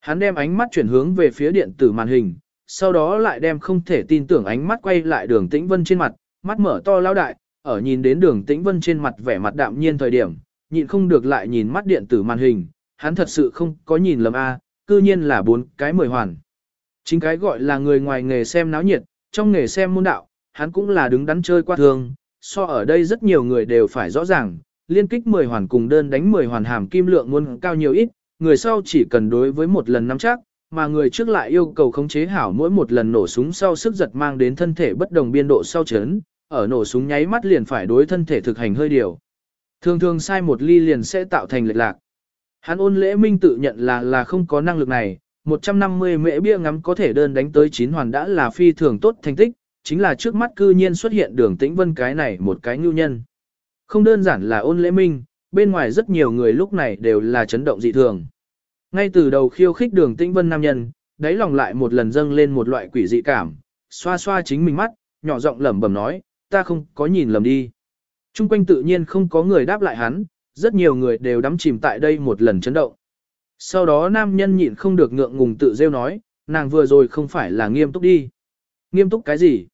Hắn đem ánh mắt chuyển hướng về phía điện tử màn hình, sau đó lại đem không thể tin tưởng ánh mắt quay lại đường tĩnh vân trên mặt, mắt mở to lao đại, ở nhìn đến đường tĩnh vân trên mặt vẻ mặt đạm nhiên thời điểm, nhịn không được lại nhìn mắt điện tử màn hình, hắn thật sự không có nhìn lầm a, cư nhiên là bốn cái mười hoàn. Chính cái gọi là người ngoài nghề xem náo nhiệt, trong nghề xem môn đạo, hắn cũng là đứng đắn chơi qua thường, so ở đây rất nhiều người đều phải rõ ràng, liên kích 10 hoàn cùng đơn đánh 10 hoàn hàm kim lượng muốn cao nhiều ít, người sau chỉ cần đối với một lần nắm chắc, mà người trước lại yêu cầu khống chế hảo mỗi một lần nổ súng sau sức giật mang đến thân thể bất đồng biên độ sau chấn, ở nổ súng nháy mắt liền phải đối thân thể thực hành hơi điều. Thường thường sai một ly liền sẽ tạo thành lệch lạc. Hắn ôn lễ minh tự nhận là là không có năng lực này, 150 mễ bia ngắm có thể đơn đánh tới 9 hoàn đã là phi thường tốt thành tích, chính là trước mắt cư nhiên xuất hiện đường tĩnh vân cái này một cái ngưu nhân. Không đơn giản là ôn lễ minh, bên ngoài rất nhiều người lúc này đều là chấn động dị thường. Ngay từ đầu khiêu khích đường tĩnh vân nam nhân, đáy lòng lại một lần dâng lên một loại quỷ dị cảm, xoa xoa chính mình mắt, nhỏ giọng lẩm bẩm nói, ta không có nhìn lầm đi. Trung quanh tự nhiên không có người đáp lại hắn, rất nhiều người đều đắm chìm tại đây một lần chấn động. Sau đó nam nhân nhịn không được ngượng ngùng tự rêu nói, nàng vừa rồi không phải là nghiêm túc đi. Nghiêm túc cái gì?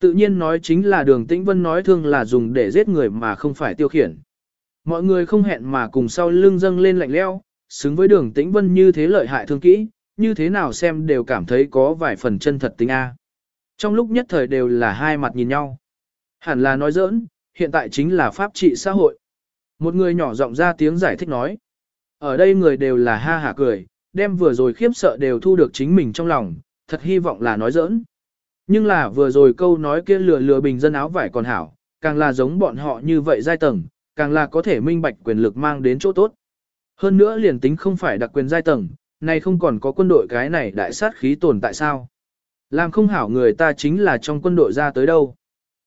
Tự nhiên nói chính là đường tĩnh vân nói thương là dùng để giết người mà không phải tiêu khiển. Mọi người không hẹn mà cùng sau lưng dâng lên lạnh leo, xứng với đường tĩnh vân như thế lợi hại thương kỹ, như thế nào xem đều cảm thấy có vài phần chân thật tính A. Trong lúc nhất thời đều là hai mặt nhìn nhau. Hẳn là nói giỡn, hiện tại chính là pháp trị xã hội. Một người nhỏ giọng ra tiếng giải thích nói. Ở đây người đều là ha hả cười, đem vừa rồi khiếp sợ đều thu được chính mình trong lòng, thật hy vọng là nói giỡn. Nhưng là vừa rồi câu nói kia lừa lừa bình dân áo vải còn hảo, càng là giống bọn họ như vậy giai tầng, càng là có thể minh bạch quyền lực mang đến chỗ tốt. Hơn nữa liền tính không phải đặc quyền giai tầng, nay không còn có quân đội cái này đại sát khí tồn tại sao. Làm không hảo người ta chính là trong quân đội ra tới đâu.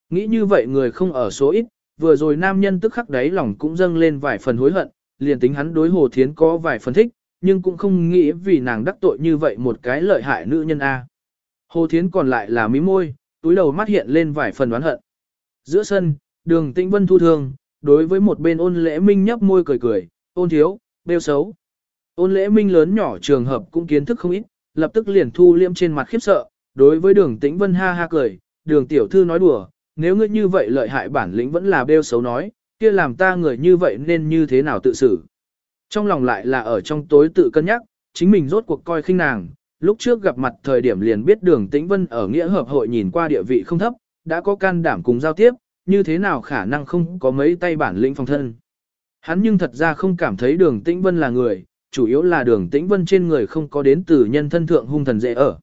Nghĩ như vậy người không ở số ít, vừa rồi nam nhân tức khắc đáy lòng cũng dâng lên vài phần hối hận, liền tính hắn đối Hồ Thiến có vài phần thích, nhưng cũng không nghĩ vì nàng đắc tội như vậy một cái lợi hại nữ nhân A. Hồ Thiến còn lại là mí môi, túi đầu mắt hiện lên vài phần đoán hận. Giữa sân, đường tĩnh vân thu thương, đối với một bên ôn lễ minh nhấp môi cười cười, ôn thiếu, bêu xấu. Ôn lễ minh lớn nhỏ trường hợp cũng kiến thức không ít, lập tức liền thu liêm trên mặt khiếp sợ, đối với đường tĩnh vân ha ha cười, đường tiểu thư nói đùa, nếu ngươi như vậy lợi hại bản lĩnh vẫn là bêu xấu nói, kia làm ta người như vậy nên như thế nào tự xử. Trong lòng lại là ở trong tối tự cân nhắc, chính mình rốt cuộc coi khinh nàng, lúc trước gặp mặt thời điểm liền biết đường tĩnh vân ở nghĩa hợp hội nhìn qua địa vị không thấp, đã có can đảm cùng giao tiếp, như thế nào khả năng không có mấy tay bản lĩnh phòng thân. Hắn nhưng thật ra không cảm thấy đường tĩnh vân là người, chủ yếu là đường tĩnh vân trên người không có đến từ nhân thân thượng hung thần dễ ở.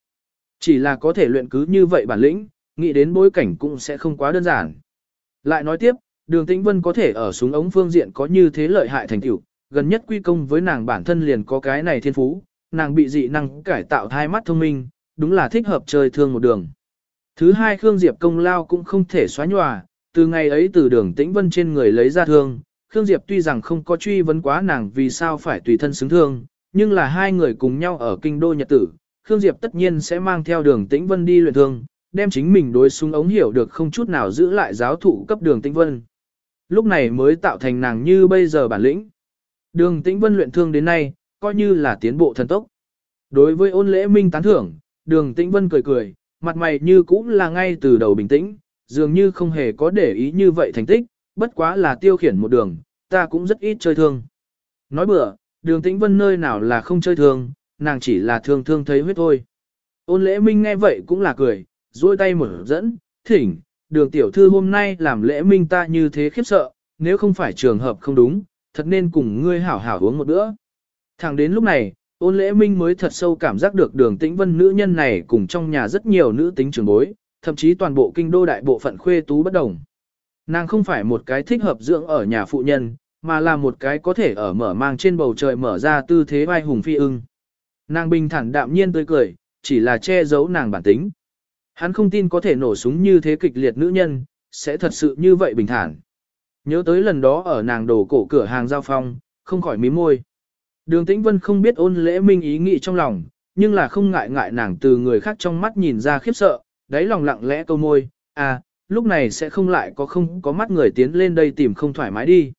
Chỉ là có thể luyện cứ như vậy bản lĩnh, nghĩ đến bối cảnh cũng sẽ không quá đơn giản. Lại nói tiếp, đường tĩnh vân có thể ở súng ống phương diện có như thế lợi hại thành tựu, gần nhất quy công với nàng bản thân liền có cái này thiên phú, nàng bị dị năng cải tạo hai mắt thông minh, đúng là thích hợp chơi thương một đường. Thứ hai Khương Diệp công lao cũng không thể xóa nhòa, từ ngày ấy từ đường tĩnh vân trên người lấy ra thương, Khương Diệp tuy rằng không có truy vấn quá nàng vì sao phải tùy thân xứng thương, nhưng là hai người cùng nhau ở kinh đô nhật tử, Khương Diệp tất nhiên sẽ mang theo đường tĩnh vân đi luyện thương, đem chính mình đối súng ống hiểu được không chút nào giữ lại giáo thụ cấp đường tĩnh vân. Lúc này mới tạo thành nàng như bây giờ bản lĩnh. Đường tĩnh vân luyện thương đến nay, coi như là tiến bộ thần tốc. Đối với ôn lễ minh tán thưởng, đường tĩnh vân cười cười, mặt mày như cũng là ngay từ đầu bình tĩnh, dường như không hề có để ý như vậy thành tích, bất quá là tiêu khiển một đường, ta cũng rất ít chơi thương. Nói bừa, đường tĩnh vân nơi nào là không chơi thương, nàng chỉ là thương thương thấy huyết thôi. Ôn lễ minh nghe vậy cũng là cười, duỗi tay mở dẫn, thỉnh, đường tiểu thư hôm nay làm lễ minh ta như thế khiếp sợ, nếu không phải trường hợp không đúng, thật nên cùng ngươi hảo hảo uống một bữa. Thẳng đến lúc này, ôn lễ minh mới thật sâu cảm giác được đường tĩnh vân nữ nhân này cùng trong nhà rất nhiều nữ tính trường bối, thậm chí toàn bộ kinh đô đại bộ phận khuê tú bất đồng. Nàng không phải một cái thích hợp dưỡng ở nhà phụ nhân, mà là một cái có thể ở mở mang trên bầu trời mở ra tư thế vai hùng phi ưng. Nàng bình thản đạm nhiên tươi cười, chỉ là che giấu nàng bản tính. Hắn không tin có thể nổ súng như thế kịch liệt nữ nhân, sẽ thật sự như vậy bình thản. Nhớ tới lần đó ở nàng đổ cổ cửa hàng giao phong, không khỏi mím môi. Đường Tĩnh Vân không biết ôn lễ minh ý nghĩ trong lòng, nhưng là không ngại ngại nàng từ người khác trong mắt nhìn ra khiếp sợ, đáy lòng lặng lẽ câu môi, à, lúc này sẽ không lại có không có mắt người tiến lên đây tìm không thoải mái đi.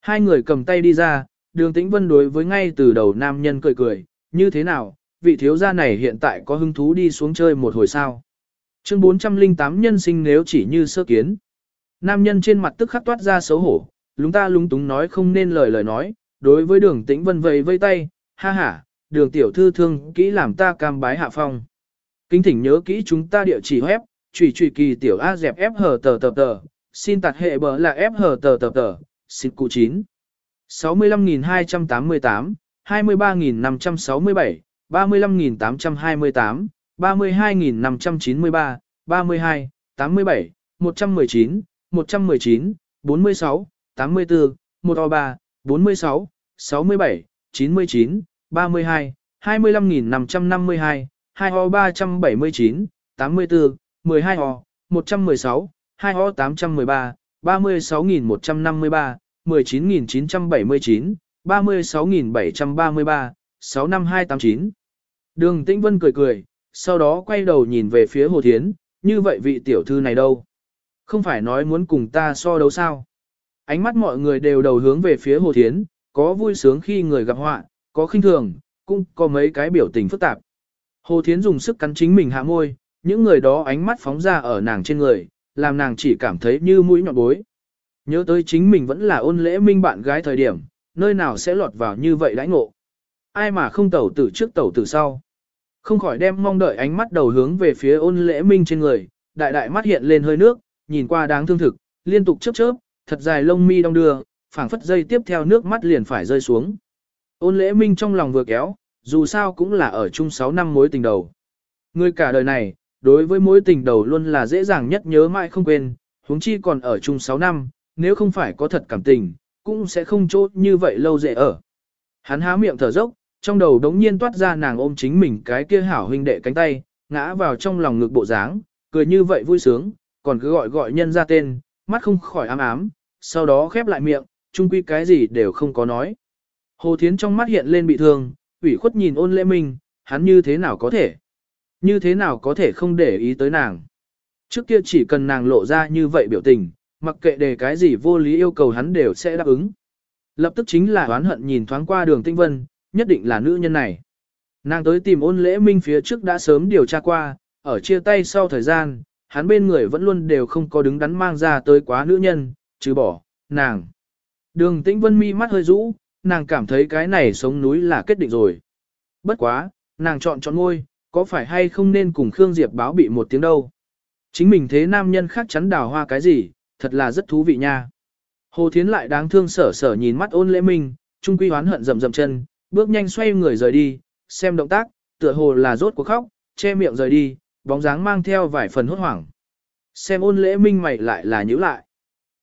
Hai người cầm tay đi ra, đường Tĩnh Vân đối với ngay từ đầu nam nhân cười cười, như thế nào, vị thiếu gia này hiện tại có hứng thú đi xuống chơi một hồi sao. Chương 408 nhân sinh nếu chỉ như sơ kiến. Nam nhân trên mặt tức khắc toát ra xấu hổ, lúng ta lúng túng nói không nên lời lời nói, đối với đường tĩnh vân vầy vây tay, ha ha, đường tiểu thư thương kỹ làm ta cam bái hạ phong. Kính thỉnh nhớ kỹ chúng ta địa chỉ web, trùy trùy kỳ tiểu A dẹp F hờ tờ tờ tờ, xin tạt hệ bờ là F hờ tờ tờ tờ, xin cụ 9. 65.288, 23.567, 35.828, 32.593, 32, 87, 119, 119, 46, 84, 1O3, 46, 67, 99, 32, 25.552, 2 ho 379, 84, 12O, 116, 2 ho 813, 36.153, 19.979, 36.733, 65289. Đường Tĩnh Vân cười cười, sau đó quay đầu nhìn về phía Hồ Thiến, như vậy vị tiểu thư này đâu? Không phải nói muốn cùng ta so đấu sao? Ánh mắt mọi người đều đầu hướng về phía Hồ Thiến, có vui sướng khi người gặp họa, có khinh thường, cũng có mấy cái biểu tình phức tạp. Hồ Thiến dùng sức cắn chính mình hạ môi, những người đó ánh mắt phóng ra ở nàng trên người, làm nàng chỉ cảm thấy như mũi nhọn bối. Nhớ tới chính mình vẫn là ôn lễ minh bạn gái thời điểm, nơi nào sẽ lọt vào như vậy đãi ngộ. Ai mà không tẩu tử trước tẩu tử sau. Không khỏi đem mong đợi ánh mắt đầu hướng về phía ôn lễ minh trên người, đại đại mắt hiện lên hơi nước, nhìn qua đáng thương thực, liên tục chớp chớp, thật dài lông mi đong đưa, phảng phất dây tiếp theo nước mắt liền phải rơi xuống. Ôn lễ minh trong lòng vừa kéo, dù sao cũng là ở chung 6 năm mối tình đầu. Người cả đời này, đối với mối tình đầu luôn là dễ dàng nhất nhớ mãi không quên, huống chi còn ở chung 6 năm, nếu không phải có thật cảm tình, cũng sẽ không chốt như vậy lâu dễ ở. Hắn há miệng thở dốc, trong đầu đống nhiên toát ra nàng ôm chính mình cái kia hảo huynh đệ cánh tay, ngã vào trong lòng ngực bộ dáng, cười như vậy vui sướng, còn cứ gọi gọi nhân ra tên, mắt không khỏi ám ám, sau đó khép lại miệng, chung quy cái gì đều không có nói. Hồ Thiến trong mắt hiện lên bị thương, ủy khuất nhìn ôn lễ minh, hắn như thế nào có thể? Như thế nào có thể không để ý tới nàng? Trước kia chỉ cần nàng lộ ra như vậy biểu tình, mặc kệ đề cái gì vô lý yêu cầu hắn đều sẽ đáp ứng. Lập tức chính là oán hận nhìn thoáng qua đường tinh vân, nhất định là nữ nhân này. Nàng tới tìm ôn lễ minh phía trước đã sớm điều tra qua, ở chia tay sau thời gian, hắn bên người vẫn luôn đều không có đứng đắn mang ra tới quá nữ nhân, chứ bỏ, nàng. Đường tĩnh vân mi mắt hơi rũ, nàng cảm thấy cái này sống núi là kết định rồi. Bất quá, nàng chọn chọn ngôi, có phải hay không nên cùng Khương Diệp báo bị một tiếng đâu. Chính mình thế nam nhân khác chắn đào hoa cái gì, thật là rất thú vị nha. Hồ Thiến lại đáng thương sở sở nhìn mắt ôn lễ minh, trung quy hoán hận rầm rầm chân, bước nhanh xoay người rời đi, xem động tác, tựa hồ là rốt cuộc khóc, che miệng rời đi, bóng dáng mang theo vài phần hốt hoảng. Xem ôn lễ minh mày lại là nhíu lại.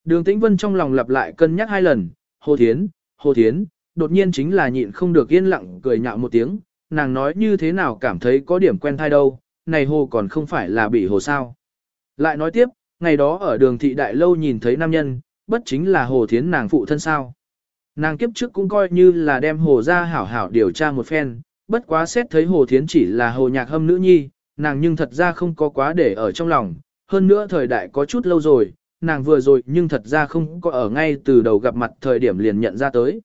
Đường Tĩnh Vân trong lòng lặp lại cân nhắc hai lần, Hồ Thiến, Hồ Thiến, đột nhiên chính là nhịn không được yên lặng cười nhạo một tiếng, nàng nói như thế nào cảm thấy có điểm quen thai đâu, này hồ còn không phải là bị hồ sao. Lại nói tiếp, ngày đó ở đường thị đại lâu nhìn thấy nam nhân, bất chính là hồ thiến nàng phụ thân sao. Nàng kiếp trước cũng coi như là đem hồ ra hảo hảo điều tra một phen, bất quá xét thấy hồ thiến chỉ là hồ nhạc hâm nữ nhi, nàng nhưng thật ra không có quá để ở trong lòng, hơn nữa thời đại có chút lâu rồi, nàng vừa rồi nhưng thật ra không có ở ngay từ đầu gặp mặt thời điểm liền nhận ra tới.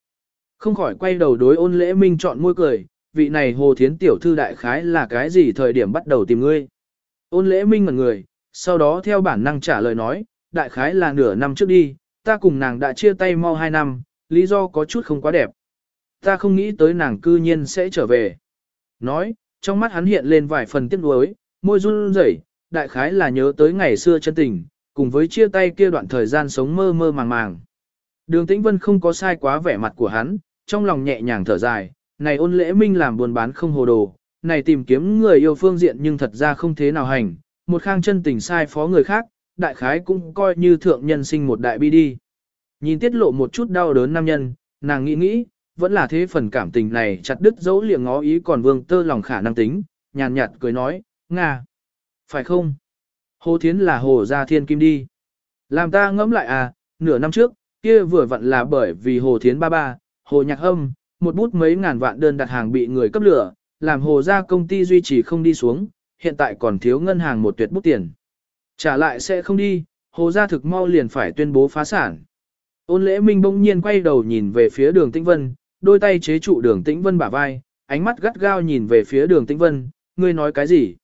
Không khỏi quay đầu đối ôn lễ minh chọn môi cười, vị này hồ thiến tiểu thư đại khái là cái gì thời điểm bắt đầu tìm ngươi. Ôn lễ minh ngẩn người, sau đó theo bản năng trả lời nói, đại khái là nửa năm trước đi, ta cùng nàng đã chia tay mau hai năm, lý do có chút không quá đẹp. Ta không nghĩ tới nàng cư nhiên sẽ trở về. Nói, trong mắt hắn hiện lên vài phần tiếc nuối, môi run rẩy, đại khái là nhớ tới ngày xưa chân tình, cùng với chia tay kia đoạn thời gian sống mơ mơ màng màng. Đường Tĩnh Vân không có sai quá vẻ mặt của hắn, trong lòng nhẹ nhàng thở dài, này ôn lễ minh làm buồn bán không hồ đồ, này tìm kiếm người yêu phương diện nhưng thật ra không thế nào hành, một khang chân tình sai phó người khác, đại khái cũng coi như thượng nhân sinh một đại bi đi. Nhìn tiết lộ một chút đau đớn nam nhân, nàng nghĩ nghĩ, vẫn là thế phần cảm tình này chặt đứt dấu liệng ngó ý còn vương tơ lòng khả năng tính, nhàn nhạt cười nói, Nga. Phải không? Hồ Thiến là hồ gia thiên kim đi. Làm ta ngẫm lại à, nửa năm trước, kia vừa vặn là bởi vì hồ Thiến ba ba, hồ nhạc hâm, một bút mấy ngàn vạn đơn đặt hàng bị người cấp lửa, làm hồ gia công ty duy trì không đi xuống, hiện tại còn thiếu ngân hàng một tuyệt bút tiền. Trả lại sẽ không đi, hồ gia thực mau liền phải tuyên bố phá sản. Ôn lễ minh bỗng nhiên quay đầu nhìn về phía đường tĩnh vân, đôi tay chế trụ đường tĩnh vân bả vai, ánh mắt gắt gao nhìn về phía đường tĩnh vân, ngươi nói cái gì?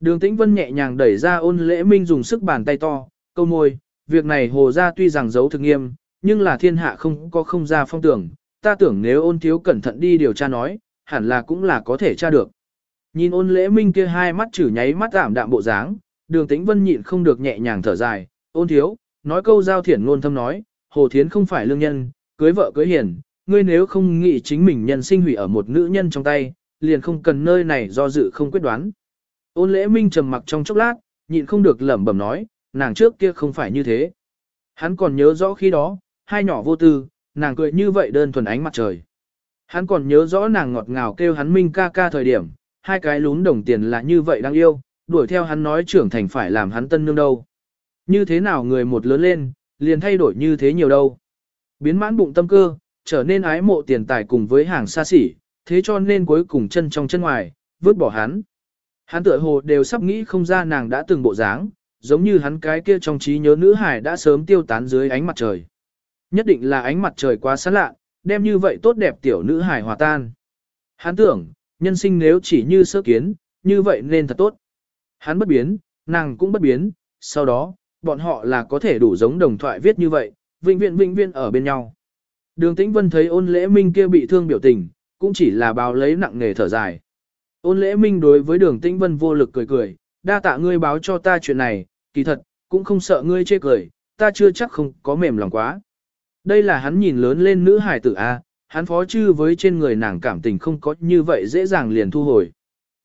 Đường tĩnh vân nhẹ nhàng đẩy ra ôn lễ minh dùng sức bàn tay to, câu môi, việc này hồ gia tuy rằng giấu thực nghiêm, nhưng là thiên hạ không có không ra phong tưởng, ta tưởng nếu ôn thiếu cẩn thận đi điều tra nói, hẳn là cũng là có thể tra được. Nhìn ôn lễ minh kia hai mắt chử nháy mắt giảm đạm bộ dáng, đường tĩnh vân nhịn không được nhẹ nhàng thở dài, ôn thiếu, nói câu giao thiển ngôn thâm nói, hồ thiến không phải lương nhân, cưới vợ cưới hiền, ngươi nếu không nghĩ chính mình nhân sinh hủy ở một nữ nhân trong tay, liền không cần nơi này do dự không quyết đoán. Ôn lễ minh trầm mặc trong chốc lát, nhịn không được lẩm bẩm nói, nàng trước kia không phải như thế. Hắn còn nhớ rõ khi đó, hai nhỏ vô tư, nàng cười như vậy đơn thuần ánh mặt trời. Hắn còn nhớ rõ nàng ngọt ngào kêu hắn minh ca ca thời điểm, hai cái lún đồng tiền là như vậy đang yêu, đuổi theo hắn nói trưởng thành phải làm hắn tân nương đâu. Như thế nào người một lớn lên, liền thay đổi như thế nhiều đâu. Biến mãn bụng tâm cơ, trở nên ái mộ tiền tài cùng với hàng xa xỉ, thế cho nên cuối cùng chân trong chân ngoài, vứt bỏ hắn. Hắn tựa hồ đều sắp nghĩ không ra nàng đã từng bộ dáng, giống như hắn cái kia trong trí nhớ nữ hải đã sớm tiêu tán dưới ánh mặt trời. Nhất định là ánh mặt trời quá sáng lạ, đem như vậy tốt đẹp tiểu nữ hải hòa tan. Hắn tưởng, nhân sinh nếu chỉ như sơ kiến, như vậy nên thật tốt. Hắn bất biến, nàng cũng bất biến, sau đó, bọn họ là có thể đủ giống đồng thoại viết như vậy, vĩnh viễn vĩnh viễn ở bên nhau. Đường Tĩnh Vân thấy ôn lễ minh kia bị thương biểu tình, cũng chỉ là báo lấy nặng nghề thở dài. Ôn lễ minh đối với đường Tĩnh Vân vô lực cười cười, đa tạ ngươi báo cho ta chuyện này, kỳ thật, cũng không sợ ngươi chê cười, ta chưa chắc không có mềm lòng quá. Đây là hắn nhìn lớn lên nữ hải tử A, hắn phó chư với trên người nàng cảm tình không có như vậy dễ dàng liền thu hồi.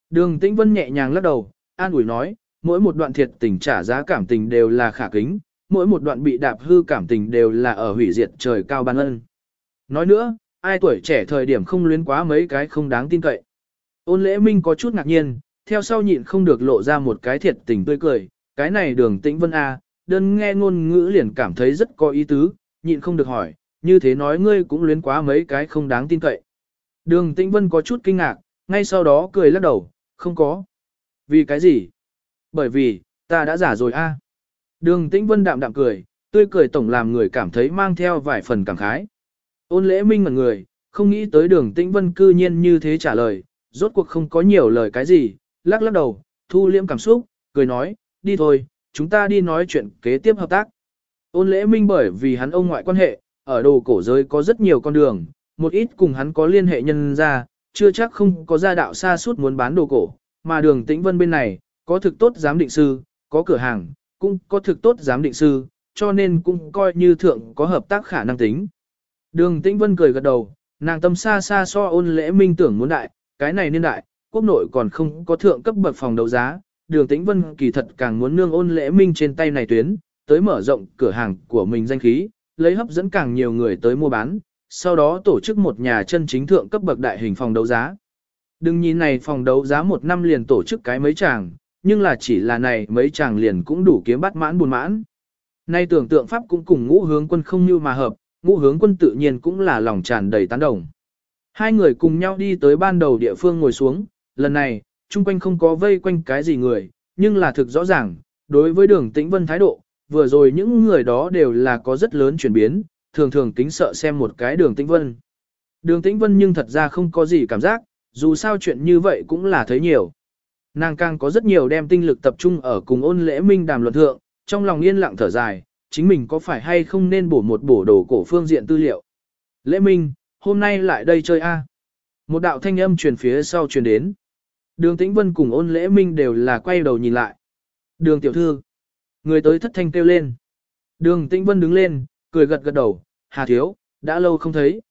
Đường Tĩnh Vân nhẹ nhàng lắc đầu, an ủi nói, mỗi một đoạn thiệt tình trả giá cảm tình đều là khả kính, mỗi một đoạn bị đạp hư cảm tình đều là ở hủy diệt trời cao ban ân. Nói nữa, ai tuổi trẻ thời điểm không luyến quá mấy cái không đáng tin cậy. Ôn lễ minh có chút ngạc nhiên, theo sau nhịn không được lộ ra một cái thiệt tình tươi cười, cái này đường tĩnh vân A, đơn nghe ngôn ngữ liền cảm thấy rất có ý tứ, nhịn không được hỏi, như thế nói ngươi cũng luyến quá mấy cái không đáng tin cậy. Đường Tĩnh Vân có chút kinh ngạc, ngay sau đó cười lắc đầu, không có. Vì cái gì? Bởi vì, ta đã giả rồi a. Đường Tĩnh Vân đạm đạm cười, tươi cười tổng làm người cảm thấy mang theo vài phần cảm khái. Ôn lễ minh ngẩn người, không nghĩ tới đường Tĩnh Vân cư nhiên như thế trả lời, rốt cuộc không có nhiều lời cái gì, lắc lắc đầu, thu liễm cảm xúc, cười nói, đi thôi, chúng ta đi nói chuyện kế tiếp hợp tác. Ôn lễ minh bởi vì hắn ông ngoại quan hệ, ở đồ cổ giới có rất nhiều con đường, một ít cùng hắn có liên hệ nhân ra, chưa chắc không có gia đạo xa suốt muốn bán đồ cổ, mà đường tĩnh vân bên này, có thực tốt giám định sư, có cửa hàng, cũng có thực tốt giám định sư, cho nên cũng coi như thượng có hợp tác khả năng tính. Đường Tĩnh Vân cười gật đầu, nàng tâm xa xa so ôn lễ minh tưởng muốn đại, cái này niên đại, quốc nội còn không có thượng cấp bậc phòng đấu giá, đường Tĩnh Vân kỳ thật càng muốn nương ôn lễ minh trên tay này tuyến, tới mở rộng cửa hàng của mình danh khí, lấy hấp dẫn càng nhiều người tới mua bán, sau đó tổ chức một nhà chân chính thượng cấp bậc đại hình phòng đấu giá. Đừng nhìn này phòng đấu giá một năm liền tổ chức cái mấy chàng, nhưng là chỉ là này mấy chàng liền cũng đủ kiếm bắt mãn buồn mãn. Nay tưởng tượng pháp cũng cùng ngũ hướng quân không như mà hợp, ngũ hướng quân tự nhiên cũng là lòng tràn đầy tán đồng. Hai người cùng nhau đi tới ban đầu địa phương ngồi xuống, lần này, chung quanh không có vây quanh cái gì người, nhưng là thực rõ ràng, đối với đường tĩnh vân thái độ, vừa rồi những người đó đều là có rất lớn chuyển biến, thường thường kính sợ xem một cái đường tĩnh vân. Đường tĩnh vân nhưng thật ra không có gì cảm giác, dù sao chuyện như vậy cũng là thấy nhiều. Nàng càng có rất nhiều đem tinh lực tập trung ở cùng ôn lễ minh đàm luận thượng, trong lòng yên lặng thở dài, chính mình có phải hay không nên bổ một bổ đồ cổ phương diện tư liệu. Lễ minh, hôm nay lại đây chơi a. Một đạo thanh âm truyền phía sau truyền đến. Đường Tĩnh Vân cùng ôn lễ minh đều là quay đầu nhìn lại. Đường tiểu thư. Người tới thất thanh kêu lên. Đường Tĩnh Vân đứng lên, cười gật gật đầu. Hà thiếu, đã lâu không thấy.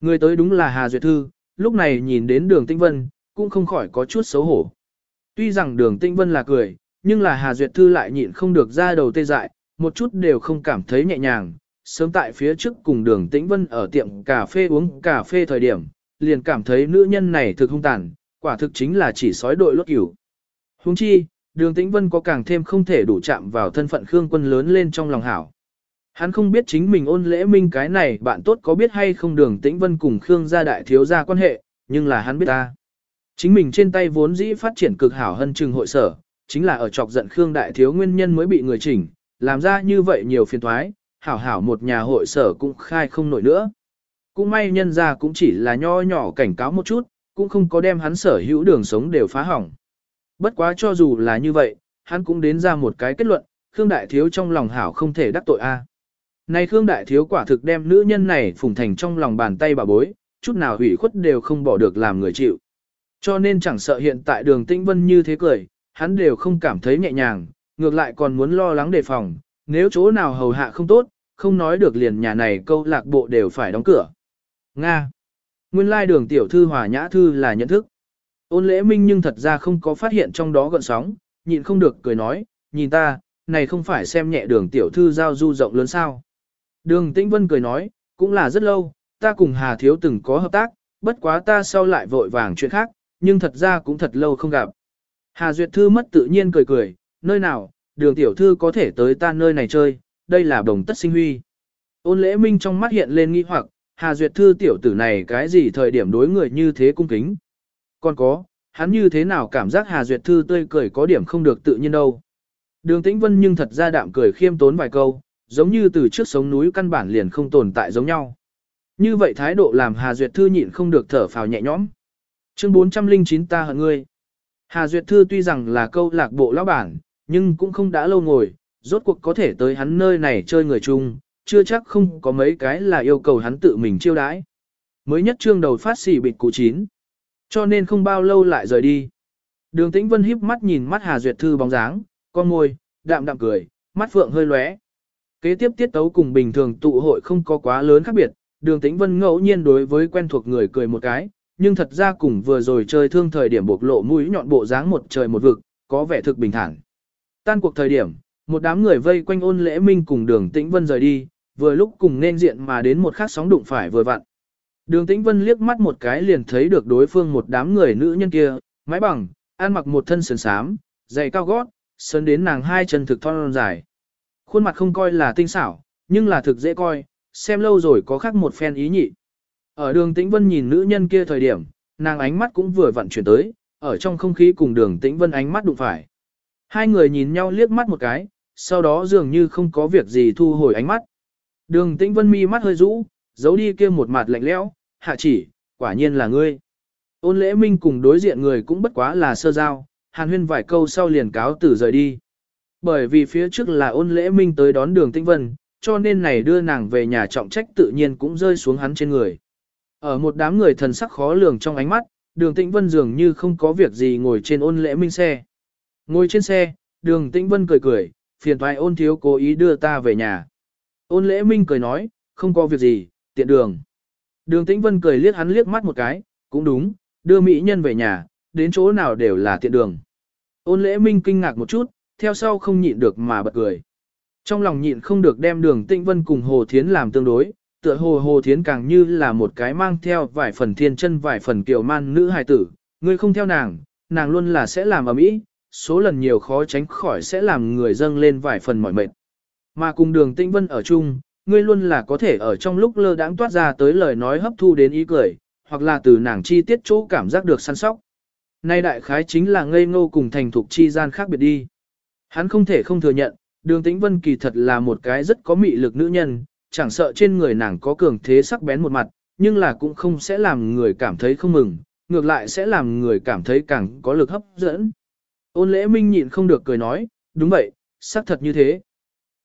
Người tới đúng là Hà Duyệt Thư, lúc này nhìn đến đường Tĩnh Vân, cũng không khỏi có chút xấu hổ. Tuy rằng đường Tĩnh Vân là cười, nhưng là Hà Duyệt Thư lại nhịn không được ra đầu tê dại, một chút đều không cảm thấy nhẹ nhàng. Sớm tại phía trước cùng đường Tĩnh Vân ở tiệm cà phê uống cà phê thời điểm, liền cảm thấy nữ nhân này thực hung tàn, quả thực chính là chỉ sói đội lốt cửu. Huống chi, đường Tĩnh Vân có càng thêm không thể đủ chạm vào thân phận Khương quân lớn lên trong lòng hảo. Hắn không biết chính mình ôn lễ minh cái này bạn tốt có biết hay không đường Tĩnh Vân cùng Khương gia đại thiếu gia quan hệ, nhưng là hắn biết ta. Chính mình trên tay vốn dĩ phát triển cực hảo hơn trừng hội sở, chính là ở chọc giận Khương đại thiếu nguyên nhân mới bị người chỉnh, làm ra như vậy nhiều phiền thoái, hảo hảo một nhà hội sở cũng khai không nổi nữa. Cũng may nhân ra cũng chỉ là nho nhỏ cảnh cáo một chút, cũng không có đem hắn sở hữu đường sống đều phá hỏng. Bất quá cho dù là như vậy, hắn cũng đến ra một cái kết luận, Khương Đại Thiếu trong lòng hảo không thể đắc tội a. À. Này Khương Đại Thiếu quả thực đem nữ nhân này phùng thành trong lòng bàn tay bà bối, chút nào hủy khuất đều không bỏ được làm người chịu. Cho nên chẳng sợ hiện tại đường tĩnh vân như thế cười, hắn đều không cảm thấy nhẹ nhàng, ngược lại còn muốn lo lắng đề phòng, nếu chỗ nào hầu hạ không tốt, không nói được liền nhà này câu lạc bộ đều phải đóng cửa. Nga. Nguyên lai đường tiểu thư hòa nhã thư là nhận thức. Ôn lễ minh nhưng thật ra không có phát hiện trong đó gợn sóng, nhịn không được cười nói, nhìn ta, này không phải xem nhẹ đường tiểu thư giao du rộng lớn sao. Đường tĩnh vân cười nói, cũng là rất lâu, ta cùng Hà Thiếu từng có hợp tác, bất quá ta sau lại vội vàng chuyện khác, nhưng thật ra cũng thật lâu không gặp. Hà Duyệt Thư mất tự nhiên cười cười, nơi nào, đường tiểu thư có thể tới ta nơi này chơi, đây là đồng tất sinh huy. Ôn lễ minh trong mắt hiện lên nghi hoặc, Hà Duyệt Thư tiểu tử này cái gì thời điểm đối người như thế cung kính. Còn có, hắn như thế nào cảm giác Hà Duyệt Thư tươi cười có điểm không được tự nhiên đâu. Đường Tĩnh Vân nhưng thật ra đạm cười khiêm tốn vài câu, giống như từ trước sống núi căn bản liền không tồn tại giống nhau. Như vậy thái độ làm Hà Duyệt Thư nhịn không được thở phào nhẹ nhõm. Chương 409 ta hận ngươi. Hà Duyệt Thư tuy rằng là câu lạc bộ lão bản, nhưng cũng không đã lâu ngồi, rốt cuộc có thể tới hắn nơi này chơi người chung, chưa chắc không có mấy cái là yêu cầu hắn tự mình chiêu đãi. Mới nhất trương đầu phát xỉ bịt cụ chín. Cho nên không bao lâu lại rời đi. Đường Tĩnh Vân híp mắt nhìn mắt Hà Duyệt Thư bóng dáng, con môi, đạm đạm cười, mắt phượng hơi lóe. Kế tiếp tiết tấu cùng bình thường tụ hội không có quá lớn khác biệt, đường Tĩnh Vân ngẫu nhiên đối với quen thuộc người cười một cái, nhưng thật ra cùng vừa rồi chơi thương thời điểm bộc lộ mũi nhọn bộ dáng một trời một vực, có vẻ thực bình thản. Tan cuộc thời điểm, một đám người vây quanh ôn lễ minh cùng đường Tĩnh Vân rời đi, vừa lúc cùng nên diện mà đến một khắc sóng đụng phải vừa vặn. Đường Tĩnh Vân liếc mắt một cái liền thấy được đối phương một đám người nữ nhân kia, mái bằng, ăn mặc một thân sườn sám, giày cao gót, sơn đến nàng hai chân thực thon dài. Khuôn mặt không coi là tinh xảo, nhưng là thực dễ coi, xem lâu rồi có khác một phen ý nhị. Ở đường Tĩnh Vân nhìn nữ nhân kia thời điểm, nàng ánh mắt cũng vừa vặn chuyển tới, ở trong không khí cùng đường Tĩnh Vân ánh mắt đụng phải. Hai người nhìn nhau liếc mắt một cái, sau đó dường như không có việc gì thu hồi ánh mắt. Đường Tĩnh Vân mi mắt hơi rũ, giấu đi kia một mặt lạnh lẽo, hạ chỉ, quả nhiên là ngươi. Ôn lễ minh cùng đối diện người cũng bất quá là sơ giao, hàn huyên vài câu sau liền cáo tử rời đi. Bởi vì phía trước là ôn lễ minh tới đón đường Tĩnh Vân, cho nên này đưa nàng về nhà trọng trách tự nhiên cũng rơi xuống hắn trên người. Ở một đám người thần sắc khó lường trong ánh mắt, đường Tĩnh Vân dường như không có việc gì ngồi trên ôn lễ minh xe. Ngồi trên xe, đường tĩnh vân cười cười, phiền thoại ôn thiếu cố ý đưa ta về nhà. Ôn lễ minh cười nói, không có việc gì, tiện đường. Đường tĩnh vân cười liếc hắn liếc mắt một cái, cũng đúng, đưa mỹ nhân về nhà, đến chỗ nào đều là tiện đường. Ôn lễ minh kinh ngạc một chút, theo sau không nhịn được mà bật cười. Trong lòng nhịn không được đem đường tĩnh vân cùng Hồ Thiến làm tương đối, tựa hồ Hồ Thiến càng như là một cái mang theo vài phần thiên chân vài phần kiều man nữ hài tử, ngươi không theo nàng, nàng luôn là sẽ làm ở mỹ, số lần nhiều khó tránh khỏi sẽ làm người dâng lên vài phần mỏi mệt. Mà cùng đường tĩnh vân ở chung, ngươi luôn là có thể ở trong lúc lơ đãng toát ra tới lời nói hấp thu đến ý cười, hoặc là từ nàng chi tiết chỗ cảm giác được săn sóc. Nay đại khái chính là ngây ngô cùng thành thục chi gian khác biệt đi. Hắn không thể không thừa nhận, đường tĩnh vân kỳ thật là một cái rất có mị lực nữ nhân, chẳng sợ trên người nàng có cường thế sắc bén một mặt, nhưng là cũng không sẽ làm người cảm thấy không mừng, ngược lại sẽ làm người cảm thấy càng có lực hấp dẫn. Ôn lễ minh nhịn không được cười nói, đúng vậy, xác thật như thế.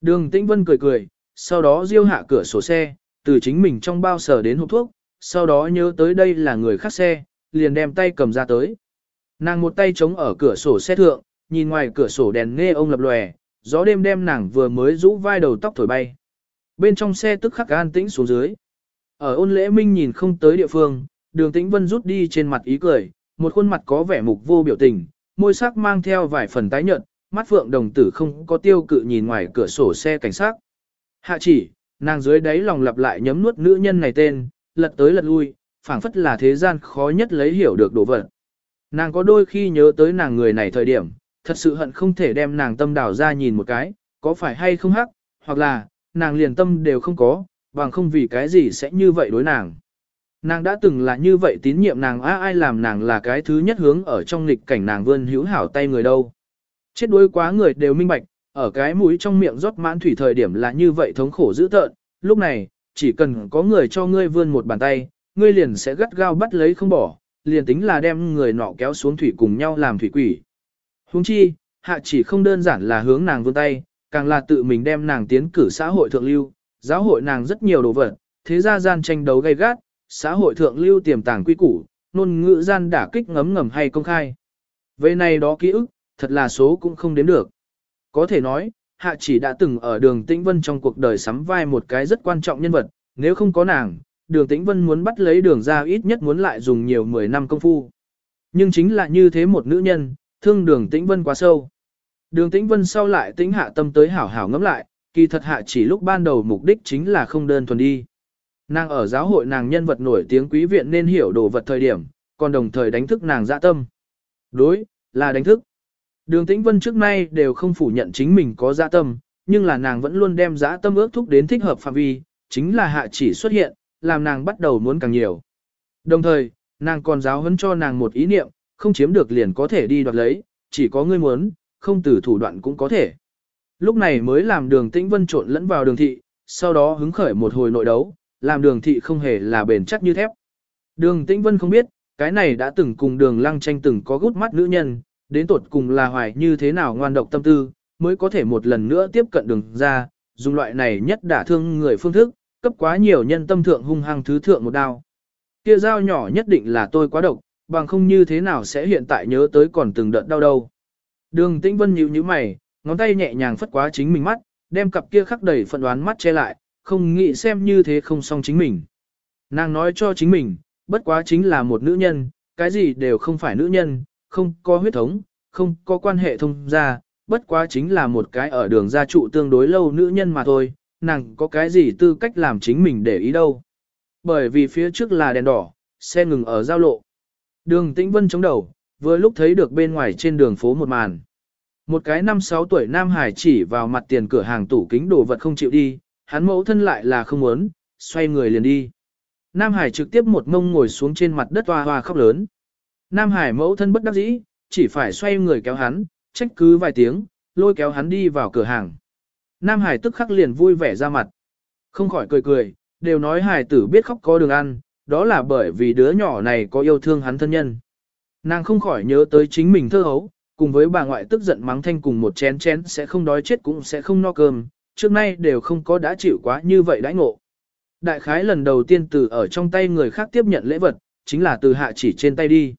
Đường tĩnh vân cười cười, sau đó diêu hạ cửa sổ xe, từ chính mình trong bao sở đến hộp thuốc, sau đó nhớ tới đây là người khác xe, liền đem tay cầm ra tới. Nàng một tay chống ở cửa sổ xe thượng, nhìn ngoài cửa sổ đèn nghe ông lập lòe, gió đêm đem nàng vừa mới rũ vai đầu tóc thổi bay. Bên trong xe tức khắc an tĩnh xuống dưới. Ở ôn lễ minh nhìn không tới địa phương, đường tĩnh vân rút đi trên mặt ý cười, một khuôn mặt có vẻ mục vô biểu tình, môi sắc mang theo vài phần tái nhợt, mắt phượng đồng tử không có tiêu cự nhìn ngoài cửa sổ xe cảnh sát. Hạ chỉ, nàng dưới đáy lòng lặp lại nhấm nuốt nữ nhân này tên, lật tới lật lui, phảng phất là thế gian khó nhất lấy hiểu được đồ vật. Nàng có đôi khi nhớ tới nàng người này thời điểm, thật sự hận không thể đem nàng tâm đảo ra nhìn một cái, có phải hay không hắc, hoặc là, nàng liền tâm đều không có, bằng không vì cái gì sẽ như vậy đối nàng. Nàng đã từng là như vậy tín nhiệm nàng á ai làm nàng là cái thứ nhất hướng ở trong nghịch cảnh nàng vươn hữu hảo tay người đâu. Chết đuối quá người đều minh bạch, ở cái mũi trong miệng rót mãn thủy thời điểm là như vậy thống khổ dữ tợn, lúc này, chỉ cần có người cho ngươi vươn một bàn tay, ngươi liền sẽ gắt gao bắt lấy không bỏ, liền tính là đem người nọ kéo xuống thủy cùng nhau làm thủy quỷ. Huống chi, hạ chỉ không đơn giản là hướng nàng vươn tay, càng là tự mình đem nàng tiến cử xã hội thượng lưu, giáo hội nàng rất nhiều đồ vật, thế ra gian tranh đấu gay gắt, xã hội thượng lưu tiềm tàng quy củ, ngôn ngữ gian đả kích ngấm ngầm hay công khai. Về này đó ký ức, thật là số cũng không đến được. Có thể nói, hạ chỉ đã từng ở đường tĩnh vân trong cuộc đời sắm vai một cái rất quan trọng nhân vật, nếu không có nàng, đường tĩnh vân muốn bắt lấy đường ra ít nhất muốn lại dùng nhiều 10 năm công phu. Nhưng chính là như thế một nữ nhân, thương đường tĩnh vân quá sâu. Đường tĩnh vân sau lại tĩnh hạ tâm tới hảo hảo ngẫm lại, kỳ thật hạ chỉ lúc ban đầu mục đích chính là không đơn thuần đi. Nàng ở giáo hội nàng nhân vật nổi tiếng quý viện nên hiểu đồ vật thời điểm, còn đồng thời đánh thức nàng dạ tâm. Đối, là đánh thức. Đường Tĩnh Vân trước nay đều không phủ nhận chính mình có dạ tâm, nhưng là nàng vẫn luôn đem dạ tâm ước thúc đến thích hợp phạm vi, chính là hạ chỉ xuất hiện, làm nàng bắt đầu muốn càng nhiều. Đồng thời, nàng còn giáo huấn cho nàng một ý niệm, không chiếm được liền có thể đi đoạt lấy, chỉ có ngươi muốn, không từ thủ đoạn cũng có thể. Lúc này mới làm đường tĩnh vân trộn lẫn vào đường thị, sau đó hứng khởi một hồi nội đấu, làm đường thị không hề là bền chắc như thép. Đường tĩnh vân không biết, cái này đã từng cùng đường lăng tranh từng có gút mắt nữ nhân, đến tột cùng là hoài như thế nào ngoan độc tâm tư, mới có thể một lần nữa tiếp cận đường ra, dùng loại này nhất đả thương người phương thức, cấp quá nhiều nhân tâm thượng hung hăng thứ thượng một đao. Kia dao nhỏ nhất định là tôi quá độc, bằng không như thế nào sẽ hiện tại nhớ tới còn từng đợt đau đâu. Đường Tĩnh Vân nhíu nhíu mày, ngón tay nhẹ nhàng phất quá chính mình mắt, đem cặp kia khắc đầy phận đoán mắt che lại, không nghĩ xem như thế không xong chính mình. Nàng nói cho chính mình, bất quá chính là một nữ nhân, cái gì đều không phải nữ nhân, không có huyết thống, không có quan hệ thông gia, bất quá chính là một cái ở đường gia trụ tương đối lâu nữ nhân mà thôi, nàng có cái gì tư cách làm chính mình để ý đâu. Bởi vì phía trước là đèn đỏ, xe ngừng ở giao lộ. Đường Tĩnh Vân chống đầu, vừa lúc thấy được bên ngoài trên đường phố một màn. Một cái năm sáu tuổi Nam Hải chỉ vào mặt tiền cửa hàng tủ kính đồ vật không chịu đi, hắn mẫu thân lại là không muốn, xoay người liền đi. Nam Hải trực tiếp một mông ngồi xuống trên mặt đất hoa hoa khóc lớn. Nam Hải mẫu thân bất đắc dĩ, chỉ phải xoay người kéo hắn, trách cứ vài tiếng, lôi kéo hắn đi vào cửa hàng. Nam Hải tức khắc liền vui vẻ ra mặt. Không khỏi cười cười, đều nói Hải tử biết khóc có đường ăn, đó là bởi vì đứa nhỏ này có yêu thương hắn thân nhân. Nàng không khỏi nhớ tới chính mình thơ hấu, cùng với bà ngoại tức giận mắng thanh cùng một chén chén sẽ không đói chết cũng sẽ không no cơm, trước nay đều không có đã chịu quá như vậy đãi ngộ. Đại khái lần đầu tiên từ ở trong tay người khác tiếp nhận lễ vật, chính là từ hạ chỉ trên tay đi.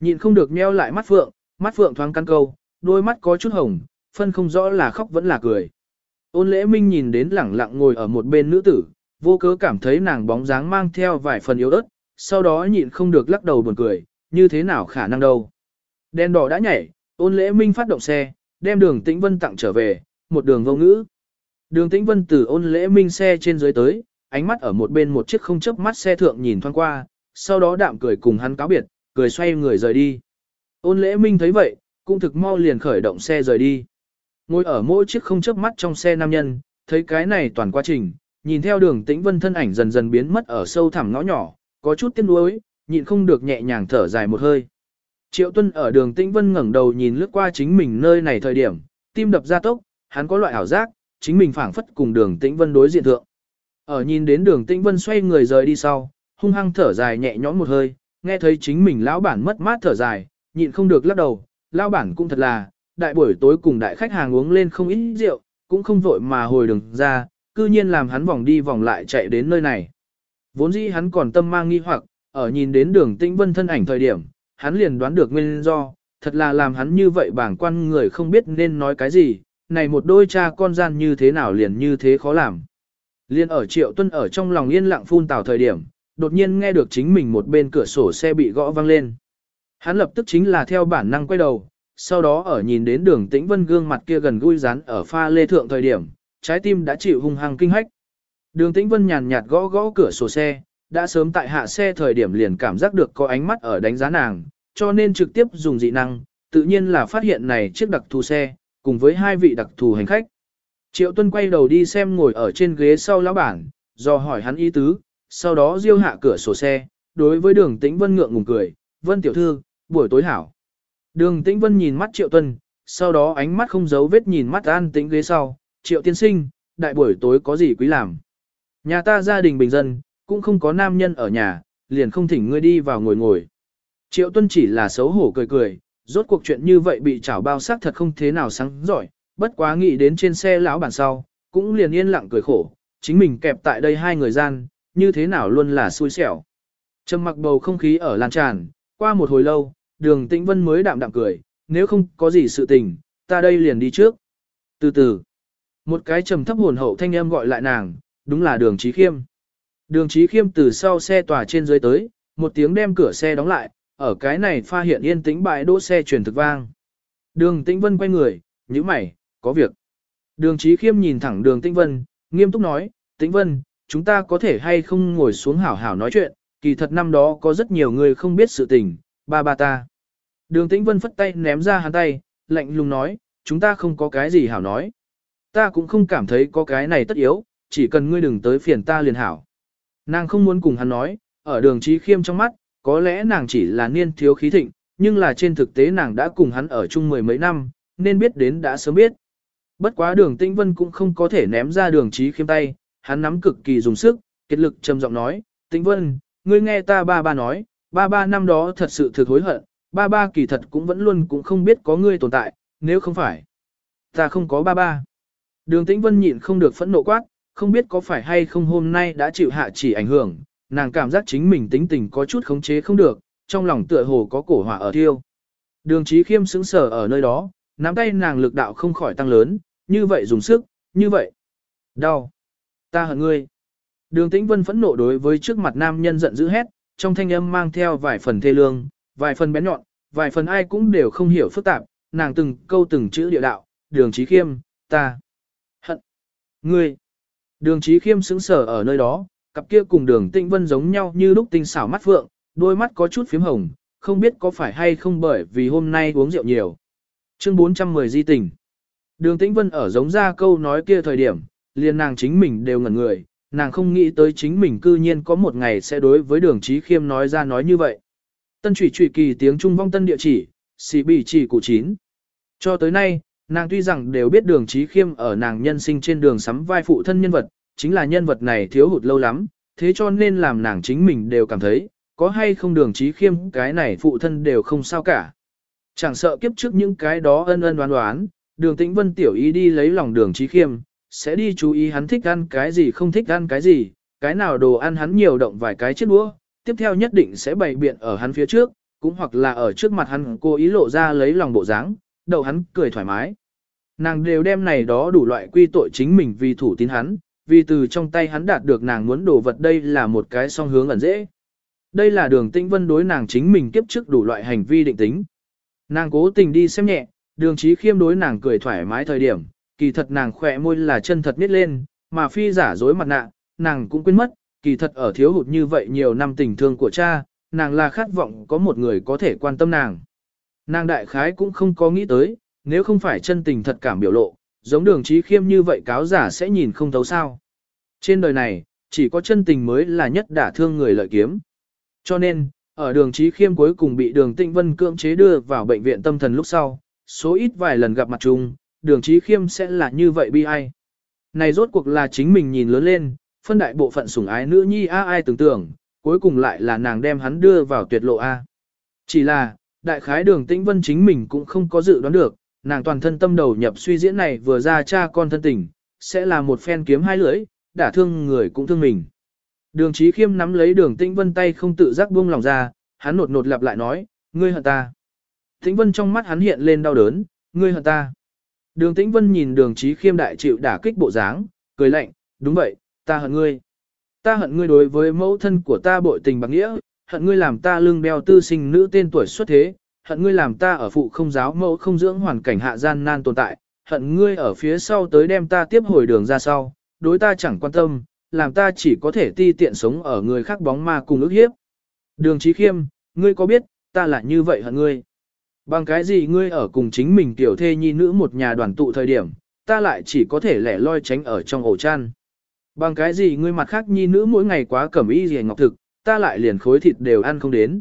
Nhìn không được nheo lại mắt phượng, mắt phượng thoáng căn câu, đôi mắt có chút hồng, phân không rõ là khóc vẫn là cười. Ôn lễ minh nhìn đến lẳng lặng ngồi ở một bên nữ tử, vô cớ cảm thấy nàng bóng dáng mang theo vài phần yếu ớt, sau đó nhịn không được lắc đầu buồn cười, như thế nào khả năng đâu. Đèn đỏ đã nhảy, ôn lễ minh phát động xe, đem đường tĩnh vân tặng trở về, một đường vô ngữ. Đường tĩnh vân từ ôn lễ minh xe trên dưới tới, ánh mắt ở một bên một chiếc không chớp mắt xe thượng nhìn thoáng qua, sau đó đạm cười cùng hắn cáo biệt, cười xoay người rời đi. Ôn lễ minh thấy vậy, cũng thực mau liền khởi động xe rời đi. Ngồi ở mỗi chiếc không chớp mắt trong xe nam nhân, thấy cái này toàn quá trình, nhìn theo đường tĩnh vân thân ảnh dần dần biến mất ở sâu thẳm ngõ nhỏ, có chút tiếc nuối, nhịn không được nhẹ nhàng thở dài một hơi. Triệu Tuân ở đường Tĩnh Vân ngẩng đầu nhìn lướt qua chính mình nơi này thời điểm, tim đập ra tốc, hắn có loại ảo giác, chính mình phảng phất cùng đường Tĩnh Vân đối diện thượng. Ở nhìn đến đường Tĩnh Vân xoay người rời đi sau, hung hăng thở dài nhẹ nhõm một hơi, nghe thấy chính mình lão bản mất mát thở dài, nhịn không được lắc đầu, lão bản cũng thật là, đại buổi tối cùng đại khách hàng uống lên không ít rượu, cũng không vội mà hồi đường ra, cư nhiên làm hắn vòng đi vòng lại chạy đến nơi này. Vốn dĩ hắn còn tâm mang nghi hoặc, ở nhìn đến đường tĩnh vân thân ảnh thời điểm, hắn liền đoán được nguyên do, thật là làm hắn như vậy bảng quan người không biết nên nói cái gì, này một đôi cha con gian như thế nào liền như thế khó làm. Liên ở triệu tuân ở trong lòng yên lặng phun tào thời điểm, đột nhiên nghe được chính mình một bên cửa sổ xe bị gõ vang lên. Hắn lập tức chính là theo bản năng quay đầu, sau đó ở nhìn đến đường tĩnh vân gương mặt kia gần gũi rán ở pha lê thượng thời điểm, trái tim đã chịu hung hăng kinh hách. Đường tĩnh vân nhàn nhạt gõ gõ cửa sổ xe, đã sớm tại hạ xe thời điểm liền cảm giác được có ánh mắt ở đánh giá nàng, cho nên trực tiếp dùng dị năng, tự nhiên là phát hiện này chiếc đặc thù xe, cùng với hai vị đặc thù hành khách. Triệu Tuân quay đầu đi xem ngồi ở trên ghế sau lão bản, do hỏi hắn ý tứ, sau đó diêu hạ cửa sổ xe, đối với đường tĩnh vân ngượng ngùng cười, vân tiểu thư, buổi tối hảo. Đường tĩnh vân nhìn mắt Triệu Tuân, sau đó ánh mắt không giấu vết nhìn mắt an tĩnh ghế sau, Triệu tiên sinh, đại buổi tối có gì quý làm. Nhà ta gia đình bình dân, cũng không có nam nhân ở nhà, liền không thỉnh ngươi đi vào ngồi ngồi. Triệu Tuân chỉ là xấu hổ cười cười, rốt cuộc chuyện như vậy bị chảo bao sắc thật không thế nào sáng giỏi, bất quá nghĩ đến trên xe lão bản sau, cũng liền yên lặng cười khổ, chính mình kẹp tại đây hai người gian, như thế nào luôn là xui xẻo. Trầm mặc bầu không khí ở lan tràn, qua một hồi lâu, đường tĩnh vân mới đạm đạm cười, nếu không có gì sự tình, ta đây liền đi trước. Từ từ, một cái trầm thấp hồn hậu thanh âm gọi lại nàng, đúng là đường trí khiêm. Đường trí khiêm từ sau xe tòa trên dưới tới, một tiếng đem cửa xe đóng lại, ở cái này pha hiện yên tĩnh bãi đỗ xe truyền thực vang. Đường tĩnh vân quay người, như mày, có việc. Đường trí khiêm nhìn thẳng đường tĩnh vân, nghiêm túc nói, tĩnh vân, chúng ta có thể hay không ngồi xuống hảo hảo nói chuyện, kỳ thật năm đó có rất nhiều người không biết sự tình, ba ba ta. Đường tĩnh vân phất tay ném ra hắn tay, lạnh lùng nói, chúng ta không có cái gì hảo nói. Ta cũng không cảm thấy có cái này tất yếu, chỉ cần ngươi đừng tới phiền ta liền hảo. Nàng không muốn cùng hắn nói, ở đường trí khiêm trong mắt, có lẽ nàng chỉ là niên thiếu khí thịnh, nhưng là trên thực tế nàng đã cùng hắn ở chung mười mấy năm, nên biết đến đã sớm biết. Bất quá đường tĩnh vân cũng không có thể ném ra đường trí khiêm tay, hắn nắm cực kỳ dùng sức, kết lực trầm giọng nói, tĩnh vân, ngươi nghe ta ba ba nói, ba ba năm đó thật sự thực hối hận, ba ba kỳ thật cũng vẫn luôn cũng không biết có ngươi tồn tại, nếu không phải. Ta không có ba ba. Đường tĩnh vân nhịn không được phẫn nộ quát, không biết có phải hay không hôm nay đã chịu hạ chỉ ảnh hưởng, nàng cảm giác chính mình tính tình có chút khống chế không được, trong lòng tựa hồ có cổ hỏa ở thiêu. Đường trí khiêm sững sờ ở nơi đó, nắm tay nàng lực đạo không khỏi tăng lớn, như vậy dùng sức, như vậy. Đau. Ta hận ngươi. Đường tĩnh vân phẫn nộ đối với trước mặt nam nhân giận dữ hét, trong thanh âm mang theo vài phần thê lương, vài phần bén nhọn, vài phần ai cũng đều không hiểu phức tạp, nàng từng câu từng chữ địa đạo, đường trí khiêm, ta. Hận. Ngươi. Đường trí khiêm sững sờ ở nơi đó, cặp kia cùng đường tĩnh vân giống nhau như lúc tinh xảo mắt phượng, đôi mắt có chút phím hồng, không biết có phải hay không bởi vì hôm nay uống rượu nhiều. Chương 410 di tình. Đường tĩnh vân ở giống ra câu nói kia thời điểm, liền nàng chính mình đều ngẩn người, nàng không nghĩ tới chính mình cư nhiên có một ngày sẽ đối với đường trí khiêm nói ra nói như vậy. Tân trụy trụy kỳ tiếng Trung vong tân địa chỉ, xì bì chỉ cụ chín. Cho tới nay, nàng tuy rằng đều biết đường trí khiêm ở nàng nhân sinh trên đường sắm vai phụ thân nhân vật, chính là nhân vật này thiếu hụt lâu lắm, thế cho nên làm nàng chính mình đều cảm thấy, có hay không đường trí khiêm cái này phụ thân đều không sao cả. Chẳng sợ kiếp trước những cái đó ân ân đoán đoán, đường tĩnh vân tiểu ý đi lấy lòng đường trí khiêm, sẽ đi chú ý hắn thích ăn cái gì không thích ăn cái gì, cái nào đồ ăn hắn nhiều động vài cái chiếc đũa, tiếp theo nhất định sẽ bày biện ở hắn phía trước, cũng hoặc là ở trước mặt hắn cô ý lộ ra lấy lòng bộ dáng, đầu hắn cười thoải mái. Nàng đều đem này đó đủ loại quy tội chính mình vì thủ tín hắn, vì từ trong tay hắn đạt được nàng muốn đổ vật đây là một cái song hướng ẩn dễ. Đây là đường tĩnh vân đối nàng chính mình kiếp trước đủ loại hành vi định tính. Nàng cố tình đi xem nhẹ, đường trí khiêm đối nàng cười thoải mái thời điểm, kỳ thật nàng khỏe môi là chân thật nít lên, mà phi giả dối mặt nạ, nàng cũng quên mất, kỳ thật ở thiếu hụt như vậy nhiều năm tình thương của cha, nàng là khát vọng có một người có thể quan tâm nàng. Nàng đại khái cũng không có nghĩ tới, nếu không phải chân tình thật cảm biểu lộ, giống đường trí khiêm như vậy cáo giả sẽ nhìn không thấu sao. Trên đời này, chỉ có chân tình mới là nhất đả thương người lợi kiếm. Cho nên, ở đường trí khiêm cuối cùng bị đường tịnh vân cưỡng chế đưa vào bệnh viện tâm thần lúc sau, số ít vài lần gặp mặt chung, đường trí khiêm sẽ là như vậy bi ai. Này rốt cuộc là chính mình nhìn lớn lên, phân đại bộ phận sủng ái nữ nhi a ai tưởng tưởng, cuối cùng lại là nàng đem hắn đưa vào tuyệt lộ a. Chỉ là, đại khái đường tĩnh vân chính mình cũng không có dự đoán được, nàng toàn thân tâm đầu nhập suy diễn này vừa ra cha con thân tình, sẽ là một phen kiếm hai lưỡi, đả thương người cũng thương mình. Đường trí khiêm nắm lấy đường tĩnh vân tay không tự giác buông lòng ra, hắn nột nột lặp lại nói, ngươi hận ta. Tĩnh vân trong mắt hắn hiện lên đau đớn, ngươi hận ta. Đường tĩnh vân nhìn đường trí khiêm đại chịu đả kích bộ dáng, cười lạnh, đúng vậy, ta hận ngươi. Ta hận ngươi đối với mẫu thân của ta bội tình bạc nghĩa, hận ngươi làm ta lưng beo tư sinh nữ tên tuổi xuất thế, hận ngươi làm ta ở phụ không giáo mẫu không dưỡng hoàn cảnh hạ gian nan tồn tại, hận ngươi ở phía sau tới đem ta tiếp hồi đường ra sau, đối ta chẳng quan tâm, làm ta chỉ có thể ti tiện sống ở người khác bóng ma cùng ước hiếp. Đường trí khiêm, ngươi có biết, ta là như vậy hận ngươi. Bằng cái gì ngươi ở cùng chính mình tiểu thê nhi nữ một nhà đoàn tụ thời điểm, ta lại chỉ có thể lẻ loi tránh ở trong ổ chăn. Bằng cái gì ngươi mặt khác nhi nữ mỗi ngày quá cẩm y gì ngọc thực, ta lại liền khối thịt đều ăn không đến.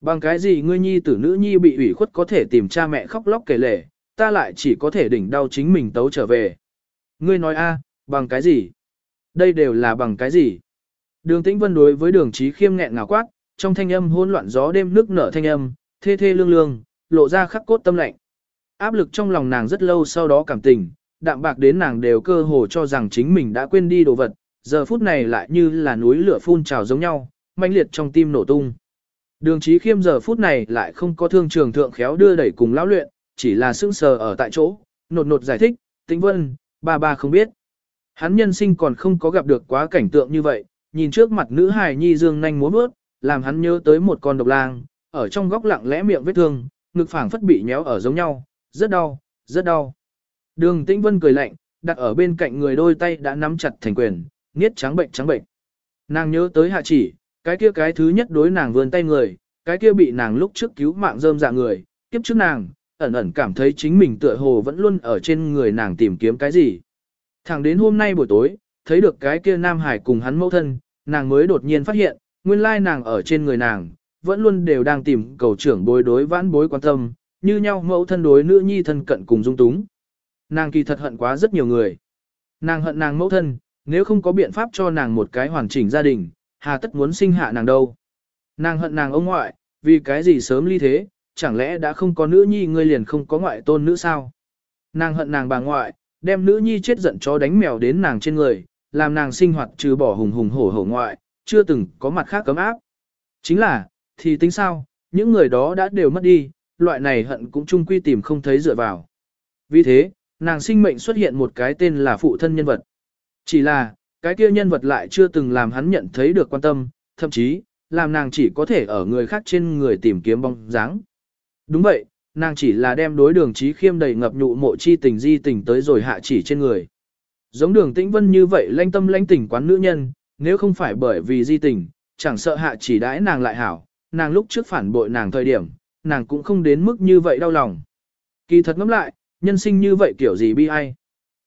Bằng cái gì ngươi nhi tử nữ nhi bị ủy khuất có thể tìm cha mẹ khóc lóc kể lể, ta lại chỉ có thể đỉnh đau chính mình tấu trở về. Ngươi nói a, à, bằng cái gì? Đây đều là bằng cái gì? Đường tĩnh vân đối với đường trí khiêm nghẹn ngào quát, trong thanh âm hỗn loạn gió đêm nước nở thanh âm, thê thê lương lương, lộ ra khắc cốt tâm lạnh. Áp lực trong lòng nàng rất lâu sau đó cảm tình, đạm bạc đến nàng đều cơ hồ cho rằng chính mình đã quên đi đồ vật, giờ phút này lại như là núi lửa phun trào giống nhau, mãnh liệt trong tim nổ tung. Đường trí khiêm giờ phút này lại không có thương trường thượng khéo đưa đẩy cùng lão luyện, chỉ là sững sờ ở tại chỗ, nột nột giải thích, tĩnh vân, ba ba không biết. Hắn nhân sinh còn không có gặp được quá cảnh tượng như vậy, nhìn trước mặt nữ hài nhi dương nhanh múa bước, làm hắn nhớ tới một con độc lang, ở trong góc lặng lẽ miệng vết thương, ngực phảng phất bị nhéo ở giống nhau, rất đau, rất đau. Đường Tĩnh Vân cười lạnh, đặt ở bên cạnh người đôi tay đã nắm chặt thành quyền, niết trắng bệnh trắng bệnh. Nàng nhớ tới hạ chỉ, cái kia cái thứ nhất đối nàng vươn tay người, cái kia bị nàng lúc trước cứu mạng rơm dạ người, kiếp trước nàng, ẩn ẩn cảm thấy chính mình tựa hồ vẫn luôn ở trên người nàng tìm kiếm cái gì. Thẳng đến hôm nay buổi tối, thấy được cái kia nam hải cùng hắn mẫu thân, nàng mới đột nhiên phát hiện, nguyên lai nàng ở trên người nàng, vẫn luôn đều đang tìm cầu trưởng bối đối vãn bối quan tâm, như nhau mẫu thân đối nữ nhi thân cận cùng dung túng. Nàng kỳ thật hận quá rất nhiều người. Nàng hận nàng mẫu thân, nếu không có biện pháp cho nàng một cái hoàn chỉnh gia đình, hà tất muốn sinh hạ nàng đâu. Nàng hận nàng ông ngoại, vì cái gì sớm ly thế, chẳng lẽ đã không có nữ nhi ngươi liền không có ngoại tôn nữ sao? Nàng hận nàng bà ngoại, đem nữ nhi chết giận chó đánh mèo đến nàng trên người, làm nàng sinh hoạt trừ bỏ hùng hùng hổ hổ ngoại, chưa từng có mặt khác cấm áp. Chính là, thì tính sao, những người đó đã đều mất đi, loại này hận cũng chung quy tìm không thấy dựa vào. Vì thế, nàng sinh mệnh xuất hiện một cái tên là phụ thân nhân vật. Chỉ là, cái kia nhân vật lại chưa từng làm hắn nhận thấy được quan tâm, thậm chí, làm nàng chỉ có thể ở người khác trên người tìm kiếm bóng dáng. Đúng vậy, nàng chỉ là đem đối đường trí khiêm đầy ngập nhụ mộ chi tình di tình tới rồi hạ chỉ trên người. Giống đường tĩnh vân như vậy lanh tâm lanh tình quán nữ nhân, nếu không phải bởi vì di tình, chẳng sợ hạ chỉ đãi nàng lại hảo, nàng lúc trước phản bội nàng thời điểm, nàng cũng không đến mức như vậy đau lòng. Kỳ thật ngẫm lại, nhân sinh như vậy kiểu gì bi ai.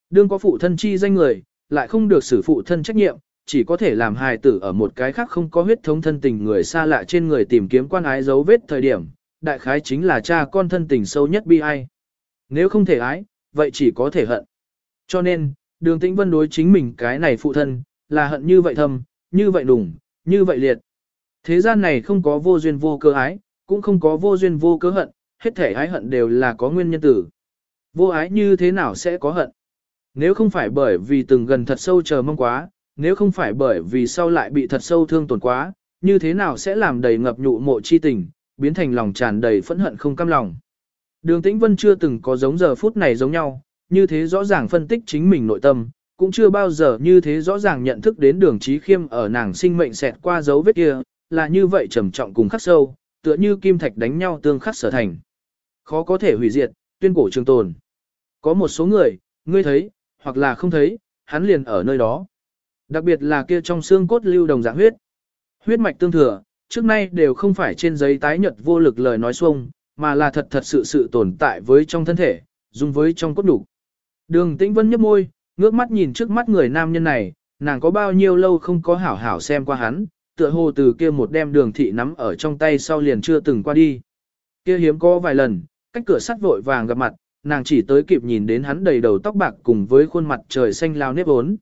Đương có phụ thân chi danh người, lại không được xử phụ thân trách nhiệm, chỉ có thể làm hài tử ở một cái khác không có huyết thống thân tình người xa lạ trên người tìm kiếm quan ái dấu vết thời điểm, đại khái chính là cha con thân tình sâu nhất bi ai. Nếu không thể ái, vậy chỉ có thể hận. Cho nên, đường tĩnh vân đối chính mình cái này phụ thân, là hận như vậy thâm, như vậy đủng, như vậy liệt. Thế gian này không có vô duyên vô cơ ái, cũng không có vô duyên vô cớ hận, hết thể ái hận đều là có nguyên nhân tử. Vô ái như thế nào sẽ có hận? Nếu không phải bởi vì từng gần thật sâu chờ mong quá, nếu không phải bởi vì sau lại bị thật sâu thương tổn quá, như thế nào sẽ làm đầy ngập nhụ mộ chi tình, biến thành lòng tràn đầy phẫn hận không cam lòng. Đường Tĩnh Vân chưa từng có giống giờ phút này giống nhau, như thế rõ ràng phân tích chính mình nội tâm, cũng chưa bao giờ như thế rõ ràng nhận thức đến đường trí khiêm ở nàng sinh mệnh xẹt qua dấu vết kia, là như vậy trầm trọng cùng khắc sâu, tựa như kim thạch đánh nhau tương khắc sở thành. Khó có thể hủy diệt, tuyên cổ trường tồn. Có một số người, ngươi thấy, hoặc là không thấy, hắn liền ở nơi đó. Đặc biệt là kia trong xương cốt lưu đồng dạng huyết. Huyết mạch tương thừa, trước nay đều không phải trên giấy tái nhật vô lực lời nói xuông, mà là thật thật sự sự tồn tại với trong thân thể, dung với trong cốt đủ. Đường tĩnh vân nhấp môi, ngước mắt nhìn trước mắt người nam nhân này, nàng có bao nhiêu lâu không có hảo hảo xem qua hắn, tựa hồ từ kia một đem đường thị nắm ở trong tay sau liền chưa từng qua đi. Kia hiếm có vài lần, cách cửa sắt vội vàng gặp mặt, nàng chỉ tới kịp nhìn đến hắn đầy đầu tóc bạc cùng với khuôn mặt trời xanh lao nếp ốn.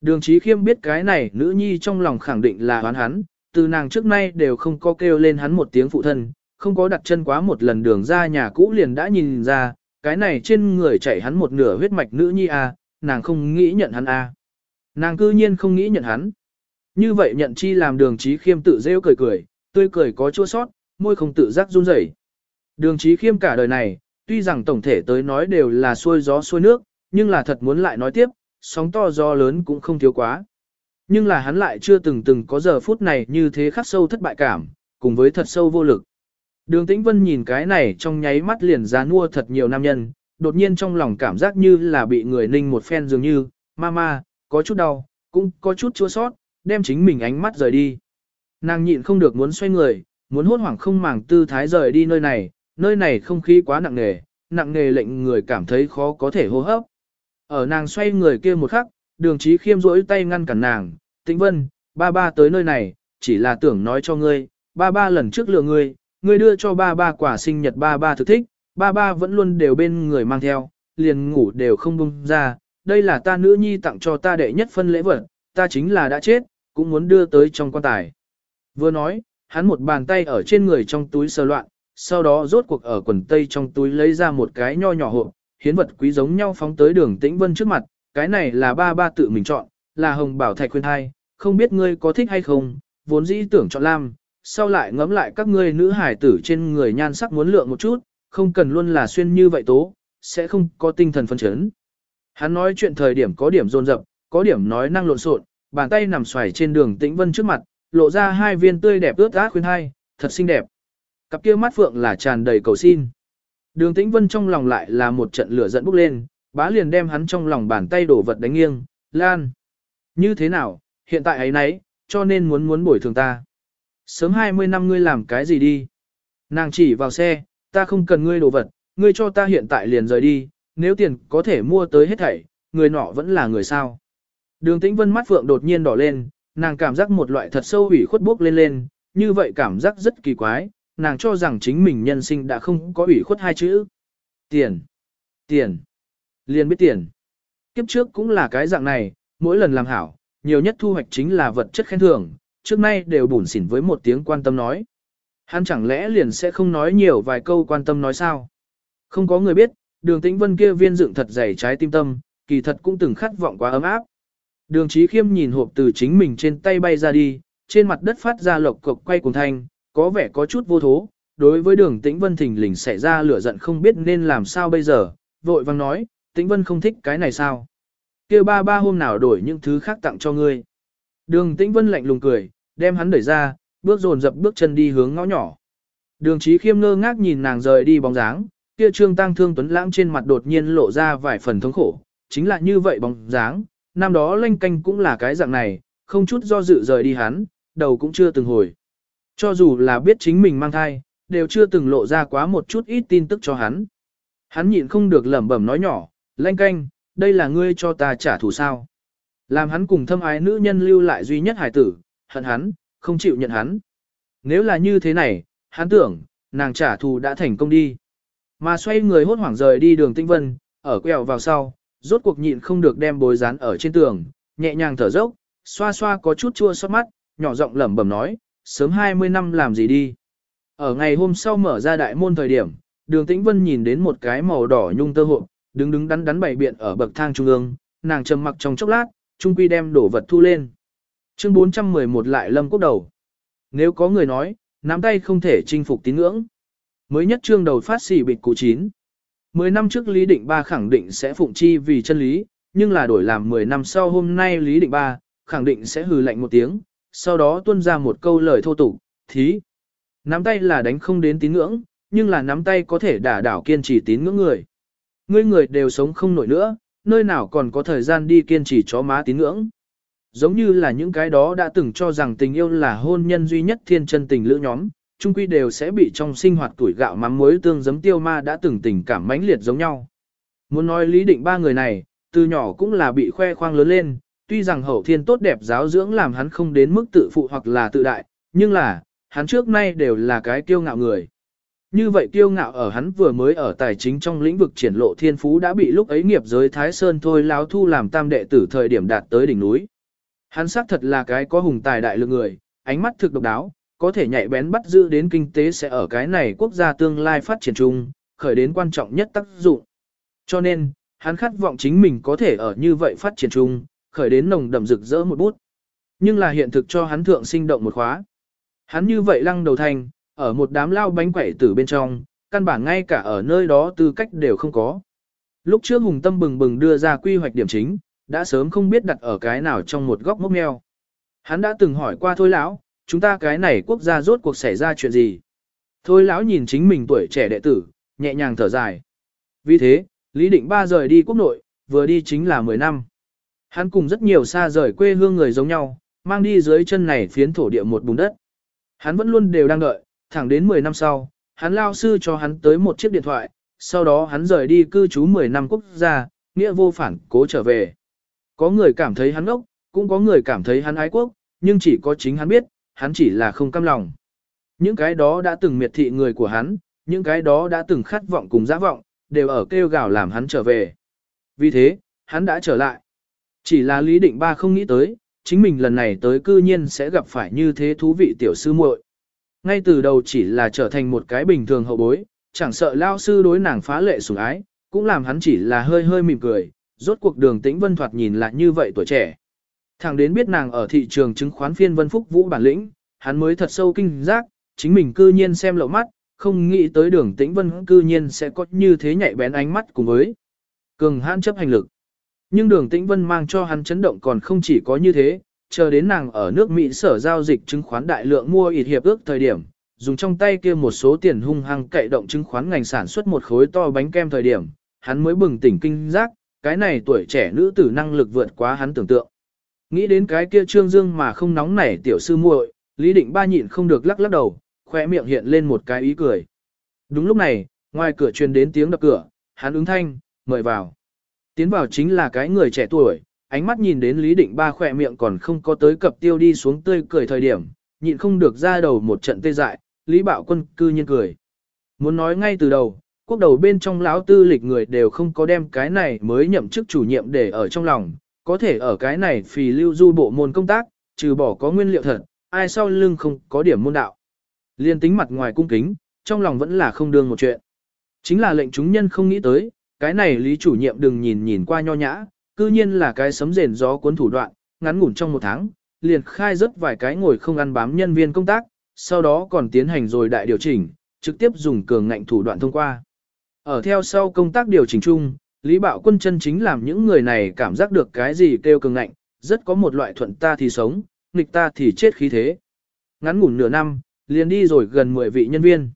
Đường trí khiêm biết cái này nữ nhi trong lòng khẳng định là hoán hắn, từ nàng trước nay đều không có kêu lên hắn một tiếng phụ thân, không có đặt chân quá một lần đường ra nhà cũ liền đã nhìn ra, cái này trên người chảy hắn một nửa huyết mạch nữ nhi à, nàng không nghĩ nhận hắn à. Nàng cư nhiên không nghĩ nhận hắn. Như vậy nhận chi làm đường trí khiêm tự rêu cười cười, tươi cười có chua sót, môi không tự giác run rẩy. Đường trí khiêm cả đời này, tuy rằng tổng thể tới nói đều là xuôi gió xuôi nước, nhưng là thật muốn lại nói tiếp, sóng to gió lớn cũng không thiếu quá. Nhưng là hắn lại chưa từng từng có giờ phút này như thế khắc sâu thất bại cảm, cùng với thật sâu vô lực. Đường Tĩnh Vân nhìn cái này trong nháy mắt liền ra mua thật nhiều nam nhân, đột nhiên trong lòng cảm giác như là bị người ninh một phen dường như, mama, có chút đau, cũng có chút chua sót, đem chính mình ánh mắt rời đi. Nàng nhịn không được muốn xoay người, muốn hốt hoảng không màng tư thái rời đi nơi này, nơi này không khí quá nặng nề, nặng nề lệnh người cảm thấy khó có thể hô hấp. Ở nàng xoay người kia một khắc, đường trí khiêm rỗi tay ngăn cản nàng, tĩnh vân, ba ba tới nơi này, chỉ là tưởng nói cho ngươi, ba ba lần trước lừa ngươi, ngươi đưa cho ba ba quả sinh nhật ba ba thực thích, ba ba vẫn luôn đều bên người mang theo, liền ngủ đều không buông ra, đây là ta nữ nhi tặng cho ta đệ nhất phân lễ vật, ta chính là đã chết, cũng muốn đưa tới trong quan tài. Vừa nói, hắn một bàn tay ở trên người trong túi sờ loạn, sau đó rốt cuộc ở quần tây trong túi lấy ra một cái nho nhỏ hộp, hiến vật quý giống nhau phóng tới đường tĩnh vân trước mặt, cái này là ba ba tự mình chọn, là hồng bảo thạch khuyên thai, không biết ngươi có thích hay không, vốn dĩ tưởng chọn lam, sau lại ngẫm lại các ngươi nữ hải tử trên người nhan sắc muốn lượng một chút, không cần luôn là xuyên như vậy tố, sẽ không có tinh thần phân chấn. Hắn nói chuyện thời điểm có điểm rôn rập, có điểm nói năng lộn xộn, bàn tay nằm xoài trên đường tĩnh vân trước mặt, lộ ra hai viên tươi đẹp ướt át khuyên hai, thật xinh đẹp. Cặp kia mắt phượng là tràn đầy cầu xin. Đường tĩnh vân trong lòng lại là một trận lửa giận bốc lên, bá liền đem hắn trong lòng bàn tay đổ vật đánh nghiêng, lan. Như thế nào, hiện tại ấy nấy, cho nên muốn muốn bồi thường ta. Sớm 20 năm ngươi làm cái gì đi? Nàng chỉ vào xe, ta không cần ngươi đồ vật, ngươi cho ta hiện tại liền rời đi, nếu tiền có thể mua tới hết thảy, người nọ vẫn là người sao. Đường tĩnh vân mắt phượng đột nhiên đỏ lên, nàng cảm giác một loại thật sâu ủy khuất bốc lên lên, như vậy cảm giác rất kỳ quái, nàng cho rằng chính mình nhân sinh đã không có ủy khuất hai chữ. Tiền, tiền, liền biết tiền. Kiếp trước cũng là cái dạng này, mỗi lần làm hảo, nhiều nhất thu hoạch chính là vật chất khen thưởng, trước nay đều bủn xỉn với một tiếng quan tâm nói. Hắn chẳng lẽ liền sẽ không nói nhiều vài câu quan tâm nói sao? Không có người biết, đường tĩnh vân kia viên dựng thật dày trái tim tâm, kỳ thật cũng từng khát vọng quá ấm áp. Đường trí khiêm nhìn hộp từ chính mình trên tay bay ra đi, trên mặt đất phát ra lộc cộc quay cùng thanh, có vẻ có chút vô thố. Đối với đường tĩnh vân thình lình xảy ra lửa giận không biết nên làm sao bây giờ, vội vang nói, tĩnh vân không thích cái này sao? kia ba ba hôm nào đổi những thứ khác tặng cho ngươi. Đường tĩnh vân lạnh lùng cười, đem hắn đẩy ra, bước dồn dập bước chân đi hướng ngõ nhỏ. Đường trí khiêm ngơ ngác nhìn nàng rời đi bóng dáng, kia trương tăng thương tuấn lãng trên mặt đột nhiên lộ ra vài phần thống khổ, chính là như vậy bóng dáng, năm đó lanh canh cũng là cái dạng này, không chút do dự rời đi hắn, đầu cũng chưa từng hồi. Cho dù là biết chính mình mang thai, đều chưa từng lộ ra quá một chút ít tin tức cho hắn. Hắn nhịn không được lẩm bẩm nói nhỏ, lanh canh, đây là ngươi cho ta trả thù sao. Làm hắn cùng thâm ái nữ nhân lưu lại duy nhất hải tử, hận hắn, không chịu nhận hắn. Nếu là như thế này, hắn tưởng, nàng trả thù đã thành công đi. Mà xoay người hốt hoảng rời đi đường tinh vân, ở quẹo vào sau, rốt cuộc nhịn không được đem bối rán ở trên tường, nhẹ nhàng thở dốc, xoa xoa có chút chua xót mắt, nhỏ giọng lẩm bẩm nói, sớm 20 năm làm gì đi. Ở ngày hôm sau mở ra đại môn thời điểm, đường tĩnh vân nhìn đến một cái màu đỏ nhung tơ hộp, đứng đứng đắn đắn bày biện ở bậc thang trung ương, nàng trầm mặc trong chốc lát, trung quy đem đổ vật thu lên. Chương 411 lại lâm quốc đầu. Nếu có người nói, nắm tay không thể chinh phục tín ngưỡng. Mới nhất chương đầu phát xỉ bịch cụ chín. Mười năm trước Lý Định Ba khẳng định sẽ phụng chi vì chân lý, nhưng là đổi làm 10 năm sau hôm nay Lý Định Ba, khẳng định sẽ hừ lạnh một tiếng, sau đó tuôn ra một câu lời thô tục, thí. Nắm tay là đánh không đến tín ngưỡng, nhưng là nắm tay có thể đả đảo kiên trì tín ngưỡng người. Ngươi người đều sống không nổi nữa, nơi nào còn có thời gian đi kiên trì chó má tín ngưỡng. Giống như là những cái đó đã từng cho rằng tình yêu là hôn nhân duy nhất thiên chân tình lữ nhóm, chung quy đều sẽ bị trong sinh hoạt tuổi gạo mắm muối tương giấm tiêu ma đã từng tình cảm mãnh liệt giống nhau. Muốn nói lý định ba người này, từ nhỏ cũng là bị khoe khoang lớn lên, tuy rằng hậu thiên tốt đẹp giáo dưỡng làm hắn không đến mức tự phụ hoặc là tự đại, nhưng là, hắn trước nay đều là cái kiêu ngạo người. Như vậy kiêu ngạo ở hắn vừa mới ở tài chính trong lĩnh vực triển lộ thiên phú đã bị lúc ấy nghiệp giới Thái Sơn thôi láo thu làm tam đệ tử thời điểm đạt tới đỉnh núi. Hắn xác thật là cái có hùng tài đại lực người, ánh mắt thực độc đáo, có thể nhạy bén bắt giữ đến kinh tế sẽ ở cái này quốc gia tương lai phát triển chung, khởi đến quan trọng nhất tác dụng. Cho nên, hắn khát vọng chính mình có thể ở như vậy phát triển chung, khởi đến nồng đậm rực rỡ một bút. Nhưng là hiện thực cho hắn thượng sinh động một khóa. Hắn như vậy lăng đầu thành, ở một đám lao bánh quẩy tử bên trong, căn bản ngay cả ở nơi đó tư cách đều không có. Lúc trước Hùng Tâm bừng bừng đưa ra quy hoạch điểm chính, đã sớm không biết đặt ở cái nào trong một góc mốc meo. Hắn đã từng hỏi qua thôi lão, chúng ta cái này quốc gia rốt cuộc xảy ra chuyện gì? Thôi lão nhìn chính mình tuổi trẻ đệ tử, nhẹ nhàng thở dài. Vì thế, Lý Định Ba rời đi quốc nội, vừa đi chính là 10 năm. Hắn cùng rất nhiều xa rời quê hương người giống nhau, mang đi dưới chân này phiến thổ địa một bùn đất. Hắn vẫn luôn đều đang đợi, thẳng đến 10 năm sau, hắn lao sư cho hắn tới một chiếc điện thoại, sau đó hắn rời đi cư trú 10 năm quốc gia, nghĩa vô phản cố trở về. Có người cảm thấy hắn ốc, cũng có người cảm thấy hắn ái quốc, nhưng chỉ có chính hắn biết, hắn chỉ là không cam lòng. Những cái đó đã từng miệt thị người của hắn, những cái đó đã từng khát vọng cùng giã vọng, đều ở kêu gào làm hắn trở về. Vì thế, hắn đã trở lại. Chỉ là Lý Định Ba không nghĩ tới, chính mình lần này tới cư nhiên sẽ gặp phải như thế thú vị tiểu sư muội. Ngay từ đầu chỉ là trở thành một cái bình thường hậu bối, chẳng sợ lao sư đối nàng phá lệ sủng ái, cũng làm hắn chỉ là hơi hơi mỉm cười, rốt cuộc đường tĩnh vân thoạt nhìn lại như vậy tuổi trẻ. Thằng đến biết nàng ở thị trường chứng khoán phiên vân phúc vũ bản lĩnh, hắn mới thật sâu kinh giác, chính mình cư nhiên xem lậu mắt, không nghĩ tới đường tĩnh vân cư nhiên sẽ có như thế nhạy bén ánh mắt cùng với cường hãn chấp hành lực. Nhưng đường tĩnh vân mang cho hắn chấn động còn không chỉ có như thế, chờ đến nàng ở nước Mỹ sở giao dịch chứng khoán đại lượng mua ít hiệp ước thời điểm, dùng trong tay kia một số tiền hung hăng cậy động chứng khoán ngành sản xuất một khối to bánh kem thời điểm, hắn mới bừng tỉnh kinh giác, cái này tuổi trẻ nữ tử năng lực vượt quá hắn tưởng tượng. Nghĩ đến cái kia trương dương mà không nóng nảy tiểu sư muội, Lý Định Ba nhịn không được lắc lắc đầu, khỏe miệng hiện lên một cái ý cười. Đúng lúc này, ngoài cửa truyền đến tiếng đập cửa, hắn ứng thanh, mời vào. Tiến vào chính là cái người trẻ tuổi, ánh mắt nhìn đến Lý Định Ba khỏe miệng còn không có tới cập tiêu đi xuống tươi cười thời điểm, nhịn không được ra đầu một trận tê dại, Lý Bạo Quân cư nhiên cười. Muốn nói ngay từ đầu, quốc đầu bên trong lão tư lịch người đều không có đem cái này mới nhậm chức chủ nhiệm để ở trong lòng, có thể ở cái này phì lưu du bộ môn công tác, trừ bỏ có nguyên liệu thật, ai sau lưng không có điểm môn đạo. Liên tính mặt ngoài cung kính, trong lòng vẫn là không đương một chuyện. Chính là lệnh chúng nhân không nghĩ tới, cái này lý chủ nhiệm đừng nhìn nhìn qua nho nhã, cư nhiên là cái sấm rền gió cuốn thủ đoạn, ngắn ngủn trong một tháng, liền khai rất vài cái ngồi không ăn bám nhân viên công tác, sau đó còn tiến hành rồi đại điều chỉnh, trực tiếp dùng cường ngạnh thủ đoạn thông qua. Ở theo sau công tác điều chỉnh chung, Lý Bạo Quân chân chính làm những người này cảm giác được cái gì kêu cường ngạnh, rất có một loại thuận ta thì sống, nghịch ta thì chết khí thế. Ngắn ngủn nửa năm, liền đi rồi gần 10 vị nhân viên.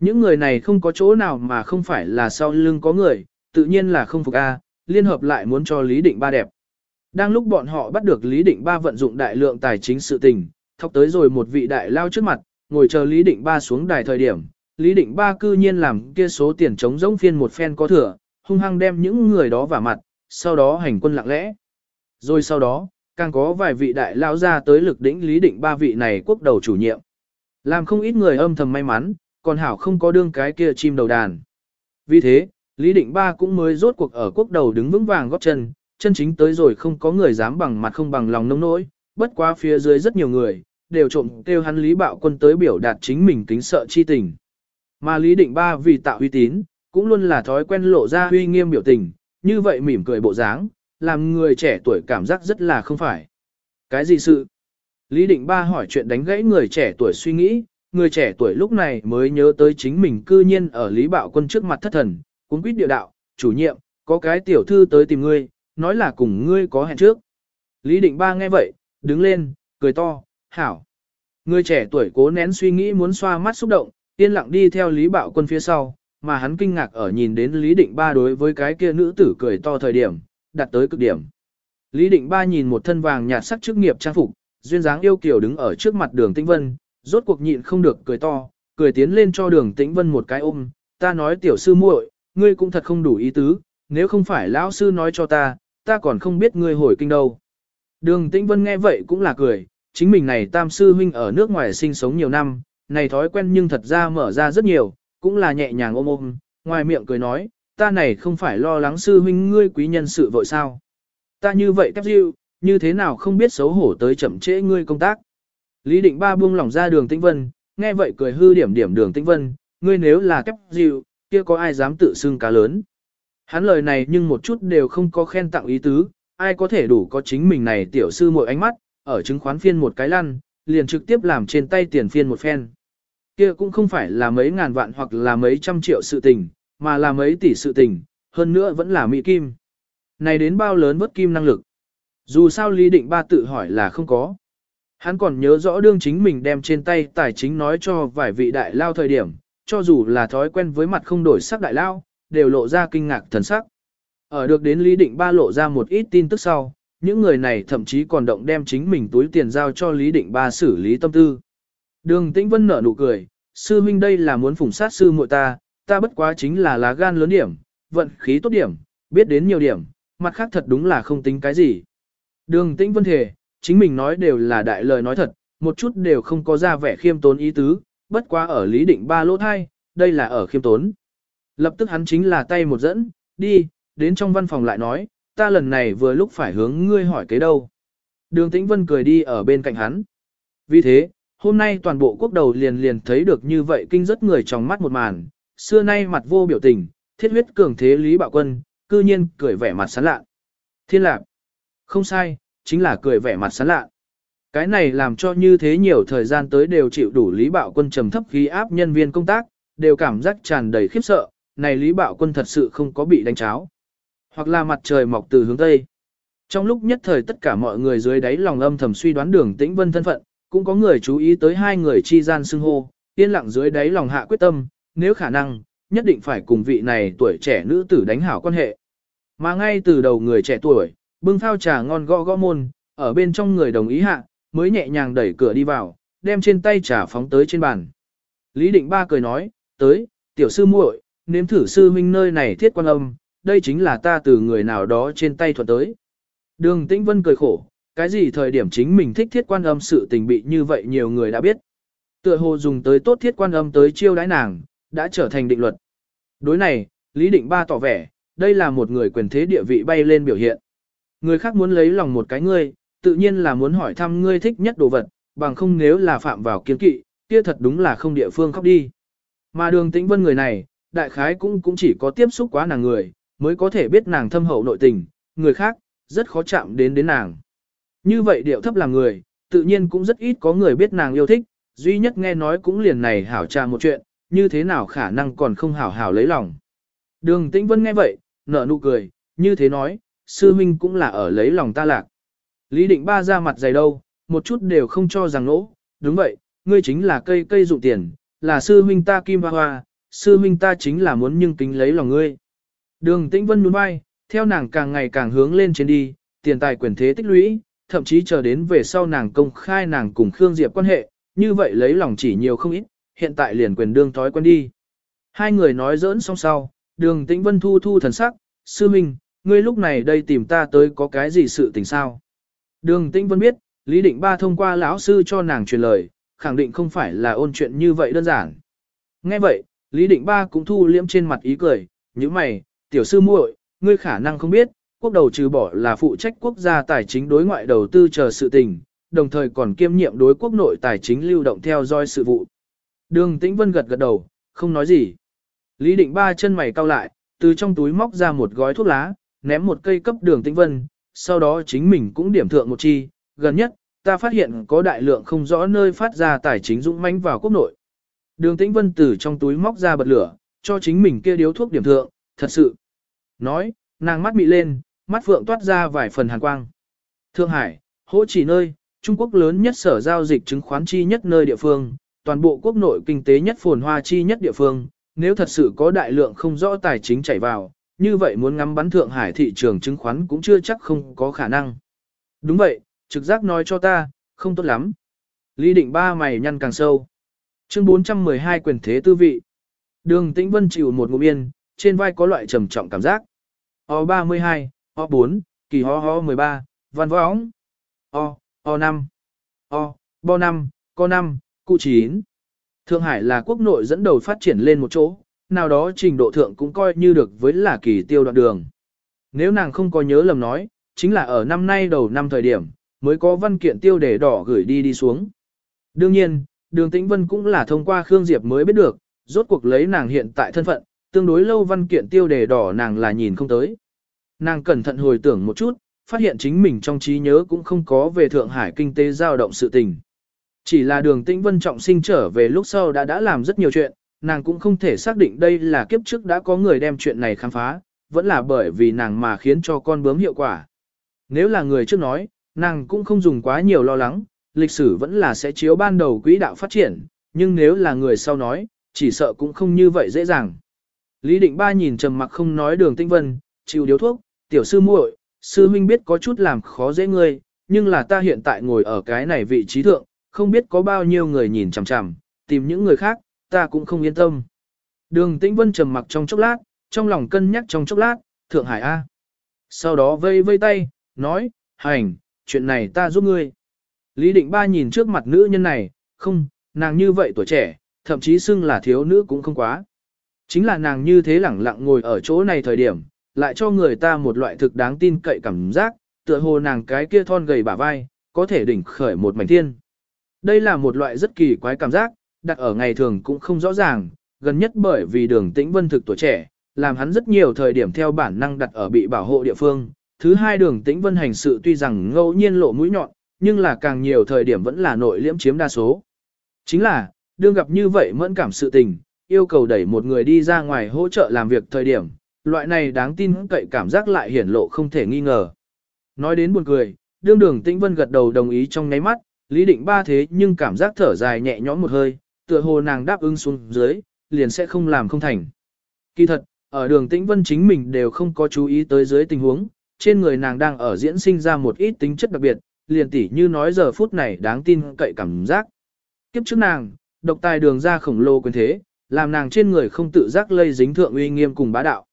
Những người này không có chỗ nào mà không phải là sau lưng có người, tự nhiên là không phục A, liên hợp lại muốn cho Lý Định Ba đẹp. Đang lúc bọn họ bắt được Lý Định Ba vận dụng đại lượng tài chính sự tình, thọc tới rồi một vị đại lao trước mặt, ngồi chờ Lý Định Ba xuống đài thời điểm, Lý Định Ba cư nhiên làm kia số tiền chống giống phiên một phen có thừa, hung hăng đem những người đó vào mặt, sau đó hành quân lặng lẽ. Rồi sau đó, càng có vài vị đại lao ra tới lực đỉnh Lý Định Ba vị này quốc đầu chủ nhiệm. Làm không ít người âm thầm may mắn, còn hảo không có đương cái kia chim đầu đàn. Vì thế, Lý Định Ba cũng mới rốt cuộc ở quốc đầu đứng vững vàng góp chân, chân chính tới rồi không có người dám bằng mặt không bằng lòng nông nỗi, bất quá phía dưới rất nhiều người, đều trộm kêu hắn Lý Bạo Quân tới biểu đạt chính mình kính sợ chi tình. Mà Lý Định Ba vì tạo uy tín, cũng luôn là thói quen lộ ra uy nghiêm biểu tình, như vậy mỉm cười bộ dáng, làm người trẻ tuổi cảm giác rất là không phải. Cái gì sự? Lý Định Ba hỏi chuyện đánh gãy người trẻ tuổi suy nghĩ, người trẻ tuổi lúc này mới nhớ tới chính mình cư nhiên ở Lý Bạo Quân trước mặt thất thần, cũng quýt địa đạo, chủ nhiệm, có cái tiểu thư tới tìm ngươi, nói là cùng ngươi có hẹn trước. Lý định ba nghe vậy, đứng lên, cười to, hảo. Người trẻ tuổi cố nén suy nghĩ muốn xoa mắt xúc động, yên lặng đi theo Lý Bạo Quân phía sau, mà hắn kinh ngạc ở nhìn đến Lý Định Ba đối với cái kia nữ tử cười to thời điểm, đặt tới cực điểm. Lý Định Ba nhìn một thân vàng nhạt sắc chức nghiệp trang phục, duyên dáng yêu kiều đứng ở trước mặt đường Tĩnh Vân, rốt cuộc nhịn không được cười to, cười tiến lên cho đường Tĩnh Vân một cái ôm, ta nói tiểu sư muội, ngươi cũng thật không đủ ý tứ, nếu không phải lão sư nói cho ta, ta còn không biết ngươi hồi kinh đâu. Đường Tĩnh Vân nghe vậy cũng là cười, chính mình này tam sư huynh ở nước ngoài sinh sống nhiều năm, này thói quen nhưng thật ra mở ra rất nhiều, cũng là nhẹ nhàng ôm ôm, ngoài miệng cười nói, ta này không phải lo lắng sư huynh ngươi quý nhân sự vội sao. Ta như vậy tép diệu, như thế nào không biết xấu hổ tới chậm trễ ngươi công tác. Lý định ba buông lỏng ra đường tĩnh vân, nghe vậy cười hư điểm điểm đường tĩnh vân, ngươi nếu là tép diệu, kia có ai dám tự xưng cá lớn. Hắn lời này nhưng một chút đều không có khen tặng ý tứ, ai có thể đủ có chính mình này tiểu sư mỗi ánh mắt, ở chứng khoán phiên một cái lăn, liền trực tiếp làm trên tay tiền phiên một phen. Kia cũng không phải là mấy ngàn vạn hoặc là mấy trăm triệu sự tình, mà là mấy tỷ sự tình, hơn nữa vẫn là mỹ kim. Này đến bao lớn bất kim năng lực. Dù sao Lý Định Ba tự hỏi là không có. Hắn còn nhớ rõ đương chính mình đem trên tay tài chính nói cho vài vị đại lao thời điểm, cho dù là thói quen với mặt không đổi sắc đại lao, đều lộ ra kinh ngạc thần sắc. Ở được đến Lý Định Ba lộ ra một ít tin tức sau, những người này thậm chí còn động đem chính mình túi tiền giao cho Lý Định Ba xử lý tâm tư. Đường Tĩnh Vân nở nụ cười, sư huynh đây là muốn phủng sát sư muội ta, ta bất quá chính là lá gan lớn điểm, vận khí tốt điểm, biết đến nhiều điểm, mặt khác thật đúng là không tính cái gì. Đường Tĩnh Vân thề, chính mình nói đều là đại lời nói thật, một chút đều không có ra vẻ khiêm tốn ý tứ, bất quá ở Lý Định Ba lỗ thai, đây là ở khiêm tốn. Lập tức hắn chính là tay một dẫn, đi, đến trong văn phòng lại nói, ta lần này vừa lúc phải hướng ngươi hỏi cái đâu. Đường Tĩnh Vân cười đi ở bên cạnh hắn. Vì thế, hôm nay toàn bộ quốc đầu liền liền thấy được như vậy kinh rất người trong mắt một màn, xưa nay mặt vô biểu tình, thiết huyết cường thế Lý Bạo Quân, cư nhiên cười vẻ mặt sán lạ. Thiên lạc. Không sai, chính là cười vẻ mặt sán lạ. Cái này làm cho như thế nhiều thời gian tới đều chịu đủ Lý Bạo Quân trầm thấp khí áp nhân viên công tác, đều cảm giác tràn đầy khiếp sợ, này Lý Bạo Quân thật sự không có bị đánh cháo. Hoặc là mặt trời mọc từ hướng Tây. Trong lúc nhất thời tất cả mọi người dưới đáy lòng âm thầm suy đoán đường tĩnh vân thân phận, cũng có người chú ý tới hai người chi gian xưng hô, yên lặng dưới đáy lòng hạ quyết tâm, nếu khả năng, nhất định phải cùng vị này tuổi trẻ nữ tử đánh hảo quan hệ. Mà ngay từ đầu người trẻ tuổi, bưng phao trà ngon gõ gõ môn, ở bên trong người đồng ý hạ, mới nhẹ nhàng đẩy cửa đi vào, đem trên tay trà phóng tới trên bàn. Lý Định Ba cười nói, tới, tiểu sư muội, nếm thử sư huynh nơi này thiết quan âm, đây chính là ta từ người nào đó trên tay thuận tới. Đường Tĩnh Vân cười khổ, cái gì thời điểm chính mình thích thiết quan âm sự tình bị như vậy nhiều người đã biết. Tựa hồ dùng tới tốt thiết quan âm tới chiêu đãi nàng, đã trở thành định luật. Đối này, Lý Định Ba tỏ vẻ, đây là một người quyền thế địa vị bay lên biểu hiện. Người khác muốn lấy lòng một cái ngươi, tự nhiên là muốn hỏi thăm ngươi thích nhất đồ vật, bằng không nếu là phạm vào kiến kỵ, kia thật đúng là không địa phương khóc đi. Mà đường tĩnh vân người này, đại khái cũng cũng chỉ có tiếp xúc quá nàng người, mới có thể biết nàng thâm hậu nội tình, người khác, rất khó chạm đến đến nàng. Như vậy điệu thấp là người, tự nhiên cũng rất ít có người biết nàng yêu thích, duy nhất nghe nói cũng liền này hảo trà một chuyện, như thế nào khả năng còn không hảo hảo lấy lòng. Đường Tĩnh Vân nghe vậy, nở nụ cười, như thế nói, sư minh cũng là ở lấy lòng ta lạc. Lý định ba ra mặt dày đâu, một chút đều không cho rằng lỗ, đúng vậy, ngươi chính là cây cây dụng tiền, là sư huynh ta kim hoa hoa, sư huynh ta chính là muốn nhưng kính lấy lòng ngươi. Đường Tĩnh Vân nhún vai, theo nàng càng ngày càng hướng lên trên đi, tiền tài quyền thế tích lũy, thậm chí chờ đến về sau nàng công khai nàng cùng Khương Diệp quan hệ, như vậy lấy lòng chỉ nhiều không ít, hiện tại liền quyền đương thói quen đi. Hai người nói giỡn xong sau, đường Tĩnh Vân thu thu thần sắc, sư minh, ngươi lúc này đây tìm ta tới có cái gì sự tình sao? Đường Tĩnh Vân biết, Lý Định Ba thông qua lão sư cho nàng truyền lời, khẳng định không phải là ôn chuyện như vậy đơn giản. Nghe vậy, Lý Định Ba cũng thu liễm trên mặt ý cười, như mày, tiểu sư muội, ngươi khả năng không biết, quốc đầu trừ bỏ là phụ trách quốc gia tài chính đối ngoại đầu tư chờ sự tình, đồng thời còn kiêm nhiệm đối quốc nội tài chính lưu động theo dõi sự vụ. Đường Tĩnh Vân gật gật đầu, không nói gì. Lý Định ba chân mày cau lại, từ trong túi móc ra một gói thuốc lá, ném một cây cấp đường Tĩnh Vân, sau đó chính mình cũng điểm thượng một chi, gần nhất, ta phát hiện có đại lượng không rõ nơi phát ra tài chính dũng mãnh vào quốc nội. Đường Tĩnh Vân từ trong túi móc ra bật lửa, cho chính mình kia điếu thuốc điểm thượng, thật sự. Nói, nàng mắt mị lên, mắt phượng toát ra vài phần hàn quang. Thượng Hải, hỗ chỉ nơi, Trung Quốc lớn nhất sở giao dịch chứng khoán chi nhất nơi địa phương, toàn bộ quốc nội kinh tế nhất phồn hoa chi nhất địa phương, nếu thật sự có đại lượng không rõ tài chính chảy vào, như vậy muốn ngắm bắn Thượng Hải thị trường chứng khoán cũng chưa chắc không có khả năng. Đúng vậy, trực giác nói cho ta, không tốt lắm. Lý định ba mày nhăn càng sâu. Chương 412 quyền thế tư vị. Đường Tĩnh Vân chịu một ngụm yên, trên vai có loại trầm trọng cảm giác. O32, O4, kỳ ho ho 13, văn võ ống. O, O5, O, Bo 5, Co 5, Cụ 9. Thượng Hải là quốc nội dẫn đầu phát triển lên một chỗ, nào đó trình độ thượng cũng coi như được với là kỳ tiêu đoạn đường. Nếu nàng không có nhớ lầm nói, chính là ở năm nay đầu năm thời điểm, mới có văn kiện tiêu đề đỏ gửi đi đi xuống. Đương nhiên, đường tĩnh vân cũng là thông qua Khương Diệp mới biết được, rốt cuộc lấy nàng hiện tại thân phận, tương đối lâu văn kiện tiêu đề đỏ nàng là nhìn không tới. Nàng cẩn thận hồi tưởng một chút, phát hiện chính mình trong trí nhớ cũng không có về Thượng Hải kinh tế giao động sự tình. Chỉ là đường tĩnh vân trọng sinh trở về lúc sau đã đã làm rất nhiều chuyện, nàng cũng không thể xác định đây là kiếp trước đã có người đem chuyện này khám phá, vẫn là bởi vì nàng mà khiến cho con bướm hiệu quả. Nếu là người trước nói, nàng cũng không dùng quá nhiều lo lắng, lịch sử vẫn là sẽ chiếu ban đầu quỹ đạo phát triển, nhưng nếu là người sau nói, chỉ sợ cũng không như vậy dễ dàng. Lý định ba nhìn trầm mặc không nói đường tinh vân, chịu điếu thuốc, tiểu sư muội, sư huynh biết có chút làm khó dễ ngươi, nhưng là ta hiện tại ngồi ở cái này vị trí thượng, không biết có bao nhiêu người nhìn chằm chằm, tìm những người khác, ta cũng không yên tâm. Đường tĩnh vân trầm mặc trong chốc lát, trong lòng cân nhắc trong chốc lát, Thượng Hải A. Sau đó vây vây tay, nói, hành, chuyện này ta giúp ngươi. Lý định ba nhìn trước mặt nữ nhân này, không, nàng như vậy tuổi trẻ, thậm chí xưng là thiếu nữ cũng không quá. Chính là nàng như thế lẳng lặng ngồi ở chỗ này thời điểm, lại cho người ta một loại thực đáng tin cậy cảm giác, tựa hồ nàng cái kia thon gầy bả vai, có thể đỉnh khởi một mảnh thiên. Đây là một loại rất kỳ quái cảm giác, đặt ở ngày thường cũng không rõ ràng, gần nhất bởi vì đường tĩnh vân thực tuổi trẻ, làm hắn rất nhiều thời điểm theo bản năng đặt ở bị bảo hộ địa phương. Thứ hai đường tĩnh vân hành sự tuy rằng ngẫu nhiên lộ mũi nhọn, nhưng là càng nhiều thời điểm vẫn là nội liễm chiếm đa số. Chính là, đương gặp như vậy mẫn cảm sự tình, yêu cầu đẩy một người đi ra ngoài hỗ trợ làm việc thời điểm, loại này đáng tin cậy cảm giác lại hiển lộ không thể nghi ngờ. Nói đến buồn cười, đương đường tĩnh vân gật đầu đồng ý trong ngáy mắt, lý định ba thế nhưng cảm giác thở dài nhẹ nhõm một hơi, tựa hồ nàng đáp ứng xuống dưới, liền sẽ không làm không thành. Kỳ thật, ở đường tĩnh vân chính mình đều không có chú ý tới dưới tình huống, trên người nàng đang ở diễn sinh ra một ít tính chất đặc biệt, liền tỉ như nói giờ phút này đáng tin cậy cảm giác. Kiếp trước nàng, độc tài đường ra khổng lồ quyền thế, làm nàng trên người không tự giác lây dính thượng uy nghiêm cùng bá đạo.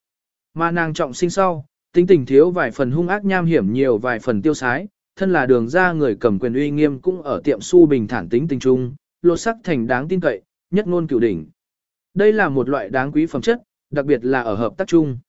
Mà nàng trọng sinh sau, tính tình thiếu vài phần hung ác nham hiểm nhiều vài phần tiêu sái, thân là đường ra người cầm quyền uy nghiêm cũng ở tiệm su bình thản tính tình trung, lột sắc thành đáng tin cậy, nhất ngôn cửu đỉnh. Đây là một loại đáng quý phẩm chất, đặc biệt là ở hợp tác chung.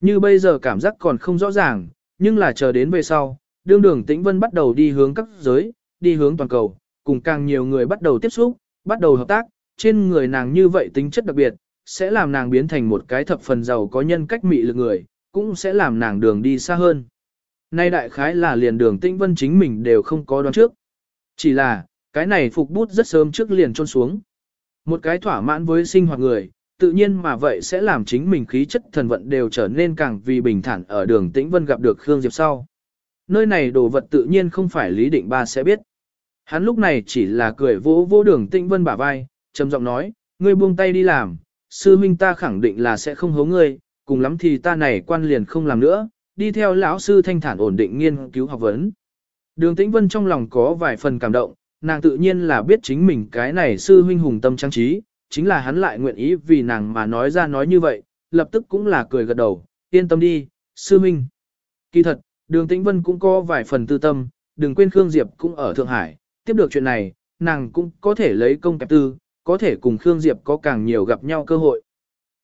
Như bây giờ cảm giác còn không rõ ràng, nhưng là chờ đến về sau, đương đường tĩnh vân bắt đầu đi hướng các giới, đi hướng toàn cầu, cùng càng nhiều người bắt đầu tiếp xúc, bắt đầu hợp tác, trên người nàng như vậy tính chất đặc biệt, sẽ làm nàng biến thành một cái thập phần giàu có nhân cách mị lực người, cũng sẽ làm nàng đường đi xa hơn. Nay đại khái là liền đường tĩnh vân chính mình đều không có đoán trước. Chỉ là, cái này phục bút rất sớm trước liền trôn xuống. Một cái thỏa mãn với sinh hoạt người, tự nhiên mà vậy sẽ làm chính mình khí chất thần vận đều trở nên càng vì bình thản ở đường tĩnh vân gặp được Khương Diệp sau. Nơi này đồ vật tự nhiên không phải Lý Định Ba sẽ biết. Hắn lúc này chỉ là cười vỗ vỗ đường tĩnh vân bả vai, trầm giọng nói, ngươi buông tay đi làm, sư huynh ta khẳng định là sẽ không hố ngươi, cùng lắm thì ta này quan liền không làm nữa, đi theo lão sư thanh thản ổn định nghiên cứu học vấn. Đường Tĩnh Vân trong lòng có vài phần cảm động, nàng tự nhiên là biết chính mình cái này sư huynh hùng tâm trang trí, chính là hắn lại nguyện ý vì nàng mà nói ra nói như vậy, lập tức cũng là cười gật đầu, yên tâm đi, sư huynh. Kỳ thật, đường Tĩnh Vân cũng có vài phần tư tâm, đừng quên Khương Diệp cũng ở Thượng Hải, tiếp được chuyện này, nàng cũng có thể lấy công kẹp tư, có thể cùng Khương Diệp có càng nhiều gặp nhau cơ hội.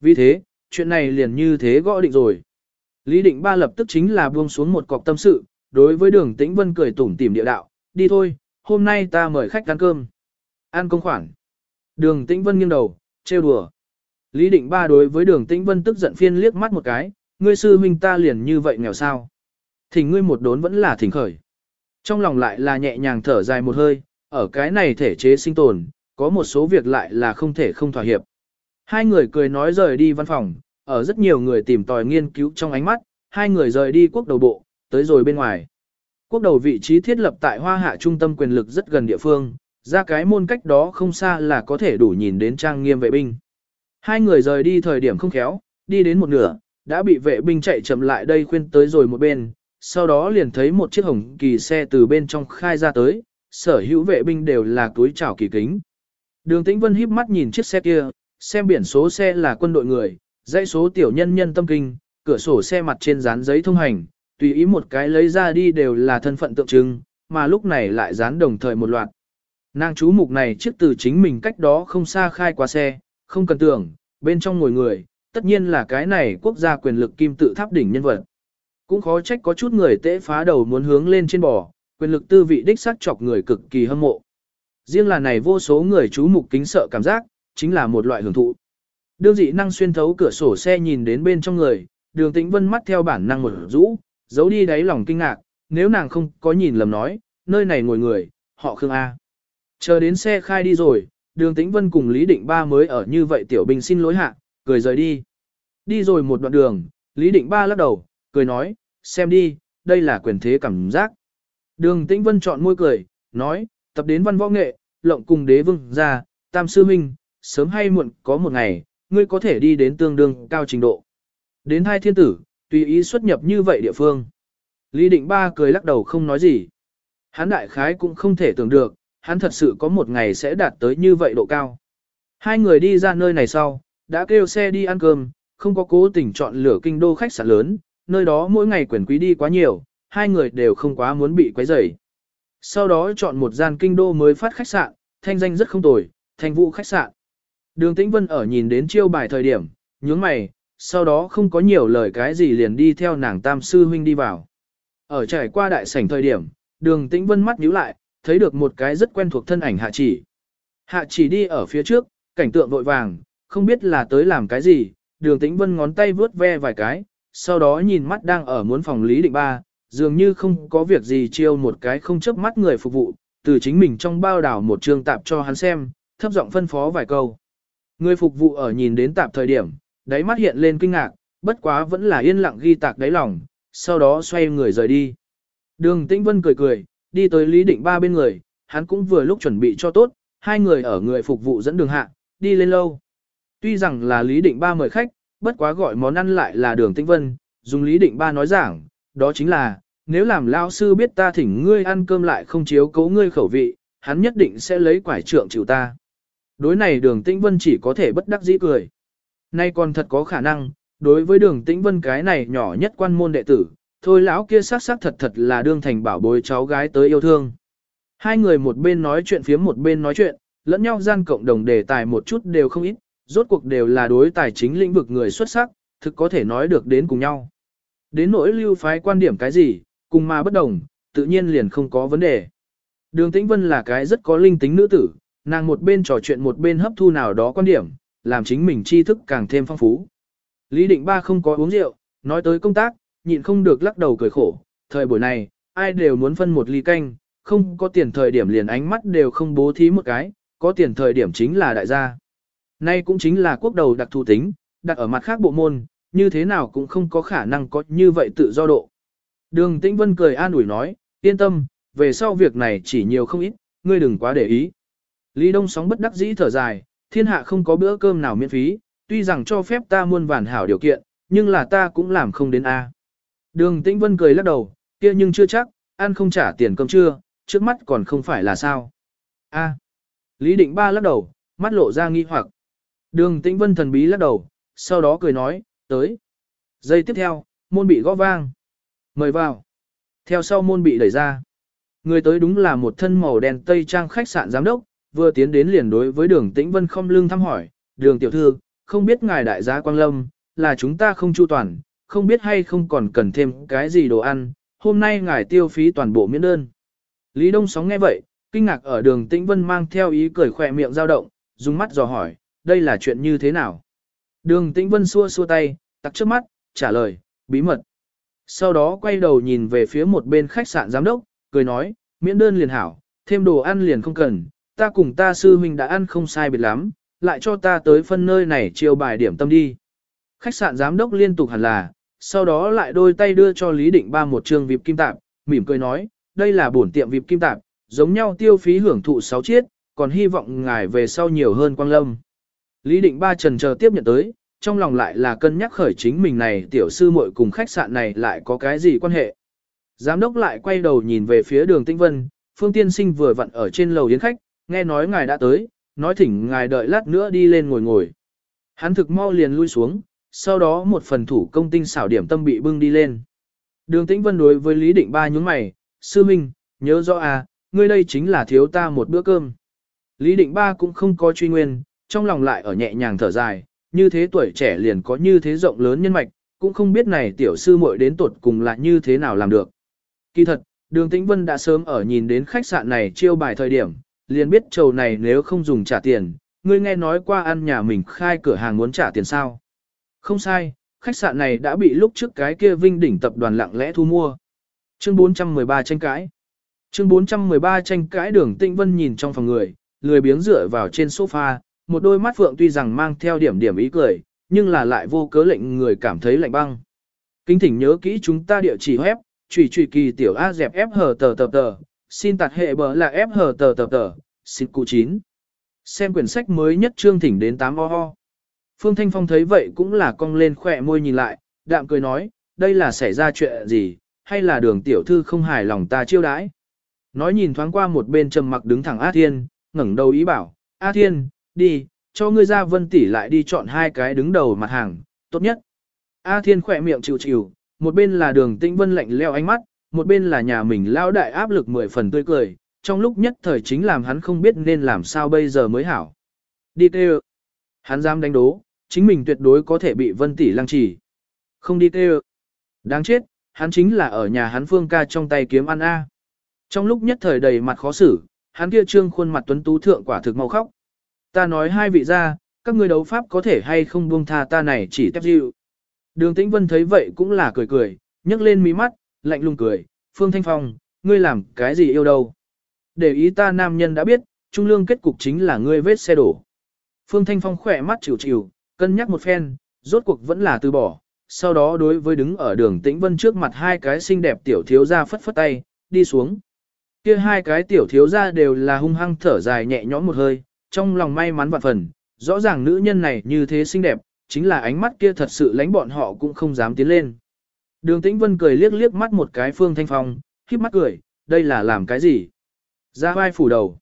Vì thế, chuyện này liền như thế gõ định rồi. Lý định ba lập tức chính là buông xuống một cọc tâm sự, đối với đường tĩnh vân cười tủm tỉm địa đạo, đi thôi, hôm nay ta mời khách ăn cơm. Ăn công khoản. Đường tĩnh vân nghiêng đầu, trêu đùa. Lý định ba đối với đường tĩnh vân tức giận phiên liếc mắt một cái, ngươi sư huynh ta liền như vậy nghèo sao. Thỉnh ngươi một đốn vẫn là thỉnh khởi. Trong lòng lại là nhẹ nhàng thở dài một hơi, ở cái này thể chế sinh tồn, có một số việc lại là không thể không thỏa hiệp. Hai người cười nói rời đi văn phòng, ở rất nhiều người tìm tòi nghiên cứu trong ánh mắt, hai người rời đi quốc đầu bộ, tới rồi bên ngoài. Quốc đầu vị trí thiết lập tại hoa hạ trung tâm quyền lực rất gần địa phương, ra cái môn cách đó không xa là có thể đủ nhìn đến trang nghiêm vệ binh. Hai người rời đi thời điểm không khéo, đi đến một nửa, đã bị vệ binh chạy chậm lại đây khuyên tới rồi một bên, sau đó liền thấy một chiếc hồng kỳ xe từ bên trong khai ra tới, sở hữu vệ binh đều là túi chảo kỳ kính. Đường Tĩnh Vân híp mắt nhìn chiếc xe kia, xem biển số xe là quân đội người, dãy số tiểu nhân nhân tâm kinh, cửa sổ xe mặt trên dán giấy thông hành, tùy ý một cái lấy ra đi đều là thân phận tượng trưng, mà lúc này lại dán đồng thời một loạt. Nàng chú mục này trước từ chính mình cách đó không xa khai qua xe, không cần tưởng, bên trong ngồi người, tất nhiên là cái này quốc gia quyền lực kim tự tháp đỉnh nhân vật. Cũng khó trách có chút người tễ phá đầu muốn hướng lên trên bò, quyền lực tư vị đích sắc chọc người cực kỳ hâm mộ. Riêng là này vô số người chú mục kính sợ cảm giác, chính là một loại hưởng thụ. Đương dị năng xuyên thấu cửa sổ xe nhìn đến bên trong người, đường tĩnh vân mắt theo bản năng một rũ, giấu đi đáy lòng kinh ngạc, nếu nàng không có nhìn lầm nói, nơi này ngồi người, họ Khương A. Chờ đến xe khai đi rồi, đường tĩnh vân cùng Lý Định Ba mới ở như vậy tiểu binh xin lỗi hạ, cười rời đi. Đi rồi một đoạn đường, Lý Định Ba lắc đầu, cười nói, xem đi, đây là quyền thế cảm giác. Đường tĩnh vân chọn môi cười, nói, tập đến văn võ nghệ, lộng cùng đế vương ra, tam sư minh, sớm hay muộn có một ngày, ngươi có thể đi đến tương đương cao trình độ. Đến hai thiên tử, tùy ý xuất nhập như vậy địa phương. Lý định ba cười lắc đầu không nói gì. Hắn đại khái cũng không thể tưởng được, hắn thật sự có một ngày sẽ đạt tới như vậy độ cao. Hai người đi ra nơi này sau, đã kêu xe đi ăn cơm, không có cố tình chọn lửa kinh đô khách sạn lớn, nơi đó mỗi ngày quyền quý đi quá nhiều, hai người đều không quá muốn bị quấy rầy. Sau đó chọn một gian kinh đô mới phát khách sạn, thanh danh rất không tồi, thanh vụ khách sạn. Đường Tĩnh Vân ở nhìn đến chiêu bài thời điểm, nhướng mày, sau đó không có nhiều lời cái gì liền đi theo nàng tam sư huynh đi vào. Ở trải qua đại sảnh thời điểm, đường Tĩnh Vân mắt nhíu lại, thấy được một cái rất quen thuộc thân ảnh hạ chỉ. Hạ chỉ đi ở phía trước, cảnh tượng vội vàng, không biết là tới làm cái gì, đường Tĩnh Vân ngón tay vướt ve vài cái, sau đó nhìn mắt đang ở muốn phòng lý định ba, dường như không có việc gì chiêu một cái không chớp mắt người phục vụ, từ chính mình trong bao đảo một trường tạp cho hắn xem, thấp giọng phân phó vài câu. Người phục vụ ở nhìn đến tạp thời điểm, đáy mắt hiện lên kinh ngạc, bất quá vẫn là yên lặng ghi tạc đáy lòng, sau đó xoay người rời đi. Đường Tĩnh Vân cười cười, đi tới Lý Định Ba bên người, hắn cũng vừa lúc chuẩn bị cho tốt, hai người ở người phục vụ dẫn đường hạ, đi lên lâu. Tuy rằng là Lý Định Ba mời khách, bất quá gọi món ăn lại là đường Tĩnh Vân, dùng Lý Định Ba nói giảng, đó chính là, nếu làm lao sư biết ta thỉnh ngươi ăn cơm lại không chiếu cố ngươi khẩu vị, hắn nhất định sẽ lấy quải trượng chịu ta. Đối này đường tĩnh vân chỉ có thể bất đắc dĩ cười. Nay còn thật có khả năng, đối với đường tĩnh vân cái này nhỏ nhất quan môn đệ tử, thôi lão kia sắc sắc thật thật là đương thành bảo bối cháu gái tới yêu thương. Hai người một bên nói chuyện phía một bên nói chuyện, lẫn nhau gian cộng đồng đề tài một chút đều không ít, rốt cuộc đều là đối tài chính lĩnh vực người xuất sắc, thực có thể nói được đến cùng nhau. Đến nỗi lưu phái quan điểm cái gì, cùng mà bất đồng, tự nhiên liền không có vấn đề. Đường Tĩnh Vân là cái rất có linh tính nữ tử, nàng một bên trò chuyện một bên hấp thu nào đó quan điểm, làm chính mình tri thức càng thêm phong phú. Lý Định Ba không có uống rượu, nói tới công tác, nhịn không được lắc đầu cười khổ, thời buổi này, ai đều muốn phân một ly canh, không có tiền thời điểm liền ánh mắt đều không bố thí một cái, có tiền thời điểm chính là đại gia. Nay cũng chính là quốc đầu đặc thù tính, đặt ở mặt khác bộ môn, như thế nào cũng không có khả năng có như vậy tự do độ. Đường Tĩnh Vân cười an ủi nói, yên tâm, về sau việc này chỉ nhiều không ít, ngươi đừng quá để ý. Lý Đông sóng bất đắc dĩ thở dài, thiên hạ không có bữa cơm nào miễn phí, tuy rằng cho phép ta muôn vàn hảo điều kiện, nhưng là ta cũng làm không đến A. Đường Tĩnh Vân cười lắc đầu, kia nhưng chưa chắc, ăn không trả tiền cơm trưa, trước mắt còn không phải là sao. A. Lý Định Ba lắc đầu, mắt lộ ra nghi hoặc. Đường Tĩnh Vân thần bí lắc đầu, sau đó cười nói, tới. Giây tiếp theo, môn bị gõ vang. Mời vào. Theo sau môn bị đẩy ra. Người tới đúng là một thân màu đen tây trang khách sạn giám đốc, vừa tiến đến liền đối với đường tĩnh vân không lưng thăm hỏi, đường tiểu thư, không biết ngài đại gia Quang Lâm, là chúng ta không chu toàn, không biết hay không còn cần thêm cái gì đồ ăn, hôm nay ngài tiêu phí toàn bộ miễn đơn. Lý Đông Sóng nghe vậy, kinh ngạc ở đường tĩnh vân mang theo ý cười khỏe miệng dao động, dùng mắt dò hỏi, đây là chuyện như thế nào? Đường tĩnh vân xua xua tay, tặc trước mắt, trả lời, bí mật. Sau đó quay đầu nhìn về phía một bên khách sạn giám đốc, cười nói, miễn đơn liền hảo, thêm đồ ăn liền không cần, ta cùng ta sư huynh đã ăn không sai biệt lắm, lại cho ta tới phân nơi này chiêu bài điểm tâm đi. Khách sạn giám đốc liên tục hẳn là, sau đó lại đôi tay đưa cho Lý Định Ba một trường vịp kim tạp, mỉm cười nói, đây là bổn tiệm vịp kim tạp, giống nhau tiêu phí hưởng thụ 6 chiết, còn hy vọng ngài về sau nhiều hơn quang lâm. Lý Định Ba trần chờ tiếp nhận tới, trong lòng lại là cân nhắc khởi chính mình này tiểu sư muội cùng khách sạn này lại có cái gì quan hệ. Giám đốc lại quay đầu nhìn về phía đường Tinh Vân, Phương Tiên Sinh vừa vặn ở trên lầu yến khách, nghe nói ngài đã tới, nói thỉnh ngài đợi lát nữa đi lên ngồi ngồi. Hắn thực mau liền lui xuống, sau đó một phần thủ công tinh xảo điểm tâm bị bưng đi lên. Đường Tĩnh Vân đối với Lý Định Ba nhướng mày, sư minh, nhớ rõ à, ngươi đây chính là thiếu ta một bữa cơm. Lý Định Ba cũng không có truy nguyên, trong lòng lại ở nhẹ nhàng thở dài, như thế tuổi trẻ liền có như thế rộng lớn nhân mạch, cũng không biết này tiểu sư muội đến tuột cùng là như thế nào làm được. Kỳ thật, đường Tĩnh Vân đã sớm ở nhìn đến khách sạn này chiêu bài thời điểm, liền biết trầu này nếu không dùng trả tiền, ngươi nghe nói qua ăn nhà mình khai cửa hàng muốn trả tiền sao. Không sai, khách sạn này đã bị lúc trước cái kia vinh đỉnh tập đoàn lặng lẽ thu mua. Chương 413 tranh cãi Chương 413 tranh cãi đường Tĩnh Vân nhìn trong phòng người, lười biếng dựa vào trên sofa, một đôi mắt phượng tuy rằng mang theo điểm điểm ý cười, nhưng là lại vô cớ lệnh người cảm thấy lạnh băng. Kính thỉnh nhớ kỹ chúng ta địa chỉ web, trùy trùy kỳ tiểu A dẹp F hờ tờ tờ tờ, xin tạt hệ bờ là ép hờ tờ tờ tờ, xin cụ chín. Xem quyển sách mới nhất chương thỉnh đến 8 o ho. Phương Thanh Phong thấy vậy cũng là cong lên khỏe môi nhìn lại, đạm cười nói, đây là xảy ra chuyện gì, hay là đường tiểu thư không hài lòng ta chiêu đãi. Nói nhìn thoáng qua một bên trầm mặc đứng thẳng A Thiên, ngẩng đầu ý bảo, A Thiên, đi, cho ngươi ra vân tỷ lại đi chọn hai cái đứng đầu mặt hàng, tốt nhất. A Thiên khỏe miệng chịu chịu, một bên là đường tĩnh vân lạnh leo ánh mắt, một bên là nhà mình lao đại áp lực mười phần tươi cười, trong lúc nhất thời chính làm hắn không biết nên làm sao bây giờ mới hảo. Đi tê Hắn dám đánh đố, chính mình tuyệt đối có thể bị vân tỷ lăng trì. Không đi tê Đáng chết, hắn chính là ở nhà hắn phương ca trong tay kiếm ăn A. Trong lúc nhất thời đầy mặt khó xử, hắn kia trương khuôn mặt tuấn tú thượng quả thực mau khóc. Ta nói hai vị ra, các ngươi đấu pháp có thể hay không buông tha ta này chỉ tép dịu. Đường Tĩnh Vân thấy vậy cũng là cười cười, nhấc lên mí mắt, lạnh lùng cười, Phương Thanh Phong, ngươi làm cái gì yêu đâu. Để ý ta nam nhân đã biết, trung lương kết cục chính là ngươi vết xe đổ. Phương Thanh Phong khỏe mắt chịu chịu, cân nhắc một phen, rốt cuộc vẫn là từ bỏ. Sau đó đối với đứng ở đường Tĩnh Vân trước mặt hai cái xinh đẹp tiểu thiếu ra phất phất tay, đi xuống. Kia hai cái tiểu thiếu ra đều là hung hăng thở dài nhẹ nhõm một hơi, trong lòng may mắn vạn phần, rõ ràng nữ nhân này như thế xinh đẹp, chính là ánh mắt kia thật sự lánh bọn họ cũng không dám tiến lên. Đường Tĩnh Vân cười liếc liếc mắt một cái Phương Thanh Phong, khiếp mắt cười, đây là làm cái gì? Ra vai phủ đầu.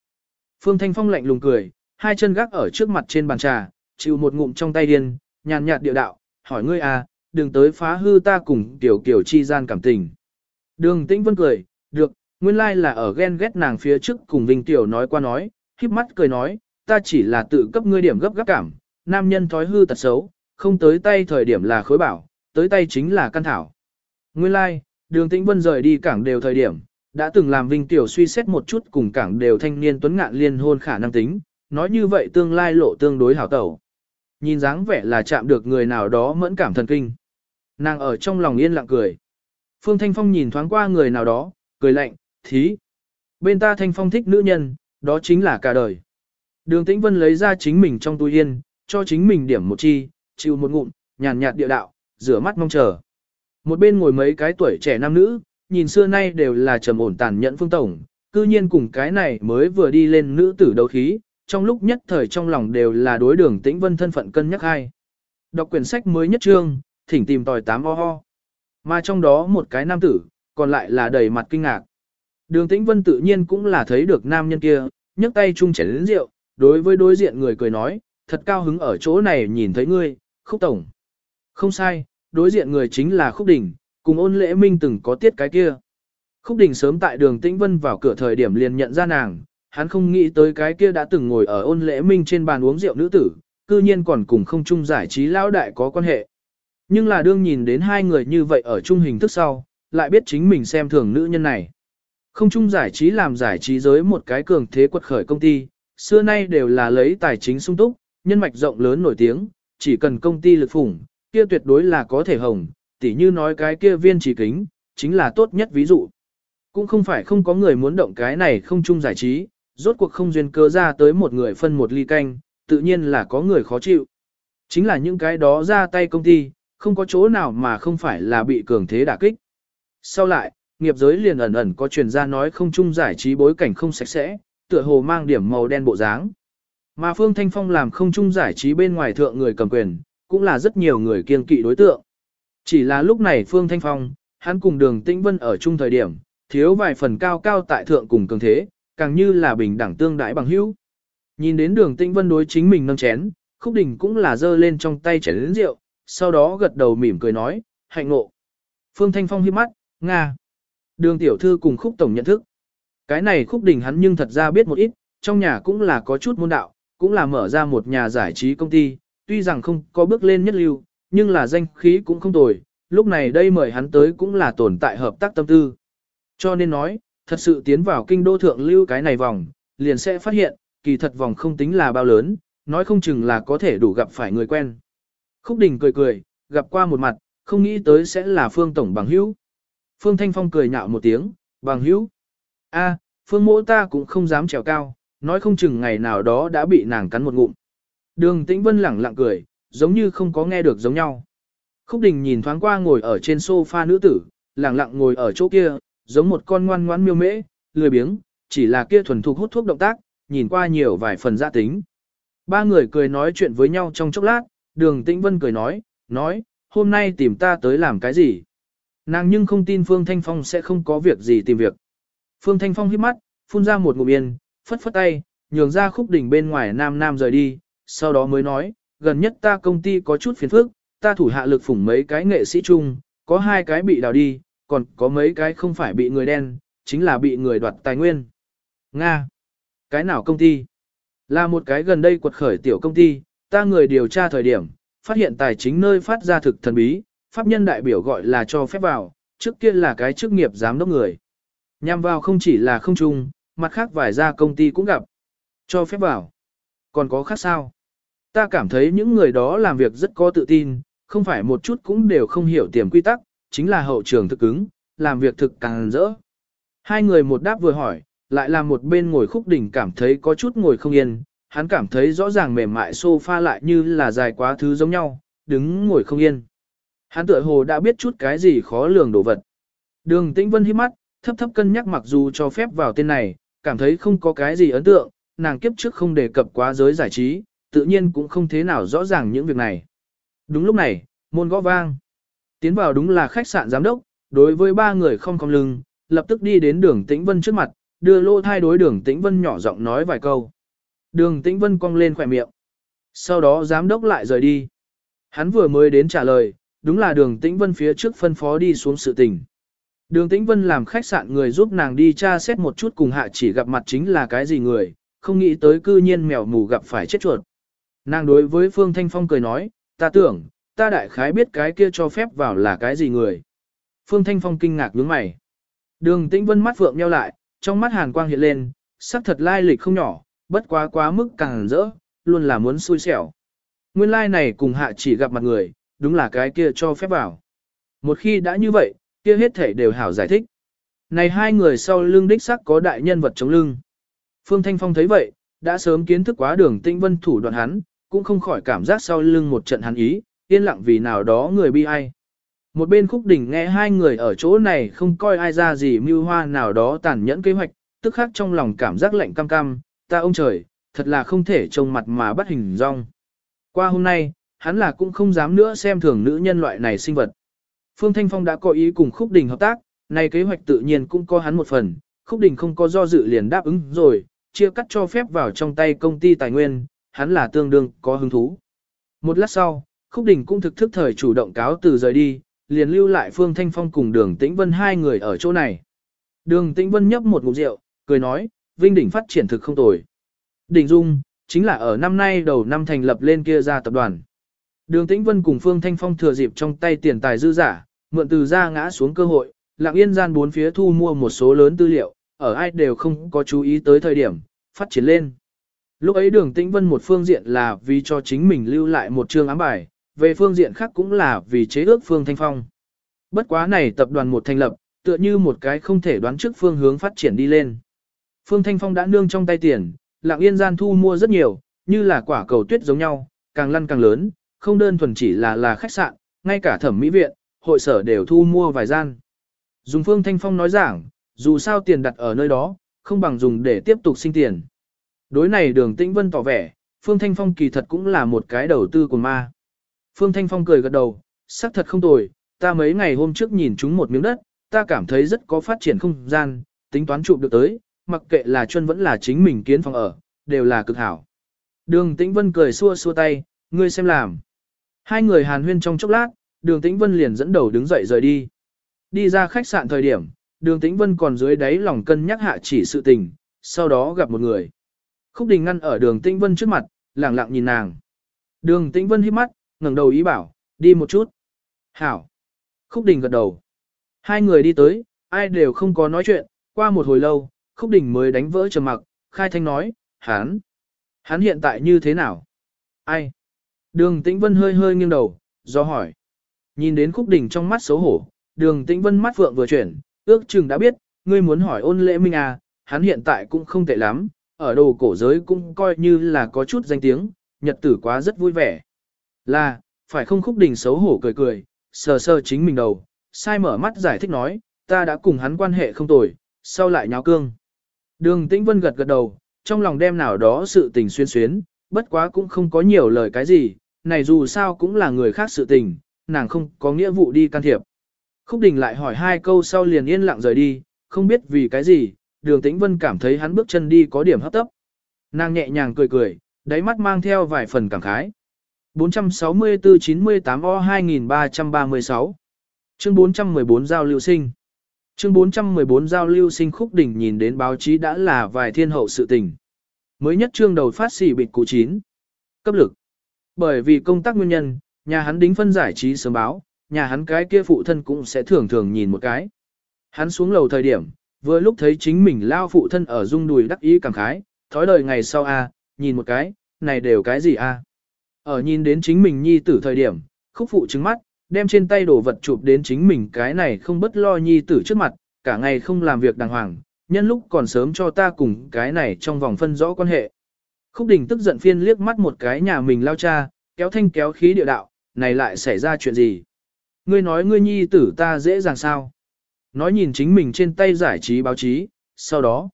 Phương Thanh Phong lạnh lùng cười, hai chân gác ở trước mặt trên bàn trà, chịu một ngụm trong tay điên, nhàn nhạt điệu đạo, hỏi ngươi à, đừng tới phá hư ta cùng tiểu kiểu chi gian cảm tình. Đường Tĩnh Vân cười, được, nguyên lai like là ở ghen ghét nàng phía trước cùng Vinh Tiểu nói qua nói, khiếp mắt cười nói, ta chỉ là tự cấp ngươi điểm gấp gáp cảm, nam nhân thói hư tật xấu, không tới tay thời điểm là khối bảo, tới tay chính là căn thảo. Nguyên lai, like, đường tĩnh vân rời đi cảng đều thời điểm, đã từng làm Vinh Tiểu suy xét một chút cùng cảng đều thanh niên tuấn ngạn liên hôn khả năng tính, nói như vậy tương lai lộ tương đối hảo tẩu. Nhìn dáng vẻ là chạm được người nào đó mẫn cảm thần kinh. Nàng ở trong lòng yên lặng cười. Phương Thanh Phong nhìn thoáng qua người nào đó, cười lạnh, thí. Bên ta Thanh Phong thích nữ nhân, đó chính là cả đời. Đường Tĩnh Vân lấy ra chính mình trong túi yên, cho chính mình điểm một chi, chịu một ngụm, nhàn nhạt địa đạo, rửa mắt mong chờ. Một bên ngồi mấy cái tuổi trẻ nam nữ, nhìn xưa nay đều là trầm ổn tàn nhẫn phương tổng, cư nhiên cùng cái này mới vừa đi lên nữ tử đấu khí, trong lúc nhất thời trong lòng đều là đối đường Tĩnh Vân thân phận cân nhắc hai. Đọc quyển sách mới nhất trương, thỉnh tìm tòi tám o ho. Mà trong đó một cái nam tử, còn lại là đầy mặt kinh ngạc. Đường Tĩnh Vân tự nhiên cũng là thấy được nam nhân kia, nhấc tay chung chén đến rượu, đối với đối diện người cười nói, thật cao hứng ở chỗ này nhìn thấy ngươi, khúc tổng. Không sai, đối diện người chính là khúc đình, cùng ôn lễ minh từng có tiết cái kia. Khúc đình sớm tại đường tĩnh vân vào cửa thời điểm liền nhận ra nàng, hắn không nghĩ tới cái kia đã từng ngồi ở ôn lễ minh trên bàn uống rượu nữ tử, cư nhiên còn cùng không chung giải trí lão đại có quan hệ. Nhưng là đương nhìn đến hai người như vậy ở chung hình thức sau, lại biết chính mình xem thường nữ nhân này. Không chung giải trí làm giải trí giới một cái cường thế quật khởi công ty, xưa nay đều là lấy tài chính sung túc, nhân mạch rộng lớn nổi tiếng, chỉ cần công ty lực phủng, kia tuyệt đối là có thể hồng, tỉ như nói cái kia viên chỉ kính, chính là tốt nhất ví dụ. Cũng không phải không có người muốn động cái này không chung giải trí, rốt cuộc không duyên cơ ra tới một người phân một ly canh, tự nhiên là có người khó chịu. Chính là những cái đó ra tay công ty, không có chỗ nào mà không phải là bị cường thế đả kích. Sau lại, nghiệp giới liền ẩn ẩn có truyền ra nói không chung giải trí bối cảnh không sạch sẽ, tựa hồ mang điểm màu đen bộ dáng. Mà Phương Thanh Phong làm không chung giải trí bên ngoài thượng người cầm quyền, cũng là rất nhiều người kiên kỵ đối tượng. Chỉ là lúc này Phương Thanh Phong, hắn cùng đường Tĩnh Vân ở chung thời điểm, thiếu vài phần cao cao tại thượng cùng cường thế, càng như là bình đẳng tương đãi bằng hữu. Nhìn đến đường Tĩnh Vân đối chính mình nâng chén, Khúc Đình cũng là giơ lên trong tay chén lớn rượu, sau đó gật đầu mỉm cười nói, hạnh ngộ. Phương Thanh Phong hiếp mắt, Nga. Đường tiểu thư cùng Khúc Tổng nhận thức. Cái này Khúc Đình hắn nhưng thật ra biết một ít, trong nhà cũng là có chút môn đạo, cũng là mở ra một nhà giải trí công ty, tuy rằng không có bước lên nhất lưu, nhưng là danh khí cũng không tồi, lúc này đây mời hắn tới cũng là tồn tại hợp tác tâm tư. Cho nên nói, thật sự tiến vào kinh đô thượng lưu cái này vòng, liền sẽ phát hiện, kỳ thật vòng không tính là bao lớn, nói không chừng là có thể đủ gặp phải người quen. Khúc Đình cười cười, gặp qua một mặt, không nghĩ tới sẽ là Phương Tổng bằng hữu. Phương Thanh Phong cười nhạo một tiếng, bằng hữu. a Phương mỗ ta cũng không dám trèo cao, nói không chừng ngày nào đó đã bị nàng cắn một ngụm. Đường Tĩnh Vân lẳng lặng cười, giống như không có nghe được giống nhau. Khúc Đình nhìn thoáng qua ngồi ở trên sofa nữ tử, lẳng lặng ngồi ở chỗ kia, giống một con ngoan ngoãn miêu mễ, lười biếng, chỉ là kia thuần thục hút thuốc động tác, nhìn qua nhiều vài phần gia tính. Ba người cười nói chuyện với nhau trong chốc lát, đường Tĩnh Vân cười nói, nói, hôm nay tìm ta tới làm cái gì? Nàng nhưng không tin Phương Thanh Phong sẽ không có việc gì tìm việc. Phương Thanh Phong hít mắt, phun ra một ngụm yên, phất phất tay, nhường ra khúc đỉnh bên ngoài nam nam rời đi, sau đó mới nói, gần nhất ta công ty có chút phiền phức, ta thủ hạ lực phủng mấy cái nghệ sĩ chung, có hai cái bị đào đi, còn có mấy cái không phải bị người đen, chính là bị người đoạt tài nguyên. Nga. Cái nào công ty? Là một cái gần đây quật khởi tiểu công ty, ta người điều tra thời điểm, phát hiện tài chính nơi phát ra thực thần bí, pháp nhân đại biểu gọi là cho phép vào, trước kia là cái chức nghiệp giám đốc người. Nhằm vào không chỉ là không chung, mặt khác vài gia công ty cũng gặp. Cho phép vào. Còn có khác sao? Ta cảm thấy những người đó làm việc rất có tự tin, không phải một chút cũng đều không hiểu tiềm quy tắc, chính là hậu trường thực ứng, làm việc thực càng rỡ. Hai người một đáp vừa hỏi, lại làm một bên ngồi khúc đỉnh cảm thấy có chút ngồi không yên, hắn cảm thấy rõ ràng mềm mại sofa lại như là dài quá thứ giống nhau, đứng ngồi không yên. Hắn tựa hồ đã biết chút cái gì khó lường đồ vật. Đường Tĩnh Vân hít mắt, thấp thấp cân nhắc mặc dù cho phép vào tên này, cảm thấy không có cái gì ấn tượng, nàng kiếp trước không đề cập quá giới giải trí, tự nhiên cũng không thế nào rõ ràng những việc này. Đúng lúc này, môn gõ vang. Tiến vào đúng là khách sạn giám đốc, đối với ba người không cong lưng, lập tức đi đến đường Tĩnh Vân trước mặt, đưa lô thai đối đường Tĩnh Vân nhỏ giọng nói vài câu. Đường Tĩnh Vân cong lên khỏe miệng. Sau đó giám đốc lại rời đi. Hắn vừa mới đến trả lời, đúng là đường Tĩnh Vân phía trước phân phó đi xuống sự tình. Đường Tĩnh Vân làm khách sạn người giúp nàng đi tra xét một chút cùng hạ chỉ gặp mặt chính là cái gì người, không nghĩ tới cư nhiên mèo mù gặp phải chết chuột. Nàng đối với Phương Thanh Phong cười nói, ta tưởng, ta đại khái biết cái kia cho phép vào là cái gì người. Phương Thanh Phong kinh ngạc nhướng mày. Đường Tĩnh Vân mắt vượng nheo lại, trong mắt hàn quang hiện lên, sắc thật lai lịch không nhỏ, bất quá quá mức càng rỡ, luôn là muốn xui xẻo. Nguyên lai like này cùng hạ chỉ gặp mặt người, đúng là cái kia cho phép vào. Một khi đã như vậy, kia hết thể đều hảo giải thích. Này hai người sau lưng đích sắc có đại nhân vật chống lưng. Phương Thanh Phong thấy vậy, đã sớm kiến thức quá đường tinh vân thủ đoạn hắn, cũng không khỏi cảm giác sau lưng một trận hắn ý, yên lặng vì nào đó người bi ai. Một bên khúc đỉnh nghe hai người ở chỗ này không coi ai ra gì mưu hoa nào đó tàn nhẫn kế hoạch, tức khắc trong lòng cảm giác lạnh cam cam, ta ông trời, thật là không thể trông mặt mà bắt hình rong. Qua hôm nay, hắn là cũng không dám nữa xem thường nữ nhân loại này sinh vật. Phương Thanh Phong đã có ý cùng Khúc đỉnh hợp tác, này kế hoạch tự nhiên cũng có hắn một phần, Khúc đỉnh không có do dự liền đáp ứng rồi, chia cắt cho phép vào trong tay công ty tài nguyên, hắn là tương đương có hứng thú. Một lát sau, Khúc Đình cũng thực thức thời chủ động cáo từ rời đi, liền lưu lại Phương Thanh Phong cùng Đường Tĩnh Vân hai người ở chỗ này. Đường Tĩnh Vân nhấp một ngụm rượu, cười nói, Vinh Đỉnh phát triển thực không tồi. Đỉnh Dung, chính là ở năm nay đầu năm thành lập lên kia ra tập đoàn. Đường Tĩnh Vân cùng Phương Thanh Phong thừa dịp trong tay tiền tài dư giả, mượn từ ra ngã xuống cơ hội, lặng yên gian bốn phía thu mua một số lớn tư liệu, ở ai đều không có chú ý tới thời điểm, phát triển lên. Lúc ấy đường tĩnh vân một phương diện là vì cho chính mình lưu lại một chương ám bài, về phương diện khác cũng là vì chế ước phương thanh phong. Bất quá này tập đoàn một thành lập, tựa như một cái không thể đoán trước phương hướng phát triển đi lên. Phương Thanh Phong đã nương trong tay tiền, lặng yên gian thu mua rất nhiều, như là quả cầu tuyết giống nhau, càng lăn càng lớn, không đơn thuần chỉ là là khách sạn, ngay cả thẩm mỹ viện, hội sở đều thu mua vài gian. Dùng Phương Thanh Phong nói giảng, dù sao tiền đặt ở nơi đó, không bằng dùng để tiếp tục sinh tiền. Đối này đường tĩnh vân tỏ vẻ, Phương Thanh Phong kỳ thật cũng là một cái đầu tư của ma. Phương Thanh Phong cười gật đầu, xác thật không tồi, ta mấy ngày hôm trước nhìn chúng một miếng đất, ta cảm thấy rất có phát triển không gian, tính toán chụp được tới, mặc kệ là chân vẫn là chính mình kiến phòng ở, đều là cực hảo. Đường Tĩnh Vân cười xua xua tay, ngươi xem làm. Hai người hàn huyên trong chốc lát, đường Tĩnh Vân liền dẫn đầu đứng dậy rời đi. Đi ra khách sạn thời điểm, đường Tĩnh Vân còn dưới đáy lòng cân nhắc hạ chỉ sự tình, sau đó gặp một người. Khúc Đình ngăn ở đường Tĩnh Vân trước mặt, lặng lặng nhìn nàng. Đường Tĩnh Vân hít mắt, ngẩng đầu ý bảo, đi một chút. Hảo. Khúc Đình gật đầu. Hai người đi tới, ai đều không có nói chuyện, qua một hồi lâu, Khúc Đình mới đánh vỡ trầm mặc, khai thanh nói, hắn. Hắn hiện tại như thế nào? Ai? Đường Tĩnh Vân hơi hơi nghiêng đầu, do hỏi. Nhìn đến Khúc Đình trong mắt xấu hổ, đường Tĩnh Vân mắt phượng vừa chuyển, ước chừng đã biết, ngươi muốn hỏi ôn lễ minh à, hắn hiện tại cũng không tệ lắm, ở đồ cổ giới cũng coi như là có chút danh tiếng, nhật tử quá rất vui vẻ. Là, phải không Khúc Đình xấu hổ cười cười, sờ sờ chính mình đầu, sai mở mắt giải thích nói, ta đã cùng hắn quan hệ không tồi, sau lại nháo cương. Đường Tĩnh Vân gật gật đầu, trong lòng đem nào đó sự tình xuyên xuyến, bất quá cũng không có nhiều lời cái gì, này dù sao cũng là người khác sự tình, nàng không có nghĩa vụ đi can thiệp. Khúc Đình lại hỏi hai câu sau liền yên lặng rời đi, không biết vì cái gì, đường Tĩnh Vân cảm thấy hắn bước chân đi có điểm hấp tấp. Nàng nhẹ nhàng cười cười, đáy mắt mang theo vài phần cảm khái. 464-98 O 2336 Chương 414 Giao lưu sinh Chương 414 Giao lưu sinh khúc đỉnh nhìn đến báo chí đã là vài thiên hậu sự tình. Mới nhất chương đầu phát xỉ bịt cụ 9. Cấp lực Bởi vì công tác nguyên nhân, nhà hắn đính phân giải trí sớm báo, nhà hắn cái kia phụ thân cũng sẽ thường thường nhìn một cái. Hắn xuống lầu thời điểm, vừa lúc thấy chính mình lao phụ thân ở dung đùi đắc ý cảm khái, thói đời ngày sau a nhìn một cái, này đều cái gì a Ở nhìn đến chính mình nhi tử thời điểm, khúc phụ trứng mắt, đem trên tay đồ vật chụp đến chính mình cái này không bất lo nhi tử trước mặt, cả ngày không làm việc đàng hoàng, nhân lúc còn sớm cho ta cùng cái này trong vòng phân rõ quan hệ. Khúc đình tức giận phiên liếc mắt một cái nhà mình lao cha, kéo thanh kéo khí địa đạo, này lại xảy ra chuyện gì? Ngươi nói ngươi nhi tử ta dễ dàng sao? Nói nhìn chính mình trên tay giải trí báo chí, sau đó,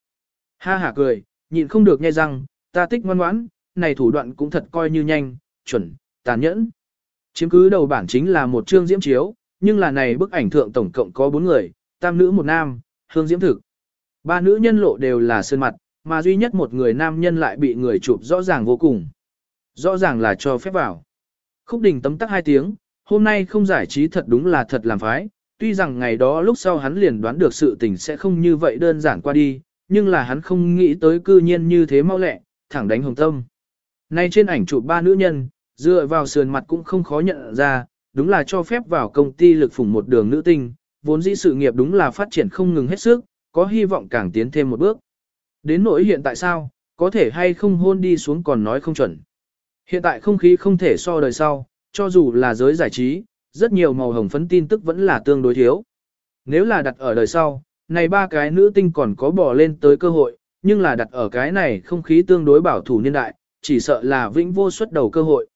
ha hả cười, nhịn không được nghe răng, ta tích ngoan ngoãn, này thủ đoạn cũng thật coi như nhanh, chuẩn, tàn nhẫn. Chiếm cứ đầu bản chính là một chương diễm chiếu, nhưng là này bức ảnh thượng tổng cộng có bốn người, tam nữ một nam, hương diễm thực. Ba nữ nhân lộ đều là sơn mặt, mà duy nhất một người nam nhân lại bị người chụp rõ ràng vô cùng. Rõ ràng là cho phép vào. Khúc đình tấm tắc hai tiếng, hôm nay không giải trí thật đúng là thật làm phái, tuy rằng ngày đó lúc sau hắn liền đoán được sự tình sẽ không như vậy đơn giản qua đi, nhưng là hắn không nghĩ tới cư nhiên như thế mau lẹ, thẳng đánh hồng tâm. Nay trên ảnh chụp ba nữ nhân, dựa vào sườn mặt cũng không khó nhận ra, đúng là cho phép vào công ty lực phủng một đường nữ tinh, vốn dĩ sự nghiệp đúng là phát triển không ngừng hết sức, có hy vọng càng tiến thêm một bước. Đến nỗi hiện tại sao, có thể hay không hôn đi xuống còn nói không chuẩn. Hiện tại không khí không thể so đời sau, cho dù là giới giải trí, rất nhiều màu hồng phấn tin tức vẫn là tương đối thiếu. Nếu là đặt ở đời sau, này ba cái nữ tinh còn có bỏ lên tới cơ hội, nhưng là đặt ở cái này không khí tương đối bảo thủ niên đại, chỉ sợ là vĩnh vô suất đầu cơ hội.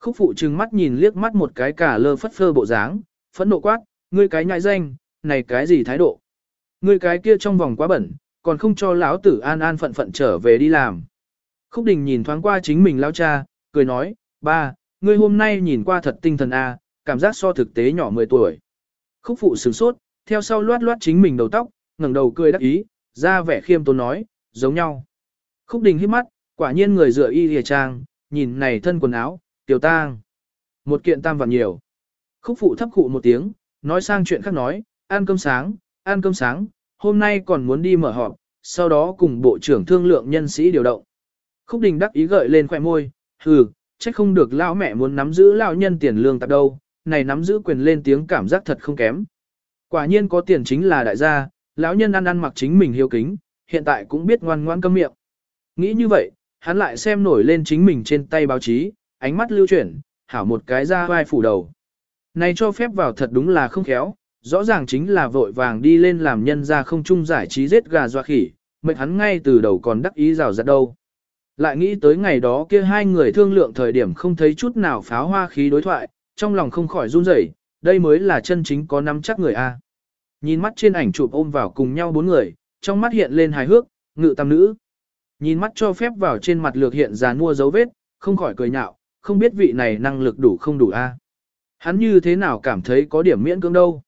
Khúc phụ trừng mắt nhìn liếc mắt một cái cả lơ phất phơ bộ dáng, phẫn nộ quát, ngươi cái nhại danh, này cái gì thái độ? Ngươi cái kia trong vòng quá bẩn, còn không cho lão tử an an phận phận trở về đi làm. Khúc đình nhìn thoáng qua chính mình lão cha, cười nói, ba, ngươi hôm nay nhìn qua thật tinh thần a, cảm giác so thực tế nhỏ 10 tuổi. Khúc phụ sửng sốt, theo sau loát loát chính mình đầu tóc, ngẩng đầu cười đắc ý, ra vẻ khiêm tốn nói, giống nhau. Khúc đình hít mắt, quả nhiên người dựa y hề trang, nhìn này thân quần áo, tiểu tang. Một kiện tam vàng nhiều. Khúc phụ thấp cụ một tiếng, nói sang chuyện khác nói, ăn cơm sáng, ăn cơm sáng, hôm nay còn muốn đi mở họp, sau đó cùng bộ trưởng thương lượng nhân sĩ điều động. Khúc đình đắc ý gợi lên khỏe môi, hừ, trách không được lão mẹ muốn nắm giữ lão nhân tiền lương tạp đâu, này nắm giữ quyền lên tiếng cảm giác thật không kém. Quả nhiên có tiền chính là đại gia, lão nhân ăn ăn mặc chính mình hiếu kính, hiện tại cũng biết ngoan ngoan câm miệng. Nghĩ như vậy, hắn lại xem nổi lên chính mình trên tay báo chí, ánh mắt lưu chuyển, hảo một cái ra vai phủ đầu. Này cho phép vào thật đúng là không khéo, rõ ràng chính là vội vàng đi lên làm nhân ra không chung giải trí giết gà doa khỉ, mệnh hắn ngay từ đầu còn đắc ý rào rạt đâu. Lại nghĩ tới ngày đó kia hai người thương lượng thời điểm không thấy chút nào pháo hoa khí đối thoại, trong lòng không khỏi run rẩy, đây mới là chân chính có nắm chắc người A. Nhìn mắt trên ảnh chụp ôm vào cùng nhau bốn người, trong mắt hiện lên hài hước, ngự tam nữ. Nhìn mắt cho phép vào trên mặt lược hiện dàn mua dấu vết, không khỏi cười nhạo, không biết vị này năng lực đủ không đủ A. Hắn như thế nào cảm thấy có điểm miễn cưỡng đâu.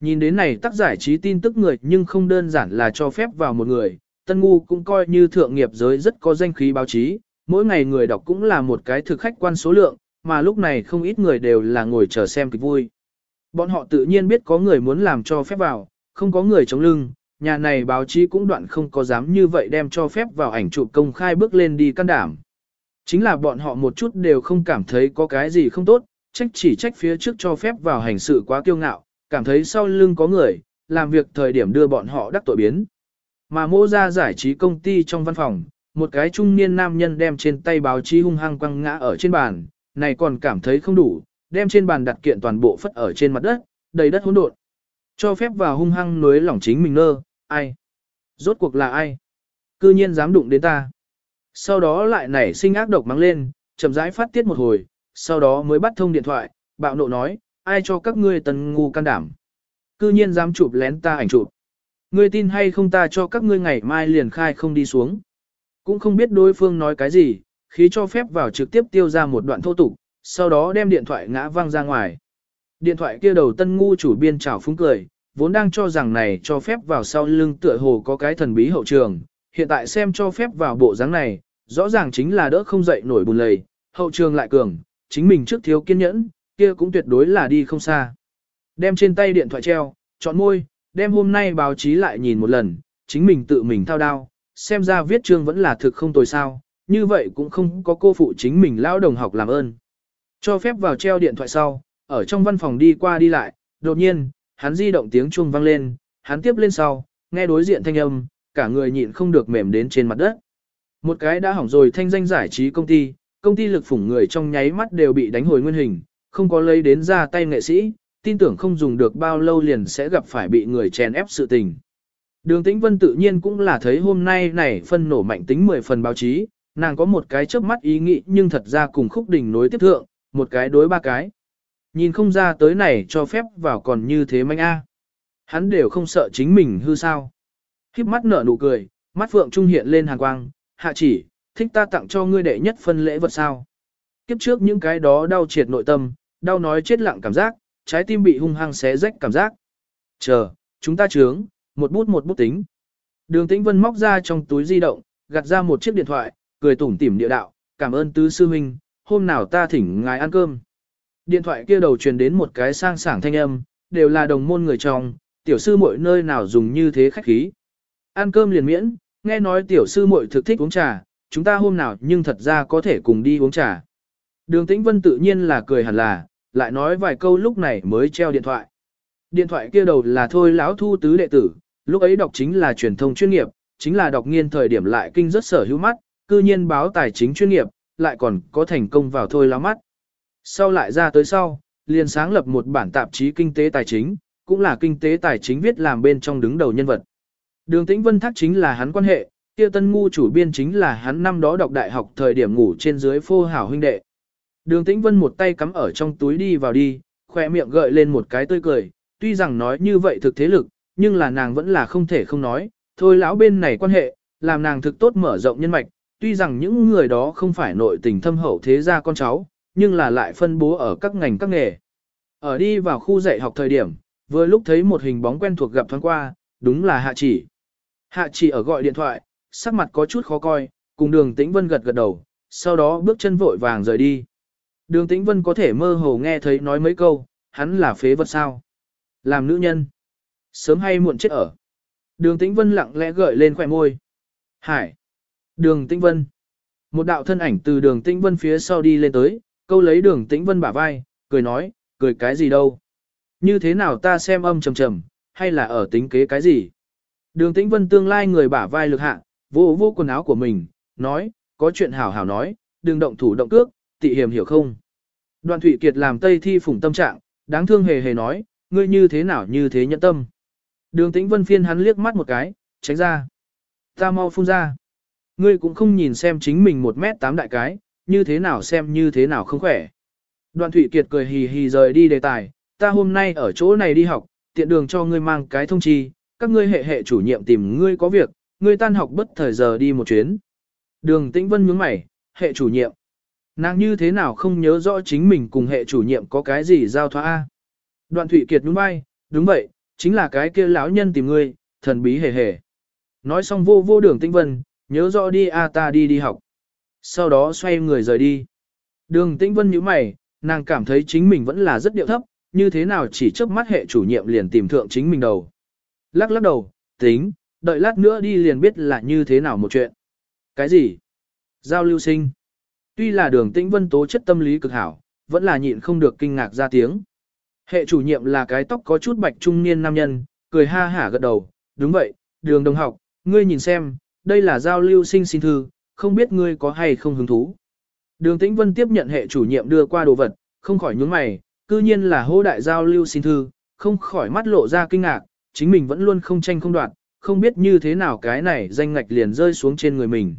Nhìn đến này tác giải trí tin tức người nhưng không đơn giản là cho phép vào một người, Tân Ngu cũng coi như thượng nghiệp giới rất có danh khí báo chí, mỗi ngày người đọc cũng là một cái thực khách quan số lượng, mà lúc này không ít người đều là ngồi chờ xem kịch vui. Bọn họ tự nhiên biết có người muốn làm cho phép vào, không có người chống lưng, nhà này báo chí cũng đoạn không có dám như vậy đem cho phép vào ảnh chụp công khai bước lên đi can đảm. Chính là bọn họ một chút đều không cảm thấy có cái gì không tốt, trách chỉ trách phía trước cho phép vào hành sự quá kiêu ngạo, cảm thấy sau lưng có người, làm việc thời điểm đưa bọn họ đắc tội biến. Mà mô ra giải trí công ty trong văn phòng, một cái trung niên nam nhân đem trên tay báo chí hung hăng quăng ngã ở trên bàn, này còn cảm thấy không đủ, đem trên bàn đặt kiện toàn bộ phất ở trên mặt đất, đầy đất hỗn độn. Cho phép vào hung hăng nuối lỏng chính mình nơ, ai? Rốt cuộc là ai? Cư nhiên dám đụng đến ta. Sau đó lại nảy sinh ác độc mắng lên, chậm rãi phát tiết một hồi, sau đó mới bắt thông điện thoại, bạo nộ nói, ai cho các ngươi tần ngu can đảm. Cư nhiên dám chụp lén ta ảnh chụp. Ngươi tin hay không ta cho các ngươi ngày mai liền khai không đi xuống. Cũng không biết đối phương nói cái gì, khí cho phép vào trực tiếp tiêu ra một đoạn thô tục, sau đó đem điện thoại ngã văng ra ngoài. Điện thoại kia đầu tân ngu chủ biên chào phúng cười, vốn đang cho rằng này cho phép vào sau lưng tựa hồ có cái thần bí hậu trường, hiện tại xem cho phép vào bộ dáng này, rõ ràng chính là đỡ không dậy nổi bùn lầy, hậu trường lại cường, chính mình trước thiếu kiên nhẫn, kia cũng tuyệt đối là đi không xa. Đem trên tay điện thoại treo, chọn môi, đem hôm nay báo chí lại nhìn một lần, chính mình tự mình thao đao, xem ra viết chương vẫn là thực không tồi sao, như vậy cũng không có cô phụ chính mình lao đồng học làm ơn. Cho phép vào treo điện thoại sau, ở trong văn phòng đi qua đi lại, đột nhiên, hắn di động tiếng chuông vang lên, hắn tiếp lên sau, nghe đối diện thanh âm, cả người nhịn không được mềm đến trên mặt đất. Một cái đã hỏng rồi thanh danh giải trí công ty, công ty lực phủng người trong nháy mắt đều bị đánh hồi nguyên hình, không có lấy đến ra tay nghệ sĩ, tin tưởng không dùng được bao lâu liền sẽ gặp phải bị người chèn ép sự tình. Đường Tĩnh Vân tự nhiên cũng là thấy hôm nay này phân nổ mạnh tính 10 phần báo chí, nàng có một cái chớp mắt ý nghĩ nhưng thật ra cùng khúc đỉnh nối tiếp thượng, một cái đối ba cái. Nhìn không ra tới này cho phép vào còn như thế manh a. Hắn đều không sợ chính mình hư sao. Khiếp mắt nở nụ cười, mắt phượng trung hiện lên hàng quang, hạ chỉ, thích ta tặng cho ngươi đệ nhất phân lễ vật sao. Kiếp trước những cái đó đau triệt nội tâm, đau nói chết lặng cảm giác, trái tim bị hung hăng xé rách cảm giác. Chờ, chúng ta trướng, một bút một bút tính. Đường Tĩnh Vân móc ra trong túi di động, gạt ra một chiếc điện thoại, cười tủm tỉm địa đạo, cảm ơn tứ sư huynh, hôm nào ta thỉnh ngài ăn cơm. Điện thoại kia đầu truyền đến một cái sang sảng thanh âm, đều là đồng môn người trong, tiểu sư muội nơi nào dùng như thế khách khí. Ăn cơm liền miễn, nghe nói tiểu sư muội thực thích uống trà, chúng ta hôm nào nhưng thật ra có thể cùng đi uống trà. Đường Tĩnh Vân tự nhiên là cười hẳn là, lại nói vài câu lúc này mới treo điện thoại. Điện thoại kia đầu là thôi lão thu tứ đệ tử, lúc ấy đọc chính là truyền thông chuyên nghiệp, chính là đọc nghiên thời điểm lại kinh rất sở hữu mắt, cư nhiên báo tài chính chuyên nghiệp, lại còn có thành công vào thôi lão mắt. Sau lại ra tới sau, liền sáng lập một bản tạp chí kinh tế tài chính, cũng là kinh tế tài chính viết làm bên trong đứng đầu nhân vật. Đường Tĩnh Vân Thác chính là hắn quan hệ, kia tân ngu chủ biên chính là hắn năm đó đọc đại học thời điểm ngủ trên dưới phô hảo huynh đệ. Đường Tĩnh Vân một tay cắm ở trong túi đi vào đi, khỏe miệng gợi lên một cái tươi cười, tuy rằng nói như vậy thực thế lực, nhưng là nàng vẫn là không thể không nói, thôi lão bên này quan hệ, làm nàng thực tốt mở rộng nhân mạch, tuy rằng những người đó không phải nội tình thâm hậu thế gia con cháu, nhưng là lại phân bố ở các ngành các nghề. Ở đi vào khu dạy học thời điểm, vừa lúc thấy một hình bóng quen thuộc gặp thoáng qua, đúng là Hạ Chỉ. Hạ Chỉ ở gọi điện thoại, sắc mặt có chút khó coi, cùng đường Tĩnh Vân gật gật đầu, sau đó bước chân vội vàng rời đi. Đường Tĩnh Vân có thể mơ hồ nghe thấy nói mấy câu, hắn là phế vật sao. Làm nữ nhân. Sớm hay muộn chết ở. Đường Tĩnh Vân lặng lẽ gợi lên khỏe môi. Hải. Đường Tĩnh Vân. Một đạo thân ảnh từ đường Tĩnh Vân phía sau đi lên tới, câu lấy đường Tĩnh Vân bả vai, cười nói, cười cái gì đâu. Như thế nào ta xem âm trầm trầm, hay là ở tính kế cái gì. Đường Tĩnh Vân tương lai người bả vai lực hạ, vô vô quần áo của mình, nói, có chuyện hảo hảo nói, đừng động thủ động cước, tị hiểm hiểu không. Đoàn Thụy Kiệt làm tây thi phủng tâm trạng, đáng thương hề hề nói, ngươi như thế nào như thế nhẫn tâm. Đường Tĩnh Vân phiên hắn liếc mắt một cái, tránh ra. Ta mau phun ra. Ngươi cũng không nhìn xem chính mình một mét tám đại cái, như thế nào xem như thế nào không khỏe. Đoạn Thụy Kiệt cười hì hì rời đi đề tài, ta hôm nay ở chỗ này đi học, tiện đường cho ngươi mang cái thông chi, các ngươi hệ hệ chủ nhiệm tìm ngươi có việc, ngươi tan học bất thời giờ đi một chuyến. Đường Tĩnh Vân nhướng mày, hệ chủ nhiệm. Nàng như thế nào không nhớ rõ chính mình cùng hệ chủ nhiệm có cái gì giao thoa A. Đoạn Thụy Kiệt nhún vai, đúng vậy, chính là cái kia lão nhân tìm ngươi, thần bí hề hề. Nói xong vô vô đường Tĩnh Vân, nhớ rõ đi A ta đi đi học. Sau đó xoay người rời đi. Đường Tĩnh Vân nhíu mày, nàng cảm thấy chính mình vẫn là rất điệu thấp, như thế nào chỉ chớp mắt hệ chủ nhiệm liền tìm thượng chính mình đầu. Lắc lắc đầu, tính, đợi lát nữa đi liền biết là như thế nào một chuyện. Cái gì? Giao lưu sinh. Tuy là đường tĩnh vân tố chất tâm lý cực hảo, vẫn là nhịn không được kinh ngạc ra tiếng. Hệ chủ nhiệm là cái tóc có chút bạch trung niên nam nhân, cười ha hả gật đầu, đúng vậy, đường đồng học, ngươi nhìn xem, đây là giao lưu sinh xin thư, không biết ngươi có hay không hứng thú. Đường tĩnh vân tiếp nhận hệ chủ nhiệm đưa qua đồ vật, không khỏi nhướng mày, cư nhiên là hô đại giao lưu xin thư, không khỏi mắt lộ ra kinh ngạc, chính mình vẫn luôn không tranh không đoạt, không biết như thế nào cái này danh ngạch liền rơi xuống trên người mình.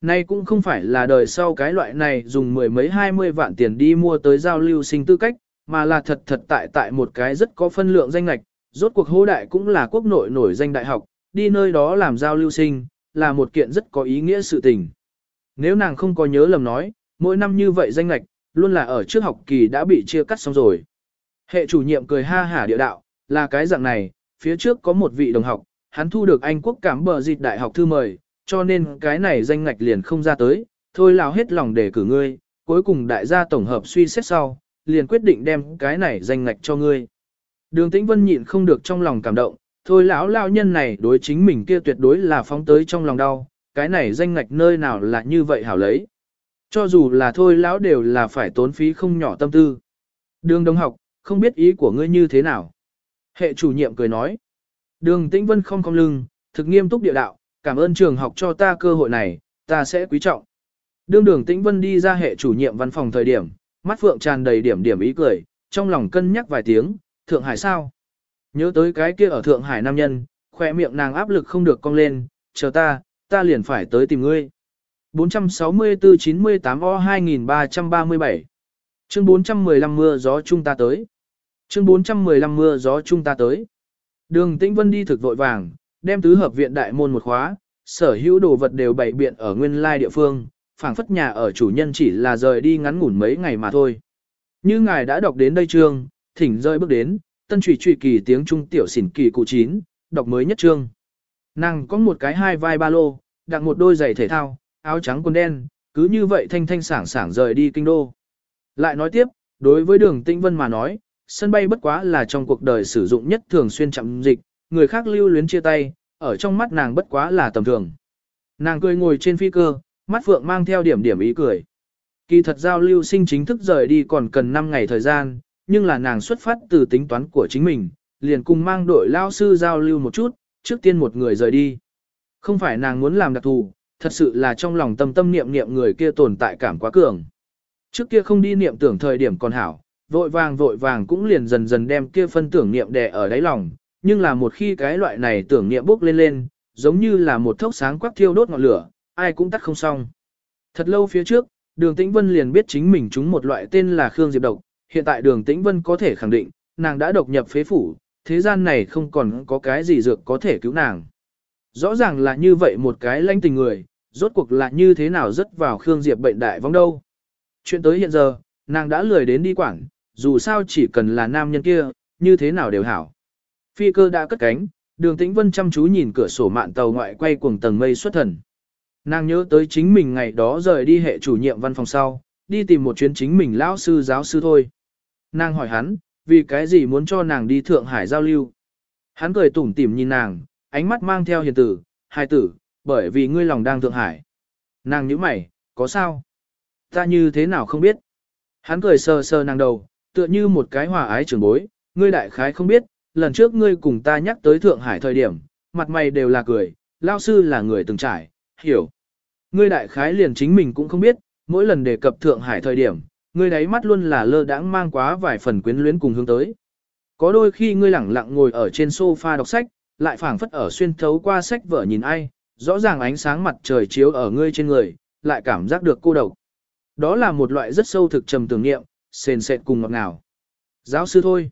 Nay cũng không phải là đời sau cái loại này dùng mười mấy hai mươi vạn tiền đi mua tới giao lưu sinh tư cách, mà là thật thật tại tại một cái rất có phân lượng danh ngạch, rốt cuộc hô đại cũng là quốc nội nổi danh đại học, đi nơi đó làm giao lưu sinh, là một kiện rất có ý nghĩa sự tình. Nếu nàng không có nhớ lầm nói, mỗi năm như vậy danh ngạch, luôn là ở trước học kỳ đã bị chia cắt xong rồi. Hệ chủ nhiệm cười ha hả địa đạo, là cái dạng này, phía trước có một vị đồng học, hắn thu được Anh quốc cảm bờ dịch đại học thư mời, cho nên cái này danh ngạch liền không ra tới, thôi lào hết lòng để cử ngươi, cuối cùng đại gia tổng hợp suy xét sau, liền quyết định đem cái này danh ngạch cho ngươi. Đường Tĩnh Vân nhịn không được trong lòng cảm động, thôi lão lão nhân này đối chính mình kia tuyệt đối là phóng tới trong lòng đau, cái này danh ngạch nơi nào là như vậy hảo lấy. Cho dù là thôi lão đều là phải tốn phí không nhỏ tâm tư. Đường đồng học, không biết ý của ngươi như thế nào. Hệ chủ nhiệm cười nói. Đường Tĩnh Vân không cong lưng, thực nghiêm túc địa đạo, cảm ơn trường học cho ta cơ hội này, ta sẽ quý trọng. Đường đường Tĩnh Vân đi ra hệ chủ nhiệm văn phòng thời điểm, mắt phượng tràn đầy điểm điểm ý cười, trong lòng cân nhắc vài tiếng, Thượng Hải sao? Nhớ tới cái kia ở Thượng Hải nam nhân, khoe miệng nàng áp lực không được cong lên, chờ ta, ta liền phải tới tìm ngươi. 464-98 O 2337 Chương 415 mưa gió chung ta tới. Chương 415 mưa gió chung ta tới. Đường Tĩnh Vân đi thực vội vàng, đem tứ hợp viện đại môn một khóa, sở hữu đồ vật đều bày biện ở nguyên lai địa phương, phảng phất nhà ở chủ nhân chỉ là rời đi ngắn ngủn mấy ngày mà thôi. Như ngài đã đọc đến đây chương, thỉnh rơi bước đến, tân trụy trụy kỳ tiếng trung tiểu xỉn kỳ cụ chín, đọc mới nhất chương. Nàng có một cái hai vai ba lô, đặt một đôi giày thể thao, áo trắng quần đen, cứ như vậy thanh thanh sảng sảng rời đi kinh đô. Lại nói tiếp, đối với đường tinh Vân mà nói, sân bay bất quá là trong cuộc đời sử dụng nhất thường xuyên chậm dịch, người khác lưu luyến chia tay, ở trong mắt nàng bất quá là tầm thường. Nàng cười ngồi trên phi cơ, mắt phượng mang theo điểm điểm ý cười. Kỳ thật giao lưu sinh chính thức rời đi còn cần 5 ngày thời gian, nhưng là nàng xuất phát từ tính toán của chính mình, liền cùng mang đội lao sư giao lưu một chút, trước tiên một người rời đi. Không phải nàng muốn làm đặc thù, thật sự là trong lòng tâm tâm niệm niệm người kia tồn tại cảm quá cường. Trước kia không đi niệm tưởng thời điểm còn hảo, vội vàng vội vàng cũng liền dần dần đem kia phân tưởng niệm đè ở đáy lòng, nhưng là một khi cái loại này tưởng niệm bốc lên lên, giống như là một thốc sáng quắc thiêu đốt ngọn lửa, ai cũng tắt không xong. Thật lâu phía trước, đường tĩnh vân liền biết chính mình trúng một loại tên là Khương Diệp độc, hiện tại đường tĩnh vân có thể khẳng định, nàng đã độc nhập phế phủ, thế gian này không còn có cái gì dược có thể cứu nàng. Rõ ràng là như vậy một cái lãnh tình người, rốt cuộc là như thế nào rất vào Khương Diệp bệnh đại vong đâu. Chuyện tới hiện giờ, nàng đã lười đến đi quảng, dù sao chỉ cần là nam nhân kia, như thế nào đều hảo. Phi cơ đã cất cánh, đường tĩnh vân chăm chú nhìn cửa sổ mạn tàu ngoại quay cuồng tầng mây xuất thần. Nàng nhớ tới chính mình ngày đó rời đi hệ chủ nhiệm văn phòng sau, đi tìm một chuyến chính mình lão sư giáo sư thôi. Nàng hỏi hắn, vì cái gì muốn cho nàng đi Thượng Hải giao lưu. Hắn cười tủm tỉm nhìn nàng, ánh mắt mang theo hiền tử, hài tử, bởi vì ngươi lòng đang Thượng Hải. Nàng nhíu mày, có sao? Ta như thế nào không biết? Hắn cười sờ sờ nàng đầu, tựa như một cái hòa ái trưởng bối, ngươi đại khái không biết, lần trước ngươi cùng ta nhắc tới Thượng Hải thời điểm, mặt mày đều là cười, lao sư là người từng trải, hiểu. Ngươi đại khái liền chính mình cũng không biết, mỗi lần đề cập Thượng Hải thời điểm, ngươi đáy mắt luôn là lơ đãng mang quá vài phần quyến luyến cùng hướng tới. Có đôi khi ngươi lẳng lặng ngồi ở trên sofa đọc sách, lại phảng phất ở xuyên thấu qua sách vở nhìn ai, rõ ràng ánh sáng mặt trời chiếu ở ngươi trên người, lại cảm giác được cô độc. Đó là một loại rất sâu thực trầm tưởng niệm, sền sệt cùng ngọt ngào. Giáo sư thôi.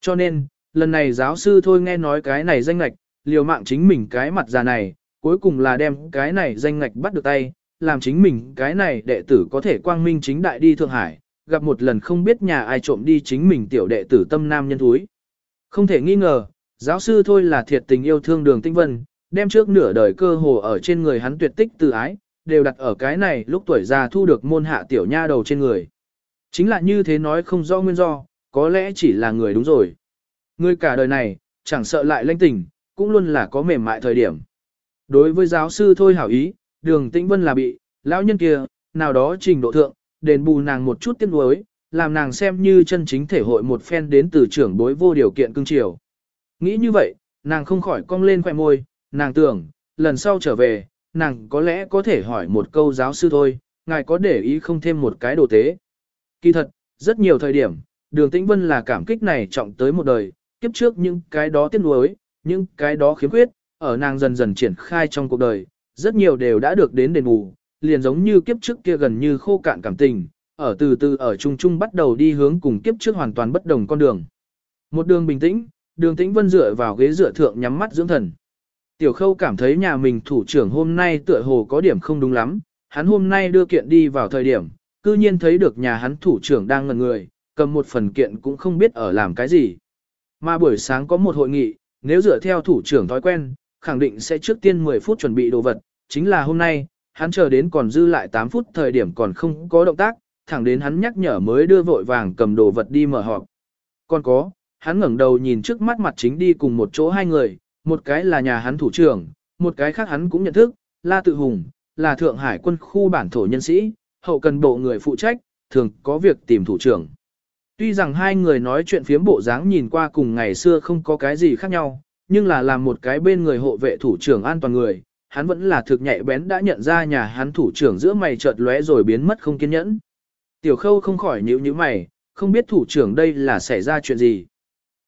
Cho nên, lần này giáo sư thôi nghe nói cái này danh ngạch, liều mạng chính mình cái mặt già này, cuối cùng là đem cái này danh ngạch bắt được tay, làm chính mình cái này đệ tử có thể quang minh chính đại đi Thượng Hải, gặp một lần không biết nhà ai trộm đi chính mình tiểu đệ tử tâm nam nhân thúi. Không thể nghi ngờ, giáo sư thôi là thiệt tình yêu thương đường tinh vân, đem trước nửa đời cơ hồ ở trên người hắn tuyệt tích từ ái, đều đặt ở cái này lúc tuổi già thu được môn hạ tiểu nha đầu trên người. Chính là như thế nói không do nguyên do, có lẽ chỉ là người đúng rồi. Người cả đời này, chẳng sợ lại lanh tình, cũng luôn là có mềm mại thời điểm. Đối với giáo sư thôi hảo ý, đường tĩnh vân là bị, lão nhân kia, nào đó trình độ thượng, đền bù nàng một chút tiếc nuối, làm nàng xem như chân chính thể hội một phen đến từ trưởng bối vô điều kiện cưng chiều. Nghĩ như vậy, nàng không khỏi cong lên khoẻ môi, nàng tưởng, lần sau trở về, nàng có lẽ có thể hỏi một câu giáo sư thôi, ngài có để ý không thêm một cái đồ tế. Kỳ thật, rất nhiều thời điểm, đường tĩnh vân là cảm kích này trọng tới một đời, kiếp trước những cái đó tiếc nuối, những cái đó khiếm khuyết, ở nàng dần dần triển khai trong cuộc đời, rất nhiều đều đã được đến đền bù, liền giống như kiếp trước kia gần như khô cạn cảm tình, ở từ từ ở chung chung bắt đầu đi hướng cùng kiếp trước hoàn toàn bất đồng con đường. Một đường bình tĩnh, đường tĩnh vân dựa vào ghế dựa thượng nhắm mắt dưỡng thần. Tiểu khâu cảm thấy nhà mình thủ trưởng hôm nay tựa hồ có điểm không đúng lắm, hắn hôm nay đưa kiện đi vào thời điểm, cư nhiên thấy được nhà hắn thủ trưởng đang ngẩn người, cầm một phần kiện cũng không biết ở làm cái gì. Mà buổi sáng có một hội nghị, nếu dựa theo thủ trưởng thói quen, khẳng định sẽ trước tiên 10 phút chuẩn bị đồ vật, chính là hôm nay, hắn chờ đến còn dư lại 8 phút thời điểm còn không có động tác, thẳng đến hắn nhắc nhở mới đưa vội vàng cầm đồ vật đi mở họp. Còn có, hắn ngẩng đầu nhìn trước mắt mặt chính đi cùng một chỗ hai người, một cái là nhà hắn thủ trưởng, một cái khác hắn cũng nhận thức, La Tự Hùng, là Thượng Hải quân khu bản thổ nhân sĩ, hậu cần bộ người phụ trách, thường có việc tìm thủ trưởng. Tuy rằng hai người nói chuyện phiếm bộ dáng nhìn qua cùng ngày xưa không có cái gì khác nhau, nhưng là làm một cái bên người hộ vệ thủ trưởng an toàn người, hắn vẫn là thực nhạy bén đã nhận ra nhà hắn thủ trưởng giữa mày chợt lóe rồi biến mất không kiên nhẫn. Tiểu khâu không khỏi nhíu nhíu mày, không biết thủ trưởng đây là xảy ra chuyện gì.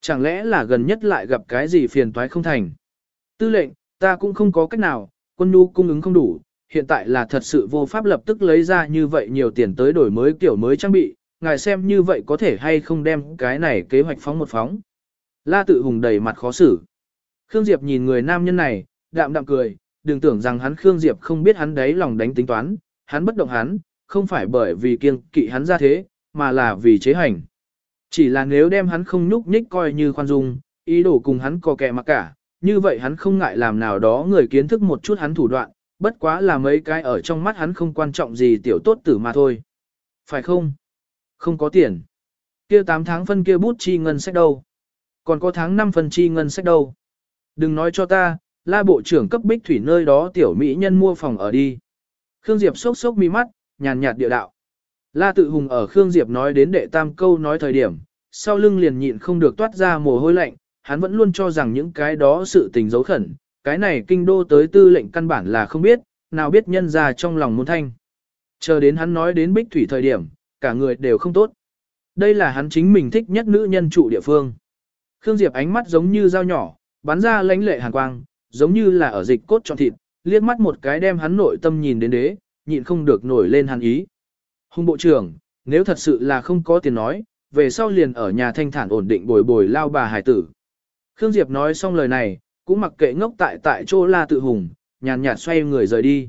Chẳng lẽ là gần nhất lại gặp cái gì phiền toái không thành. Tư lệnh, ta cũng không có cách nào, quân nhu cung ứng không đủ, hiện tại là thật sự vô pháp lập tức lấy ra như vậy nhiều tiền tới đổi mới kiểu mới trang bị, ngài xem như vậy có thể hay không đem cái này kế hoạch phóng một phóng. La tự hùng đầy mặt khó xử. Khương Diệp nhìn người nam nhân này, đạm đạm cười, đừng tưởng rằng hắn Khương Diệp không biết hắn đấy lòng đánh tính toán, hắn bất động hắn, không phải bởi vì kiêng kỵ hắn ra thế, mà là vì chế hành. Chỉ là nếu đem hắn không nhúc nhích coi như khoan dung, ý đồ cùng hắn có kẻ mặc cả, như vậy hắn không ngại làm nào đó người kiến thức một chút hắn thủ đoạn, bất quá là mấy cái ở trong mắt hắn không quan trọng gì tiểu tốt tử mà thôi. Phải không? Không có tiền. Kia 8 tháng phân kia bút chi ngân sách đâu? Còn có tháng 5 phân chi ngân sách đâu? Đừng nói cho ta, la bộ trưởng cấp bích thủy nơi đó tiểu mỹ nhân mua phòng ở đi. Khương Diệp sốc sốc mi mắt, nhàn nhạt địa đạo. La tự hùng ở Khương Diệp nói đến đệ tam câu nói thời điểm, sau lưng liền nhịn không được toát ra mồ hôi lạnh, hắn vẫn luôn cho rằng những cái đó sự tình dấu khẩn, cái này kinh đô tới tư lệnh căn bản là không biết, nào biết nhân ra trong lòng muốn thanh. Chờ đến hắn nói đến bích thủy thời điểm, cả người đều không tốt. Đây là hắn chính mình thích nhất nữ nhân trụ địa phương. Khương Diệp ánh mắt giống như dao nhỏ, bắn ra lãnh lệ hàn quang, giống như là ở dịch cốt chọn thịt, liếc mắt một cái đem hắn nội tâm nhìn đến đế, nhịn không được nổi lên hắn ý. Hùng bộ trưởng, nếu thật sự là không có tiền nói, về sau liền ở nhà thanh thản ổn định bồi bồi lao bà hải tử. Khương Diệp nói xong lời này, cũng mặc kệ ngốc tại tại chỗ la tự hùng, nhàn nhạt xoay người rời đi.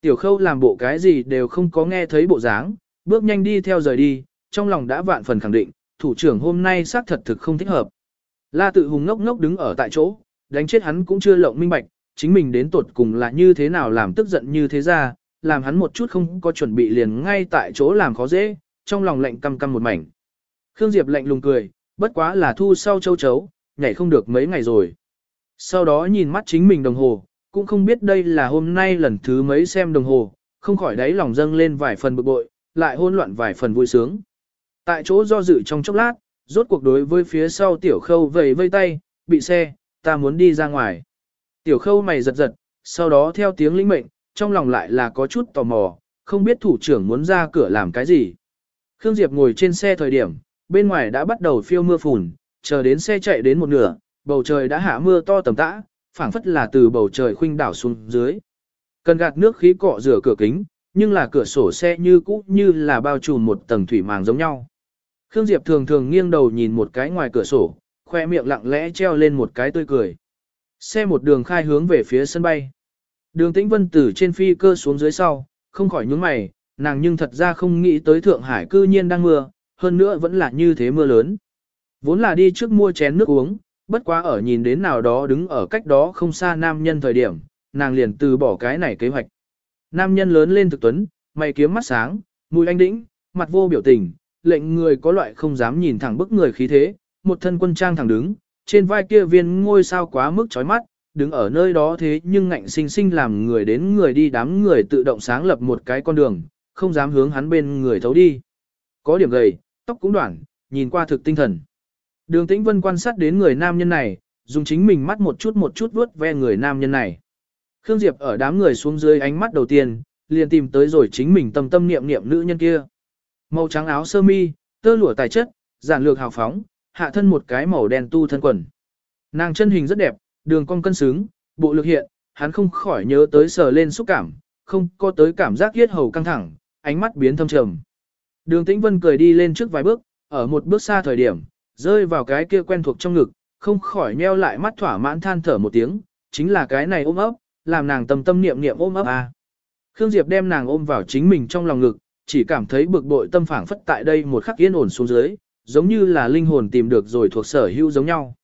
Tiểu khâu làm bộ cái gì đều không có nghe thấy bộ dáng, bước nhanh đi theo rời đi, trong lòng đã vạn phần khẳng định, thủ trưởng hôm nay xác thật thực không thích hợp. La tự hùng ngốc ngốc đứng ở tại chỗ, đánh chết hắn cũng chưa lộng minh bạch, chính mình đến tột cùng là như thế nào làm tức giận như thế ra, làm hắn một chút không có chuẩn bị liền ngay tại chỗ làm khó dễ, trong lòng lạnh căm căm một mảnh. Khương Diệp lạnh lùng cười, bất quá là thu sau châu chấu, nhảy không được mấy ngày rồi. Sau đó nhìn mắt chính mình đồng hồ, cũng không biết đây là hôm nay lần thứ mấy xem đồng hồ, không khỏi đáy lòng dâng lên vài phần bực bội, lại hôn loạn vài phần vui sướng. Tại chỗ do dự trong chốc lát, rốt cuộc đối với phía sau tiểu khâu vầy vây tay, bị xe, ta muốn đi ra ngoài. Tiểu khâu mày giật giật, sau đó theo tiếng lĩnh mệnh, trong lòng lại là có chút tò mò, không biết thủ trưởng muốn ra cửa làm cái gì. Khương Diệp ngồi trên xe thời điểm, bên ngoài đã bắt đầu phiêu mưa phùn, chờ đến xe chạy đến một nửa, bầu trời đã hạ mưa to tầm tã, phảng phất là từ bầu trời khuynh đảo xuống dưới. Cần gạt nước khí cọ rửa cửa kính, nhưng là cửa sổ xe như cũ như là bao trùm một tầng thủy màng giống nhau. Khương Diệp thường thường nghiêng đầu nhìn một cái ngoài cửa sổ, khoe miệng lặng lẽ treo lên một cái tươi cười. Xe một đường khai hướng về phía sân bay. Đường Tĩnh Vân từ trên phi cơ xuống dưới sau, không khỏi nhướng mày, nàng nhưng thật ra không nghĩ tới Thượng Hải cư nhiên đang mưa, hơn nữa vẫn là như thế mưa lớn. Vốn là đi trước mua chén nước uống, bất quá ở nhìn đến nào đó đứng ở cách đó không xa nam nhân thời điểm, nàng liền từ bỏ cái này kế hoạch. Nam nhân lớn lên thực tuấn, mày kiếm mắt sáng, mùi anh đĩnh, mặt vô biểu tình, lệnh người có loại không dám nhìn thẳng bức người khí thế, một thân quân trang thẳng đứng, trên vai kia viên ngôi sao quá mức chói mắt, đứng ở nơi đó thế nhưng ngạnh sinh sinh làm người đến người đi đám người tự động sáng lập một cái con đường, không dám hướng hắn bên người thấu đi. Có điểm gầy, tóc cũng đoạn, nhìn qua thực tinh thần. Đường Tĩnh Vân quan sát đến người nam nhân này, dùng chính mình mắt một chút một chút vuốt ve người nam nhân này. Khương Diệp ở đám người xuống dưới ánh mắt đầu tiên, liền tìm tới rồi chính mình tâm tâm niệm niệm nữ nhân kia. Màu trắng áo sơ mi, tơ lụa tài chất, giản lược hào phóng, hạ thân một cái màu đen tu thân quần. Nàng chân hình rất đẹp, đường cong cân xứng, bộ lực hiện, hắn không khỏi nhớ tới sờ lên xúc cảm, không có tới cảm giác yết hầu căng thẳng, ánh mắt biến thâm trầm. Đường Tĩnh Vân cười đi lên trước vài bước, ở một bước xa thời điểm, rơi vào cái kia quen thuộc trong ngực, không khỏi nheo lại mắt thỏa mãn than thở một tiếng, chính là cái này ôm ấp, làm nàng tâm tâm niệm niệm ôm ấp à. Khương Diệp đem nàng ôm vào chính mình trong lòng ngực, chỉ cảm thấy bực bội tâm phảng phất tại đây một khắc yên ổn xuống dưới, giống như là linh hồn tìm được rồi thuộc sở hữu giống nhau.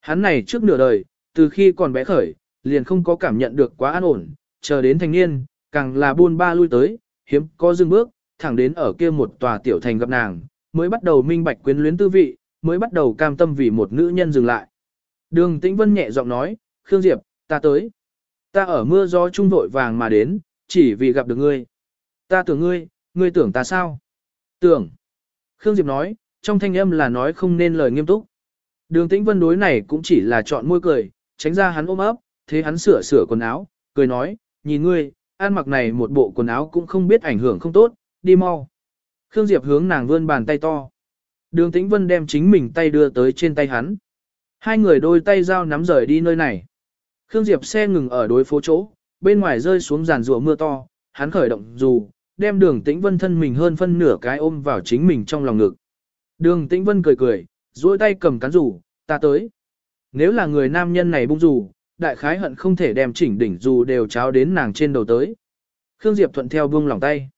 Hắn này trước nửa đời, từ khi còn bé khởi, liền không có cảm nhận được quá an ổn, chờ đến thành niên, càng là buôn ba lui tới, hiếm có dừng bước, thẳng đến ở kia một tòa tiểu thành gặp nàng, mới bắt đầu minh bạch quyến luyến tư vị, mới bắt đầu cam tâm vì một nữ nhân dừng lại. Đường Tĩnh Vân nhẹ giọng nói, Khương Diệp, ta tới. Ta ở mưa gió trung vội vàng mà đến, chỉ vì gặp được ngươi. Ta tưởng ngươi, ngươi tưởng ta sao? Tưởng. Khương Diệp nói, trong thanh âm là nói không nên lời nghiêm túc. Đường Tĩnh Vân đối này cũng chỉ là chọn môi cười, tránh ra hắn ôm ấp, thế hắn sửa sửa quần áo, cười nói, nhìn ngươi, ăn mặc này một bộ quần áo cũng không biết ảnh hưởng không tốt, đi mau. Khương Diệp hướng nàng vươn bàn tay to. Đường Tĩnh Vân đem chính mình tay đưa tới trên tay hắn. Hai người đôi tay giao nắm rời đi nơi này. Khương Diệp xe ngừng ở đối phố chỗ, bên ngoài rơi xuống giàn rùa mưa to, hắn khởi động dù, đem đường Tĩnh Vân thân mình hơn phân nửa cái ôm vào chính mình trong lòng ngực. Đường Tĩnh Vân cười cười, duỗi tay cầm cán rủ, ta tới. Nếu là người nam nhân này bung rủ, đại khái hận không thể đem chỉnh đỉnh dù đều cháo đến nàng trên đầu tới. Khương Diệp thuận theo buông lòng tay.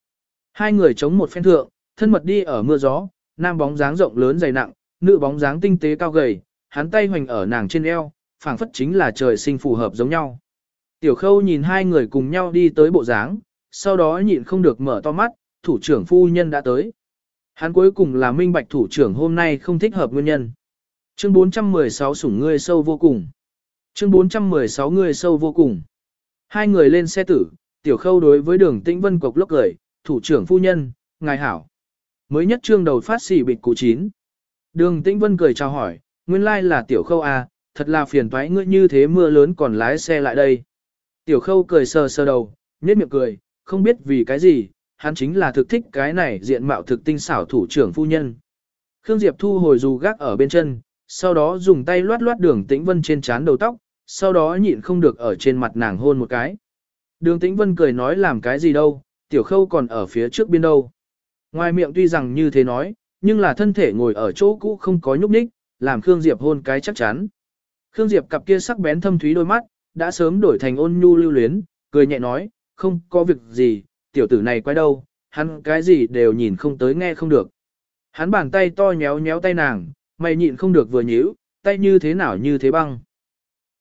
Hai người chống một phen thượng, thân mật đi ở mưa gió, nam bóng dáng rộng lớn dày nặng, nữ bóng dáng tinh tế cao gầy, hắn tay hoành ở nàng trên eo, phảng phất chính là trời sinh phù hợp giống nhau. Tiểu khâu nhìn hai người cùng nhau đi tới bộ dáng, sau đó nhịn không được mở to mắt, thủ trưởng phu nhân đã tới. Hắn cuối cùng là minh bạch thủ trưởng hôm nay không thích hợp nguyên nhân. Chương 416 sủng ngươi sâu vô cùng. Chương 416 ngươi sâu vô cùng. Hai người lên xe tử, tiểu khâu đối với đường tĩnh vân cục lốc cười, thủ trưởng phu nhân, ngài hảo. Mới nhất trương đầu phát xỉ bịt cụ chín. Đường tĩnh vân cười chào hỏi, nguyên lai là tiểu khâu à, thật là phiền toái ngươi như thế mưa lớn còn lái xe lại đây. Tiểu khâu cười sờ sờ đầu, nhếch miệng cười, không biết vì cái gì, hắn chính là thực thích cái này diện mạo thực tinh xảo thủ trưởng phu nhân. Khương Diệp thu hồi dù gác ở bên chân, sau đó dùng tay loát loát đường tĩnh vân trên trán đầu tóc, sau đó nhịn không được ở trên mặt nàng hôn một cái. Đường tĩnh vân cười nói làm cái gì đâu, tiểu khâu còn ở phía trước biên đâu. Ngoài miệng tuy rằng như thế nói, nhưng là thân thể ngồi ở chỗ cũ không có nhúc nhích, làm Khương Diệp hôn cái chắc chắn. Khương Diệp cặp kia sắc bén thâm thúy đôi mắt, đã sớm đổi thành ôn nhu lưu luyến, cười nhẹ nói, không có việc gì, tiểu tử này quay đâu, hắn cái gì đều nhìn không tới nghe không được. Hắn bàn tay to nhéo nhéo tay nàng, mày nhịn không được vừa nhíu, tay như thế nào như thế băng.